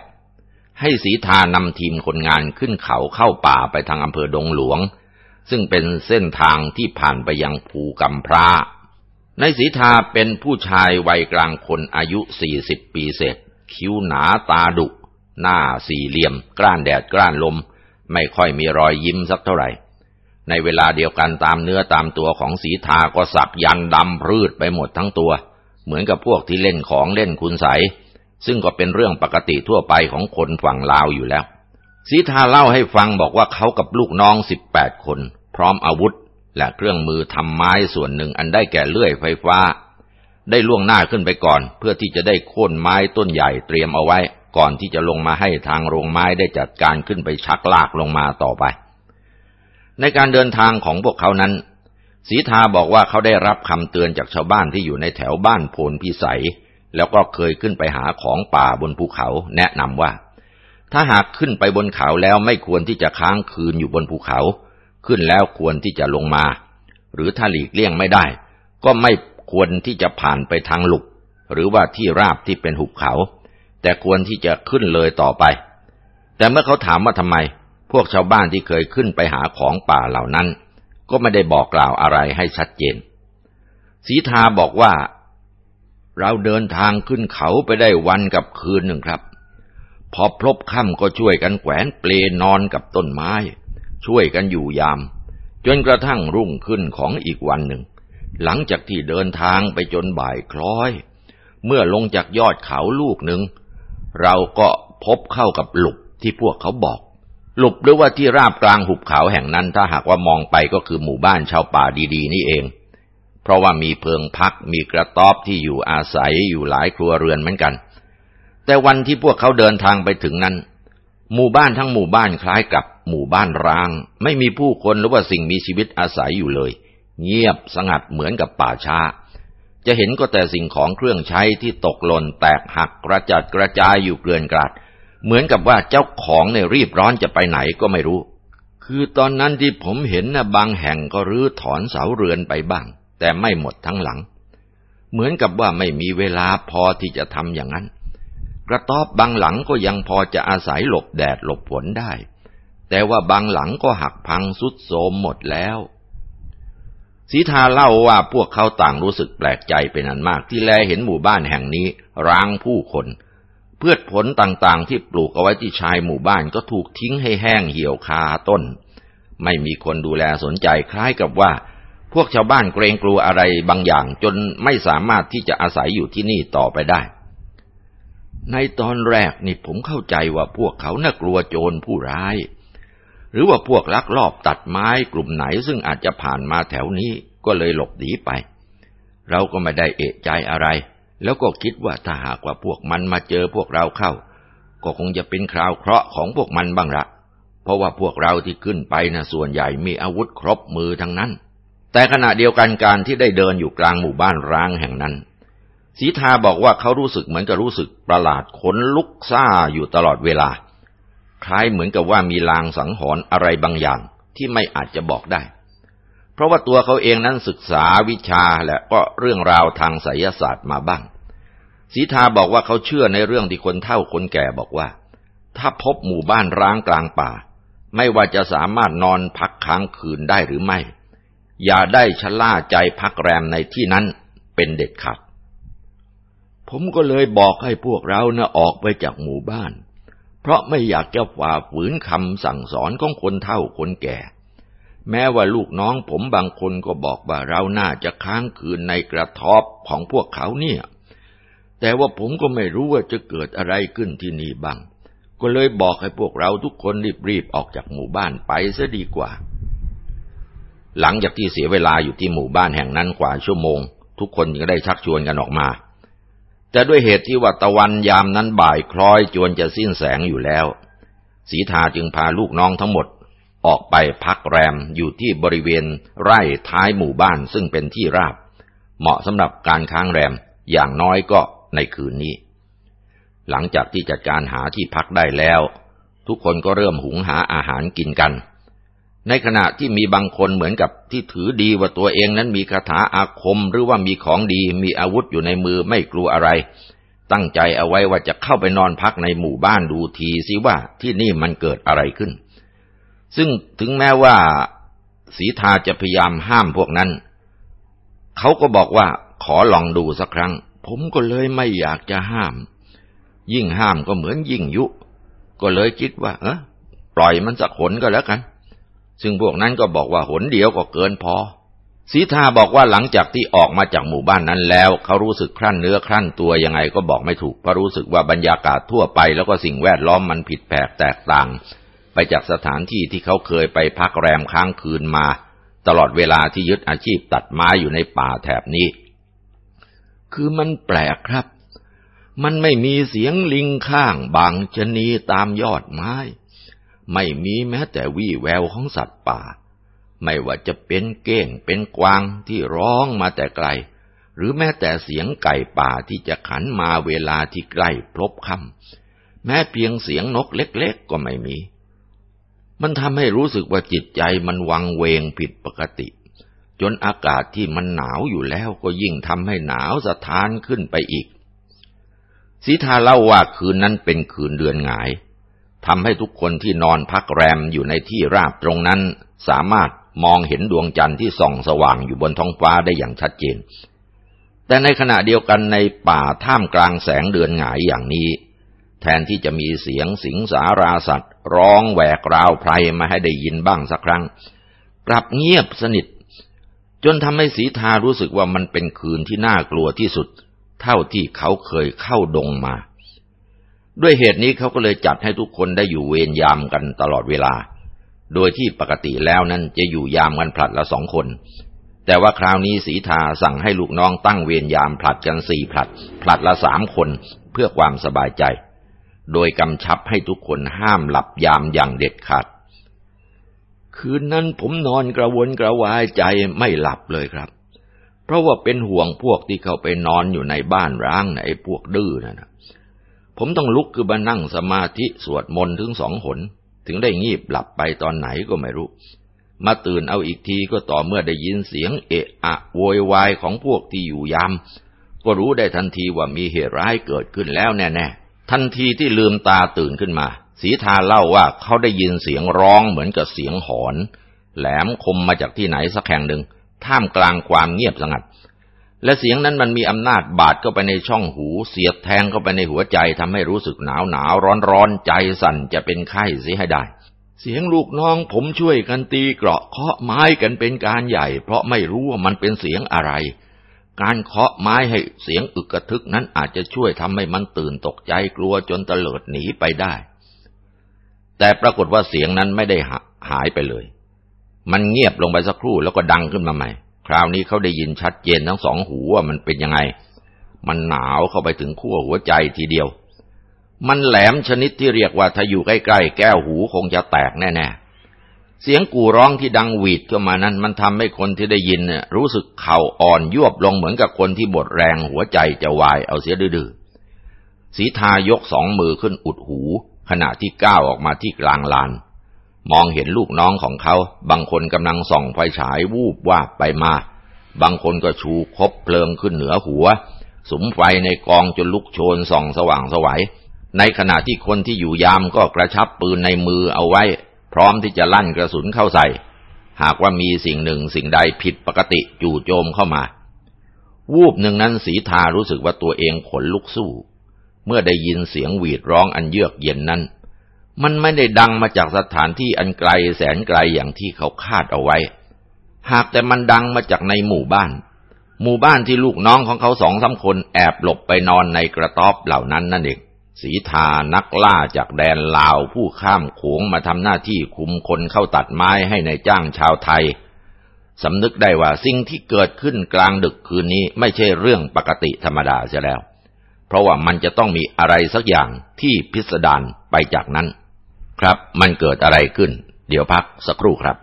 ให้สีทานำทีมคนงานขึ้นเขาเข้าป่าไปทางอำเภอดงหลวง ซึ่งเป็นเส้นทางที่ผ่านไปยังภูกำพร้า ในสีทาเป็นผู้ชายวัยกลางคนอายุสี่สิบปีเศษ คิ้วหนาตาดุ หน้าสี่เหลี่ยม กล้านแดดกล้านลม ไม่ค่อยมีรอยยิ้มสักเท่าไหร่ ในเวลาเดียวกันตามเนื้อตามตัวของสีทาก็สักยันดำพืชไปหมดทั้งตัว เหมือนกับพวกที่เล่นของเล่นคุณใส ซึ่งก็เป็นเรื่องปกติทั่วไปของคนฝั่งลาวอยู่แล้วสีทาเล่าให้ฟังบอกว่าเขากับลูกน้องสิบแปดคน พร้อมอาวุธ และเครื่องมือทำไม้ส่วนหนึ่งอันได้แก่เลื่อยไฟฟ้า ได้ล่วงหน้าขึ้นไปก่อน เพื่อที่จะได้โค่นไม้ต้นใหญ่เตรียมเอาไว้ ก่อนที่จะลงมาให้ทางโรงไม้ได้จัดการขึ้นไปชักลากลงมาต่อไป ในการเดินทางของพวกเขานั้นสีทาบอกว่าเขาได้รับคำเตือนจากชาวบ้านที่อยู่ในแถวบ้านโพนพิสัย แล้วก็เคยขึ้นไปหาของป่าบนภูเขา แนะนำว่า ถ้าหากขึ้นไปบนเขาแล้วไม่ควรที่จะค้างคืนอยู่บนภูเขา ขึ้นแล้วควรที่จะลงมา หรือถ้าหลีกเลี่ยงไม่ได้ ก็ไม่ควรที่จะผ่านไปทางหลุก หรือว่าที่ราบที่เป็นหุบเขา แต่ควรที่จะขึ้นเลยต่อไป แต่เมื่อเขาถามว่าทำไม พวกชาวบ้านที่เคยขึ้นไปหาของป่าเหล่านั้น ก็ไม่ได้บอกกล่าวอะไรให้ชัดเจนสีทาบอกว่า เราเดินทางขึ้นเขาไปได้วันกับคืนหนึ่งครับ พอพลบค่ำก็ช่วยกันแขวนเปลนอนกับต้นไม้ ช่วยกันอยู่ยาม จนกระทั่งรุ่งขึ้นของอีกวันหนึ่ง หลังจากที่เดินทางไปจนบ่ายคล้อย เมื่อลงจากยอดเขาลูกหนึ่ง เราก็พบเข้ากับหลุบที่พวกเขาบอก หลุบหรือว่าที่ราบกลางหุบเขาแห่งนั้นถ้าหากว่ามองไปก็คือหมู่บ้านชาวป่าดีๆ นี่เอง เพราะว่ามีเพิงพักมีกระต๊อบที่อยู่อาศัยอยู่หลายครัวเรือนเหมือนกัน แต่วันที่พวกเขาเดินทางไปถึงนั้น หมู่บ้านทั้งหมู่บ้านคล้ายกับหมู่บ้านร้าง ไม่มีผู้คนหรือว่าสิ่งมีชีวิตอาศัยอยู่เลย เงียบสงัดเหมือนกับป่าช้า จะเห็นก็แต่สิ่งของเครื่องใช้ที่ตกหล่นแตกหักกระจัดกระจายอยู่เกลื่อนกลาดเหมือนกับว่าเจ้าของเนี่ยรีบร้อนจะไปไหนก็ไม่รู้ คือตอนนั้นที่ผมเห็นนะบางแห่งก็รื้อถอนเสาเรือนไปบ้าง แต่ไม่หมดทั้งหลัง เหมือนกับว่าไม่มีเวลาพอที่จะทำอย่างนั้น กระต๊อบบางหลังก็ยังพอจะอาศัยหลบแดดหลบฝนได้ แต่ว่าบางหลังก็หักพังสุดโทมหมดแล้วสีทาเล่าว่าพวกเขาต่างรู้สึกแปลกใจเป็นอันมากที่แลเห็นหมู่บ้านแห่งนี้ร้างผู้คน เพืชผลต่างๆที่ปลูกเอาไว้ที่ชายหมู่บ้านก็ถูกทิ้งให้แห้งเหี่ยวคาต้น ไม่มีคนดูแลสนใจคล้ายกับว่า พวกชาวบ้านเกรงกลัวอะไรบางอย่างจนไม่สามารถที่จะอาศัยอยู่ที่นี่ต่อไปได้ ในตอนแรกนี่ผมเข้าใจว่าพวกเขาน่ากลัวโจรผู้ร้าย หรือว่าพวกลักลอบตัดไม้กลุ่มไหนซึ่งอาจจะผ่านมาแถวนี้ก็เลยหลบหนีไป เราก็ไม่ได้เอะใจอะไร แล้วก็คิดว่าถ้าหากว่าพวกมันมาเจอพวกเราเข้า ก็คงจะเป็นคราวเคราะห์ของพวกมันบ้างละเพราะว่าพวกเราที่ขึ้นไปนะส่วนใหญ่มีอาวุธครบมือทั้งนั้น แต่ขณะเดียวกันการที่ได้เดินอยู่กลางหมู่บ้านร้างแห่งนั้น สีทาบอกว่าเขารู้สึกเหมือนกับรู้สึกประหลาดขนลุกซ่าอยู่ตลอดเวลา คล้ายเหมือนกับว่ามีลางสังหรณ์อะไรบางอย่างที่ไม่อาจจะบอกได้ เพราะว่าตัวเขาเองนั้นศึกษาวิชาและก็เรื่องราวทางไสยศาสตร์มาบ้างสีทาบอกว่าเขาเชื่อในเรื่องที่คนเฒ่าคนแก่บอกว่า ถ้าพบหมู่บ้านร้างกลางป่า ไม่ว่าจะสามารถนอนพักค้างคืนได้หรือไม่ อย่าได้ชะล่าใจพักแรมในที่นั้นเป็นเด็ดขาด ผมก็เลยบอกให้พวกเรานะ่ะออกไปจากหมู่บ้าน เพราะไม่อยากจะฝ่าฝืนคำสั่งสอนของคนเฒ่าคนแก่ แม้ว่าลูกน้องผมบางคนก็บอกว่าเราน่าจะค้างคืนในกระทอบของพวกเขาเนี่ย แต่ว่าผมก็ไม่รู้ว่าจะเกิดอะไรขึ้นที่นี่บ้าง ก็เลยบอกให้พวกเราทุกคนรีบๆออกจากหมู่บ้านไปซะดีกว่า หลังจากที่เสียเวลาอยู่ที่หมู่บ้านแห่งนั้นกว่าชั่วโมง ทุกคนก็ได้ชักชวนกันออกมา แต่ด้วยเหตุที่ว่าตะวันยามนั้นบ่ายคล้อยจวนจะสิ้นแสงอยู่แล้วสีทาจึงพาลูกน้องทั้งหมด ออกไปพักแรมอยู่ที่บริเวณไร่ท้ายหมู่บ้านซึ่งเป็นที่ราบ เหมาะสำหรับการค้างแรมอย่างน้อยก็ในคืนนี้ หลังจากที่จัดการหาที่พักได้แล้ว ทุกคนก็เริ่มหุงหาอาหารกินกัน ในขณะที่มีบางคนเหมือนกับที่ถือดีว่าตัวเองนั้นมีคาถาอาคมหรือว่ามีของดีมีอาวุธอยู่ในมือไม่กลัวอะไร ตั้งใจเอาไว้ว่าจะเข้าไปนอนพักในหมู่บ้านดูทีสิว่าที่นี่มันเกิดอะไรขึ้น ซึ่งถึงแม้ว่าสีทาจะพยายามห้ามพวกนั้น เขาก็บอกว่าขอลองดูสักครั้ง ผมก็เลยไม่อยากจะห้าม ยิ่งห้ามก็เหมือนยิ่งยุ ก็เลยคิดว่า เออปล่อยมันสักขนก็แล้วกัน ซึ่งพวกนั้นก็บอกว่าหนเดียวก็เกินพอสีทาบอกว่าหลังจากที่ออกมาจากหมู่บ้านนั้นแล้ว เขารู้สึกครั่นเนื้อครั่นตัวยังไงก็บอกไม่ถูกเพราะรู้สึกว่าบรรยากาศทั่วไป แล้วก็สิ่งแวดล้อมมันผิดแปลกแตกต่าง ไปจากสถานที่ที่เขาเคยไปพักแรมค้างคืนมา ตลอดเวลาที่ยึดอาชีพตัดไม้อยู่ในป่าแถบนี้ คือมันแปลกครับ มันไม่มีเสียงลิงข้างบางชนีตามยอดไม้ ไม่มีแม้แต่วี่แววของสัตว์ป่า ไม่ว่าจะเป็นเก้งเป็นกวางที่ร้องมาแต่ไกล หรือแม้แต่เสียงไก่ป่าที่จะขันมาเวลาที่ใกล้พลบค่ำแม้เพียงเสียงนกเล็กๆก็ไม่มี มันทำให้รู้สึกว่าจิตใจมันวังเวงผิดปกติ จนอากาศที่มันหนาวอยู่แล้วก็ยิ่งทำให้หนาวสะท้านขึ้นไปอีกสีทาเล่าว่าคืนนั้นเป็นคืนเดือนหงาย ทำให้ทุกคนที่นอนพักแรมอยู่ในที่ราบตรงนั้น สามารถมองเห็นดวงจันทร์ที่ส่องสว่างอยู่บนท้องฟ้าได้อย่างชัดเจน แต่ในขณะเดียวกันในป่าท่ามกลางแสงเดือนหงายอย่างนี้ แทนที่จะมีเสียงสิงสาราสัตว์ ร้องแหวกราวไพรมาให้ได้ยินบ้างสักครั้ง กลับเงียบสนิท จนทำให้สีทารู้สึกว่ามันเป็นคืนที่น่ากลัวที่สุด เท่าที่เขาเคยเข้าดงมา ด้วยเหตุนี้เขาก็เลยจัดให้ทุกคนได้อยู่เวรยามกันตลอดเวลา โดยที่ปกติแล้วนั้นจะอยู่ยามกันผลัดละสองคน แต่ว่าคราวนี้สีทาสั่งให้ลูกน้องตั้งเวรยามผลัดกันสี่ผลัด ผลัดละสามคนเพื่อความสบายใจ โดยกำชับให้ทุกคนห้ามหลับยามอย่างเด็ดขาด คืนนั้นผมนอนกระวนกระวายใจไม่หลับเลยครับ เพราะว่าเป็นห่วงพวกที่เขาไปนอนอยู่ในบ้านร้างไอ้พวกดื้อนะ่ะ ผมต้องลุกคือมานั่งสมาธิสวดมนต์ถึงสองหน ถึงได้งีบหลับไปตอนไหนก็ไม่รู้ มาตื่นเอาอีกทีก็ต่อเมื่อได้ยินเสียงเอะอะโวยวายของพวกที่อยู่ยาม ก็รู้ได้ทันทีว่ามีเหตุร้ายเกิดขึ้นแล้วแน่ๆ ทันทีที่ลืมตาตื่นขึ้นมา สีทาเล่าว่าเขาได้ยินเสียงร้องเหมือนกับเสียงหอน แหลมคมมาจากที่ไหนสักแห่งหนึ่งท่ามกลางความเงียบสงัด และเสียงนั้นมันมีอำนาจบาดเข้าไปในช่องหู เสียบแทงเข้าไปในหัวใจทำให้รู้สึกหนาวหนาวร้อนร้อนใจสั่นจะเป็นไข้เสียให้ได้ เสียงลูกน้องผมช่วยกันตีเกราะเคาะไม้กันเป็นการใหญ่ เพราะไม่รู้ว่ามันเป็นเสียงอะไร การเคาะไม้ให้เสียงอึกกระทึกนั้นอาจจะช่วยทำให้มันตื่นตกใจกลัวจนเตลิดหนีไปได้ แต่ปรากฏว่าเสียงนั้นไม่ได้หายไปเลย มันเงียบลงไปสักครู่แล้วก็ดังขึ้นมาใหม่ คราวนี้เขาได้ยินชัดเจนทั้งสองหูว่ามันเป็นยังไง มันหนาวเข้าไปถึงขั้วหัวใจทีเดียว มันแหลมชนิดที่เรียกว่าถ้าอยู่ใกล้ๆแก้วหูคงจะแตกแน่ๆ เสียงกู่ร้องที่ดังหวีดเข้ามานั้นมันทำให้คนที่ได้ยินเนี่ยรู้สึกเข่าอ่อนยวบลงเหมือนกับคนที่บดแรงหัวใจจะวายเอาเสียดื้อสีทายกสองมือขึ้นอุดหู ขณะที่ก้าวออกมาที่กลางลาน มองเห็นลูกน้องของเขา บางคนกำลังส่องไฟฉายวูบวาบไปมา บางคนก็ชูคบเพลิงขึ้นเหนือหัว สุมไฟในกองจนลุกโชนส่องสว่างสวยัย ในขณะที่คนที่อยู่ยามก็กระชับปืนในมือเอาไว้ พร้อมที่จะลั่นกระสุนเข้าใส่ หากว่ามีสิ่งหนึ่งสิ่งใดผิดปกติจู่โจมเข้ามา วูบหนึ่งนั้นสีทารู้สึกว่าตัวเองขนลุกสู้ เมื่อได้ยินเสียงหวีดร้องอันเยือกเย็นนั้น มันไม่ได้ดังมาจากสถานที่อันไกลแสนไกลอย่างที่เขาคาดเอาไว้ หากแต่มันดังมาจากในหมู่บ้าน หมู่บ้านที่ลูกน้องของเขาสองสาคนแอบหลบไปนอนในกระต๊อบเหล่านั้นนั่นเองสีทานักล่าจากแดนลาวผู้ข้ามโขงมาทำหน้าที่คุมคนเข้าตัดไม้ให้ในจ้างชาวไทยสำนึกได้ว่าสิ่งที่เกิดขึ้นกลางดึกคืนนี้ไม่ใช่เรื่องปกติธรรมดาเสียแล้ว เพราะว่ามันจะต้องมีอะไรสักอย่างที่พิสดารไปจากนั้น ครับ มันเกิดอะไรขึ้น เดี๋ยวพักสักครู่ครับ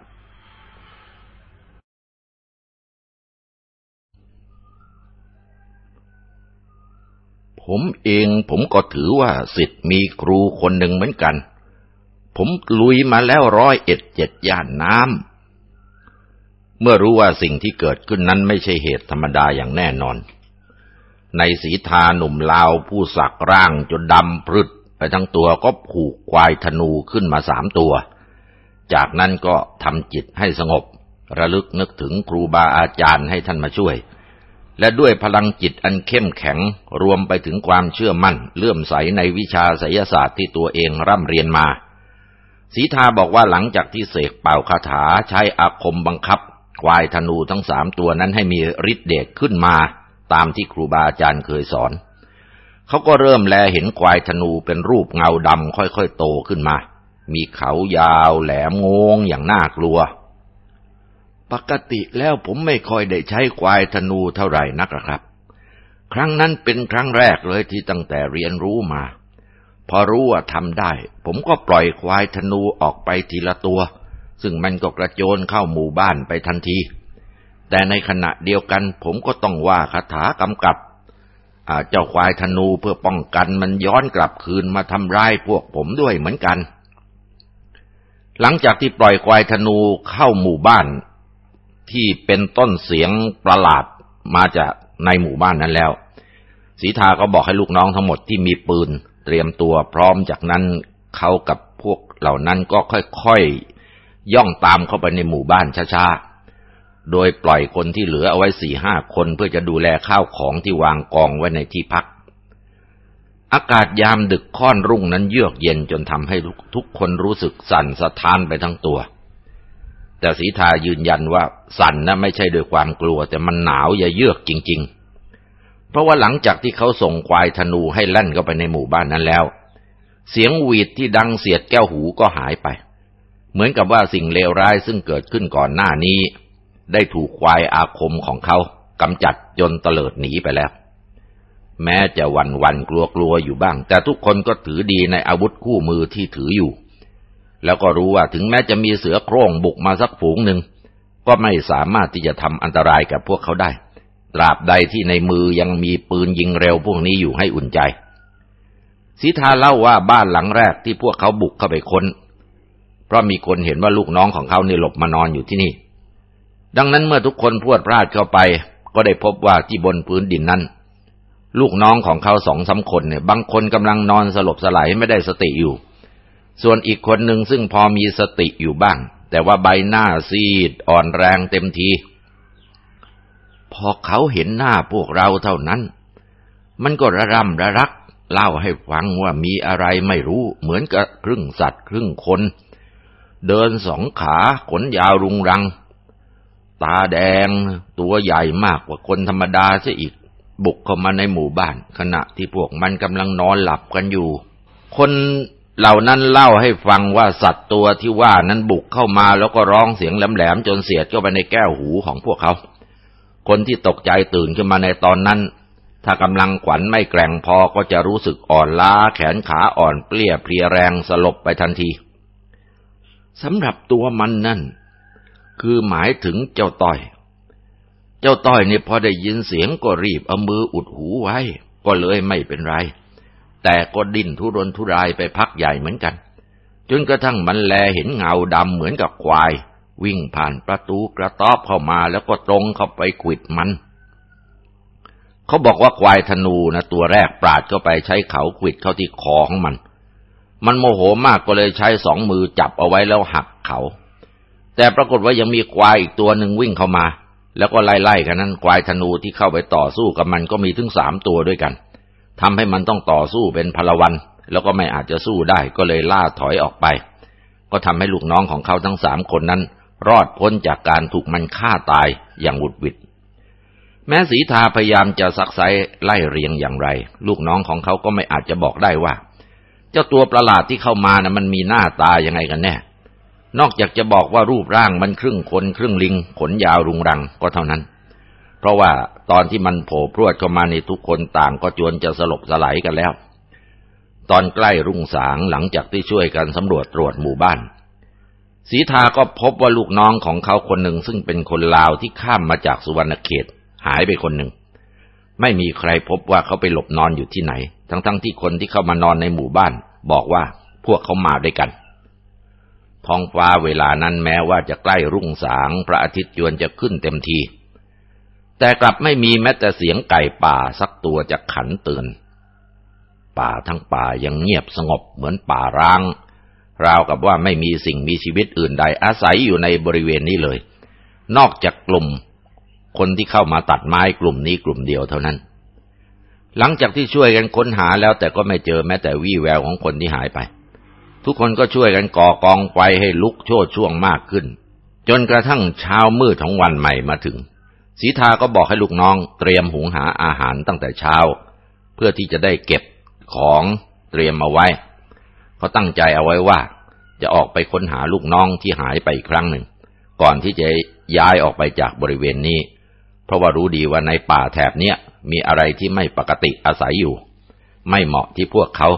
ผมเองผมก็ถือว่าสิทธิ์มีครูคนหนึ่งเหมือนกัน ผมลุยมาแล้วร้อยเอ็ดเจ็ดย่านน้ำ เมื่อรู้ว่าสิ่งที่เกิดขึ้นนั้นไม่ใช่เหตุธรรมดาอย่างแน่นอน ในสีทาหนุ่มลาวผู้สักร่างจนดำพรึด ไปทั้งตัวก็ผูกควายธนูขึ้นมาสามตัว จากนั้นก็ทำจิตให้สงบ ระลึกนึกถึงครูบาอาจารย์ให้ท่านมาช่วย และด้วยพลังจิตอันเข้มแข็งรวมไปถึงความเชื่อมั่น เลื่อมใสในวิชาไสยศาสตร์ที่ตัวเองร่ำเรียนมาสีทาบอกว่าหลังจากที่เสกเป่าคาถาใช้อาคมบังคับ ควายธนูทั้งสามตัวนั้นให้มีฤทธิ์เดชขึ้นมา ตามที่ครูบาอาจารย์เคยสอน เขาก็เริ่มแลเห็นควายธนูเป็นรูปเงาดำค่อยๆโตขึ้นมา มีเขายาวแหลมงงอย่างน่ากลัว ปกติแล้วผมไม่ค่อยได้ใช้ควายธนูเท่าไหร่นักครับ ครั้งนั้นเป็นครั้งแรกเลยที่ตั้งแต่เรียนรู้มา พอรู้ว่าทำได้ ผมก็ปล่อยควายธนูออกไปทีละตัว ซึ่งมันก็กระโจนเข้าหมู่บ้านไปทันทีแต่ในขณะเดียวกันผมก็ต้องว่าคาถากำกับ เจ้าควายธนูเพื่อป้องกันมันย้อนกลับคืนมาทำร้ายพวกผมด้วยเหมือนกัน หลังจากที่ปล่อยควายธนูเข้าหมู่บ้าน ที่เป็นต้นเสียงประหลาดมาจากในหมู่บ้านนั้นแล้วสีทาก็บอกให้ลูกน้องทั้งหมดที่มีปืนเตรียมตัวพร้อมจากนั้นเขากับพวกเหล่านั้นก็ค่อยๆย่องตามเข้าไปในหมู่บ้านช้าๆ โดยปล่อยคนที่เหลือเอาไว้สี่ห้าคนเพื่อจะดูแลข้าวของที่วางกองไว้ในที่พัก อากาศยามดึกค่อนรุ่งนั้นเยือกเย็นจนทำให้ทุกคนรู้สึกสั่นสะท้านไปทั้งตัว แต่สีทายืนยันว่าสั่นนะไม่ใช่ด้วยความกลัว แต่มันหนาวอย่าเยือกจริง ๆ เพราะว่าหลังจากที่เขาส่งควายธนูให้แล่นเข้าไปในหมู่บ้านนั้นแล้ว เสียงหวีดที่ดังเสียดแก้วหูก็หายไป เหมือนกับว่าสิ่งเลวร้ายซึ่งเกิดขึ้นก่อนหน้านี้ ได้ถูกควายอาคมของเขากำจัดจนเตลิดหนีไปแล้ว แม้จะวันวันกลัวกลัวอยู่บ้าง แต่ทุกคนก็ถือดีในอาวุธคู่มือที่ถืออยู่ แล้วก็รู้ว่าถึงแม้จะมีเสือโคร่งบุกมาสักฝูงหนึ่ง ก็ไม่สามารถที่จะทำอันตรายกับพวกเขาได้ตราบใดที่ในมือยังมีปืนยิงเร็วพวกนี้อยู่ให้อุ่นใจสีทาเล่าว่าบ้านหลังแรกที่พวกเขาบุกเข้าไปค้น เพราะมีคนเห็นว่าลูกน้องของเขาเนี่หลบมานอนอยู่ที่นี่ ดังนั้นเมื่อทุกคนพวดพลาดเข้าไป ก็ได้พบว่าที่บนพื้นดินนั้น ลูกน้องของเขาสองสาคนเนี่ย บางคนกำลังนอนสลบสลายไม่ได้สติอยู่ ส่วนอีกคนหนึ่งซึ่งพอมีสติอยู่บ้าง แต่ว่าใบหน้าซีดอ่อนแรงเต็มที พอเขาเห็นหน้าพวกเราเท่านั้น มันก็ระรำระรัก เล่าให้ฟังว่ามีอะไรไม่รู้เหมือนกับครึ่งสัตว์ครึ่งคน เดินสองขาขนยาวรุงรัง ตาแดง ตัวใหญ่มากกว่าคนธรรมดาซะอีก บุกเข้ามาในหมู่บ้าน ขณะที่พวกมันกำลังนอนหลับกันอยู่ คนเหล่านั้นเล่าให้ฟังว่าสัตว์ตัวที่ว่านั้นบุกเข้ามาแล้วก็ร้องเสียงแหลมๆจนเสียดเข้าไปในแก้วหูของพวกเขา คนที่ตกใจตื่นขึ้นมาในตอนนั้น ถ้ากำลังขวัญไม่แกร่งพอก็จะรู้สึกอ่อนล้าแขนขาอ่อนเปลี้ยเพลียแรงสลบไปทันทีสำหรับตัวมันนั่น คือหมายถึงเจ้าต้อย เจ้าต้อยนี่พอได้ยินเสียงก็รีบเอามืออุดหูไว้ ก็เลยไม่เป็นไร แต่ก็ดิ้นทุรนทุรายไปพักใหญ่เหมือนกัน จนกระทั่งมันแลเห็นเงาดำเหมือนกับควาย วิ่งผ่านประตูกระต๊อบเข้ามาแล้วก็ตรงเข้าไปขิดมันเขาบอกว่าควายธนูนะตัวแรกปราดเข้าไปใช้เขาขวิดเข้าที่คอของมัน มันโมโหมากก็เลยใช้สองมือจับเอาไว้แล้วหักเขา แต่ปรากฏว่ายังมีควายอีกตัวหนึ่งวิ่งเข้ามา แล้วก็ไล่ๆกันนั้นควายธนูที่เข้าไปต่อสู้กับมันก็มีถึงสามตัวด้วยกันทำให้มันต้องต่อสู้เป็นพลวัน แล้วก็ไม่อาจจะสู้ได้ก็เลยล่าถอยออกไป ก็ทำให้ลูกน้องของเขาทั้งสามคนนั้น รอดพ้นจากการถูกมันฆ่าตายอย่างหุดหวิดแม้สีทาพยายามจะซักไซไล่เรียงอย่างไร ลูกน้องของเขาก็ไม่อาจจะบอกได้ว่า เจ้าตัวประหลาดที่เข้ามานะ่ะมันมีหน้าตายังไงกันแน่ นอกจากจะบอกว่ารูปร่างมันครึ่งคนครึ่งลิง ขนยาวรุงรังก็เท่านั้น เพราะว่าตอนที่มันโผล่พรวดเข้ามาในทุกคนต่างก็จวนจะสลบสลายกันแล้ว ตอนใกล้รุ่งสางหลังจากที่ช่วยกันสำรวจตรวจหมู่บ้านสีทาก็พบว่าลูกน้องของเขาคนหนึ่งซึ่งเป็นคนลาวที่ข้ามมาจากสุวรรณเขตหายไปคนหนึ่ง ไม่มีใครพบว่าเขาไปหลบนอนอยู่ที่ไหน ทั้งๆทที่คนที่เข้ามานอนในหมู่บ้าน บอกว่าพวกเขามาด้วยกัน ท้องฟ้าเวลานั้นแม้ว่าจะใกล้รุ่งสาง พระอาทิตย์จวนจะขึ้นเต็มที แต่กลับไม่มีแม้แต่เสียงไก่ป่าสักตัวจะขันเตือนป่าทั้งป่ายังเงียบสงบเหมือนป่าร้าง ราวกับว่าไม่มีสิ่งมีชีวิตอื่นใดอาศัยอยู่ในบริเวณนี้เลย นอกจากกลุ่ม คนที่เข้ามาตัดไม้กลุ่มนี้กลุ่มเดียวเท่านั้น หลังจากที่ช่วยกันค้นหาแล้วแต่ก็ไม่เจอแม้แต่วี่แววของคนที่หายไป ทุกคนก็ช่วยกันก่อกองไฟให้ลุกโชดช่วงมากขึ้น จนกระทั่งเช้ามืดของวันใหม่มาถึงสีทาก็บอกให้ลูกน้องเตรียมหุงหาอาหารตั้งแต่เช้า เพื่อที่จะได้เก็บของเตรียมเอาไว้เขาตั้งใจเอาไว้ว่า จะออกไปค้นหาลูกน้องที่หายไปอีกครั้งหนึ่ง ก่อนที่จะย้ายออกไปจากบริเวณนี้ เพราะว่ารู้ดีว่าในป่าแถบเนี้ยมีอะไรที่ไม่ปกติอาศัยอยู่ ไม่เหมาะที่พวกเขา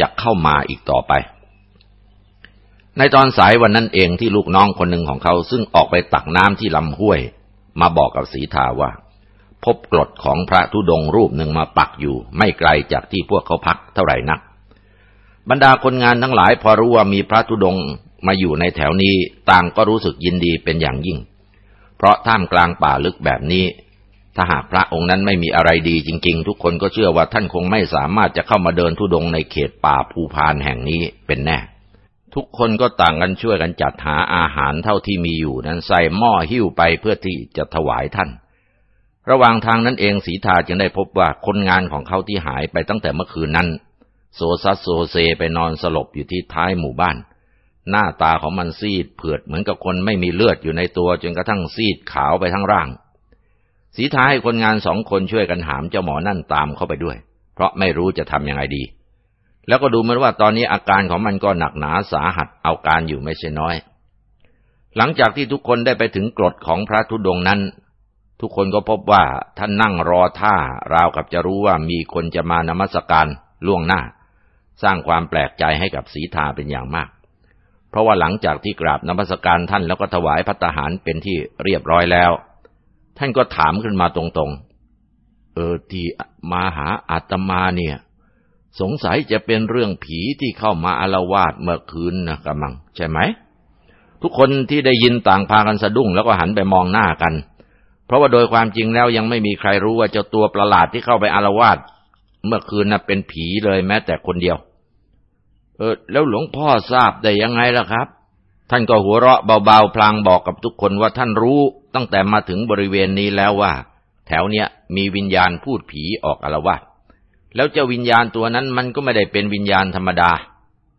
จะเข้ามาอีกต่อไป ในตอนสายวันนั้นเองที่ลูกน้องคนหนึ่งของเขาซึ่งออกไปตักน้ำที่ลำห้วย มาบอกกับสีทาว่า พบกรดของพระธุดงรูปหนึ่งมาปักอยู่ ไม่ไกลจากที่พวกเขาพักเท่าไหร่นัก บรรดาคนงานทั้งหลายพอรู้ว่ามีพระธุดงมาอยู่ในแถวนี้ต่างก็รู้สึกยินดีเป็นอย่างยิ่ง เพราะท่ามกลางป่าลึกแบบนี้ ถ้าหากพระองค์นั้นไม่มีอะไรดีจริง ๆ ทุกคนก็เชื่อว่าท่านคงไม่สามารถจะเข้ามาเดินทุดงในเขตป่าภูพานแห่งนี้เป็นแน่ ทุกคนก็ต่างกันช่วยกันจัดหาอาหารเท่าที่มีอยู่นั้นใส่หม้อหิ้วไปเพื่อที่จะถวายท่าน ระหว่างทางนั้นเองสีทาจึงได้พบว่าคนงานของเขาที่หายไปตั้งแต่เมื่อคืนนั้น โซซัสโซเซไปนอนสลบอยู่ที่ท้ายหมู่บ้าน หน้าตาของมันซีดเผือดเหมือนกับคนไม่มีเลือดอยู่ในตัวจนกระทั่งซีดขาวไปทั้งร่าง สีทาให้คนงานสองคนช่วยกันหามเจ้าหมอนั่นตามเข้าไปด้วย เพราะไม่รู้จะทำยังไงดี แล้วก็ดูเหมือนว่าตอนนี้อาการของมันก็หนักหนาสาหัสเอาการอยู่ไม่ใช่น้อย หลังจากที่ทุกคนได้ไปถึงกรดของพระธุดงนั้น ทุกคนก็พบว่าท่านนั่งรอท่าราวกับจะรู้ว่ามีคนจะมานมัสการล่วงหน้า สร้างความแปลกใจให้กับสีทาเป็นอย่างมาก เพราะว่าหลังจากที่กราบนมัสการท่านแล้วก็ถวายพัตหารเป็นที่เรียบร้อยแล้ว ท่านก็ถามขึ้นมาตรงๆ เออที่มาหาอาตมาเนี่ย สงสัยจะเป็นเรื่องผีที่เข้ามาอารวาสเมื่อคืนนะกำลัง ใช่ไหม ทุกคนที่ได้ยินต่างพากันสะดุ้งแล้วก็หันไปมองหน้ากัน เพราะว่าโดยความจริงแล้วยังไม่มีใครรู้ว่าเจ้าตัวประหลาดที่เข้าไปอารวาสเมื่อคืนน่ะเป็นผีเลยแม้แต่คนเดียว เออ แล้วหลวงพ่อทราบได้ยังไงล่ะครับ ท่านก็หัวเราะเบาๆพลางบอกกับทุกคนว่าท่านรู้ตั้งแต่มาถึงบริเวณนี้แล้วว่า แถวเนี้ยมีวิญญาณพูดผีออกอารวาส แล้วเจ้าวิญญาณตัวนั้นมันก็ไม่ได้เป็นวิญญาณธรรมดา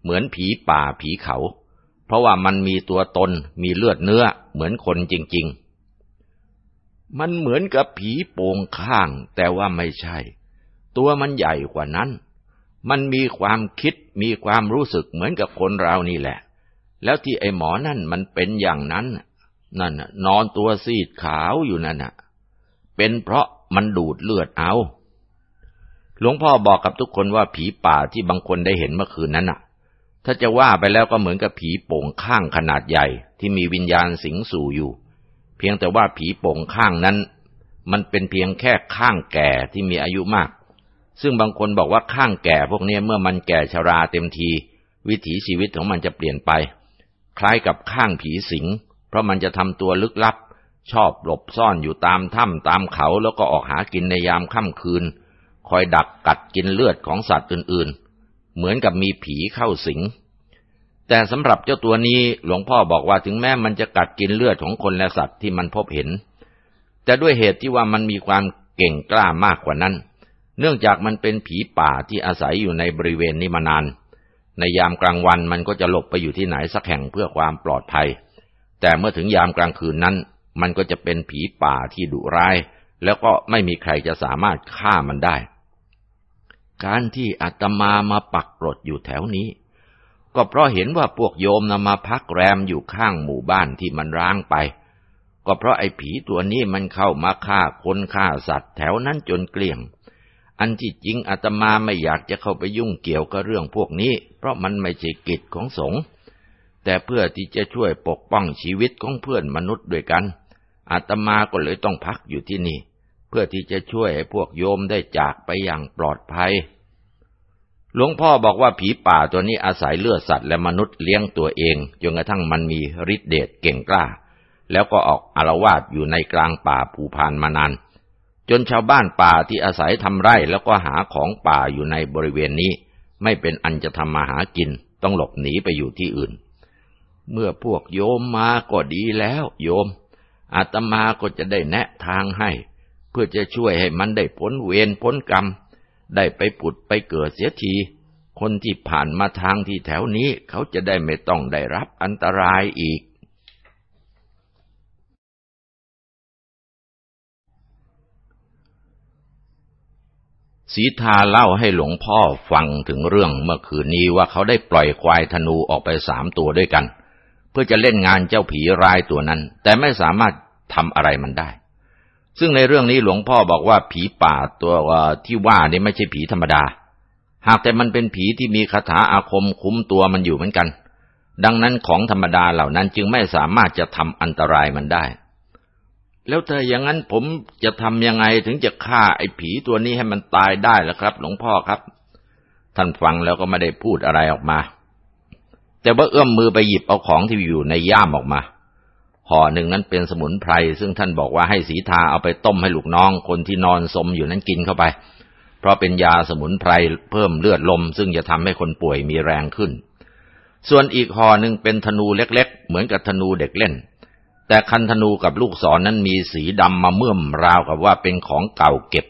เหมือนผีป่าผีเขา เพราะว่ามันมีตัวตนมีเลือดเนื้อเหมือนคนจริง ๆ มันเหมือนกับผีโป่งข้าง แต่ว่าไม่ใช่ ตัวมันใหญ่กว่านั้น มันมีความคิดมีความรู้สึกเหมือนกับคนเรานี่แหละ แล้วที่ไอ้หมอนั่นมันเป็นอย่างนั้น นั่นนอนตัวซีดขาวอยู่นั่นน่ะ เป็นเพราะมันดูดเลือดเอา หลวงพ่อบอกกับทุกคนว่าผีป่าที่บางคนได้เห็นเมื่อคืนนั้นน่ะ ถ้าจะว่าไปแล้วก็เหมือนกับผีโป่งข้างขนาดใหญ่ที่มีวิญญาณสิงสู่อยู่ เพียงแต่ว่าผีโป่งข้างนั้น มันเป็นเพียงแค่ข้างแก่ที่มีอายุมาก ซึ่งบางคนบอกว่าข้างแก่พวกนี้เมื่อมันแก่ชราเต็มที วิถีชีวิตของมันจะเปลี่ยนไป คล้ายกับข้างผีสิง เพราะมันจะทำตัวลึกลับ ชอบหลบซ่อนอยู่ตามถ้ำตามเขาแล้วก็ออกหากินในยามค่ำคืน คอยดักกัดกินเลือดของสัตว์อื่นๆ เหมือนกับมีผีเข้าสิง แต่สำหรับเจ้าตัวนี้หลวงพ่อบอกว่าถึงแม้มันจะกัดกินเลือดของคนและสัตว์ที่มันพบเห็น แต่ด้วยเหตุที่ว่ามันมีความเก่งกล้ามากกว่านั้น เนื่องจากมันเป็นผีป่าที่อาศัยอยู่ในบริเวณนี้มานาน ในยามกลางวันมันก็จะหลบไปอยู่ที่ไหนสักแห่งเพื่อความปลอดภัย แต่เมื่อถึงยามกลางคืนนั้น มันก็จะเป็นผีป่าที่ดุร้าย แล้วก็ไม่มีใครจะสามารถฆ่ามันได้ การที่อาตมามาปักกรดอยู่แถวนี้ ก็เพราะเห็นว่าพวกโยมนำมาพักแรมอยู่ข้างหมู่บ้านที่มันร้างไป ก็เพราะไอ้ผีตัวนี้มันเข้ามาฆ่าคนฆ่าสัตว์แถวนั้นจนเกลี้ยง อันที่จริงอาตมาไม่อยากจะเข้าไปยุ่งเกี่ยวกับเรื่องพวกนี้ เพราะมันไม่ใช่กิจของสงฆ์แต่เพื่อที่จะช่วยปกป้องชีวิตของเพื่อนมนุษย์ด้วยกันอาตมาก็เลยต้องพักอยู่ที่นี่ เพื่อที่จะช่วยให้พวกโยมได้จากไปอย่างปลอดภัย หลวงพ่อบอกว่าผีป่าตัวนี้อาศัยเลือดสัตว์และมนุษย์เลี้ยงตัวเองจนกระทั่งมันมีฤทธิเดชเก่งกล้า แล้วก็ออกอารวาสอยู่ในกลางป่าภูพานมานาน จนชาวบ้านป่าที่อาศัยทำไร่แล้วก็หาของป่าอยู่ในบริเวณนี้ ไม่เป็นอันจะทำมาหากินต้องหลบหนีไปอยู่ที่อื่น เมื่อพวกโยมมาก็ดีแล้ว โยมอาตมาก็จะได้แนะทางให้ เพื่อจะช่วยให้มันได้พ้นเวรพ้นกรรม ได้ไปผุดไปเกิดเสียที คนที่ผ่านมาทางที่แถวนี้เขาจะได้ไม่ต้องได้รับอันตรายอีก สีทาเล่าให้หลวงพ่อฟังถึงเรื่องเมื่อคืนนี้ว่าเขาได้ปล่อยควายธนูออกไปสามตัวด้วยกัน เพื่อจะเล่นงานเจ้าผีรายตัวนั้น แต่ไม่สามารถทำอะไรมันได้ ซึ่งในเรื่องนี้หลวงพ่อบอกว่าผีป่าตัวที่ว่านี่ไม่ใช่ผีธรรมดา หากแต่มันเป็นผีที่มีคาถาอาคมคุ้มตัวมันอยู่เหมือนกัน ดังนั้นของธรรมดาเหล่านั้นจึงไม่สามารถจะทำอันตรายมันได้ แล้วถ้าอย่างนั้นผมจะทำยังไงถึงจะฆ่าไอ้ผีตัวนี้ให้มันตายได้ล่ะครับ หลวงพ่อครับ ท่านฟังแล้วก็ไม่ได้พูดอะไรออกมา แต่ว่าเอื้อมมือไปหยิบเอาของที่อยู่ในย่ามออกมา ห่อหนึ่งนั้นเป็นสมุนไพร ซึ่งท่านบอกว่าให้สีทาเอาไปต้มให้ลูกน้อง คนที่นอนสมอยู่นั้นกินเข้าไป เพราะเป็นยาสมุนไพรเพิ่มเลือดลม ซึ่งจะทำให้คนป่วยมีแรงขึ้น ส่วนอีกห่อหนึ่งเป็นธนูเล็กๆ เหมือนกับธนูเด็กเล่น แต่คันธนูกับลูกศรนนั้นมีสีดำมาเมื่อมราวกับว่าเป็นของเก่าเก็บ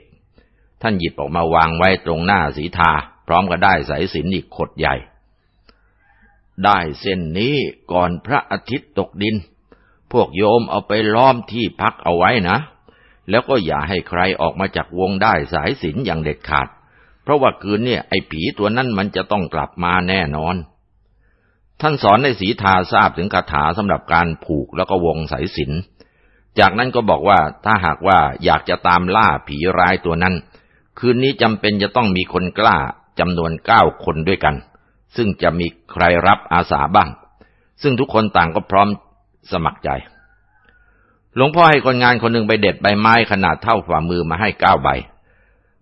ท่านหยิบออกมาวางไว้ตรงหน้าสีทา พร้อมกับได้สายสินอีกขดใหญ่ ได้เส้นนี้ก่อนพระอาทิตย์ตกดิน พวกโยมเอาไปล้อมที่พักเอาไว้นะ แล้วก็อย่าให้ใครออกมาจากวงได้สายสินอย่างเด็ดขาด เพราะว่าคืนเนี่ยไอ้ผีตัวนั้นมันจะต้องกลับมาแน่นอน ท่านสอนในสีทาทราบถึงคาถาสำหรับการผูกแล้วก็วงสายสิน จากนั้นก็บอกว่าถ้าหากว่าอยากจะตามล่าผีร้ายตัวนั้น คืนนี้จำเป็นจะต้องมีคนกล้าจำนวนเก้าคนด้วยกัน ซึ่งจะมีใครรับอาสาบ้าง ซึ่งทุกคนต่างก็พร้อม สมัครใจ หลวงพ่อให้คนงานคนหนึ่งไปเด็ดใบไม้ขนาดเท่าฝ่ามือมาให้เก้าใบ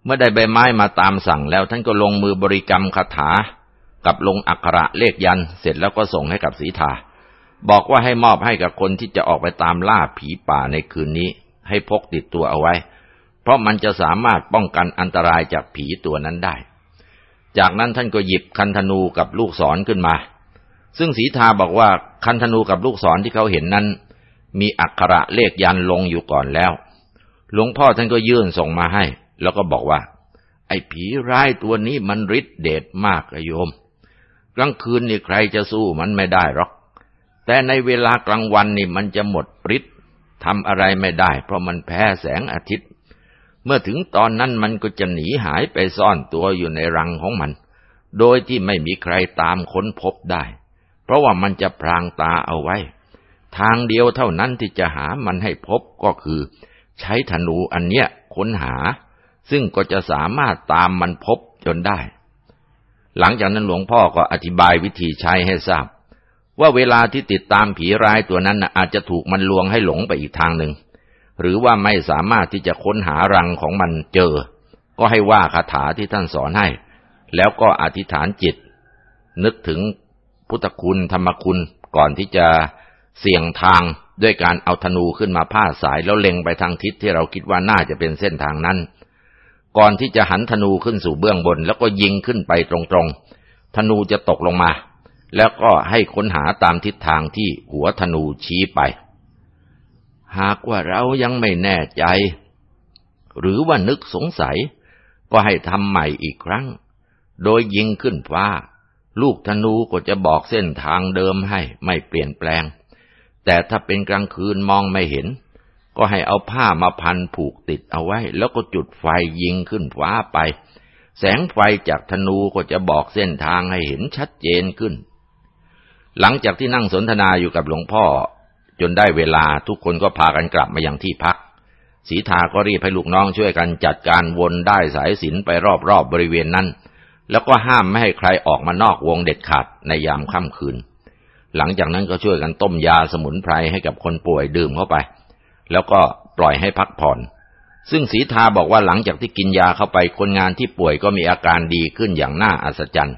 เมื่อได้ใบไม้มาตามสั่งแล้ว ท่านก็ลงมือบริกรรมคาถา กับลงอักขระเลขยัน เสร็จแล้วก็ส่งให้กับสีทา บอกว่าให้มอบให้กับคนที่จะออกไปตามล่าผีป่าในคืนนี้ ให้พกติดตัวเอาไว้ เพราะมันจะสามารถป้องกันอันตรายจากผีตัวนั้นได้ จากนั้นท่านก็หยิบคันธนูกับลูกศรขึ้นมา ซึ่งสีทาบอกว่าคันธนูกับลูกศรที่เขาเห็นนั้น มีอักขระเลขยันลงอยู่ก่อนแล้ว หลวงพ่อท่านก็ยื่นส่งมาให้ แล้วก็บอกว่า ไอ้ผีร้ายตัวนี้มันฤทธิ์เดชมากโยม กลางคืนนี่ใครจะสู้มันไม่ได้หรอก แต่ในเวลากลางวันนี่มันจะหมดฤทธิ์ทำอะไรไม่ได้ เพราะมันแพ้แสงอาทิตย์ เมื่อถึงตอนนั้นมันก็จะหนีหายไปซ่อนตัวอยู่ในรังของมัน โดยที่ไม่มีใครตามค้นพบได้ เพราะว่ามันจะพรางตาเอาไว้ ทางเดียวเท่านั้นที่จะหามันให้พบก็คือ ใช้ธนูอันเนี้ยค้นหา ซึ่งก็จะสามารถตามมันพบจนได้ หลังจากนั้นหลวงพ่อก็อธิบายวิธีใช้ให้ทราบ ว่าเวลาที่ติดตามผีร้ายตัวนั้นอาจจะถูกมันลวงให้หลงไปอีกทางหนึ่งหรือว่าไม่สามารถที่จะค้นหารังของมันเจอ ก็ให้ว่าคาถาที่ท่านสอนให้ แล้วก็อธิษฐานจิต นึกถึง พุทธคุณธรรมคุณก่อนที่จะเสี่ยงทางด้วยการเอาธนูขึ้นมาผ้าสายแล้วเล็งไปทางทิศที่เราคิดว่าน่าจะเป็นเส้นทางนั้น ก่อนที่จะหันธนูขึ้นสู่เบื้องบน แล้วก็ยิงขึ้นไปตรงๆ ธนูจะตกลงมา แล้วก็ให้ค้นหาตามทิศทางที่หัวธนูชี้ไป หากว่าเรายังไม่แน่ใจ หรือว่านึกสงสัย ก็ให้ทำใหม่อีกครั้ง โดยยิงขึ้นฟ้า ลูกธนูก็จะบอกเส้นทางเดิมให้ไม่เปลี่ยนแปลง แต่ถ้าเป็นกลางคืนมองไม่เห็น ก็ให้เอาผ้ามาพันผูกติดเอาไว้ แล้วก็จุดไฟยิงขึ้นฟ้าไป แสงไฟจากธนูก็จะบอกเส้นทางให้เห็นชัดเจนขึ้น หลังจากที่นั่งสนทนาอยู่กับหลวงพ่อ จนได้เวลาทุกคนก็พากันกลับมาอย่างที่พักสีทาก็รีบให้ลูกน้องช่วยกันจัดการวนได้สายสินไปรอบๆบบริเวณนั้น แล้วก็ห้ามไม่ให้ใครออกมานอกวงเด็ดขาดในยามค่ำคืน หลังจากนั้นก็ช่วยกันต้มยาสมุนไพรให้กับคนป่วยดื่มเข้าไป แล้วก็ปล่อยให้พักผ่อน ซึ่งสีทาบอกว่าหลังจากที่กินยาเข้าไปคนงานที่ป่วยก็มีอาการดีขึ้นอย่างน่าอัศจรรย์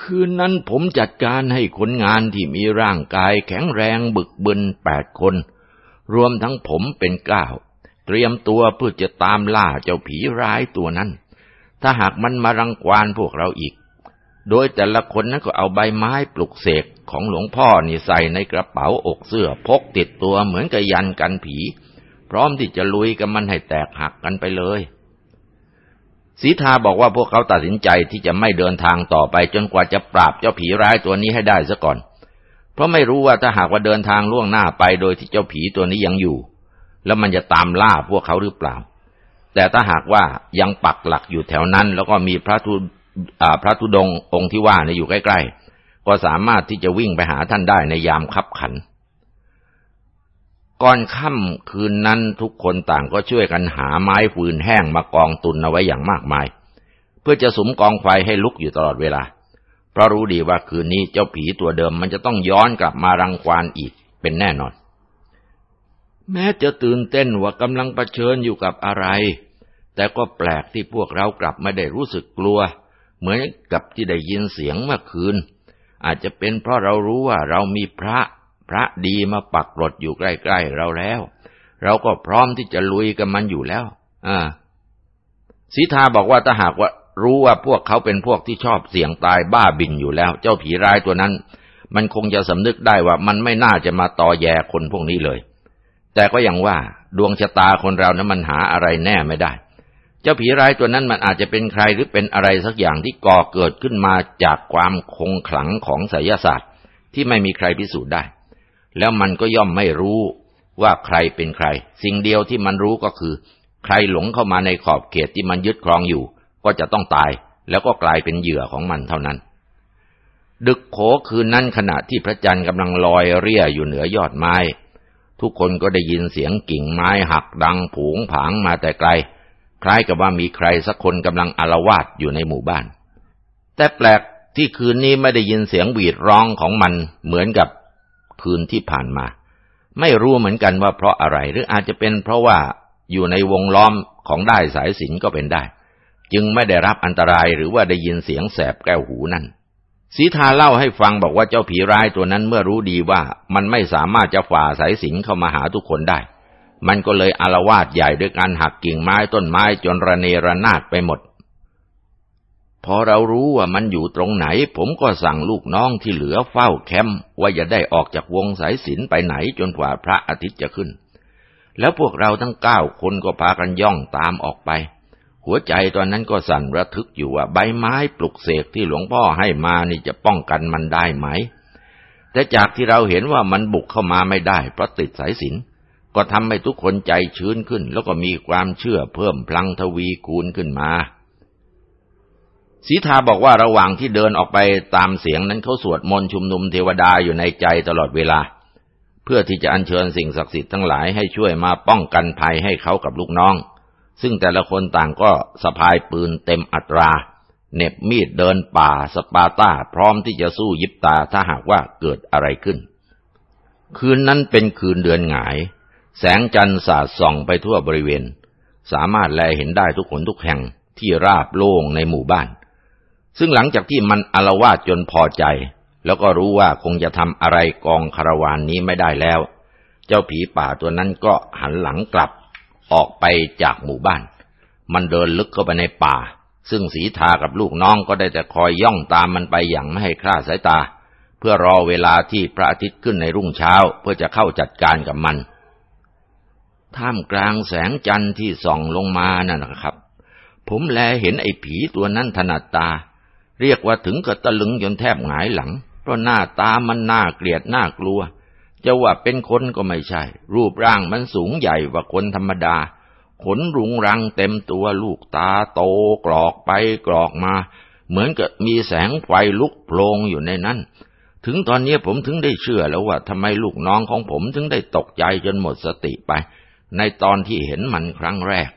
คืนนั้นผมจัดการให้คนงานที่มีร่างกายแข็งแรงบึกบึนแปดคน รวมทั้งผมเป็นเก้าเตรียมตัวเพื่อจะตามล่าเจ้าผีร้ายตัวนั้น ถ้าหากมันมารังควานพวกเราอีก โดยแต่ละคนนั้นก็เอาใบไม้ปลุกเสกของหลวงพ่อนี่ใส่ในกระเป๋าอกเสื้อพกติดตัวเหมือนกับยันกันผี พร้อมที่จะลุยกับมันให้แตกหักกันไปเลยสีทาบอกว่าพวกเขาตัดสินใจที่จะไม่เดินทางต่อไปจนกว่าจะปราบเจ้าผีร้ายตัวนี้ให้ได้ซะก่อน เพราะไม่รู้ว่าถ้าหากว่าเดินทางล่วงหน้าไปโดยที่เจ้าผีตัวนี้ยังอยู่ แล้วมันจะตามล่าพวกเขาหรือเปล่า แต่ถ้าหากว่ายังปักหลักอยู่แถวนั้น แล้วก็มีพระทูพระธุดงองค์ที่ว่าเนี่ยอยู่ใกล้ ๆ ก็สามารถที่จะวิ่งไปหาท่านได้ในยามคับขัน ก่อนค่ำคืนนั้นทุกคนต่างก็ช่วยกันหาไม้ฟืนแห้งมากองตุนเอาไว้อย่างมากมาย เพื่อจะสมกองไฟให้ลุกอยู่ตลอดเวลา เพราะรู้ดีว่าคืนนี้เจ้าผีตัวเดิมมันจะต้องย้อนกลับมารังควานอีกเป็นแน่นอน แม้จะตื่นเต้นว่ากำลังเผชิญอยู่กับอะไร แต่ก็แปลกที่พวกเรากลับไม่ได้รู้สึกกลัว เหมือนกับที่ได้ยินเสียงเมื่อคืน อาจจะเป็นเพราะเรารู้ว่าเรามีพระ พระดีมาปักรดอยู่ใกล้ๆเราแล้ว เราก็พร้อมที่จะลุยกับมันอยู่แล้ว อ่าสีทาบอกว่าถ้าหากว่ารู้ว่าพวกเขาเป็นพวกที่ชอบเสี่ยงตายบ้าบินอยู่แล้ว เจ้าผีร้ายตัวนั้น มันคงจะสำนึกได้ว่ามันไม่น่าจะมาต่อแย่คนพวกนี้เลย แต่ก็ยังว่าดวงชะตาคนเรานั้นมันหาอะไรแน่ไม่ได้ เจ้าผีร้ายตัวนั้นมันอาจจะเป็นใครหรือเป็นอะไรสักอย่างที่ก่อเกิดขึ้นมาจากความคงขลังของไสยศาสตร์ที่ไม่มีใครพิสูจน์ได้ แล้วมันก็ย่อมไม่รู้ว่าใครเป็นใคร สิ่งเดียวที่มันรู้ก็คือ ใครหลงเข้ามาในขอบเขตที่มันยึดครองอยู่ ก็จะต้องตายแล้วก็กลายเป็นเหยื่อของมันเท่านั้น ดึกโขคืนนั้นขณะที่พระจันทร์กำลังลอยเรี่ยอยู่เหนือยอดไม้ ทุกคนก็ได้ยินเสียงกิ่งไม้หักดังผงผางมาแต่ไกล คล้ายกับว่ามีใครสักคนกำลังอารวาสอยู่ในหมู่บ้าน แต่แปลกที่คืนนี้ไม่ได้ยินเสียงหวีดร้องของมันเหมือนกับคืนที่ผ่านมา ไม่รู้เหมือนกันว่าเพราะอะไรหรืออาจจะเป็นเพราะว่าอยู่ในวงล้อมของได้สายสินก็เป็นได้ จึงไม่ได้รับอันตรายหรือว่าได้ยินเสียงแสบแก้วหูนั่น สีทาเล่าให้ฟังบอกว่าเจ้าผีร้ายตัวนั้นเมื่อรู้ดีว่ามันไม่สามารถจะฝ่าสายสินเข้ามาหาทุกคนได้ มันก็เลยอารวาสใหญ่ด้วยการหักกิ่งไม้ต้นไม้จนระเนระนาดไปหมด พอเรารู้ว่ามันอยู่ตรงไหน ผมก็สั่งลูกน้องที่เหลือเฝ้าแคมป์ว่าอย่าได้ออกจากวงสายสินไปไหนจนกว่าพระอาทิตย์จะขึ้น แล้วพวกเราทั้งเก้าคนก็พากันย่องตามออกไป หัวใจตอนนั้นก็สั่นระทึกอยู่ว่าใบไม้ปลุกเสกที่หลวงพ่อให้มานี่จะป้องกันมันได้ไหม แต่จากที่เราเห็นว่ามันบุกเข้ามาไม่ได้เพราะติดสายสินก็ทำให้ทุกคนใจชื้นขึ้น แล้วก็มีความเชื่อเพิ่มพลังทวีคูณขึ้นมาสีทาบอกว่าระหว่างที่เดินออกไปตามเสียงนั้นเขาสวดมนต์ชุมนุมเทวดาอยู่ในใจตลอดเวลา เพื่อที่จะอัญเชิญสิ่งศักดิ์สิทธิ์ทั้งหลายให้ช่วยมาป้องกันภัยให้เขากับลูกน้อง ซึ่งแต่ละคนต่างก็สะพายปืนเต็มอัตราเหน็บมีดเดินป่าสปาร์ตาพร้อมที่จะสู้ยิบตาถ้าหากว่าเกิดอะไรขึ้น คืนนั้นเป็นคืนเดือนหงาย แสงจันทร์สาดส่องไปทั่วบริเวณ สามารถแลเห็นได้ทุกคนทุกแห่งที่ราบโล่งในหมู่บ้าน ซึ่งหลังจากที่มันอาละวาดจนพอใจ แล้วก็รู้ว่าคงจะทำอะไรกองคาราวานนี้ไม่ได้แล้ว เจ้าผีป่าตัวนั้นก็หันหลังกลับ ออกไปจากหมู่บ้าน มันเดินลึกเข้าไปในป่า ซึ่งสีทากับลูกน้องก็ได้แต่คอยย่องตามมันไปอย่างไม่ให้คลาดสายตา เพื่อรอเวลาที่พระอาทิตย์ขึ้นในรุ่งเช้าเพื่อจะเข้าจัดการกับมัน ท่ามกลางแสงจันทร์ที่ส่องลงมานั่นนะครับ ผมแลเห็นไอ้ผีตัวนั้นถนัดตา เรียกว่าถึงกับตะลึงจนแทบหงายหลัง เพราะหน้าตามันน่าเกลียดน่ากลัว จะว่าเป็นคนก็ไม่ใช่ รูปร่างมันสูงใหญ่กว่าคนธรรมดา ขนรุงรังเต็มตัวลูกตาโตกรอกไปกรอกมา เหมือนกับมีแสงไฟลุกโพลงอยู่ในนั้น ถึงตอนนี้ผมถึงได้เชื่อแล้วว่าทำไมลูกน้องของผมถึงได้ตกใจจนหมดสติไป ในตอนที่เห็นมันครั้งแรก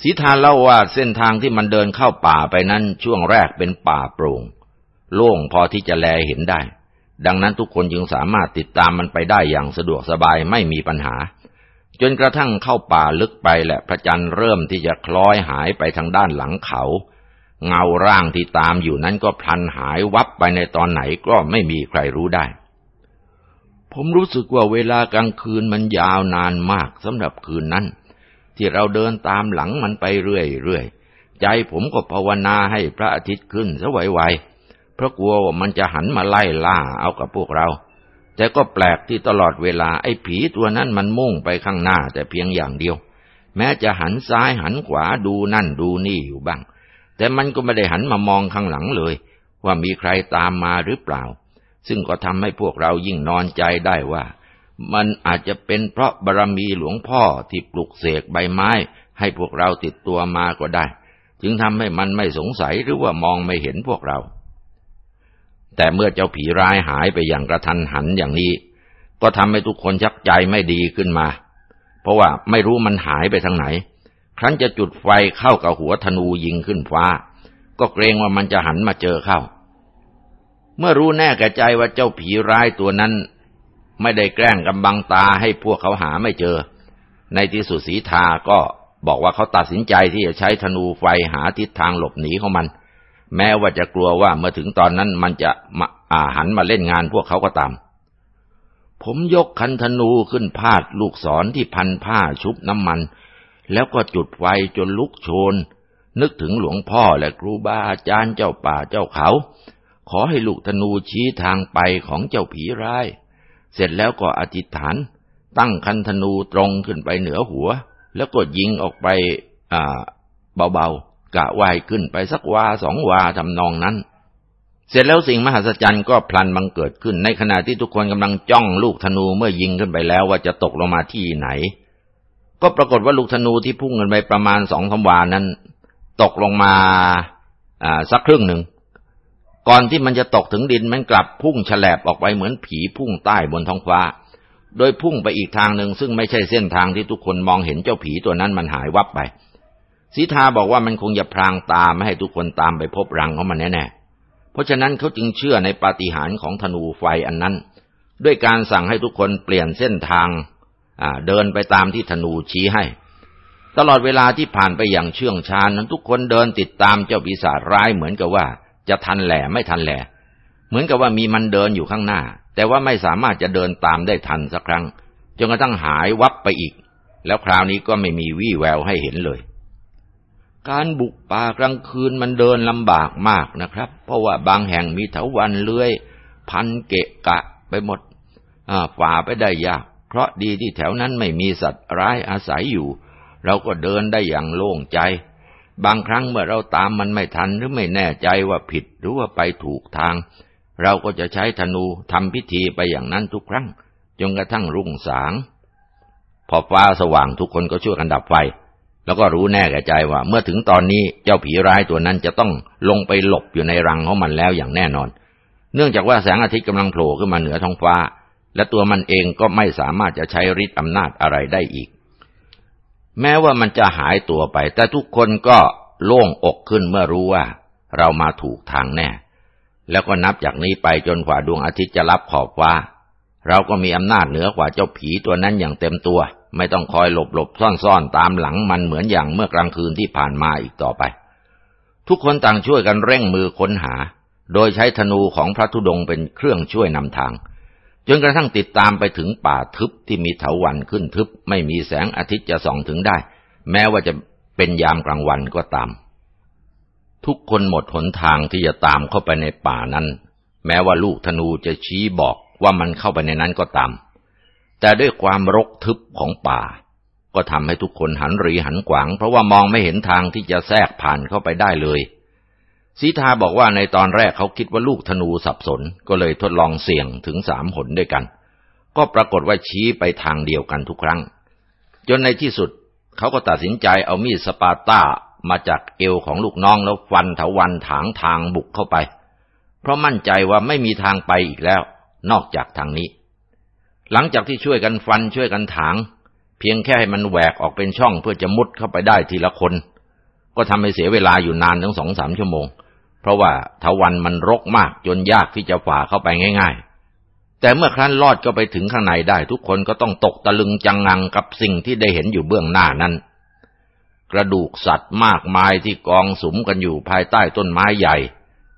สีทานเล่าว่าเส้นทางที่มันเดินเข้าป่าไปนั้นช่วงแรกเป็นป่าโปร่ง โล่งพอที่จะแลเห็นได้ ดังนั้นทุกคนจึงสามารถติดตามมันไปได้อย่างสะดวกสบายไม่มีปัญหา จนกระทั่งเข้าป่าลึกไปและพระจันทร์เริ่มที่จะคล้อยหายไปทางด้านหลังเขา เงาร่างที่ตามอยู่นั้นก็พลันหายวับไปในตอนไหนก็ไม่มีใครรู้ได้ ผมรู้สึกว่าเวลากลางคืนมันยาวนานมากสำหรับคืนนั้น ที่เราเดินตามหลังมันไปเรื่อยๆใจผมก็ภาวนาให้พระอาทิตย์ขึ้นซะไวๆ เพราะกลัวว่ามันจะหันมาไล่ล่าเอากับพวกเรา แต่ก็แปลกที่ตลอดเวลาไอ้ผีตัวนั้นมันมุ่งไปข้างหน้าแต่เพียงอย่างเดียว แม้จะหันซ้ายหันขวาดูนั่นดูนี่อยู่บ้าง แต่มันก็ไม่ได้หันมามองข้างหลังเลย ว่ามีใครตามมาหรือเปล่า ซึ่งก็ทำให้พวกเรายิ่งนอนใจได้ว่า มันอาจจะเป็นเพราะบารมีหลวงพ่อที่ปลุกเสกใบไม้ ให้พวกเราติดตัวมาก็ได้ จึงทำให้มันไม่สงสัยหรือว่ามองไม่เห็นพวกเรา แต่เมื่อเจ้าผีร้ายหายไปอย่างกระทันหันอย่างนี้ ก็ทำให้ทุกคนชักใจไม่ดีขึ้นมา เพราะว่าไม่รู้มันหายไปทางไหน ครั้นจะจุดไฟเข้ากับหัวธนูยิงขึ้นฟ้า ก็เกรงว่ามันจะหันมาเจอเข้า เมื่อรู้แน่แก่ใจว่าเจ้าผีร้ายตัวนั้น ไม่ได้แกล้งกำบังตาให้พวกเขาหาไม่เจอ ในที่สุดสีทาก็บอกว่าเขาตัดสินใจที่จะใช้ธนูไฟหาทิศทางหลบหนีของมัน แม้ว่าจะกลัวว่าเมื่อถึงตอนนั้นมันจะมาอาหันมาเล่นงานพวกเขาก็ตาม ผมยกคันธนูขึ้นพาดลูกศรที่พันผ้าชุบน้ำมัน แล้วก็จุดไฟจนลุกโชน นึกถึงหลวงพ่อและครูบาอาจารย์เจ้าป่าเจ้าเขา ขอให้ลูกธนูชี้ทางไปของเจ้าผีร้าย เสร็จแล้วก็อธิษฐาน ตั้งคันธนูตรงขึ้นไปเหนือหัว แล้วก็ยิงออกไปเบาๆ กะว่ายขึ้นไปสักวาสองวาทำนองนั้น เสร็จแล้วสิ่งมหัศจรรย์ก็พลันบังเกิดขึ้น ในขณะที่ทุกคนกำลังจ้องลูกธนูเมื่อยิงขึ้นไปแล้วว่าจะตกลงมาที่ไหน ก็ปรากฏว่าลูกธนูที่พุ่งกันไปประมาณสองสาวานั้น ตกลงมาอ่าสักครึ่งหนึ่ง ก่อนที่มันจะตกถึงดินมันกลับพุ่งฉลบออกไปเหมือนผีพุ่งใต้บนท้องฟ้า โดยพุ่งไปอีกทางหนึ่งซึ่งไม่ใช่เส้นทางที่ทุกคนมองเห็นเจ้าผีตัวนั้นมันหายวับไป สีทาบอกว่ามันคงจะพรางตาไม่ให้ทุกคนตามไปพบรังของมันแน่ๆ เพราะฉะนั้นเขาจึงเชื่อในปาฏิหาริย์ของธนูไฟอันนั้น ด้วยการสั่งให้ทุกคนเปลี่ยนเส้นทางเดินไปตามที่ธนูชี้ให้ ตลอดเวลาที่ผ่านไปอย่างเชื่องชานั้นทุกคนเดินติดตามเจ้าปีศาจร้ายเหมือนกับว่า จะทันแหล่ไม่ทันแหล่เหมือนกับว่ามีมันเดินอยู่ข้างหน้า แต่ว่าไม่สามารถจะเดินตามได้ทันสักครั้งจนกระทั่งหายวับไปอีก แล้วคราวนี้ก็ไม่มีวี่แววให้เห็นเลย การบุกป่ากลางคืนมันเดินลำบากมากนะครับ เพราะว่าบางแห่งมีเถาวันเลื้อย พันเกะกะไปหมดฝ่าไปได้ยาก เพราะดีที่แถวนั้นไม่มีสัตว์ร้ายอาศัยอยู่ เราก็เดินได้อย่างโล่งใจ บางครั้งเมื่อเราตามมันไม่ทันหรือไม่แน่ใจว่าผิดหรือว่าไปถูกทาง เราก็จะใช้ธนูทำพิธีไปอย่างนั้นทุกครั้งจนกระทั่งรุ่งสาง พอฟ้าสว่างทุกคนก็ช่วยกันดับไฟ แล้วก็รู้แน่แก่ใจว่า เมื่อถึงตอนนี้เจ้าผีร้ายตัวนั้นจะต้องลงไปหลบอยู่ในรังของมันแล้วอย่างแน่นอน เนื่องจากว่าแสงอาทิตย์กำลังโผล่ขึ้นมาเหนือท้องฟ้า และตัวมันเองก็ไม่สามารถจะใช้ฤทธิ์อำนาจอะไรได้อีก แม้ว่ามันจะหายตัวไป แต่ทุกคนก็โล่งอกขึ้นเมื่อรู้ว่า เรามาถูกทางแน่ แล้วก็นับจากนี้ไปจนกว่าดวงอาทิตย์จะรับขอบฟ้า เราก็มีอำนาจเหนือกว่าเจ้าผีตัวนั้นอย่างเต็มตัว ไม่ต้องคอยหลบหลบซ่อนซ่อนตามหลังมันเหมือนอย่างเมื่อกลางคืนที่ผ่านมาอีกต่อไป ทุกคนต่างช่วยกันเร่งมือค้นหา โดยใช้ธนูของพระธุดงค์เป็นเครื่องช่วยนำทาง จนกระทั่งติดตามไปถึงป่าทึบที่มีเถาวันขึ้นทึบ ไม่มีแสงอาทิตย์จะส่องถึงได้ แม้ว่าจะเป็นยามกลางวันก็ตาม ทุกคนหมดหนทางที่จะตามเข้าไปในป่านั้น แม้ว่าลูกธนูจะชี้บอกว่ามันเข้าไปในนั้นก็ตาม แต่ด้วยความรกทึบของป่า ก็ทำให้ทุกคนหันรีหันขวาง เพราะว่ามองไม่เห็นทางที่จะแทรกผ่านเข้าไปได้เลยสีทาบอกว่าในตอนแรกเขาคิดว่าลูกธนูสับสน ก็เลยทดลองเสี่ยงถึงสามหนด้วยกัน ก็ปรากฏว่าชี้ไปทางเดียวกันทุกครั้ง จนในที่สุดเขาก็ตัดสินใจเอามีดสปาต้ามาจากเอวของลูกน้องแล้วฟันเถาวันถางทางบุกเข้าไป เพราะมั่นใจว่าไม่มีทางไปอีกแล้ว นอกจากทางนี้ หลังจากที่ช่วยกันฟันช่วยกันถาง เพียงแค่ให้มันแหวกออกเป็นช่องเพื่อจะมุดเข้าไปได้ทีละคน ก็ทำให้เสียเวลาอยู่นานถึงสองสามชั่วโมง เพราะว่าเถาวันมันรกมากจนยากที่จะฝ่าเข้าไปง่าย ๆ แต่เมื่อครั้นลอดก็ไปถึงข้างในได้ทุกคนก็ต้องตกตะลึงจังงังกับสิ่งที่ได้เห็นอยู่เบื้องหน้านั้น กระดูกสัตว์มากมายที่กองสุมกันอยู่ภายใต้ต้นไม้ใหญ่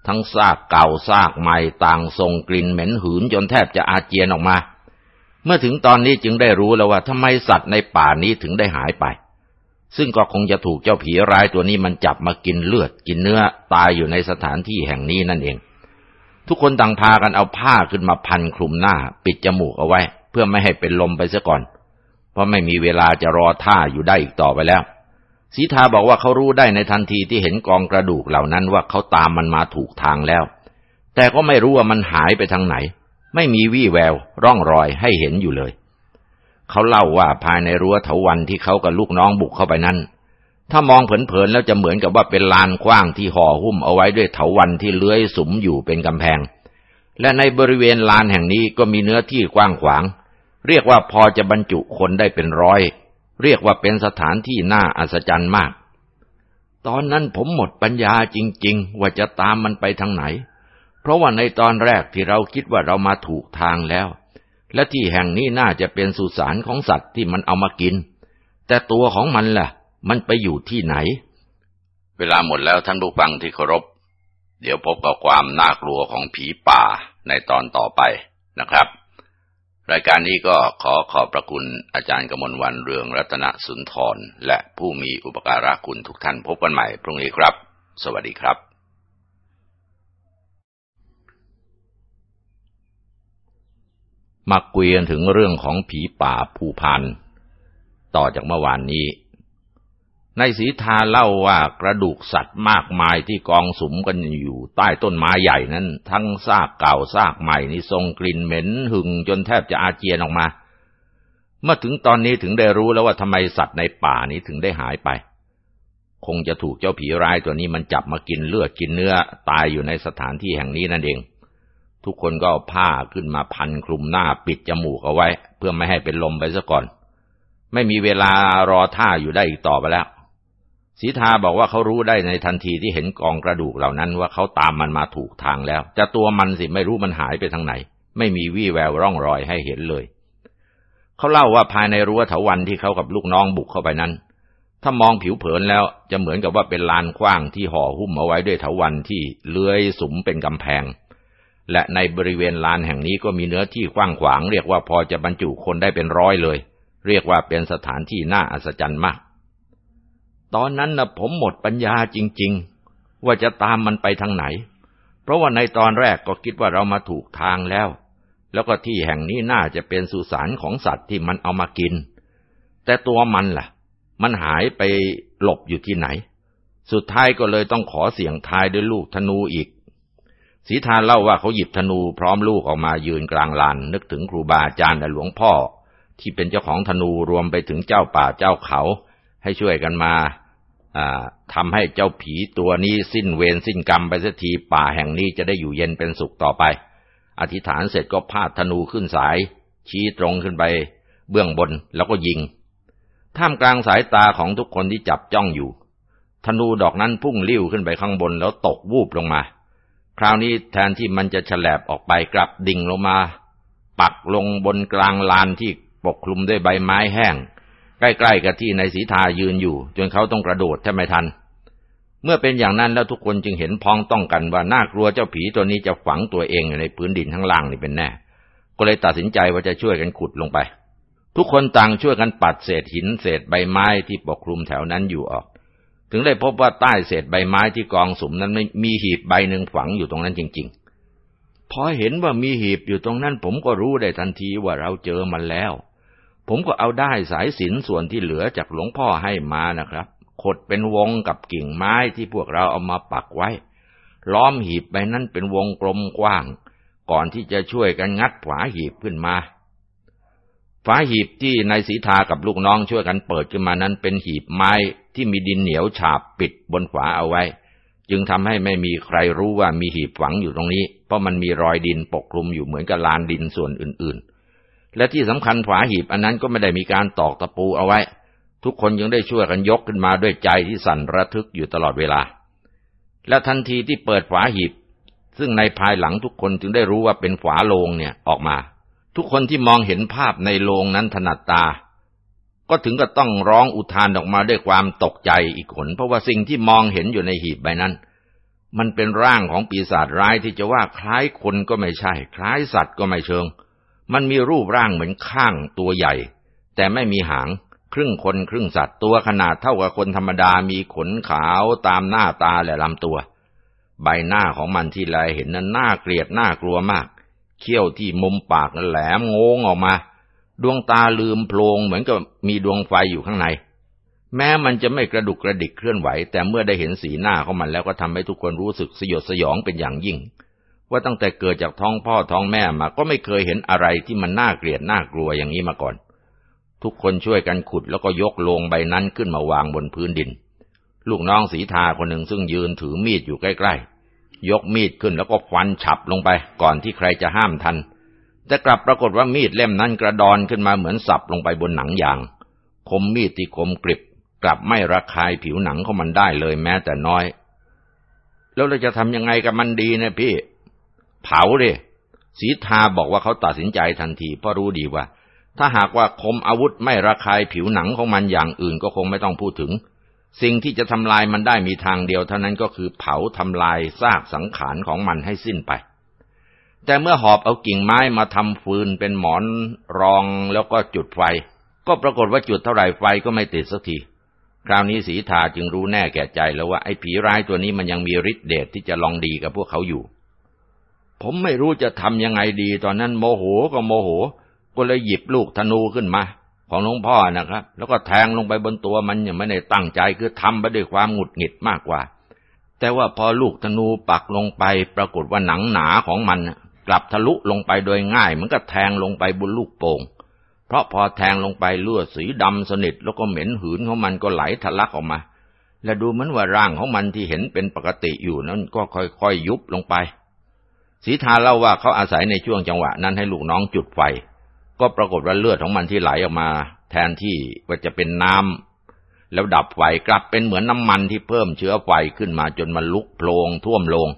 ทั้งซากเก่าซากใหม่ต่างส่งกลิ่นเหม็นหืนจนแทบจะอาเจียนออกมา เมื่อถึงตอนนี้จึงได้รู้แล้วว่าทำไมสัตว์ในป่านี้ถึงได้หายไป ซึ่งก็คงจะถูกเจ้าผีร้ายตัวนี้มันจับมากินเลือด กินเนื้อตายอยู่ในสถานที่แห่งนี้นั่นเอง ทุกคนต่างพากันเอาผ้าขึ้นมาพันคลุมหน้า ปิดจมูกเอาไว้ เพื่อไม่ให้เป็นลมไปซะก่อน เพราะไม่มีเวลาจะรอท่าอยู่ได้อีกต่อไปแล้วสีทาบอกว่าเขารู้ได้ในทันทีที่เห็นกองกระดูกเหล่านั้นว่าเขาตามมันมาถูกทางแล้ว แต่ก็ไม่รู้ว่ามันหายไปทางไหน ไม่มีวี่แวว ร่องรอยให้เห็นอยู่เลย เขาเล่าว่าภายในรั้วเถาวันที่เขากับลูกน้องบุกเข้าไปนั้น ถ้ามองเผินๆแล้วจะเหมือนกับว่าเป็นลานกว้างที่ห่อหุ้มเอาไว้ด้วยเถาวันที่เลื้อยสุมอยู่เป็นกำแพง และในบริเวณลานแห่งนี้ก็มีเนื้อที่กว้างขวาง เรียกว่าพอจะบรรจุคนได้เป็นร้อย เรียกว่าเป็นสถานที่น่าอัศจรรย์มาก ตอนนั้นผมหมดปัญญาจริง ๆ ว่าจะตามมันไปทางไหน เพราะว่าในตอนแรกที่เราคิดว่าเรามาถูกทางแล้ว และที่แห่งนี้น่าจะเป็นสุสานของสัตว์ที่มันเอามากิน แต่ตัวของมันล่ะ มันไปอยู่ที่ไหน เวลาหมดแล้วท่านผู้ฟังที่เคารพ เดี๋ยวพบกับความน่ากลัวของผีป่าในตอนต่อไปนะครับ รายการนี้ก็ขอขอบพระคุณอาจารย์กมลวันเรืองรัตนสุนทรและผู้มีอุปการะคุณทุกท่านพบกันใหม่พรุ่งนี้ครับ สวัสดีครับ มาคุยกันถึงเรื่องของผีป่าภูพานต่อจากเมื่อวานนี้ ในสีทาเล่าว่ากระดูกสัตว์มากมายที่กองสุมกันอยู่ใต้ต้นไม้ใหญ่นั้น ทั้งซากเก่าซากใหม่นี่ทรงกลิ่นเหม็นหึงจนแทบจะอาเจียนออกมา เมื่อถึงตอนนี้ถึงได้รู้แล้วว่าทำไมสัตว์ในป่านี้ถึงได้หายไป คงจะถูกเจ้าผีร้ายตัวนี้มันจับมากินเลือดกินเนื้อตายอยู่ในสถานที่แห่งนี้นั่นเอง ทุกคนก็เอาผ้าขึ้นมาพันคลุมหน้าปิดจมูกเอาไว้ เพื่อไม่ให้เป็นลมไปซะก่อน ไม่มีเวลารอท่าอยู่ได้อีกต่อไปแล้วสีทาบอกว่าเขารู้ได้ในทันทีที่เห็นกองกระดูกเหล่านั้นว่าเขาตามมันมาถูกทางแล้วจะตัวมันสิไม่รู้มันหายไปทางไหน ไม่มีวี่แววร่องรอยให้เห็นเลย เขาเล่าว่าภายในรั้วเถาวันที่เขากับลูกน้องบุกเข้าไปนั้น ถ้ามองผิวเผินแล้วจะเหมือนกับว่าเป็นลานกว้างที่ห่อหุ้มเอาไว้ด้วยเถาวันที่เลื้อยสุมเป็นกำแพง และในบริเวณลานแห่งนี้ก็มีเนื้อที่กว้างขวาง เรียกว่าพอจะบรรจุคนได้เป็นร้อยเลย เรียกว่าเป็นสถานที่น่าอัศจรรย์มาก ตอนนั้นนะผมหมดปัญญาจริง ๆ ว่าจะตามมันไปทางไหน เพราะว่าในตอนแรกก็คิดว่าเรามาถูกทางแล้ว แล้วก็ที่แห่งนี้น่าจะเป็นสุสานของสัตว์ที่มันเอามากิน แต่ตัวมันล่ะ มันหายไปหลบอยู่ที่ไหน สุดท้ายก็เลยต้องขอเสี่ยงทายด้วยลูกธนูอีก สีทานเล่าว่าเขาหยิบธนูพร้อมลูกออกมายืนกลางลาน นึกถึงครูบาอาจารย์และหลวงพ่อ ที่เป็นเจ้าของธนูรวมไปถึงเจ้าป่าเจ้าเขา ให้ช่วยกันมาทำให้เจ้าผีตัวนี้สิ้นเวรสิ้นกรรมไปสักทีป่าแห่งนี้จะได้อยู่เย็นเป็นสุขต่อไป อธิษฐานเสร็จก็พาดธนูขึ้นสาย ชี้ตรงขึ้นไป เบื้องบนแล้วก็ยิง ท่ามกลางสายตาของทุกคนที่จับจ้องอยู่ ธนูดอกนั้นพุ่งลิ้วขึ้นไปข้างบนแล้วตกวูบลงมา คราวนี้แทนที่มันจะฉลบออกไปกลับดิ่งลงมา ปักลงบนกลางลานที่ปกคลุมด้วยใบไม้แห้ง ใกล้ๆกับที่นายสีทายืนอยู่ จนเขาต้องกระโดดแทบไม่ทัน เมื่อเป็นอย่างนั้นแล้วทุกคนจึงเห็นพ้องต้องกันว่าน่ากลัวเจ้าผีตัวนี้จะฝังตัวเองอยู่ในพื้นดินข้างล่างนี่เป็นแน่ ก็เลยตัดสินใจว่าจะช่วยกันขุดลงไป ทุกคนต่างช่วยกันปัดเศษหินเศษใบไม้ที่ปกคลุมแถวนั้นอยู่ออก ถึงได้พบว่าใต้เศษใบไม้ที่กองสุมนั้นมีหีบใบหนึ่งฝังอยู่ตรงนั้นจริง ๆ พอเห็นว่ามีหีบอยู่ตรงนั้น ผมก็รู้ได้ทันทีว่าเราเจอมันแล้ว ผมก็เอาได้สายสินส่วนที่เหลือจากหลวงพ่อให้มานะครับ ขดเป็นวงกับกิ่งไม้ที่พวกเราเอามาปักไว้ ล้อมหีบไปนั้นเป็นวงกลมกว้าง ก่อนที่จะช่วยกันงัดฝาหีบขึ้นมาฝาหีบที่นายสีทากับลูกน้องช่วยกันเปิดขึ้นมานั้นเป็นหีบไม้ ที่มีดินเหนียวฉาบปิดบนฝาเอาไว้ จึงทำให้ไม่มีใครรู้ว่ามีหีบฝังอยู่ตรงนี้ เพราะมันมีรอยดินปกคลุมอยู่เหมือนกับลานดินส่วนอื่นๆ และที่สำคัญฝาหีบอันนั้นก็ไม่ได้มีการตอกตะปูเอาไว้ ทุกคนยังได้ช่วยกันยกขึ้นมาด้วยใจที่สั่นระทึกอยู่ตลอดเวลา และทันทีที่เปิดฝาหีบ ซึ่งในภายหลังทุกคนจึงได้รู้ว่าเป็นฝาโลงเนี่ยออกมา ทุกคนที่มองเห็นภาพในโลงนั้นถนัดตา ก็ถึงกับต้องร้องอุทานออกมาด้วยความตกใจอีกคนเพราะว่าสิ่งที่มองเห็นอยู่ในหีบใบนั้น มันเป็นร่างของปีศาจร้ายที่จะว่าคล้ายคนก็ไม่ใช่ คล้ายสัตว์ก็ไม่เชิง มันมีรูปร่างเหมือนข้างตัวใหญ่ แต่ไม่มีหาง ครึ่งคนครึ่งสัตว์ตัวขนาดเท่ากับคนธรรมดามีขนขาวตามหน้าตาและลำตัว ใบหน้าของมันที่แลเห็นนั้นน่าเกลียดน่ากลัวมาก เขี้ยวที่มุมปากแหลมงงออกมา ดวงตาลืมโพลงเหมือนกับมีดวงไฟอยู่ข้างใน แม้มันจะไม่กระดุกกระดิกเคลื่อนไหว แต่เมื่อได้เห็นสีหน้าของมันแล้วก็ทำให้ทุกคนรู้สึกสยดสยองเป็นอย่างยิ่ง ว่าตั้งแต่เกิดจากท้องพ่อท้องแม่มาก็ไม่เคยเห็นอะไรที่มันน่าเกลียดน่ากลัวอย่างนี้มาก่อน ทุกคนช่วยกันขุดแล้วก็ยกโลงใบนั้นขึ้นมาวางบนพื้นดิน ลูกน้องสีทาคนหนึ่งซึ่งยืนถือมีดอยู่ใกล้ๆยกมีดขึ้นแล้วก็ฟันฉับลงไป ก่อนที่ใครจะห้ามทัน แต่กลับปรากฏว่ามีดเล่มนั้นกระดอนขึ้นมาเหมือนสับลงไปบนหนังยาง คมมีดที่คมกริบ กลับไม่ระคายผิวหนังของมันได้เลยแม้แต่น้อย แล้วเราจะทำยังไงกับมันดีนะพี่ เผาเลยสีทาบอกว่าเขาตัดสินใจทันทีเพราะรู้ดีว่า ถ้าหากว่าคมอาวุธไม่ระคายผิวหนังของมันอย่างอื่นก็คงไม่ต้องพูดถึง สิ่งที่จะทำลายมันได้มีทางเดียวเท่านั้นก็คือเผาทำลายซากสังขารของมันให้สิ้นไป แต่เมื่อหอบเอากิ่งไม้มาทำฟืนเป็นหมอนรองแล้วก็จุดไฟ ก็ปรากฏว่าจุดเท่าไหร่ไฟก็ไม่ติดสักที คราวนี้สีทาจึงรู้แน่แก่ใจแล้วว่าไอ้ผีร้ายตัวนี้มันยังมีฤทธิ์เดชที่จะลองดีกับพวกเขาอยู่ ผมไม่รู้จะทำยังไงดี ตอนนั้นโมโหก็โมโห ก็เลยหยิบลูกธนูขึ้นมา ของหลวงพ่อนะครับ แล้วก็แทงลงไปบนตัวมันอย่างไม่ได้ตั้งใจคือทำไปด้วยความหงุดหงิดมากกว่า แต่ว่าพอลูกธนูปักลงไป ปรากฏว่าหนังหนาของมัน ลับทะลุลงไปโดยง่ายเหมือนกับแทงลงไปบนลูกโป่งเพราะพอแทงลงไปเลือดสีดำสนิทแล้วก็เหม็นหืนของมันก็ไหลทะลักออกมา และดูเหมือนว่าร่างของมันที่เห็นเป็นปกติอยู่นั้นก็ค่อยๆยุบลงไปสีทาเล่าว่าเขาอาศัยในช่วงจังหวะนั้นให้ลูกน้องจุดไฟ ก็ปรากฏว่าเลือดของมันที่ไหลออกมา แทนที่ว่าจะเป็นน้ำแล้วดับไฟกลับเป็นเหมือนน้ามันที่เพิ่มเชื้อไฟขึ้นมาจนมันลุกโพลงท่วมลง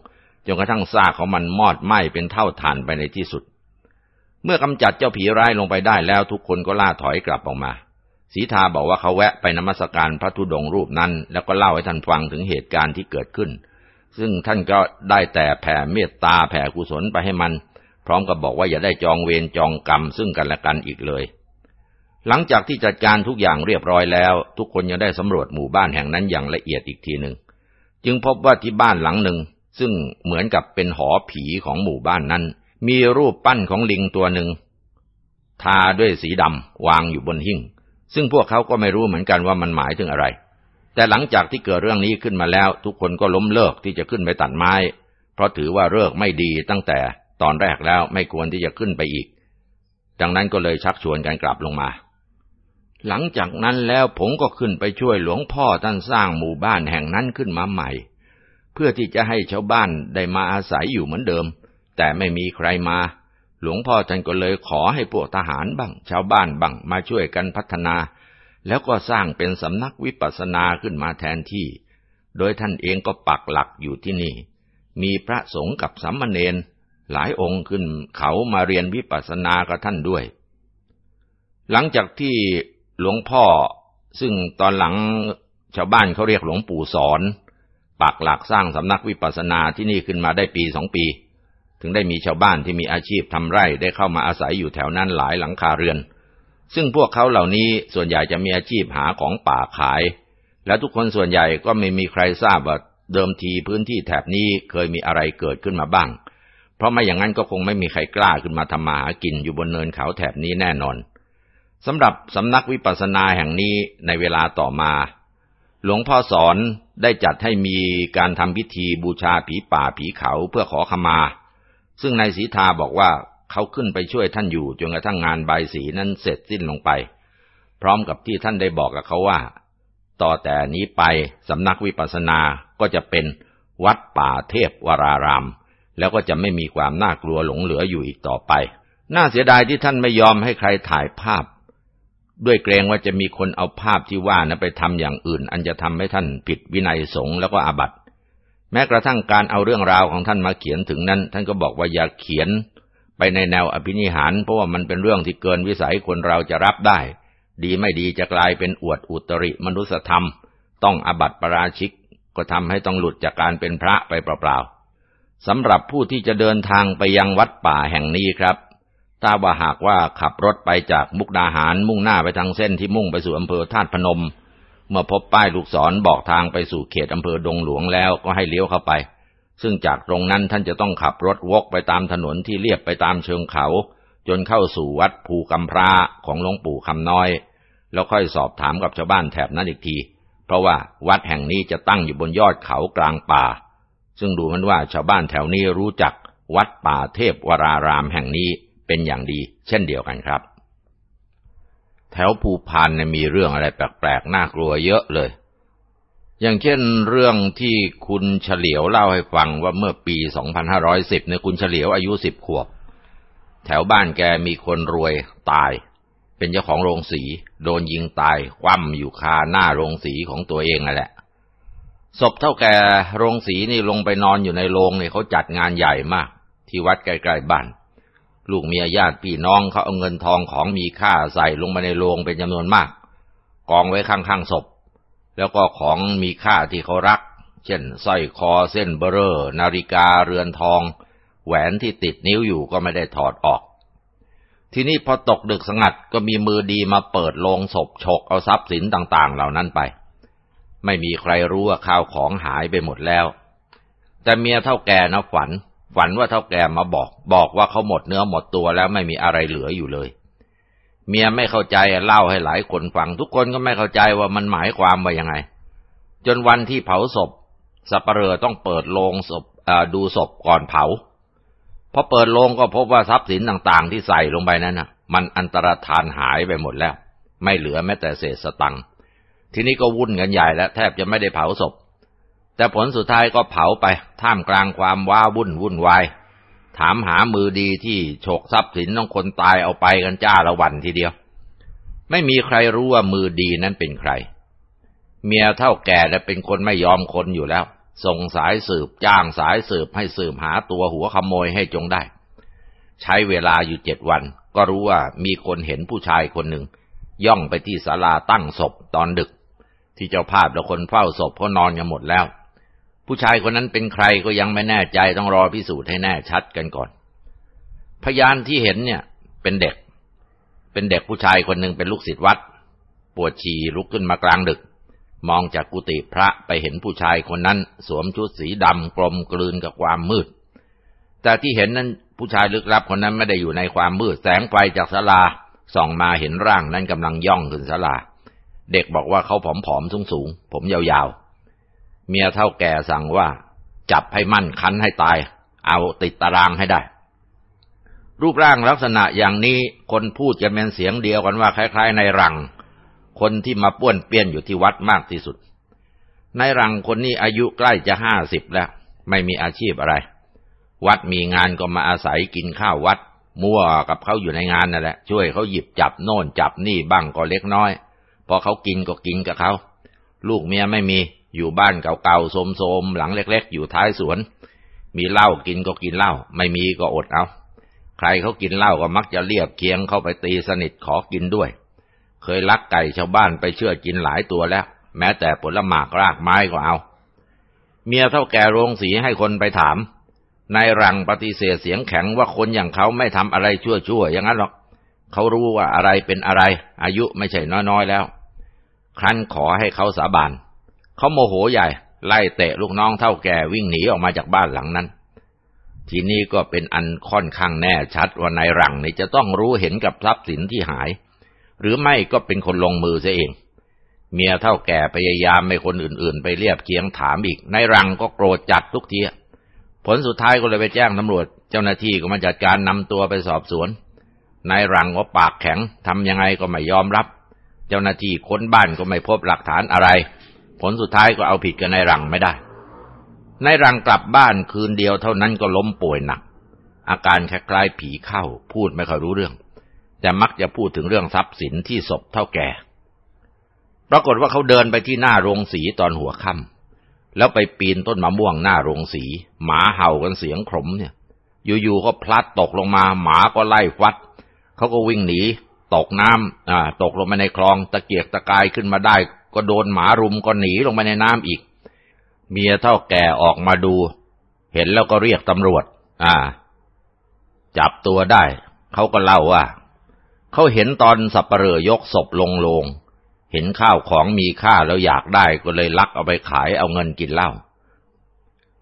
จนกระทั่งซากของมันมอดไหม้เป็นเท่าฐานไปในที่สุด เมื่อกำจัดเจ้าผีร้ายลงไปได้แล้วทุกคนก็ล่าถอยกลับออกมาสีทาบอกว่าเขาแวะไปนมัสการพระธุดงรูปนั้น แล้วก็เล่าให้ท่านฟังถึงเหตุการณ์ที่เกิดขึ้น ซึ่งท่านก็ได้แต่แผ่เมตตาแผ่กุศลไปให้มัน พร้อมกับบอกว่าอย่าได้จองเวรจองกรรมซึ่งกันและกันอีกเลย หลังจากที่จัดการทุกอย่างเรียบร้อยแล้ว ทุกคนยังได้สำรวจหมู่บ้านแห่งนั้นอย่างละเอียดอีกทีหนึ่ง จึงพบว่าที่บ้านหลังหนึ่ง ซึ่งเหมือนกับเป็นหอผีของหมู่บ้านนั้น มีรูปปั้นของลิงตัวหนึ่ง ทาด้วยสีดำวางอยู่บนหิ้ง ซึ่งพวกเขาก็ไม่รู้เหมือนกันว่ามันหมายถึงอะไร แต่หลังจากที่เกิดเรื่องนี้ขึ้นมาแล้ว ทุกคนก็ล้มเลิกที่จะขึ้นไปตัดไม้ เพราะถือว่าเลิกไม่ดีตั้งแต่ตอนแรกแล้วไม่ควรที่จะขึ้นไปอีก ดังนั้นก็เลยชักชวนกันกลับลงมา หลังจากนั้นแล้วผมก็ขึ้นไปช่วยหลวงพ่อท่านสร้างหมู่บ้านแห่งนั้นขึ้นมาใหม่ เพื่อที่จะให้ชาวบ้านได้มาอาศัยอยู่เหมือนเดิม แต่ไม่มีใครมา หลวงพ่อท่านก็เลยขอให้พวกทหารบ้าง ชาวบ้านบ้างมาช่วยกันพัฒนา แล้วก็สร้างเป็นสำนักวิปัสสนาขึ้นมาแทนที่ โดยท่านเองก็ปักหลักอยู่ที่นี่ มีพระสงฆ์กับสัมมเนรหลายองค์ขึ้นเขามาเรียนวิปัสสนากับท่านด้วย หลังจากที่หลวงพ่อซึ่งตอนหลังชาวบ้านเขาเรียกหลวงปู่สอน ปักหลักสร้างสำนักวิปัสสนาที่นี่ขึ้นมาได้ปีสองปี ถึงได้มีชาวบ้านที่มีอาชีพทำไร่ได้เข้ามาอาศัยอยู่แถวนั้นหลายหลังคาเรือน ซึ่งพวกเขาเหล่านี้ส่วนใหญ่จะมีอาชีพหาของป่าขาย และทุกคนส่วนใหญ่ก็ไม่มีใครทราบว่าเดิมทีพื้นที่แถบนี้เคยมีอะไรเกิดขึ้นมาบ้าง เพราะไม่อย่างนั้นก็คงไม่มีใครกล้าขึ้นมาทำมาหากินอยู่บนเนินเขาแถบนี้แน่นอนสำหรับสำนักวิปัสสนาแห่งนี้ในเวลาต่อมา หลวงพ่อสอนได้จัดให้มีการทำพิธีบูชาผีป่าผีเขาเพื่อขอขมา ซึ่งนายศรีทาบอกว่าเขาขึ้นไปช่วยท่านอยู่จนกระทั่งงานใบสีนั้นเสร็จสิ้นลงไป พร้อมกับที่ท่านได้บอกกับเขาว่า ต่อแต่นี้ไปสำนักวิปัสสนาก็จะเป็นวัดป่าเทพวราราม แล้วก็จะไม่มีความน่ากลัวหลงเหลืออยู่อีกต่อไป น่าเสียดายที่ท่านไม่ยอมให้ใครถ่ายภาพ ด้วยเกรงว่าจะมีคนเอาภาพที่ว่านะไปทำอย่างอื่น อันจะทำให้ท่านผิดวินัยสงฆ์แล้วก็อาบัติ แม้กระทั่งการเอาเรื่องราวของท่านมาเขียนถึงนั้น ท่านก็บอกว่าอย่าเขียน ไปในแนวอภินิหาร เพราะว่ามันเป็นเรื่องที่เกินวิสัยคนเราจะรับได้ ดีไม่ดีจะกลายเป็นอวดอุตริมนุสธรรม ต้องอาบัติประราชิก ก็ทำให้ต้องหลุดจากการเป็นพระไปเปล่าๆสำหรับผู้ที่จะเดินทางไปยังวัดป่าแห่งนี้ครับ ทราบว่าหากว่าขับรถไปจากมุกดาหารมุ่งหน้าไปทางเส้นที่มุ่งไปสู่อำเภอธาตุพนม เมื่อพบป้ายลูกศรบอกทางไปสู่เขตอำเภอดงหลวงแล้วก็ให้เลี้ยวเข้าไป ซึ่งจากตรงนั้นท่านจะต้องขับรถวกไปตามถนนที่เลียบไปตามเชิงเขา จนเข้าสู่วัดภูกำพร้าของหลวงปู่คำน้อย แล้วค่อยสอบถามกับชาวบ้านแถบนั้นอีกที เพราะว่าวัดแห่งนี้จะตั้งอยู่บนยอดเขากลางป่า ซึ่งดูมันว่าชาวบ้านแถวนี้รู้จักวัดป่าเทพวรารามแห่งนี้ เป็นอย่างดี เช่นเดียวกันครับ แถวภูพานเนี่ยมีเรื่องอะไรแปลกๆน่ากลัวเยอะเลย อย่างเช่นเรื่องที่คุณเฉลียวเล่าให้ฟังว่าเมื่อปี 2510เนี่ยคุณเฉลียวอายุสิบขวบ แถวบ้านแกมีคนรวยตาย เป็นเจ้าของโรงสี โดนยิงตาย คว่ำอยู่คาหน้าโรงสีของตัวเองนั่นแหละศพเท่าแก่โรงสีนี่ลงไปนอนอยู่ในโรงเนี่ยเขาจัดงานใหญ่มาก ที่วัดใกล้ๆบ้าน ลูกเมียญาติพี่น้องเขาเอาเงินทองของมีค่าใส่ลงมาในโรงเป็นจำนวนมาก กองไว้ข้างๆศพ แล้วก็ของมีค่าที่เขารัก เช่นสร้อยคอเส้นเบอร์นาฬิกาเรือนทอง แหวนที่ติดนิ้วอยู่ก็ไม่ได้ถอดออก ทีนี้พอตกดึกสงัดก็มีมือดีมาเปิดโลงศพฉกเอาทรัพย์สินต่างๆ เหล่านั้นไป ไม่มีใครรู้ว่าข้าวของหายไปหมดแล้ว แต่เมียเท่าแก่นะฝัน ฝันว่าเท่าแก่มาบอก บอกว่าเขาหมดเนื้อหมดตัวแล้วไม่มีอะไรเหลืออยู่เลย เมียไม่เข้าใจเล่าให้หลายคนฟัง ทุกคนก็ไม่เข้าใจว่ามันหมายความว่ายังไง จนวันที่เผาศพสัปเหร่อต้องเปิดโลงศพดูศพก่อนเผาพอเปิดโลงก็พบว่าทรัพย์สินต่างๆ ที่ใส่ลงไปนั้นนะมันอันตรธานหายไปหมดแล้ว ไม่เหลือแม้แต่เศษสตังค์ทีนี้ก็วุ่นกันใหญ่แล้วแทบจะไม่ได้เผาศพ แต่ผลสุดท้ายก็เผาไป ท่ามกลางความว้าวุ่นวุ่นวาย ถามหามือดีที่ฉกทรัพย์สินของคนตายเอาไปกันจ้าละวันทีเดียว ไม่มีใครรู้ว่ามือดีนั้นเป็นใคร เมียเท่าแก่และเป็นคนไม่ยอมคนอยู่แล้ว ส่งสายสืบจ้างสายสืบให้สืบหาตัวหัวขโมยให้จงได้ ใช้เวลาอยู่เจ็ดวัน ก็รู้ว่ามีคนเห็นผู้ชายคนหนึ่ง ย่องไปที่ศาลาตั้งศพตอนดึก ที่เจ้าภาพและคนเฝ้าศพเขานอนกันหมดแล้ว ผู้ชายคนนั้นเป็นใครก็ยังไม่แน่ใจต้องรอพิสูจน์ให้แน่ชัดกันก่อน พยานที่เห็นเนี่ย เป็นเด็ก เป็นเด็กผู้ชายคนหนึ่งเป็นลูกศิษย์วัด ปวดฉี่ลุกขึ้นมากลางดึก มองจากกุฏิพระไปเห็นผู้ชายคนนั้น สวมชุดสีดำกลมกลืนกับความมืด แต่ที่เห็นนั้นผู้ชายลึกลับคนนั้นไม่ได้อยู่ในความมืดแสงไฟจากศาลาส่องมาเห็นร่างนั้นกำลังย่องขึ้นศาลา เด็กบอกว่าเขาผอมๆสูงๆผมยาวๆ เมียเท่าแก่สั่งว่า จับให้มั่นคันให้ตาย เอาติดตารางให้ได้ รูปร่างลักษณะอย่างนี้คนพูดจะเป็นเสียงเดียวกันว่าคล้าย ๆ ในรัง คนที่มาป้วนเปี้ยนอยู่ที่วัดมากที่สุด ในรังคนนี้อายุใกล้จะห้าสิบแล้ว ไม่มีอาชีพอะไร วัดมีงานก็มาอาศัยกินข้าววัด มั่วกับเขาอยู่ในงานนั่นแหละ ช่วยเขาหยิบจับโน่นจับนี่บ้างก็เล็กน้อย พอเขากินก็กินกับเขา ลูกเมียไม่มี อยู่บ้านเก่าๆโสมๆหลังเล็ก ๆ อยู่ท้ายสวน มีเหล้ากินก็กินเหล้าไม่มีก็อดเอา ใครเขากินเหล้าก็มักจะเรียบเคียงเข้าไปตีสนิทขอกินด้วย เคยลักไก่ชาวบ้านไปเชื่อกินหลายตัวแล้ว แม้แต่ผลหมากรากไม้ก็เอา เมียเท่าแก่โรงสีให้คนไปถามนายรังปฏิเสธเสียงแข็งว่าคนอย่างเขาไม่ทำอะไรชั่วๆอย่างนั้นหรอกเขารู้ว่าอะไรเป็นอะไร อายุไม่ใช่น้อยๆแล้ว ครั้นขอให้เขาสาบาน เขาโมโหใหญ่ ไล่เตะลูกน้องเท่าแก่วิ่งหนีออกมาจากบ้านหลังนั้น ทีนี้ก็เป็นอันค่อนข้างแน่ชัดว่านายรังนี่จะต้องรู้เห็นกับทรัพย์สินที่หาย หรือไม่ก็เป็นคนลงมือเสียเอง เมียเท่าแก่พยายามไม่คนอื่นๆ ไปเรียบเคียงถามอีกนายรังก็โกรธจัดทุกทีผลสุดท้ายก็เลยไปแจ้งตำรวจ เจ้าหน้าที่ก็มาจัดการนำตัวไปสอบสวนนายรังก็ปากแข็งทำยังไงก็ไม่ยอมรับ เจ้าหน้าที่ค้นบ้านก็ไม่พบหลักฐานอะไร ผลสุดท้ายก็เอาผิดกับนายรังไม่ได้นายรังกลับบ้านคืนเดียวเท่านั้นก็ล้มป่วยหนัก อาการคล้ายๆผีเข้า พูดไม่ค่อยรู้เรื่อง แต่มักจะพูดถึงเรื่องทรัพย์สินที่ศพเท่าแก่ ปรากฏว่าเขาเดินไปที่หน้าโรงสีตอนหัวค่ำแล้วไปปีนต้นมะม่วงหน้าโรงสี หมาเห่ากันเสียงขมเนี่ย อยู่ๆก็พลัดตกลงมา หมาก็ไล่ฟัด เขาก็วิ่งหนี ตกน้ำอ่า ตกลงไปในคลอง ตะเกียกตะกายขึ้นมาได้ ก็โดนหมารุมก็หนีลงไปในน้ำอีก เมียเท่าแก่ออกมาดู เห็นแล้วก็เรียกตำรวจ อ่า จับตัวได้ เขาก็เล่าว่า เขาเห็นตอนสับเปลือยกศพลงลง เห็นข้าวของมีค่าแล้วอยากได้ก็เลยลักเอาไปขายเอาเงินกินเหล้า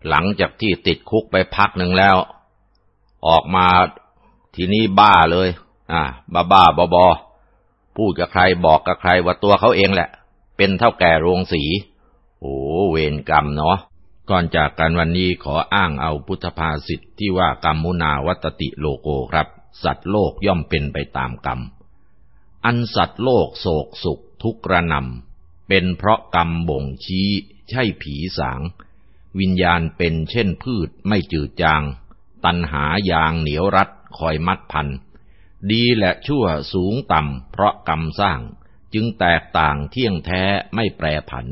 หลังจากที่ติดคุกไปพักหนึ่งแล้ว ออกมาทีนี้บ้าเลย อ่า บ้าบ้าบอบอพูดกับใครบอกกับใครว่าตัวเขาเองแหละ เป็นเท่าแก่โรงสี โอ้เวรกรรมเนาะ ก่อนจากกันวันนี้ขออ้างเอาพุทธภาษิตที่ว่ากรรมมุนาวัตติโลโกครับ สัตว์โลกย่อมเป็นไปตามกรรม อันสัตว์โลกโศกสุขทุกกระนำ เป็นเพราะกรรมบ่งชี้ ใช่ผีสาง วิญญาณเป็นเช่นพืชไม่จืดจาง ตันหายางเหนียวรัดคอยมัดพัน ดีและชั่วสูงต่ำเพราะกรรมสร้าง จึงแตกต่างเที่ยงแท้ไม่แปรผัน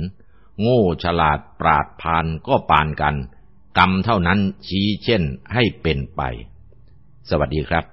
โง่ฉลาดปราดพานก็ปานกัน กรรมเท่านั้นชี้เช่นให้เป็นไป สวัสดีครับ